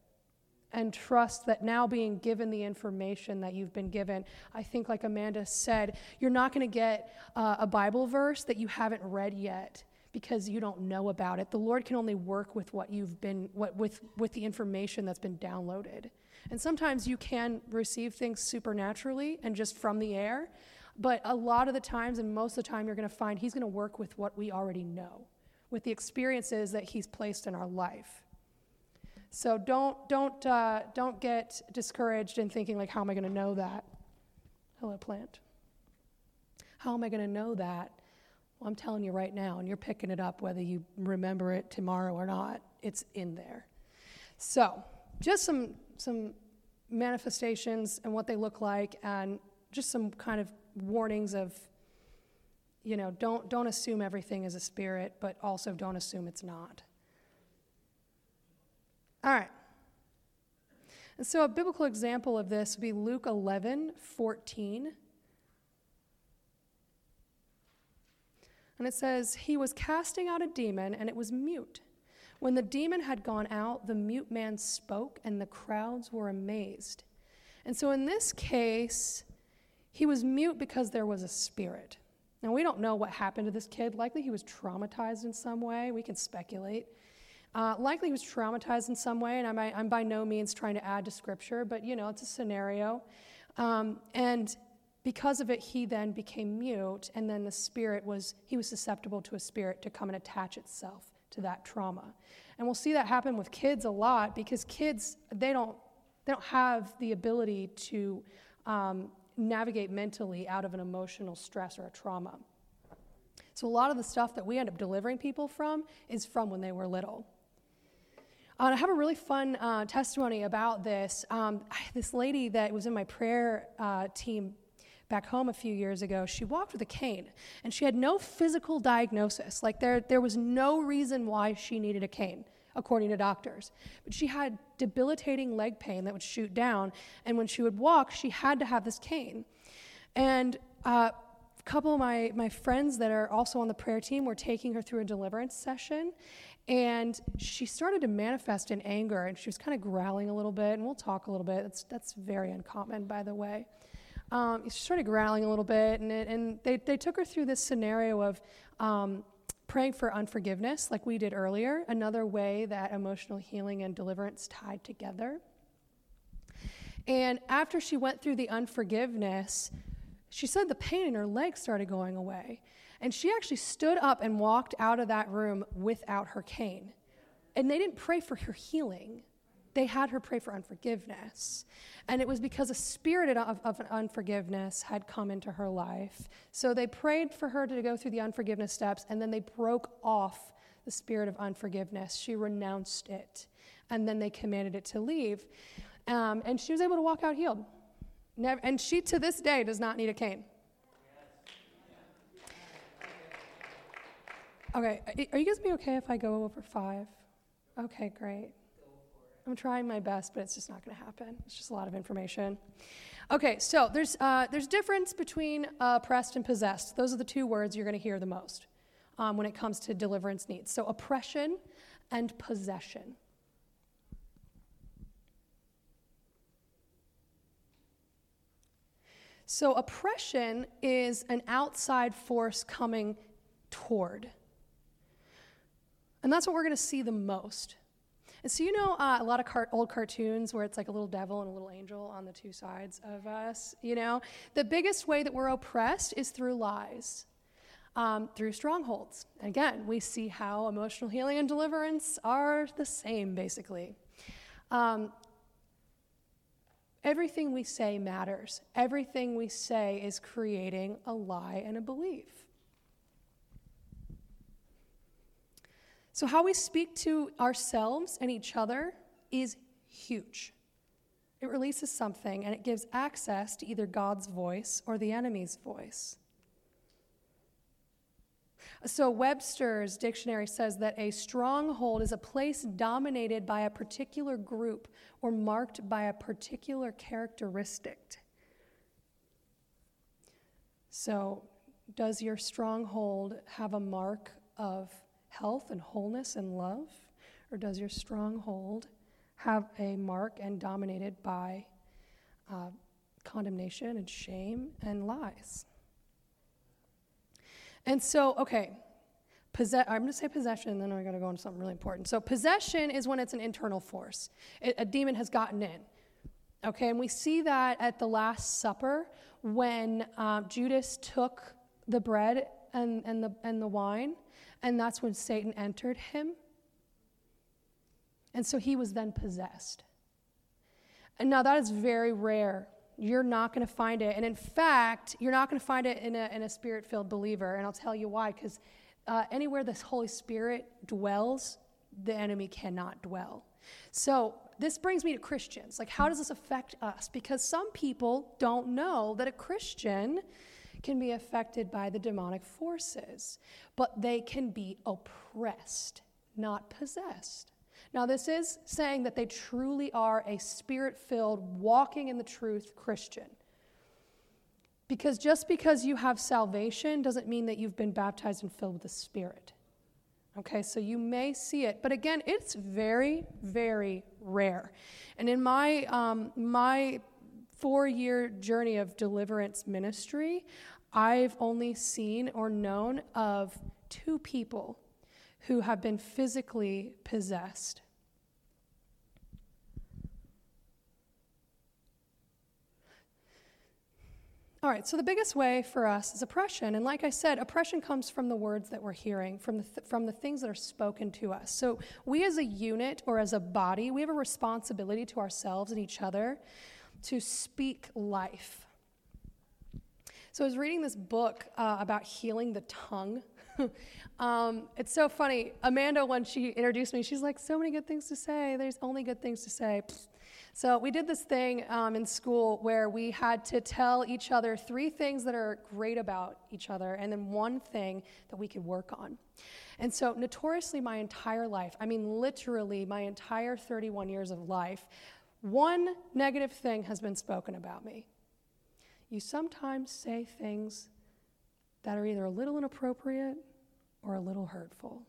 and trust that now being given the information that you've been given, I think, like Amanda said, you're not going to get uh, a Bible verse that you haven't read yet because you don't know about it. The Lord can only work with what you've been, what, with, with the information that's been downloaded. And sometimes you can receive things supernaturally and just from the air, but a lot of the times and most of the time, you're going to find He's going to work with what we already know, with the experiences that He's placed in our life. So don't, don't, uh, don't get discouraged in thinking, like, how am I going to know that? Hello, plant. How am I going to know that? Well, I'm telling you right now, and you're picking it up whether you remember it tomorrow or not. It's in there. So, just some, some manifestations and what they look like, and just some kind of warnings of, you know, don't, don't assume everything is a spirit, but also don't assume it's not. All right. And so a biblical example of this would be Luke 11, 14. And it says, He was casting out a demon, and it was mute. When the demon had gone out, the mute man spoke, and the crowds were amazed. And so in this case, he was mute because there was a spirit. Now, we don't know what happened to this kid. Likely he was traumatized in some way. We can speculate. Uh, likely he was traumatized in some way, and I'm, I'm, by no means trying to add to scripture, but you know, it's a scenario. Um, and because of it, he then became mute, and then the spirit was, he was susceptible to a spirit to come and attach itself to that trauma. And we'll see that happen with kids a lot because kids, they don't, they don't have the ability to um, navigate mentally out of an emotional stress or a trauma. So, a lot of the stuff that we end up delivering people from is from when they were little. Uh, I have a really fun uh, testimony about this. Um, this lady that was in my prayer uh, team back home a few years ago, she walked with a cane and she had no physical diagnosis. Like, there, there was no reason why she needed a cane, according to doctors. But she had debilitating leg pain that would shoot down, and when she would walk, she had to have this cane. And uh, a couple of my, my friends that are also on the prayer team were taking her through a deliverance session, and she started to manifest in anger, and she was kind of growling a little bit, and we'll talk a little bit. That's, that's very uncommon, by the way. Um, she started growling a little bit, and, it, and they, they took her through this scenario of um, praying for unforgiveness, like we did earlier, another way that emotional healing and deliverance tied together. And after she went through the unforgiveness, she said the pain in her legs started going away. And she actually stood up and walked out of that room without her cane. And they didn't pray for her healing, they had her pray for unforgiveness. And it was because a spirit of, of unforgiveness had come into her life. So they prayed for her to go through the unforgiveness steps, and then they broke off the spirit of unforgiveness. She renounced it, and then they commanded it to leave. Um, and she was able to walk out healed. Never, and she, to this day, does not need a cane. Okay, are you guys be okay if I go over five? Okay, great. I'm trying my best, but it's just not going to happen. It's just a lot of information. Okay, so there's uh, there's difference between uh, oppressed and possessed. Those are the two words you're going to hear the most um, when it comes to deliverance needs. So oppression and possession. So oppression is an outside force coming toward. And that's what we're going to see the most. And so, you know, uh, a lot of car- old cartoons where it's like a little devil and a little angel on the two sides of us, you know? The biggest way that we're oppressed is through lies, um, through strongholds. again, we see how emotional healing and deliverance are the same, basically. Um, everything we say matters, everything we say is creating a lie and a belief. So, how we speak to ourselves and each other is huge. It releases something and it gives access to either God's voice or the enemy's voice. So, Webster's dictionary says that a stronghold is a place dominated by a particular group or marked by a particular characteristic. So, does your stronghold have a mark of health and wholeness and love? Or does your stronghold have a mark and dominated by uh, condemnation and shame and lies. And so, okay, I'm going to say possession, then I'm going to go into something really important. So, possession is when it's an internal force. It, a demon has gotten in. Okay, and we see that at the Last Supper when um, Judas took the bread and, and, the, and the wine, and that's when Satan entered him. And so he was then possessed. And now that is very rare. You're not going to find it. And in fact, you're not going to find it in a, in a spirit filled believer. And I'll tell you why, because uh, anywhere the Holy Spirit dwells, the enemy cannot dwell. So, this brings me to Christians. Like, how does this affect us? Because some people don't know that a Christian can be affected by the demonic forces, but they can be oppressed, not possessed. Now, this is saying that they truly are a spirit filled, walking in the truth Christian. Because just because you have salvation doesn't mean that you've been baptized and filled with the Spirit. Okay, so you may see it, but again, it's very, very rare. And in my um, my four-year journey of deliverance ministry, I've only seen or known of two people who have been physically possessed. All right, so the biggest way for us is oppression. And like I said, oppression comes from the words that we're hearing, from the, th- from the things that are spoken to us. So we as a unit or as a body, we have a responsibility to ourselves and each other to speak life. So I was reading this book uh, about healing the tongue. um, it's so funny. Amanda, when she introduced me, she's like, so many good things to say. There's only good things to say. So we did this thing um, in school where we had to tell each other three things that are great about each other and then one thing that we could work on. And so, notoriously, my entire life, I mean, literally, my entire 31 years of life, one negative thing has been spoken about me. You sometimes say things that are either a little inappropriate or a little hurtful.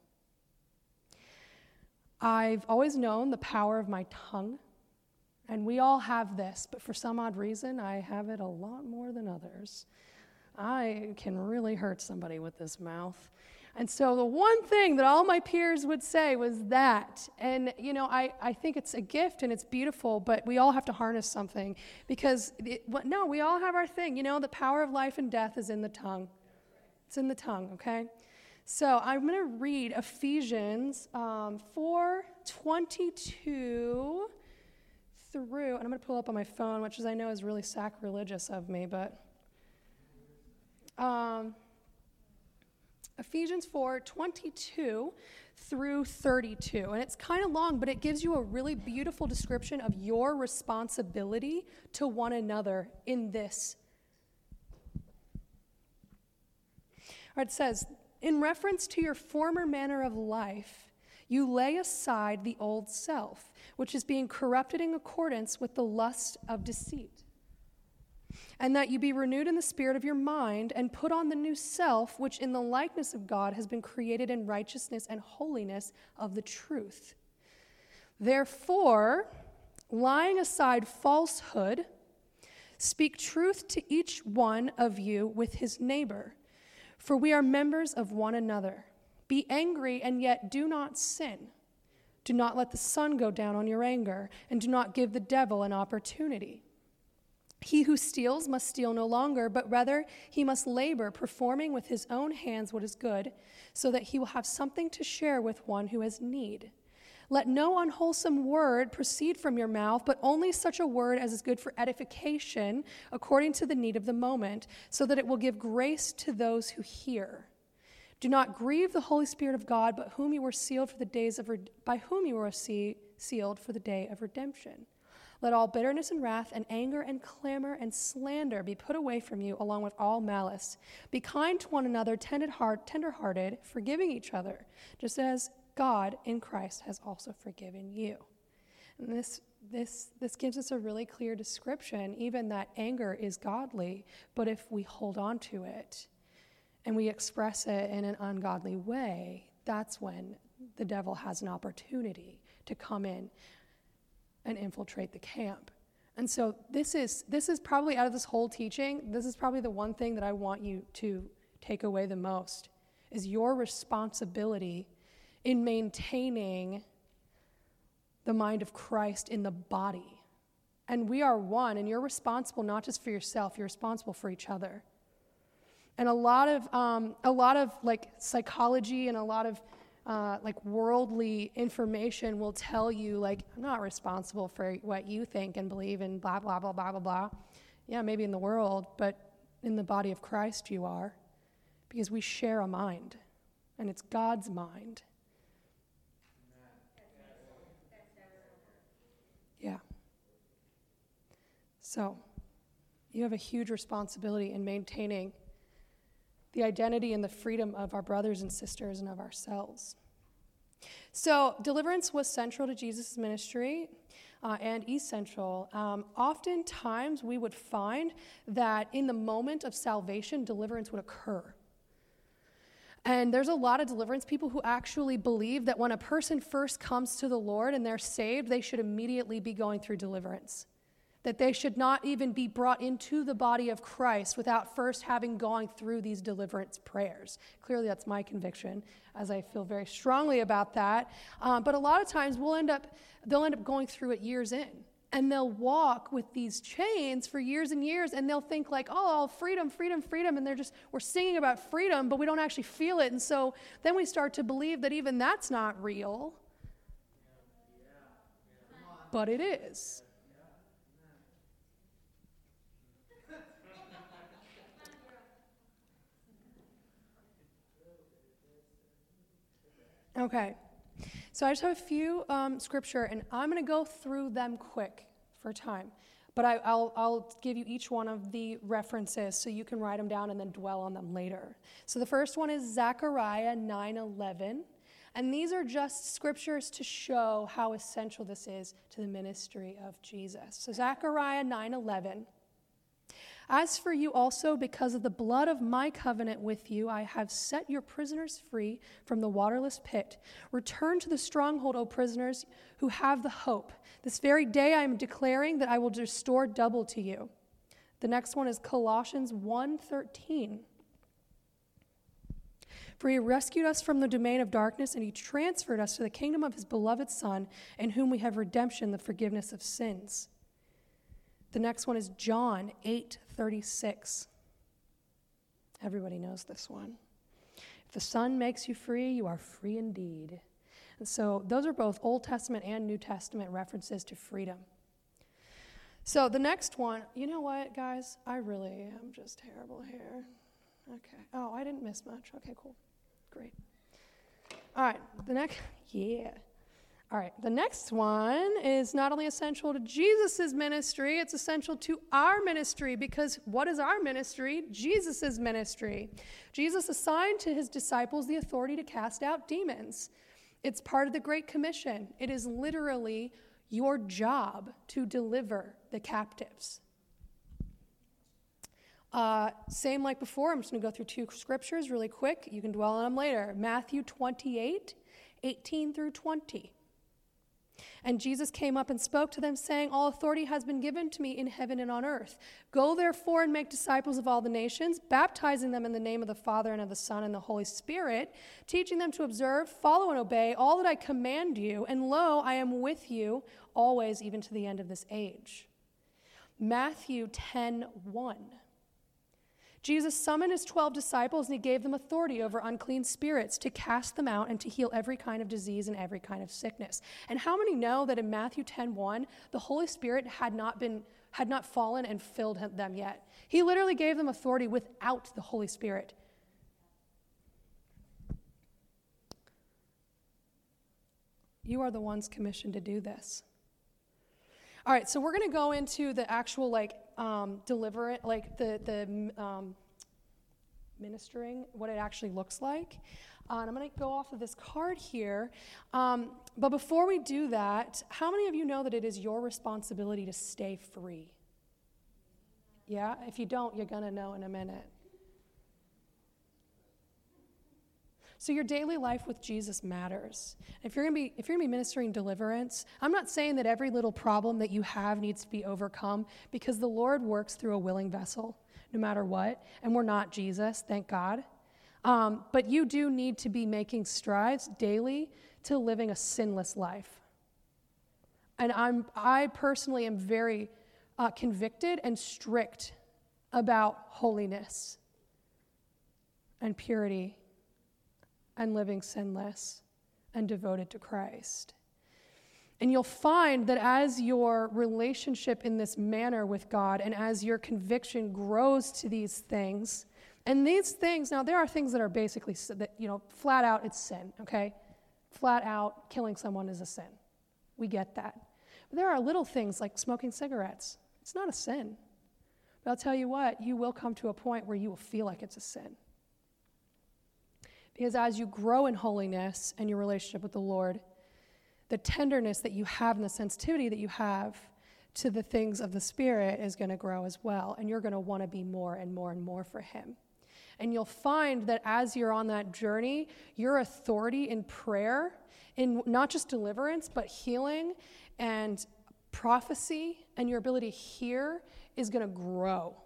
I've always known the power of my tongue. And we all have this, but for some odd reason, I have it a lot more than others. I can really hurt somebody with this mouth. And so the one thing that all my peers would say was that. And, you know, I, I think it's a gift and it's beautiful, but we all have to harness something because, it, no, we all have our thing. You know, the power of life and death is in the tongue. It's in the tongue, okay? So I'm going to read Ephesians um, 4 22 through, and I'm going to pull up on my phone, which is I know is really sacrilegious of me, but um, Ephesians 4 22 through 32. And it's kind of long, but it gives you a really beautiful description of your responsibility to one another in this. Right, it says, in reference to your former manner of life, you lay aside the old self, which is being corrupted in accordance with the lust of deceit. And that you be renewed in the spirit of your mind and put on the new self, which in the likeness of God has been created in righteousness and holiness of the truth. Therefore, lying aside falsehood, speak truth to each one of you with his neighbor, for we are members of one another. Be angry and yet do not sin. Do not let the sun go down on your anger, and do not give the devil an opportunity. He who steals must steal no longer, but rather he must labor, performing with his own hands what is good, so that he will have something to share with one who has need. Let no unwholesome word proceed from your mouth, but only such a word as is good for edification, according to the need of the moment, so that it will give grace to those who hear. Do not grieve the Holy Spirit of God, but whom you were sealed for the days of by whom you were see, sealed for the day of redemption. Let all bitterness and wrath and anger and clamor and slander be put away from you, along with all malice. Be kind to one another, tender-hearted, forgiving each other, just as God in Christ has also forgiven you. And this this, this gives us a really clear description, even that anger is godly, but if we hold on to it, and we express it in an ungodly way, that's when the devil has an opportunity to come in. And infiltrate the camp. And so this is this is probably out of this whole teaching, this is probably the one thing that I want you to take away the most is your responsibility in maintaining the mind of Christ in the body. And we are one, and you're responsible not just for yourself, you're responsible for each other. And a lot of, um, a lot of like psychology and a lot of uh, like worldly information will tell you like I'm not responsible for what you think and believe and blah blah blah blah blah blah. Yeah, maybe in the world, but in the body of Christ you are, because we share a mind, and it's God's mind. Yeah. So, you have a huge responsibility in maintaining the identity and the freedom of our brothers and sisters and of ourselves. So, deliverance was central to Jesus' ministry uh, and essential. Um, oftentimes, we would find that in the moment of salvation, deliverance would occur. And there's a lot of deliverance people who actually believe that when a person first comes to the Lord and they're saved, they should immediately be going through deliverance. That they should not even be brought into the body of Christ without first having gone through these deliverance prayers. Clearly, that's my conviction, as I feel very strongly about that. Um, but a lot of times, we'll end up, they'll end up going through it years in and they'll walk with these chains for years and years and they'll think like oh freedom freedom freedom and they're just we're singing about freedom but we don't actually feel it and so then we start to believe that even that's not real but it is okay so I just have a few um, scripture, and I'm going to go through them quick for time. But I, will I'll give you each one of the references so you can write them down and then dwell on them later. So the first one is Zechariah 9:11, and these are just scriptures to show how essential this is to the ministry of Jesus. So Zechariah 9:11. As for you also, because of the blood of my covenant with you, I have set your prisoners free from the waterless pit. Return to the stronghold, O prisoners who have the hope. This very day I am declaring that I will restore double to you. The next one is Colossians 1:13. For he rescued us from the domain of darkness and he transferred us to the kingdom of his beloved Son, in whom we have redemption, the forgiveness of sins. The next one is John 8:36. Everybody knows this one. If the Son makes you free, you are free indeed. And so those are both Old Testament and New Testament references to freedom. So the next one, you know what, guys? I really am just terrible here. Okay. Oh, I didn't miss much. Okay, cool. Great. All right, the next, yeah. All right, the next one is not only essential to Jesus' ministry, it's essential to our ministry because what is our ministry? Jesus' ministry. Jesus assigned to his disciples the authority to cast out demons. It's part of the Great Commission. It is literally your job to deliver the captives. Uh, same like before, I'm just going to go through two scriptures really quick. You can dwell on them later. Matthew 28 18 through 20. And Jesus came up and spoke to them, saying, All authority has been given to me in heaven and on earth. Go therefore and make disciples of all the nations, baptizing them in the name of the Father and of the Son and the Holy Spirit, teaching them to observe, follow, and obey all that I command you. And lo, I am with you always, even to the end of this age. Matthew 10 1. Jesus summoned his 12 disciples and he gave them authority over unclean spirits to cast them out and to heal every kind of disease and every kind of sickness. And how many know that in Matthew 10:1, the Holy Spirit had not been had not fallen and filled them yet. He literally gave them authority without the Holy Spirit. You are the ones commissioned to do this. All right, so we're going to go into the actual like um, deliver it, like the the um, ministering, what it actually looks like. Uh, and I'm going to go off of this card here. Um, but before we do that, how many of you know that it is your responsibility to stay free? Yeah, if you don't, you're going to know in a minute. So your daily life with Jesus matters. If you're gonna be if you're gonna be ministering deliverance, I'm not saying that every little problem that you have needs to be overcome because the Lord works through a willing vessel, no matter what. And we're not Jesus, thank God. Um, but you do need to be making strides daily to living a sinless life. And I'm I personally am very uh, convicted and strict about holiness and purity and living sinless and devoted to Christ. And you'll find that as your relationship in this manner with God and as your conviction grows to these things, and these things, now there are things that are basically, that, you know, flat out it's sin, okay? Flat out killing someone is a sin. We get that. But there are little things like smoking cigarettes. It's not a sin. But I'll tell you what, you will come to a point where you will feel like it's a sin. Because as you grow in holiness and your relationship with the Lord, the tenderness that you have and the sensitivity that you have to the things of the Spirit is going to grow as well. And you're going to want to be more and more and more for Him. And you'll find that as you're on that journey, your authority in prayer, in not just deliverance, but healing and prophecy, and your ability to hear is going to grow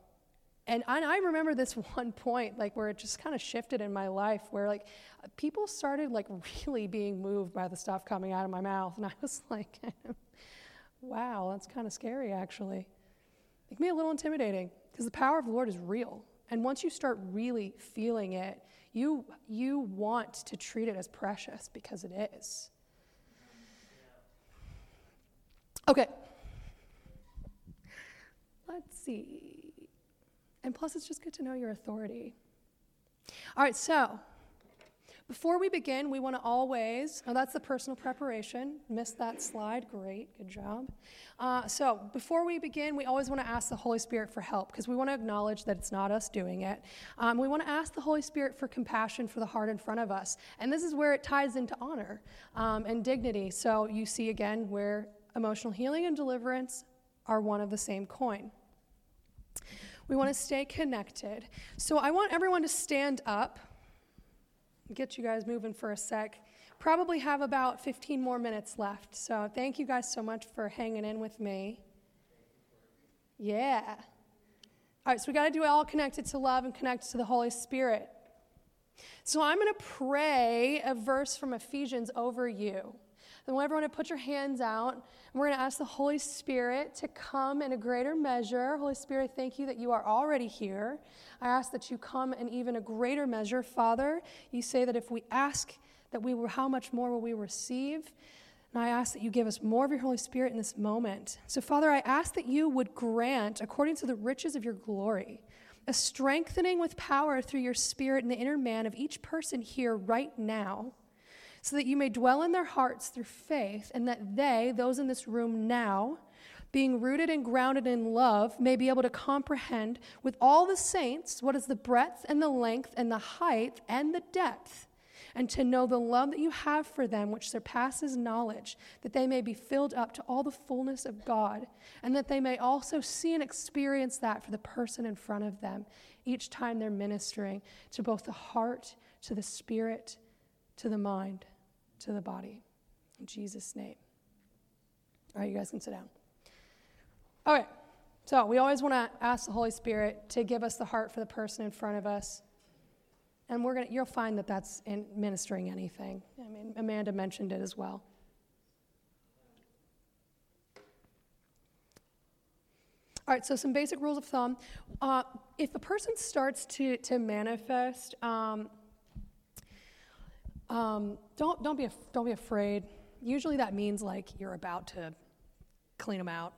and I remember this one point, like where it just kind of shifted in my life, where like people started like really being moved by the stuff coming out of my mouth, and I was like, wow, that's kind of scary actually. It can be a little intimidating because the power of the Lord is real, and once you start really feeling it, you you want to treat it as precious because it is. Okay. Let's see. And plus, it's just good to know your authority. All right, so before we begin, we want to always, oh, that's the personal preparation. Missed that slide. Great, good job. Uh, so before we begin, we always want to ask the Holy Spirit for help because we want to acknowledge that it's not us doing it. Um, we want to ask the Holy Spirit for compassion for the heart in front of us. And this is where it ties into honor um, and dignity. So you see again where emotional healing and deliverance are one of the same coin. We want to stay connected. So I want everyone to stand up. Get you guys moving for a sec. Probably have about 15 more minutes left. So thank you guys so much for hanging in with me. Yeah. All right, so we got to do it all connected to love and connected to the Holy Spirit. So I'm going to pray a verse from Ephesians over you. Then want everyone to put your hands out. And we're going to ask the Holy Spirit to come in a greater measure. Holy Spirit, thank you that you are already here. I ask that you come in even a greater measure. Father, you say that if we ask, that we will, how much more will we receive? And I ask that you give us more of your Holy Spirit in this moment. So, Father, I ask that you would grant, according to the riches of your glory, a strengthening with power through your Spirit in the inner man of each person here right now so that you may dwell in their hearts through faith, and that they, those in this room now, being rooted and grounded in love, may be able to comprehend with all the saints what is the breadth and the length and the height and the depth, and to know the love that you have for them, which surpasses knowledge, that they may be filled up to all the fullness of God, and that they may also see and experience that for the person in front of them each time they're ministering to both the heart, to the spirit, to the mind to the body. In Jesus' name. All right, you guys can sit down. All right, so we always want to ask the Holy Spirit to give us the heart for the person in front of us. And we're gonna, you'll find that that's in ministering anything. I mean, Amanda mentioned it as well. All right, so some basic rules of thumb. Uh, if a person starts to, to manifest, um, um, don't, don't, be, don't be afraid. Usually that means like you're about to clean them out.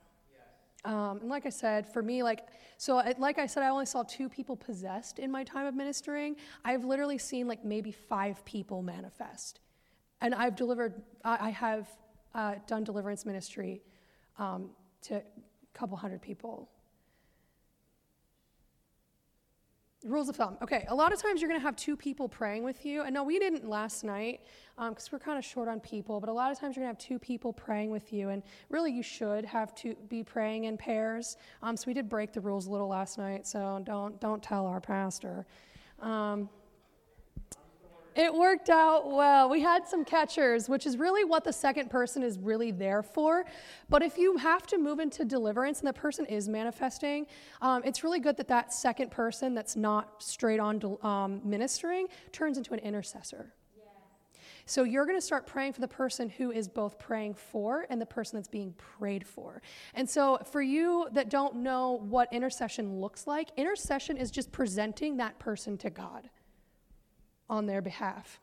Um, and like I said, for me, like, so I, like I said, I only saw two people possessed in my time of ministering. I've literally seen like maybe five people manifest. And I've delivered, I, I have uh, done deliverance ministry um, to a couple hundred people Rules of thumb. Okay, a lot of times you're going to have two people praying with you. And no, we didn't last night because um, we're kind of short on people, but a lot of times you're going to have two people praying with you. And really, you should have to be praying in pairs. Um, so we did break the rules a little last night, so don't, don't tell our pastor. Um, it worked out well. We had some catchers, which is really what the second person is really there for. But if you have to move into deliverance and the person is manifesting, um, it's really good that that second person that's not straight on um, ministering turns into an intercessor. So you're going to start praying for the person who is both praying for and the person that's being prayed for. And so for you that don't know what intercession looks like, intercession is just presenting that person to God on their behalf.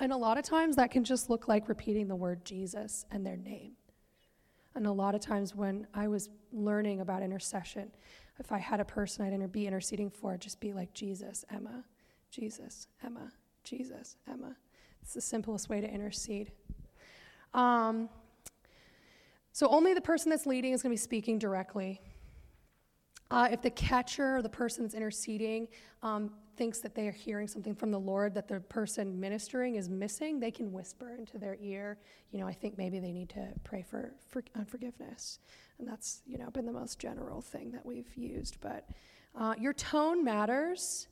And a lot of times that can just look like repeating the word Jesus and their name. And a lot of times when I was learning about intercession, if I had a person I'd be interceding for, just be like Jesus, Emma, Jesus, Emma, Jesus, Emma. It's the simplest way to intercede. Um, so only the person that's leading is going to be speaking directly. Uh, if the catcher or the person that's interceding um, thinks that they are hearing something from the Lord that the person ministering is missing, they can whisper into their ear, you know, I think maybe they need to pray for, for unforgiveness. And that's, you know, been the most general thing that we've used. But uh, your tone matters.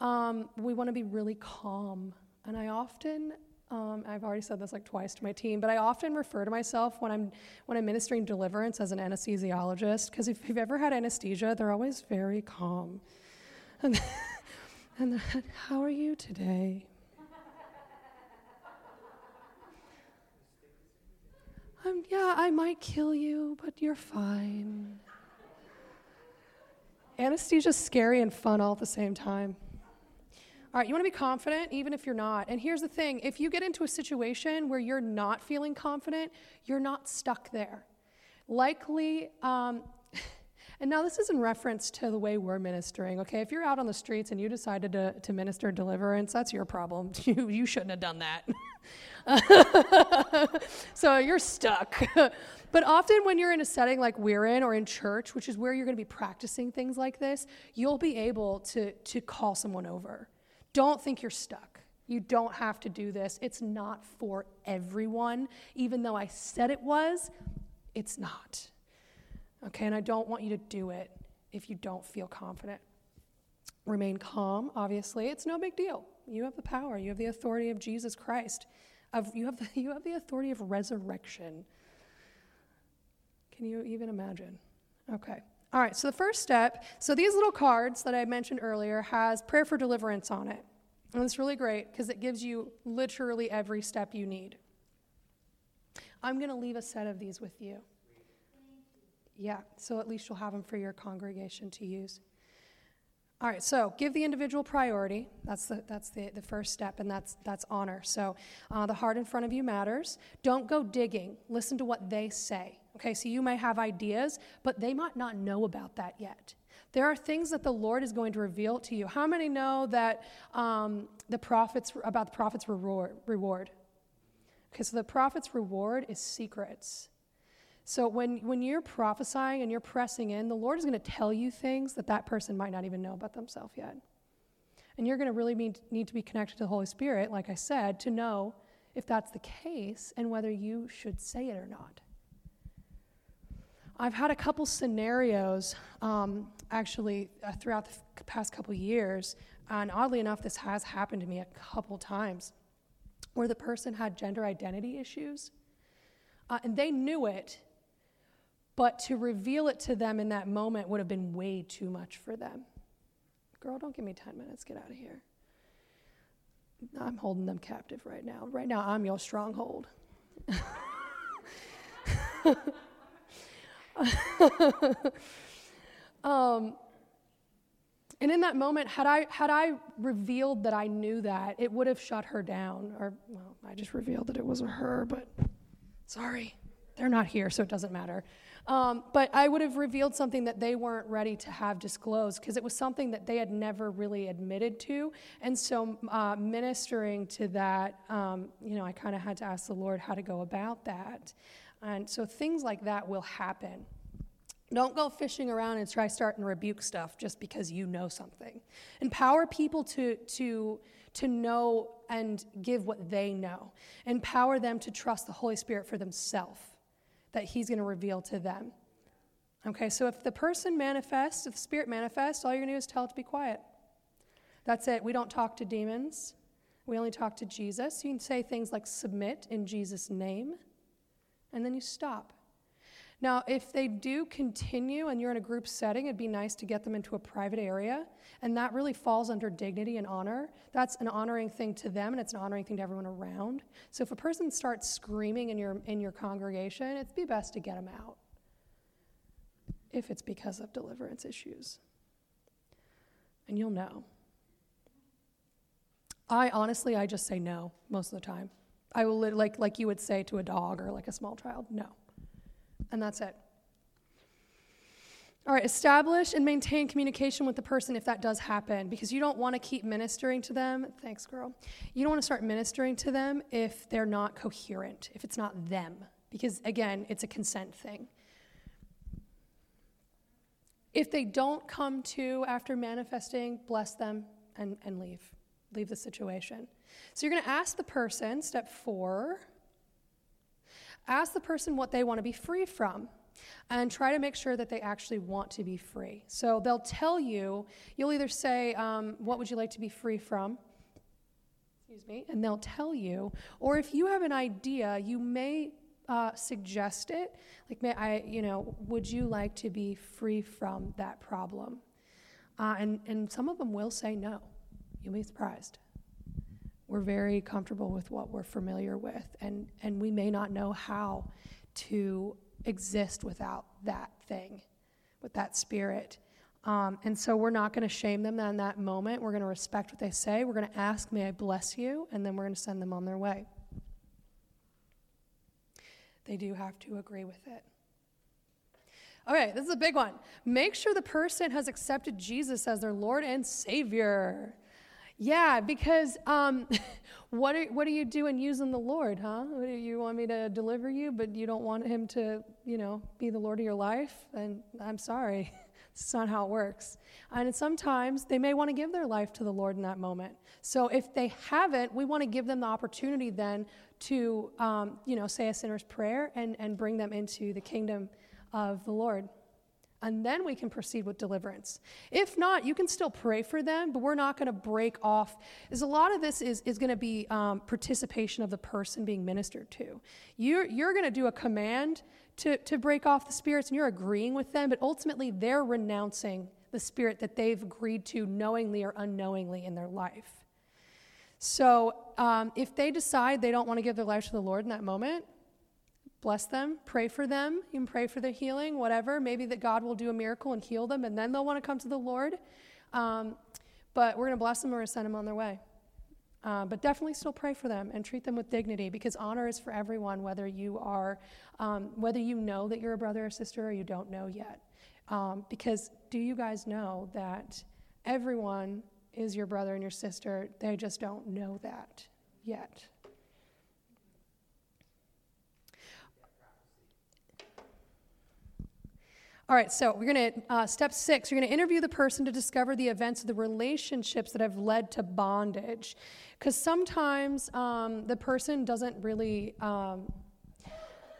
Um, we want to be really calm. And I often, um, I've already said this like twice to my team, but I often refer to myself when I'm when I'm ministering deliverance as an anesthesiologist because if you've ever had anesthesia, they're always very calm. And, how are you today? Um, yeah, I might kill you, but you're fine. Anesthesia's scary and fun all at the same time. All right, you want to be confident even if you're not. And here's the thing if you get into a situation where you're not feeling confident, you're not stuck there. Likely, um, and now this is in reference to the way we're ministering, okay? If you're out on the streets and you decided to, to minister deliverance, that's your problem. You, you shouldn't have done that. so you're stuck. but often when you're in a setting like we're in or in church, which is where you're going to be practicing things like this, you'll be able to, to call someone over. Don't think you're stuck. You don't have to do this. It's not for everyone. Even though I said it was, it's not. Okay, and I don't want you to do it if you don't feel confident. Remain calm, obviously. It's no big deal. You have the power, you have the authority of Jesus Christ, of, you, have the, you have the authority of resurrection. Can you even imagine? Okay. All right, so the first step, so these little cards that I mentioned earlier has prayer for deliverance on it. And it's really great because it gives you literally every step you need. I'm going to leave a set of these with you. Yeah, so at least you'll have them for your congregation to use. All right, so give the individual priority. That's the, that's the, the first step, and that's, that's honor. So uh, the heart in front of you matters. Don't go digging. Listen to what they say. Okay, so you may have ideas, but they might not know about that yet. There are things that the Lord is going to reveal to you. How many know that um, the prophets about the prophet's reward? Reward. Okay, so the prophet's reward is secrets. So when when you're prophesying and you're pressing in, the Lord is going to tell you things that that person might not even know about themselves yet. And you're going to really need, to be connected to the Holy Spirit, like I said, to know if that's the case and whether you should say it or not. I've had a couple scenarios um, actually uh, throughout the f- past couple years, and oddly enough, this has happened to me a couple times, where the person had gender identity issues, uh, and they knew it, but to reveal it to them in that moment would have been way too much for them. Girl, don't give me 10 minutes, get out of here. I'm holding them captive right now. Right now, I'm your stronghold. um, and in that moment, had I, had I revealed that I knew that, it would have shut her down. Or, well, I just revealed that it was a her, but sorry, they're not here, so it doesn't matter. Um, but I would have revealed something that they weren't ready to have disclosed because it was something that they had never really admitted to. And so, uh, ministering to that, um, you know, I kind of had to ask the Lord how to go about that. And so things like that will happen. Don't go fishing around and try starting to rebuke stuff just because you know something. Empower people to, to, to know and give what they know. Empower them to trust the Holy Spirit for themselves, that He's going to reveal to them. Okay, so if the person manifests, if the Spirit manifests, all you're going to do is tell it to be quiet. That's it. We don't talk to demons. We only talk to Jesus. You can say things like submit in Jesus' name, and then you stop. Now, if they do continue and you're in a group setting, it'd be nice to get them into a private area, and that really falls under dignity and honor. That's an honoring thing to them, and it's an honoring thing to everyone around. So if a person starts screaming in your in your congregation, it'd be best to get them out. If it's because of deliverance issues, and you'll know. I honestly, I just say no most of the time. I will like like you would say to a dog or like a small child, no. And that's it. All right, establish and maintain communication with the person if that does happen because you don't want to keep ministering to them. Thanks, girl. You don't want to start ministering to them if they're not coherent, if it's not them, because again, it's a consent thing. If they don't come to after manifesting, bless them and, and leave. Leave the situation. So you're going to ask the person, step four, ask the person what they want to be free from and try to make sure that they actually want to be free. So they'll tell you, you'll either say, um, What would you like to be free from? Excuse me, and they'll tell you. Or if you have an idea, you may uh, suggest it. Like, may I, you know, would you like to be free from that problem? Uh, and, and some of them will say no. You'll be surprised. We're very comfortable with what we're familiar with, and, and we may not know how to exist without that thing, with that spirit. Um, and so we're not going to shame them in that moment. We're going to respect what they say. We're going to ask, May I bless you? And then we're going to send them on their way. They do have to agree with it. Okay, this is a big one. Make sure the person has accepted Jesus as their Lord and Savior. Yeah, because um, what, are, what are you doing using the Lord, huh? What, you want me to deliver you, but you don't want him to, you know, be the Lord of your life? And I'm sorry. It's not how it works. And sometimes they may want to give their life to the Lord in that moment. So if they haven't, we want to give them the opportunity then to, um, you know, say a sinner's prayer and, and bring them into the kingdom of the Lord and then we can proceed with deliverance. If not, you can still pray for them, but we're not going to break off. Is a lot of this is, is going to be um, participation of the person being ministered to. You're, you're going to do a command to, to break off the spirits, and you're agreeing with them, but ultimately they're renouncing the spirit that they've agreed to knowingly or unknowingly in their life. So um, if they decide they don't want to give their life to the Lord in that moment, bless them, pray for them. You can pray for their healing, whatever. Maybe that God will do a miracle and heal them, and then they'll want to come to the Lord. Um, but we're going to bless them, to send them on their way. Uh, but definitely still pray for them and treat them with dignity because honor is for everyone, whether you are, um, whether you know that you're a brother or sister or you don't know yet. Um, because do you guys know that everyone is your brother and your sister? They just don't know that yet. All right, so we're going to, uh, step six, you're going to interview the person to discover the events of the relationships that have led to bondage. Because sometimes um, the person doesn't really, um,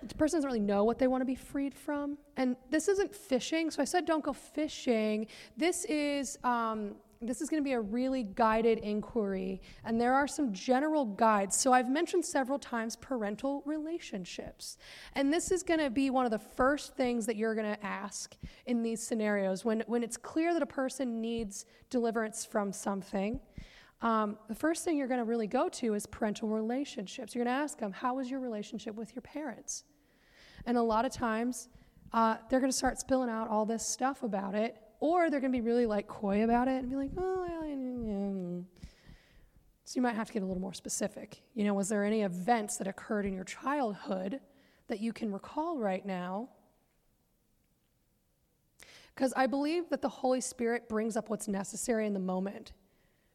the person doesn't really know what they want to be freed from. And this isn't fishing, so I said don't go fishing. This is um, this is going to be a really guided inquiry, and there are some general guides. So, I've mentioned several times parental relationships. And this is going to be one of the first things that you're going to ask in these scenarios when, when it's clear that a person needs deliverance from something. Um, the first thing you're going to really go to is parental relationships. You're going to ask them, How was your relationship with your parents? And a lot of times, uh, they're going to start spilling out all this stuff about it or they're going to be really like coy about it and be like, oh, yeah. So you might have to get a little more specific. You know, was there any events that occurred in your childhood that you can recall right now? Because I believe that the Holy Spirit brings up what's necessary in the moment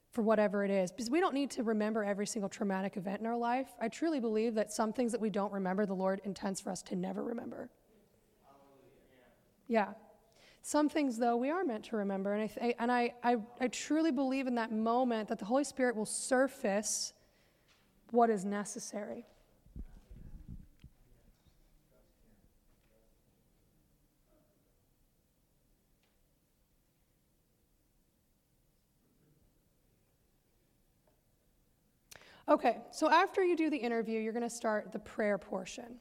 for whatever it is. Because we don't need to remember every single traumatic event in our life. I truly believe that some things that we don't remember, the Lord intends for us to never remember. Yeah. Some things, though, we are meant to remember. And, I, th- and I, I, I truly believe in that moment that the Holy Spirit will surface what is necessary. Okay, so after you do the interview, you're going to start the prayer portion.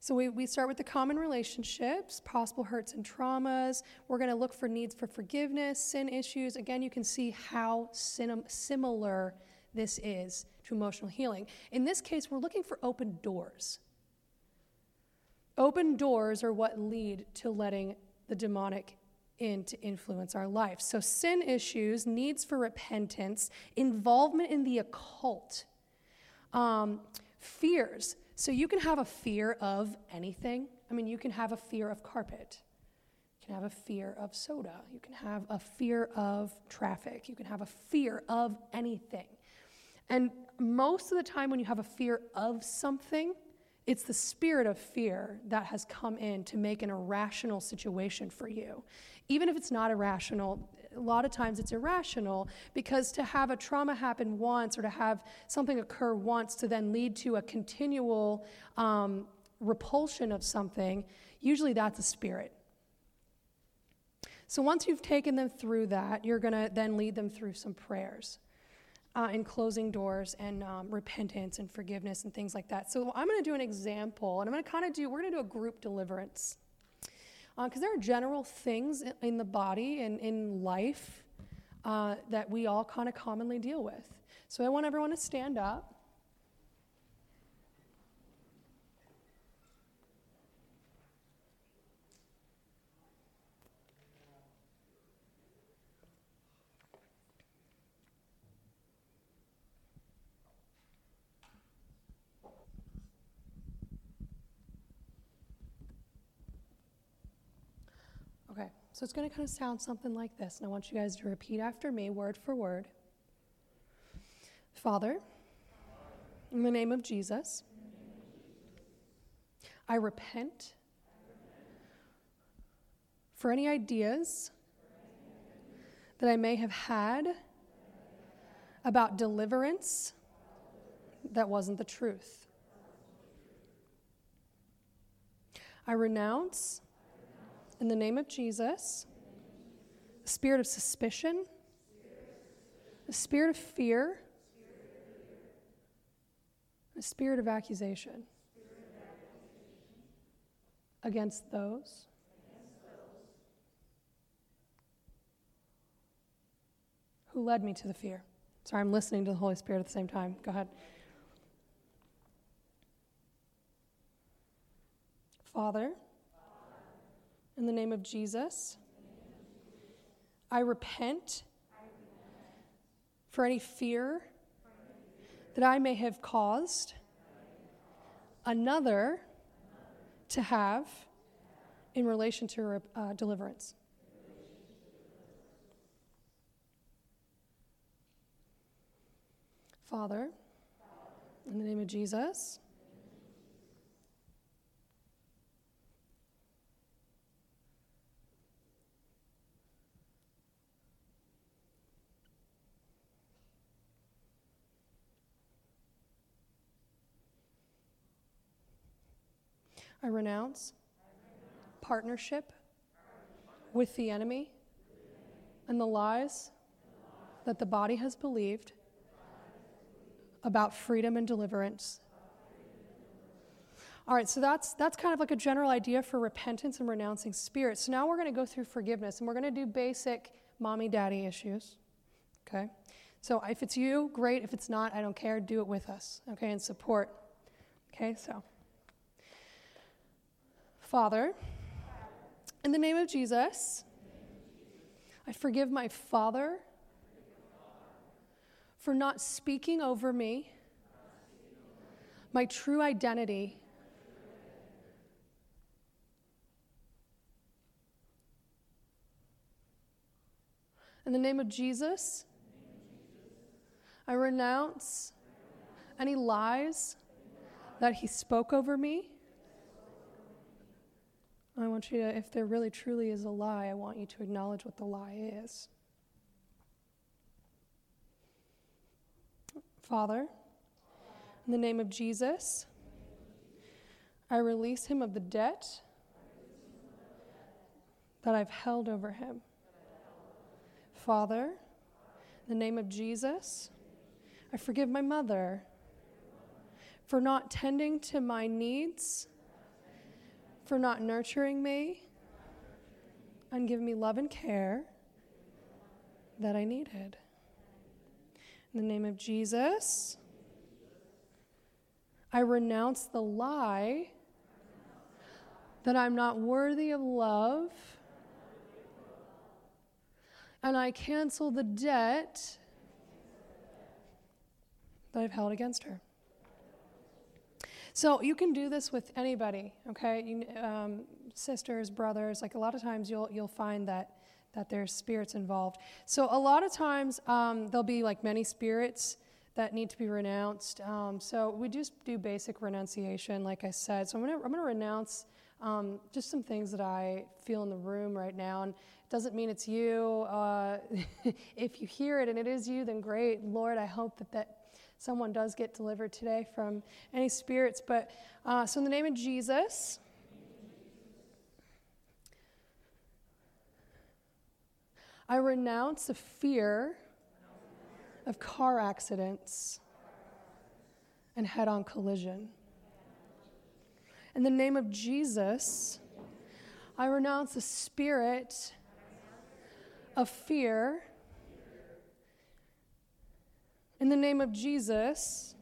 So we, we start with the common relationships, possible hurts and traumas. We're going to look for needs for forgiveness, sin issues. Again, you can see how sim- similar this is to emotional healing. In this case, we're looking for open doors. Open doors are what lead to letting the demonic in to influence our life. So, sin issues, needs for repentance, involvement in the occult, um, fears. So, you can have a fear of anything. I mean, you can have a fear of carpet. You can have a fear of soda. You can have a fear of traffic. You can have a fear of anything. And most of the time, when you have a fear of something, it's the spirit of fear that has come in to make an irrational situation for you. Even if it's not irrational, a lot of times it's irrational because to have a trauma happen once or to have something occur once to then lead to a continual um, repulsion of something, usually that's a spirit. So once you've taken them through that, you're going to then lead them through some prayers uh, and closing doors and um, repentance and forgiveness and things like that. So I'm going to do an example, and I'm going to kind of do, we're going to do a group deliverance. Because uh, there are general things in, the body and in life uh, that we all kind of commonly deal with. So I want everyone to stand up. Okay, so it's going to kind of sound something like this, and I want you guys to repeat after me, word for word. Father, in the name of Jesus, I repent for any ideas that I may have had about deliverance that wasn't the truth. I renounce in the name of Jesus, the spirit of suspicion, the spirit of fear, the spirit of accusation against those who led me to the fear. Sorry, I'm listening to the Holy Spirit at the same time. Go ahead. Father, in the name of Jesus, I repent for any fear that I may have caused another to have in relation to uh, deliverance. Father, in the name of Jesus, I renounce partnership with the enemy and the lies that the body has believed about freedom and deliverance. All right, so that's that's kind of like a general idea for repentance and renouncing spirits. So now we're going to go through forgiveness and we're going to do basic mommy daddy issues. Okay? So if it's you, great. If it's not, I don't care. Do it with us. Okay? And support. Okay? So Father, in the name of Jesus, I forgive my father for not speaking over me my true identity. In the name of Jesus, I renounce any lies that he spoke over me. I want you to, if there really truly is a lie, I want you to acknowledge what the lie is. Father, in the name of Jesus, I release him of the debt that I've held over him. Father, In the name of Jesus, I forgive my mother for not tending to my needs, for not nurturing me, and giving me love and care that I needed. In the name of Jesus, I renounce the lie that I'm not worthy of love, and I cancel the debt that I've held against her. So you can do this with anybody, okay? You, um, sisters, brothers. Like a lot of times, you'll you'll find that that there's spirits involved. So a lot of times um, there'll be like many spirits that need to be renounced. Um, so we just do basic renunciation, like I said. So I'm gonna I'm gonna renounce um, just some things that I feel in the room right now, and it doesn't mean it's you. Uh, if you hear it and it is you, then great. Lord, I hope that that someone does get delivered today from any spirits. But uh, so, in the name of Jesus, I renounce the fear of car accidents and head on collision. In the name of Jesus, I renounce the spirit of fear in the name of Jesus,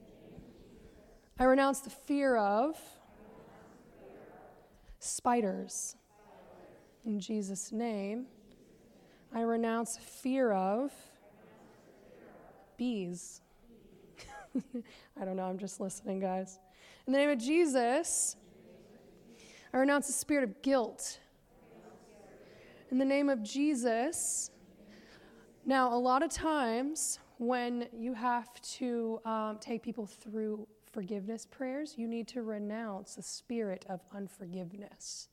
I renounce the fear of spiders. In Jesus' name, I renounce fear of bees. I don't know, I'm just listening, guys. In the name of Jesus, I renounce the spirit of guilt. In the name of Jesus, now, a lot of times when you have to um, take people through forgiveness prayers, you need to renounce the spirit of unforgiveness.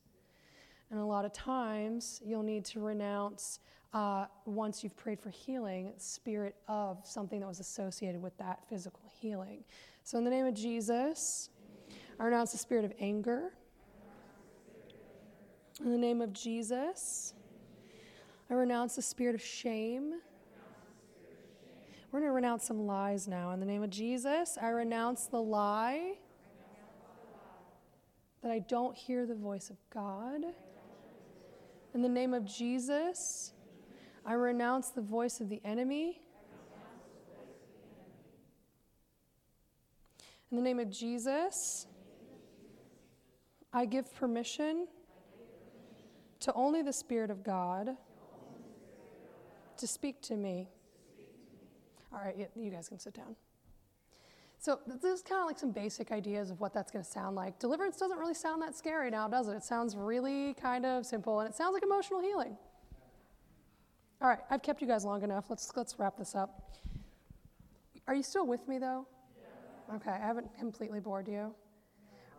And a lot of times, you'll need to renounce, uh, once you've prayed for healing, spirit of something that was associated with that physical healing. So, in the name of Jesus, I renounce the spirit of anger. In the name of Jesus, I renounce the spirit of shame. We're going to renounce some lies now. In the name of Jesus, I renounce the lie that I don't hear the voice of God. In the name of Jesus, I renounce the voice of the enemy. In the name of Jesus, I give permission to only the Spirit of God to speak to me. All right, you guys can sit down. So this is kind of like some basic ideas of what that's going to sound like. Deliverance doesn't really sound that scary now, does it? It sounds really kind of simple, and it sounds like emotional healing. All right, I've kept you guys long enough. Let's let's wrap this up. Are you still with me though? Yeah. Okay, I haven't completely bored you.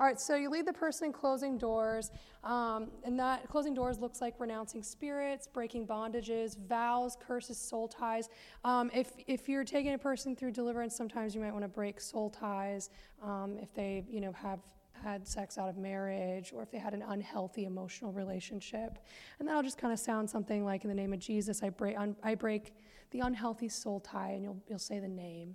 All right, so you lead the person in closing doors, um, and that closing doors looks like renouncing spirits, breaking bondages, vows, curses, soul ties. Um, if if you're taking a person through deliverance, sometimes you might want to break soul ties um, if they you know have had sex out of marriage or if they had an unhealthy emotional relationship, and that'll just kind of sound something like in the name of Jesus, I break un- I break the unhealthy soul tie, and you'll you'll say the name.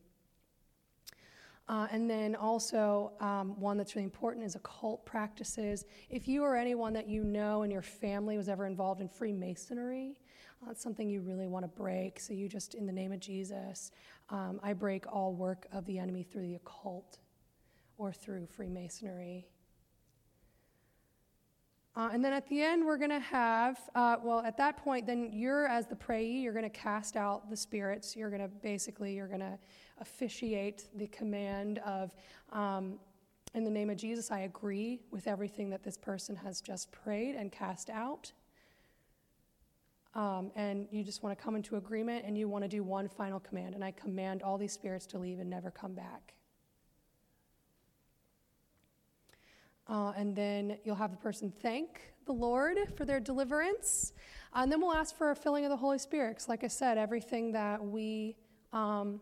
Uh, and then also, um, one that's really important is occult practices. If you or anyone that you know in your family was ever involved in Freemasonry, uh, that's something you really want to break. So, you just, in the name of Jesus, um, I break all work of the enemy through the occult or through Freemasonry. Uh, and then at the end, we're going to have, uh, well, at that point, then you're, as the prayee, you're going to cast out the spirits. You're going to basically, you're going to officiate the command of, um, in the name of Jesus, I agree with everything that this person has just prayed and cast out. Um, and you just want to come into agreement and you want to do one final command. And I command all these spirits to leave and never come back. Uh, and then you'll have the person thank the Lord for their deliverance. And then we'll ask for a filling of the Holy Spirit. Because, like I said, everything that we um,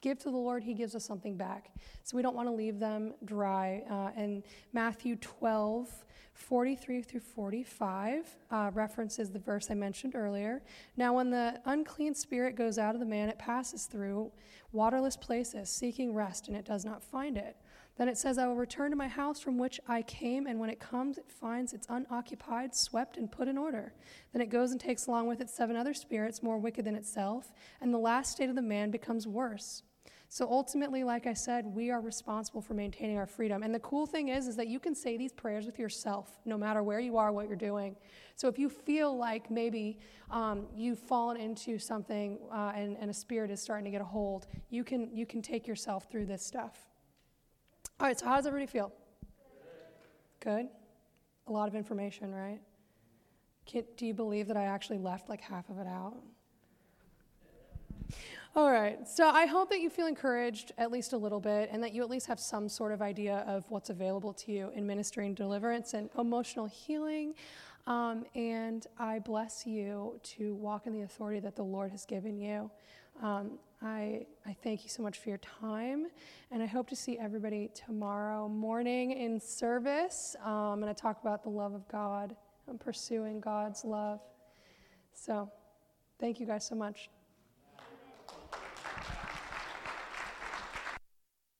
give to the Lord, He gives us something back. So we don't want to leave them dry. Uh, and Matthew 12, 43 through 45 uh, references the verse I mentioned earlier. Now, when the unclean spirit goes out of the man, it passes through waterless places, seeking rest, and it does not find it. Then it says, I will return to my house from which I came, and when it comes, it finds it's unoccupied, swept, and put in order. Then it goes and takes along with it seven other spirits more wicked than itself, and the last state of the man becomes worse. So ultimately, like I said, we are responsible for maintaining our freedom. And the cool thing is, is that you can say these prayers with yourself, no matter where you are, what you're doing. So if you feel like maybe um, you've fallen into something uh, and, and a spirit is starting to get a hold, you can you can take yourself through this stuff. All right. So how does everybody feel? Good. A lot of information, right? Can, do you believe that I actually left like half of it out? All right. So I hope that you feel encouraged at least a little bit and that you at least have some sort of idea of what's available to you in ministering deliverance and emotional healing. Um, and I bless you to walk in the authority that the Lord has given you. Um, I, I thank you so much for your time, and I hope to see everybody tomorrow morning in service. Um, I'm going to talk about the love of God and pursuing God's love. So, thank you guys so much.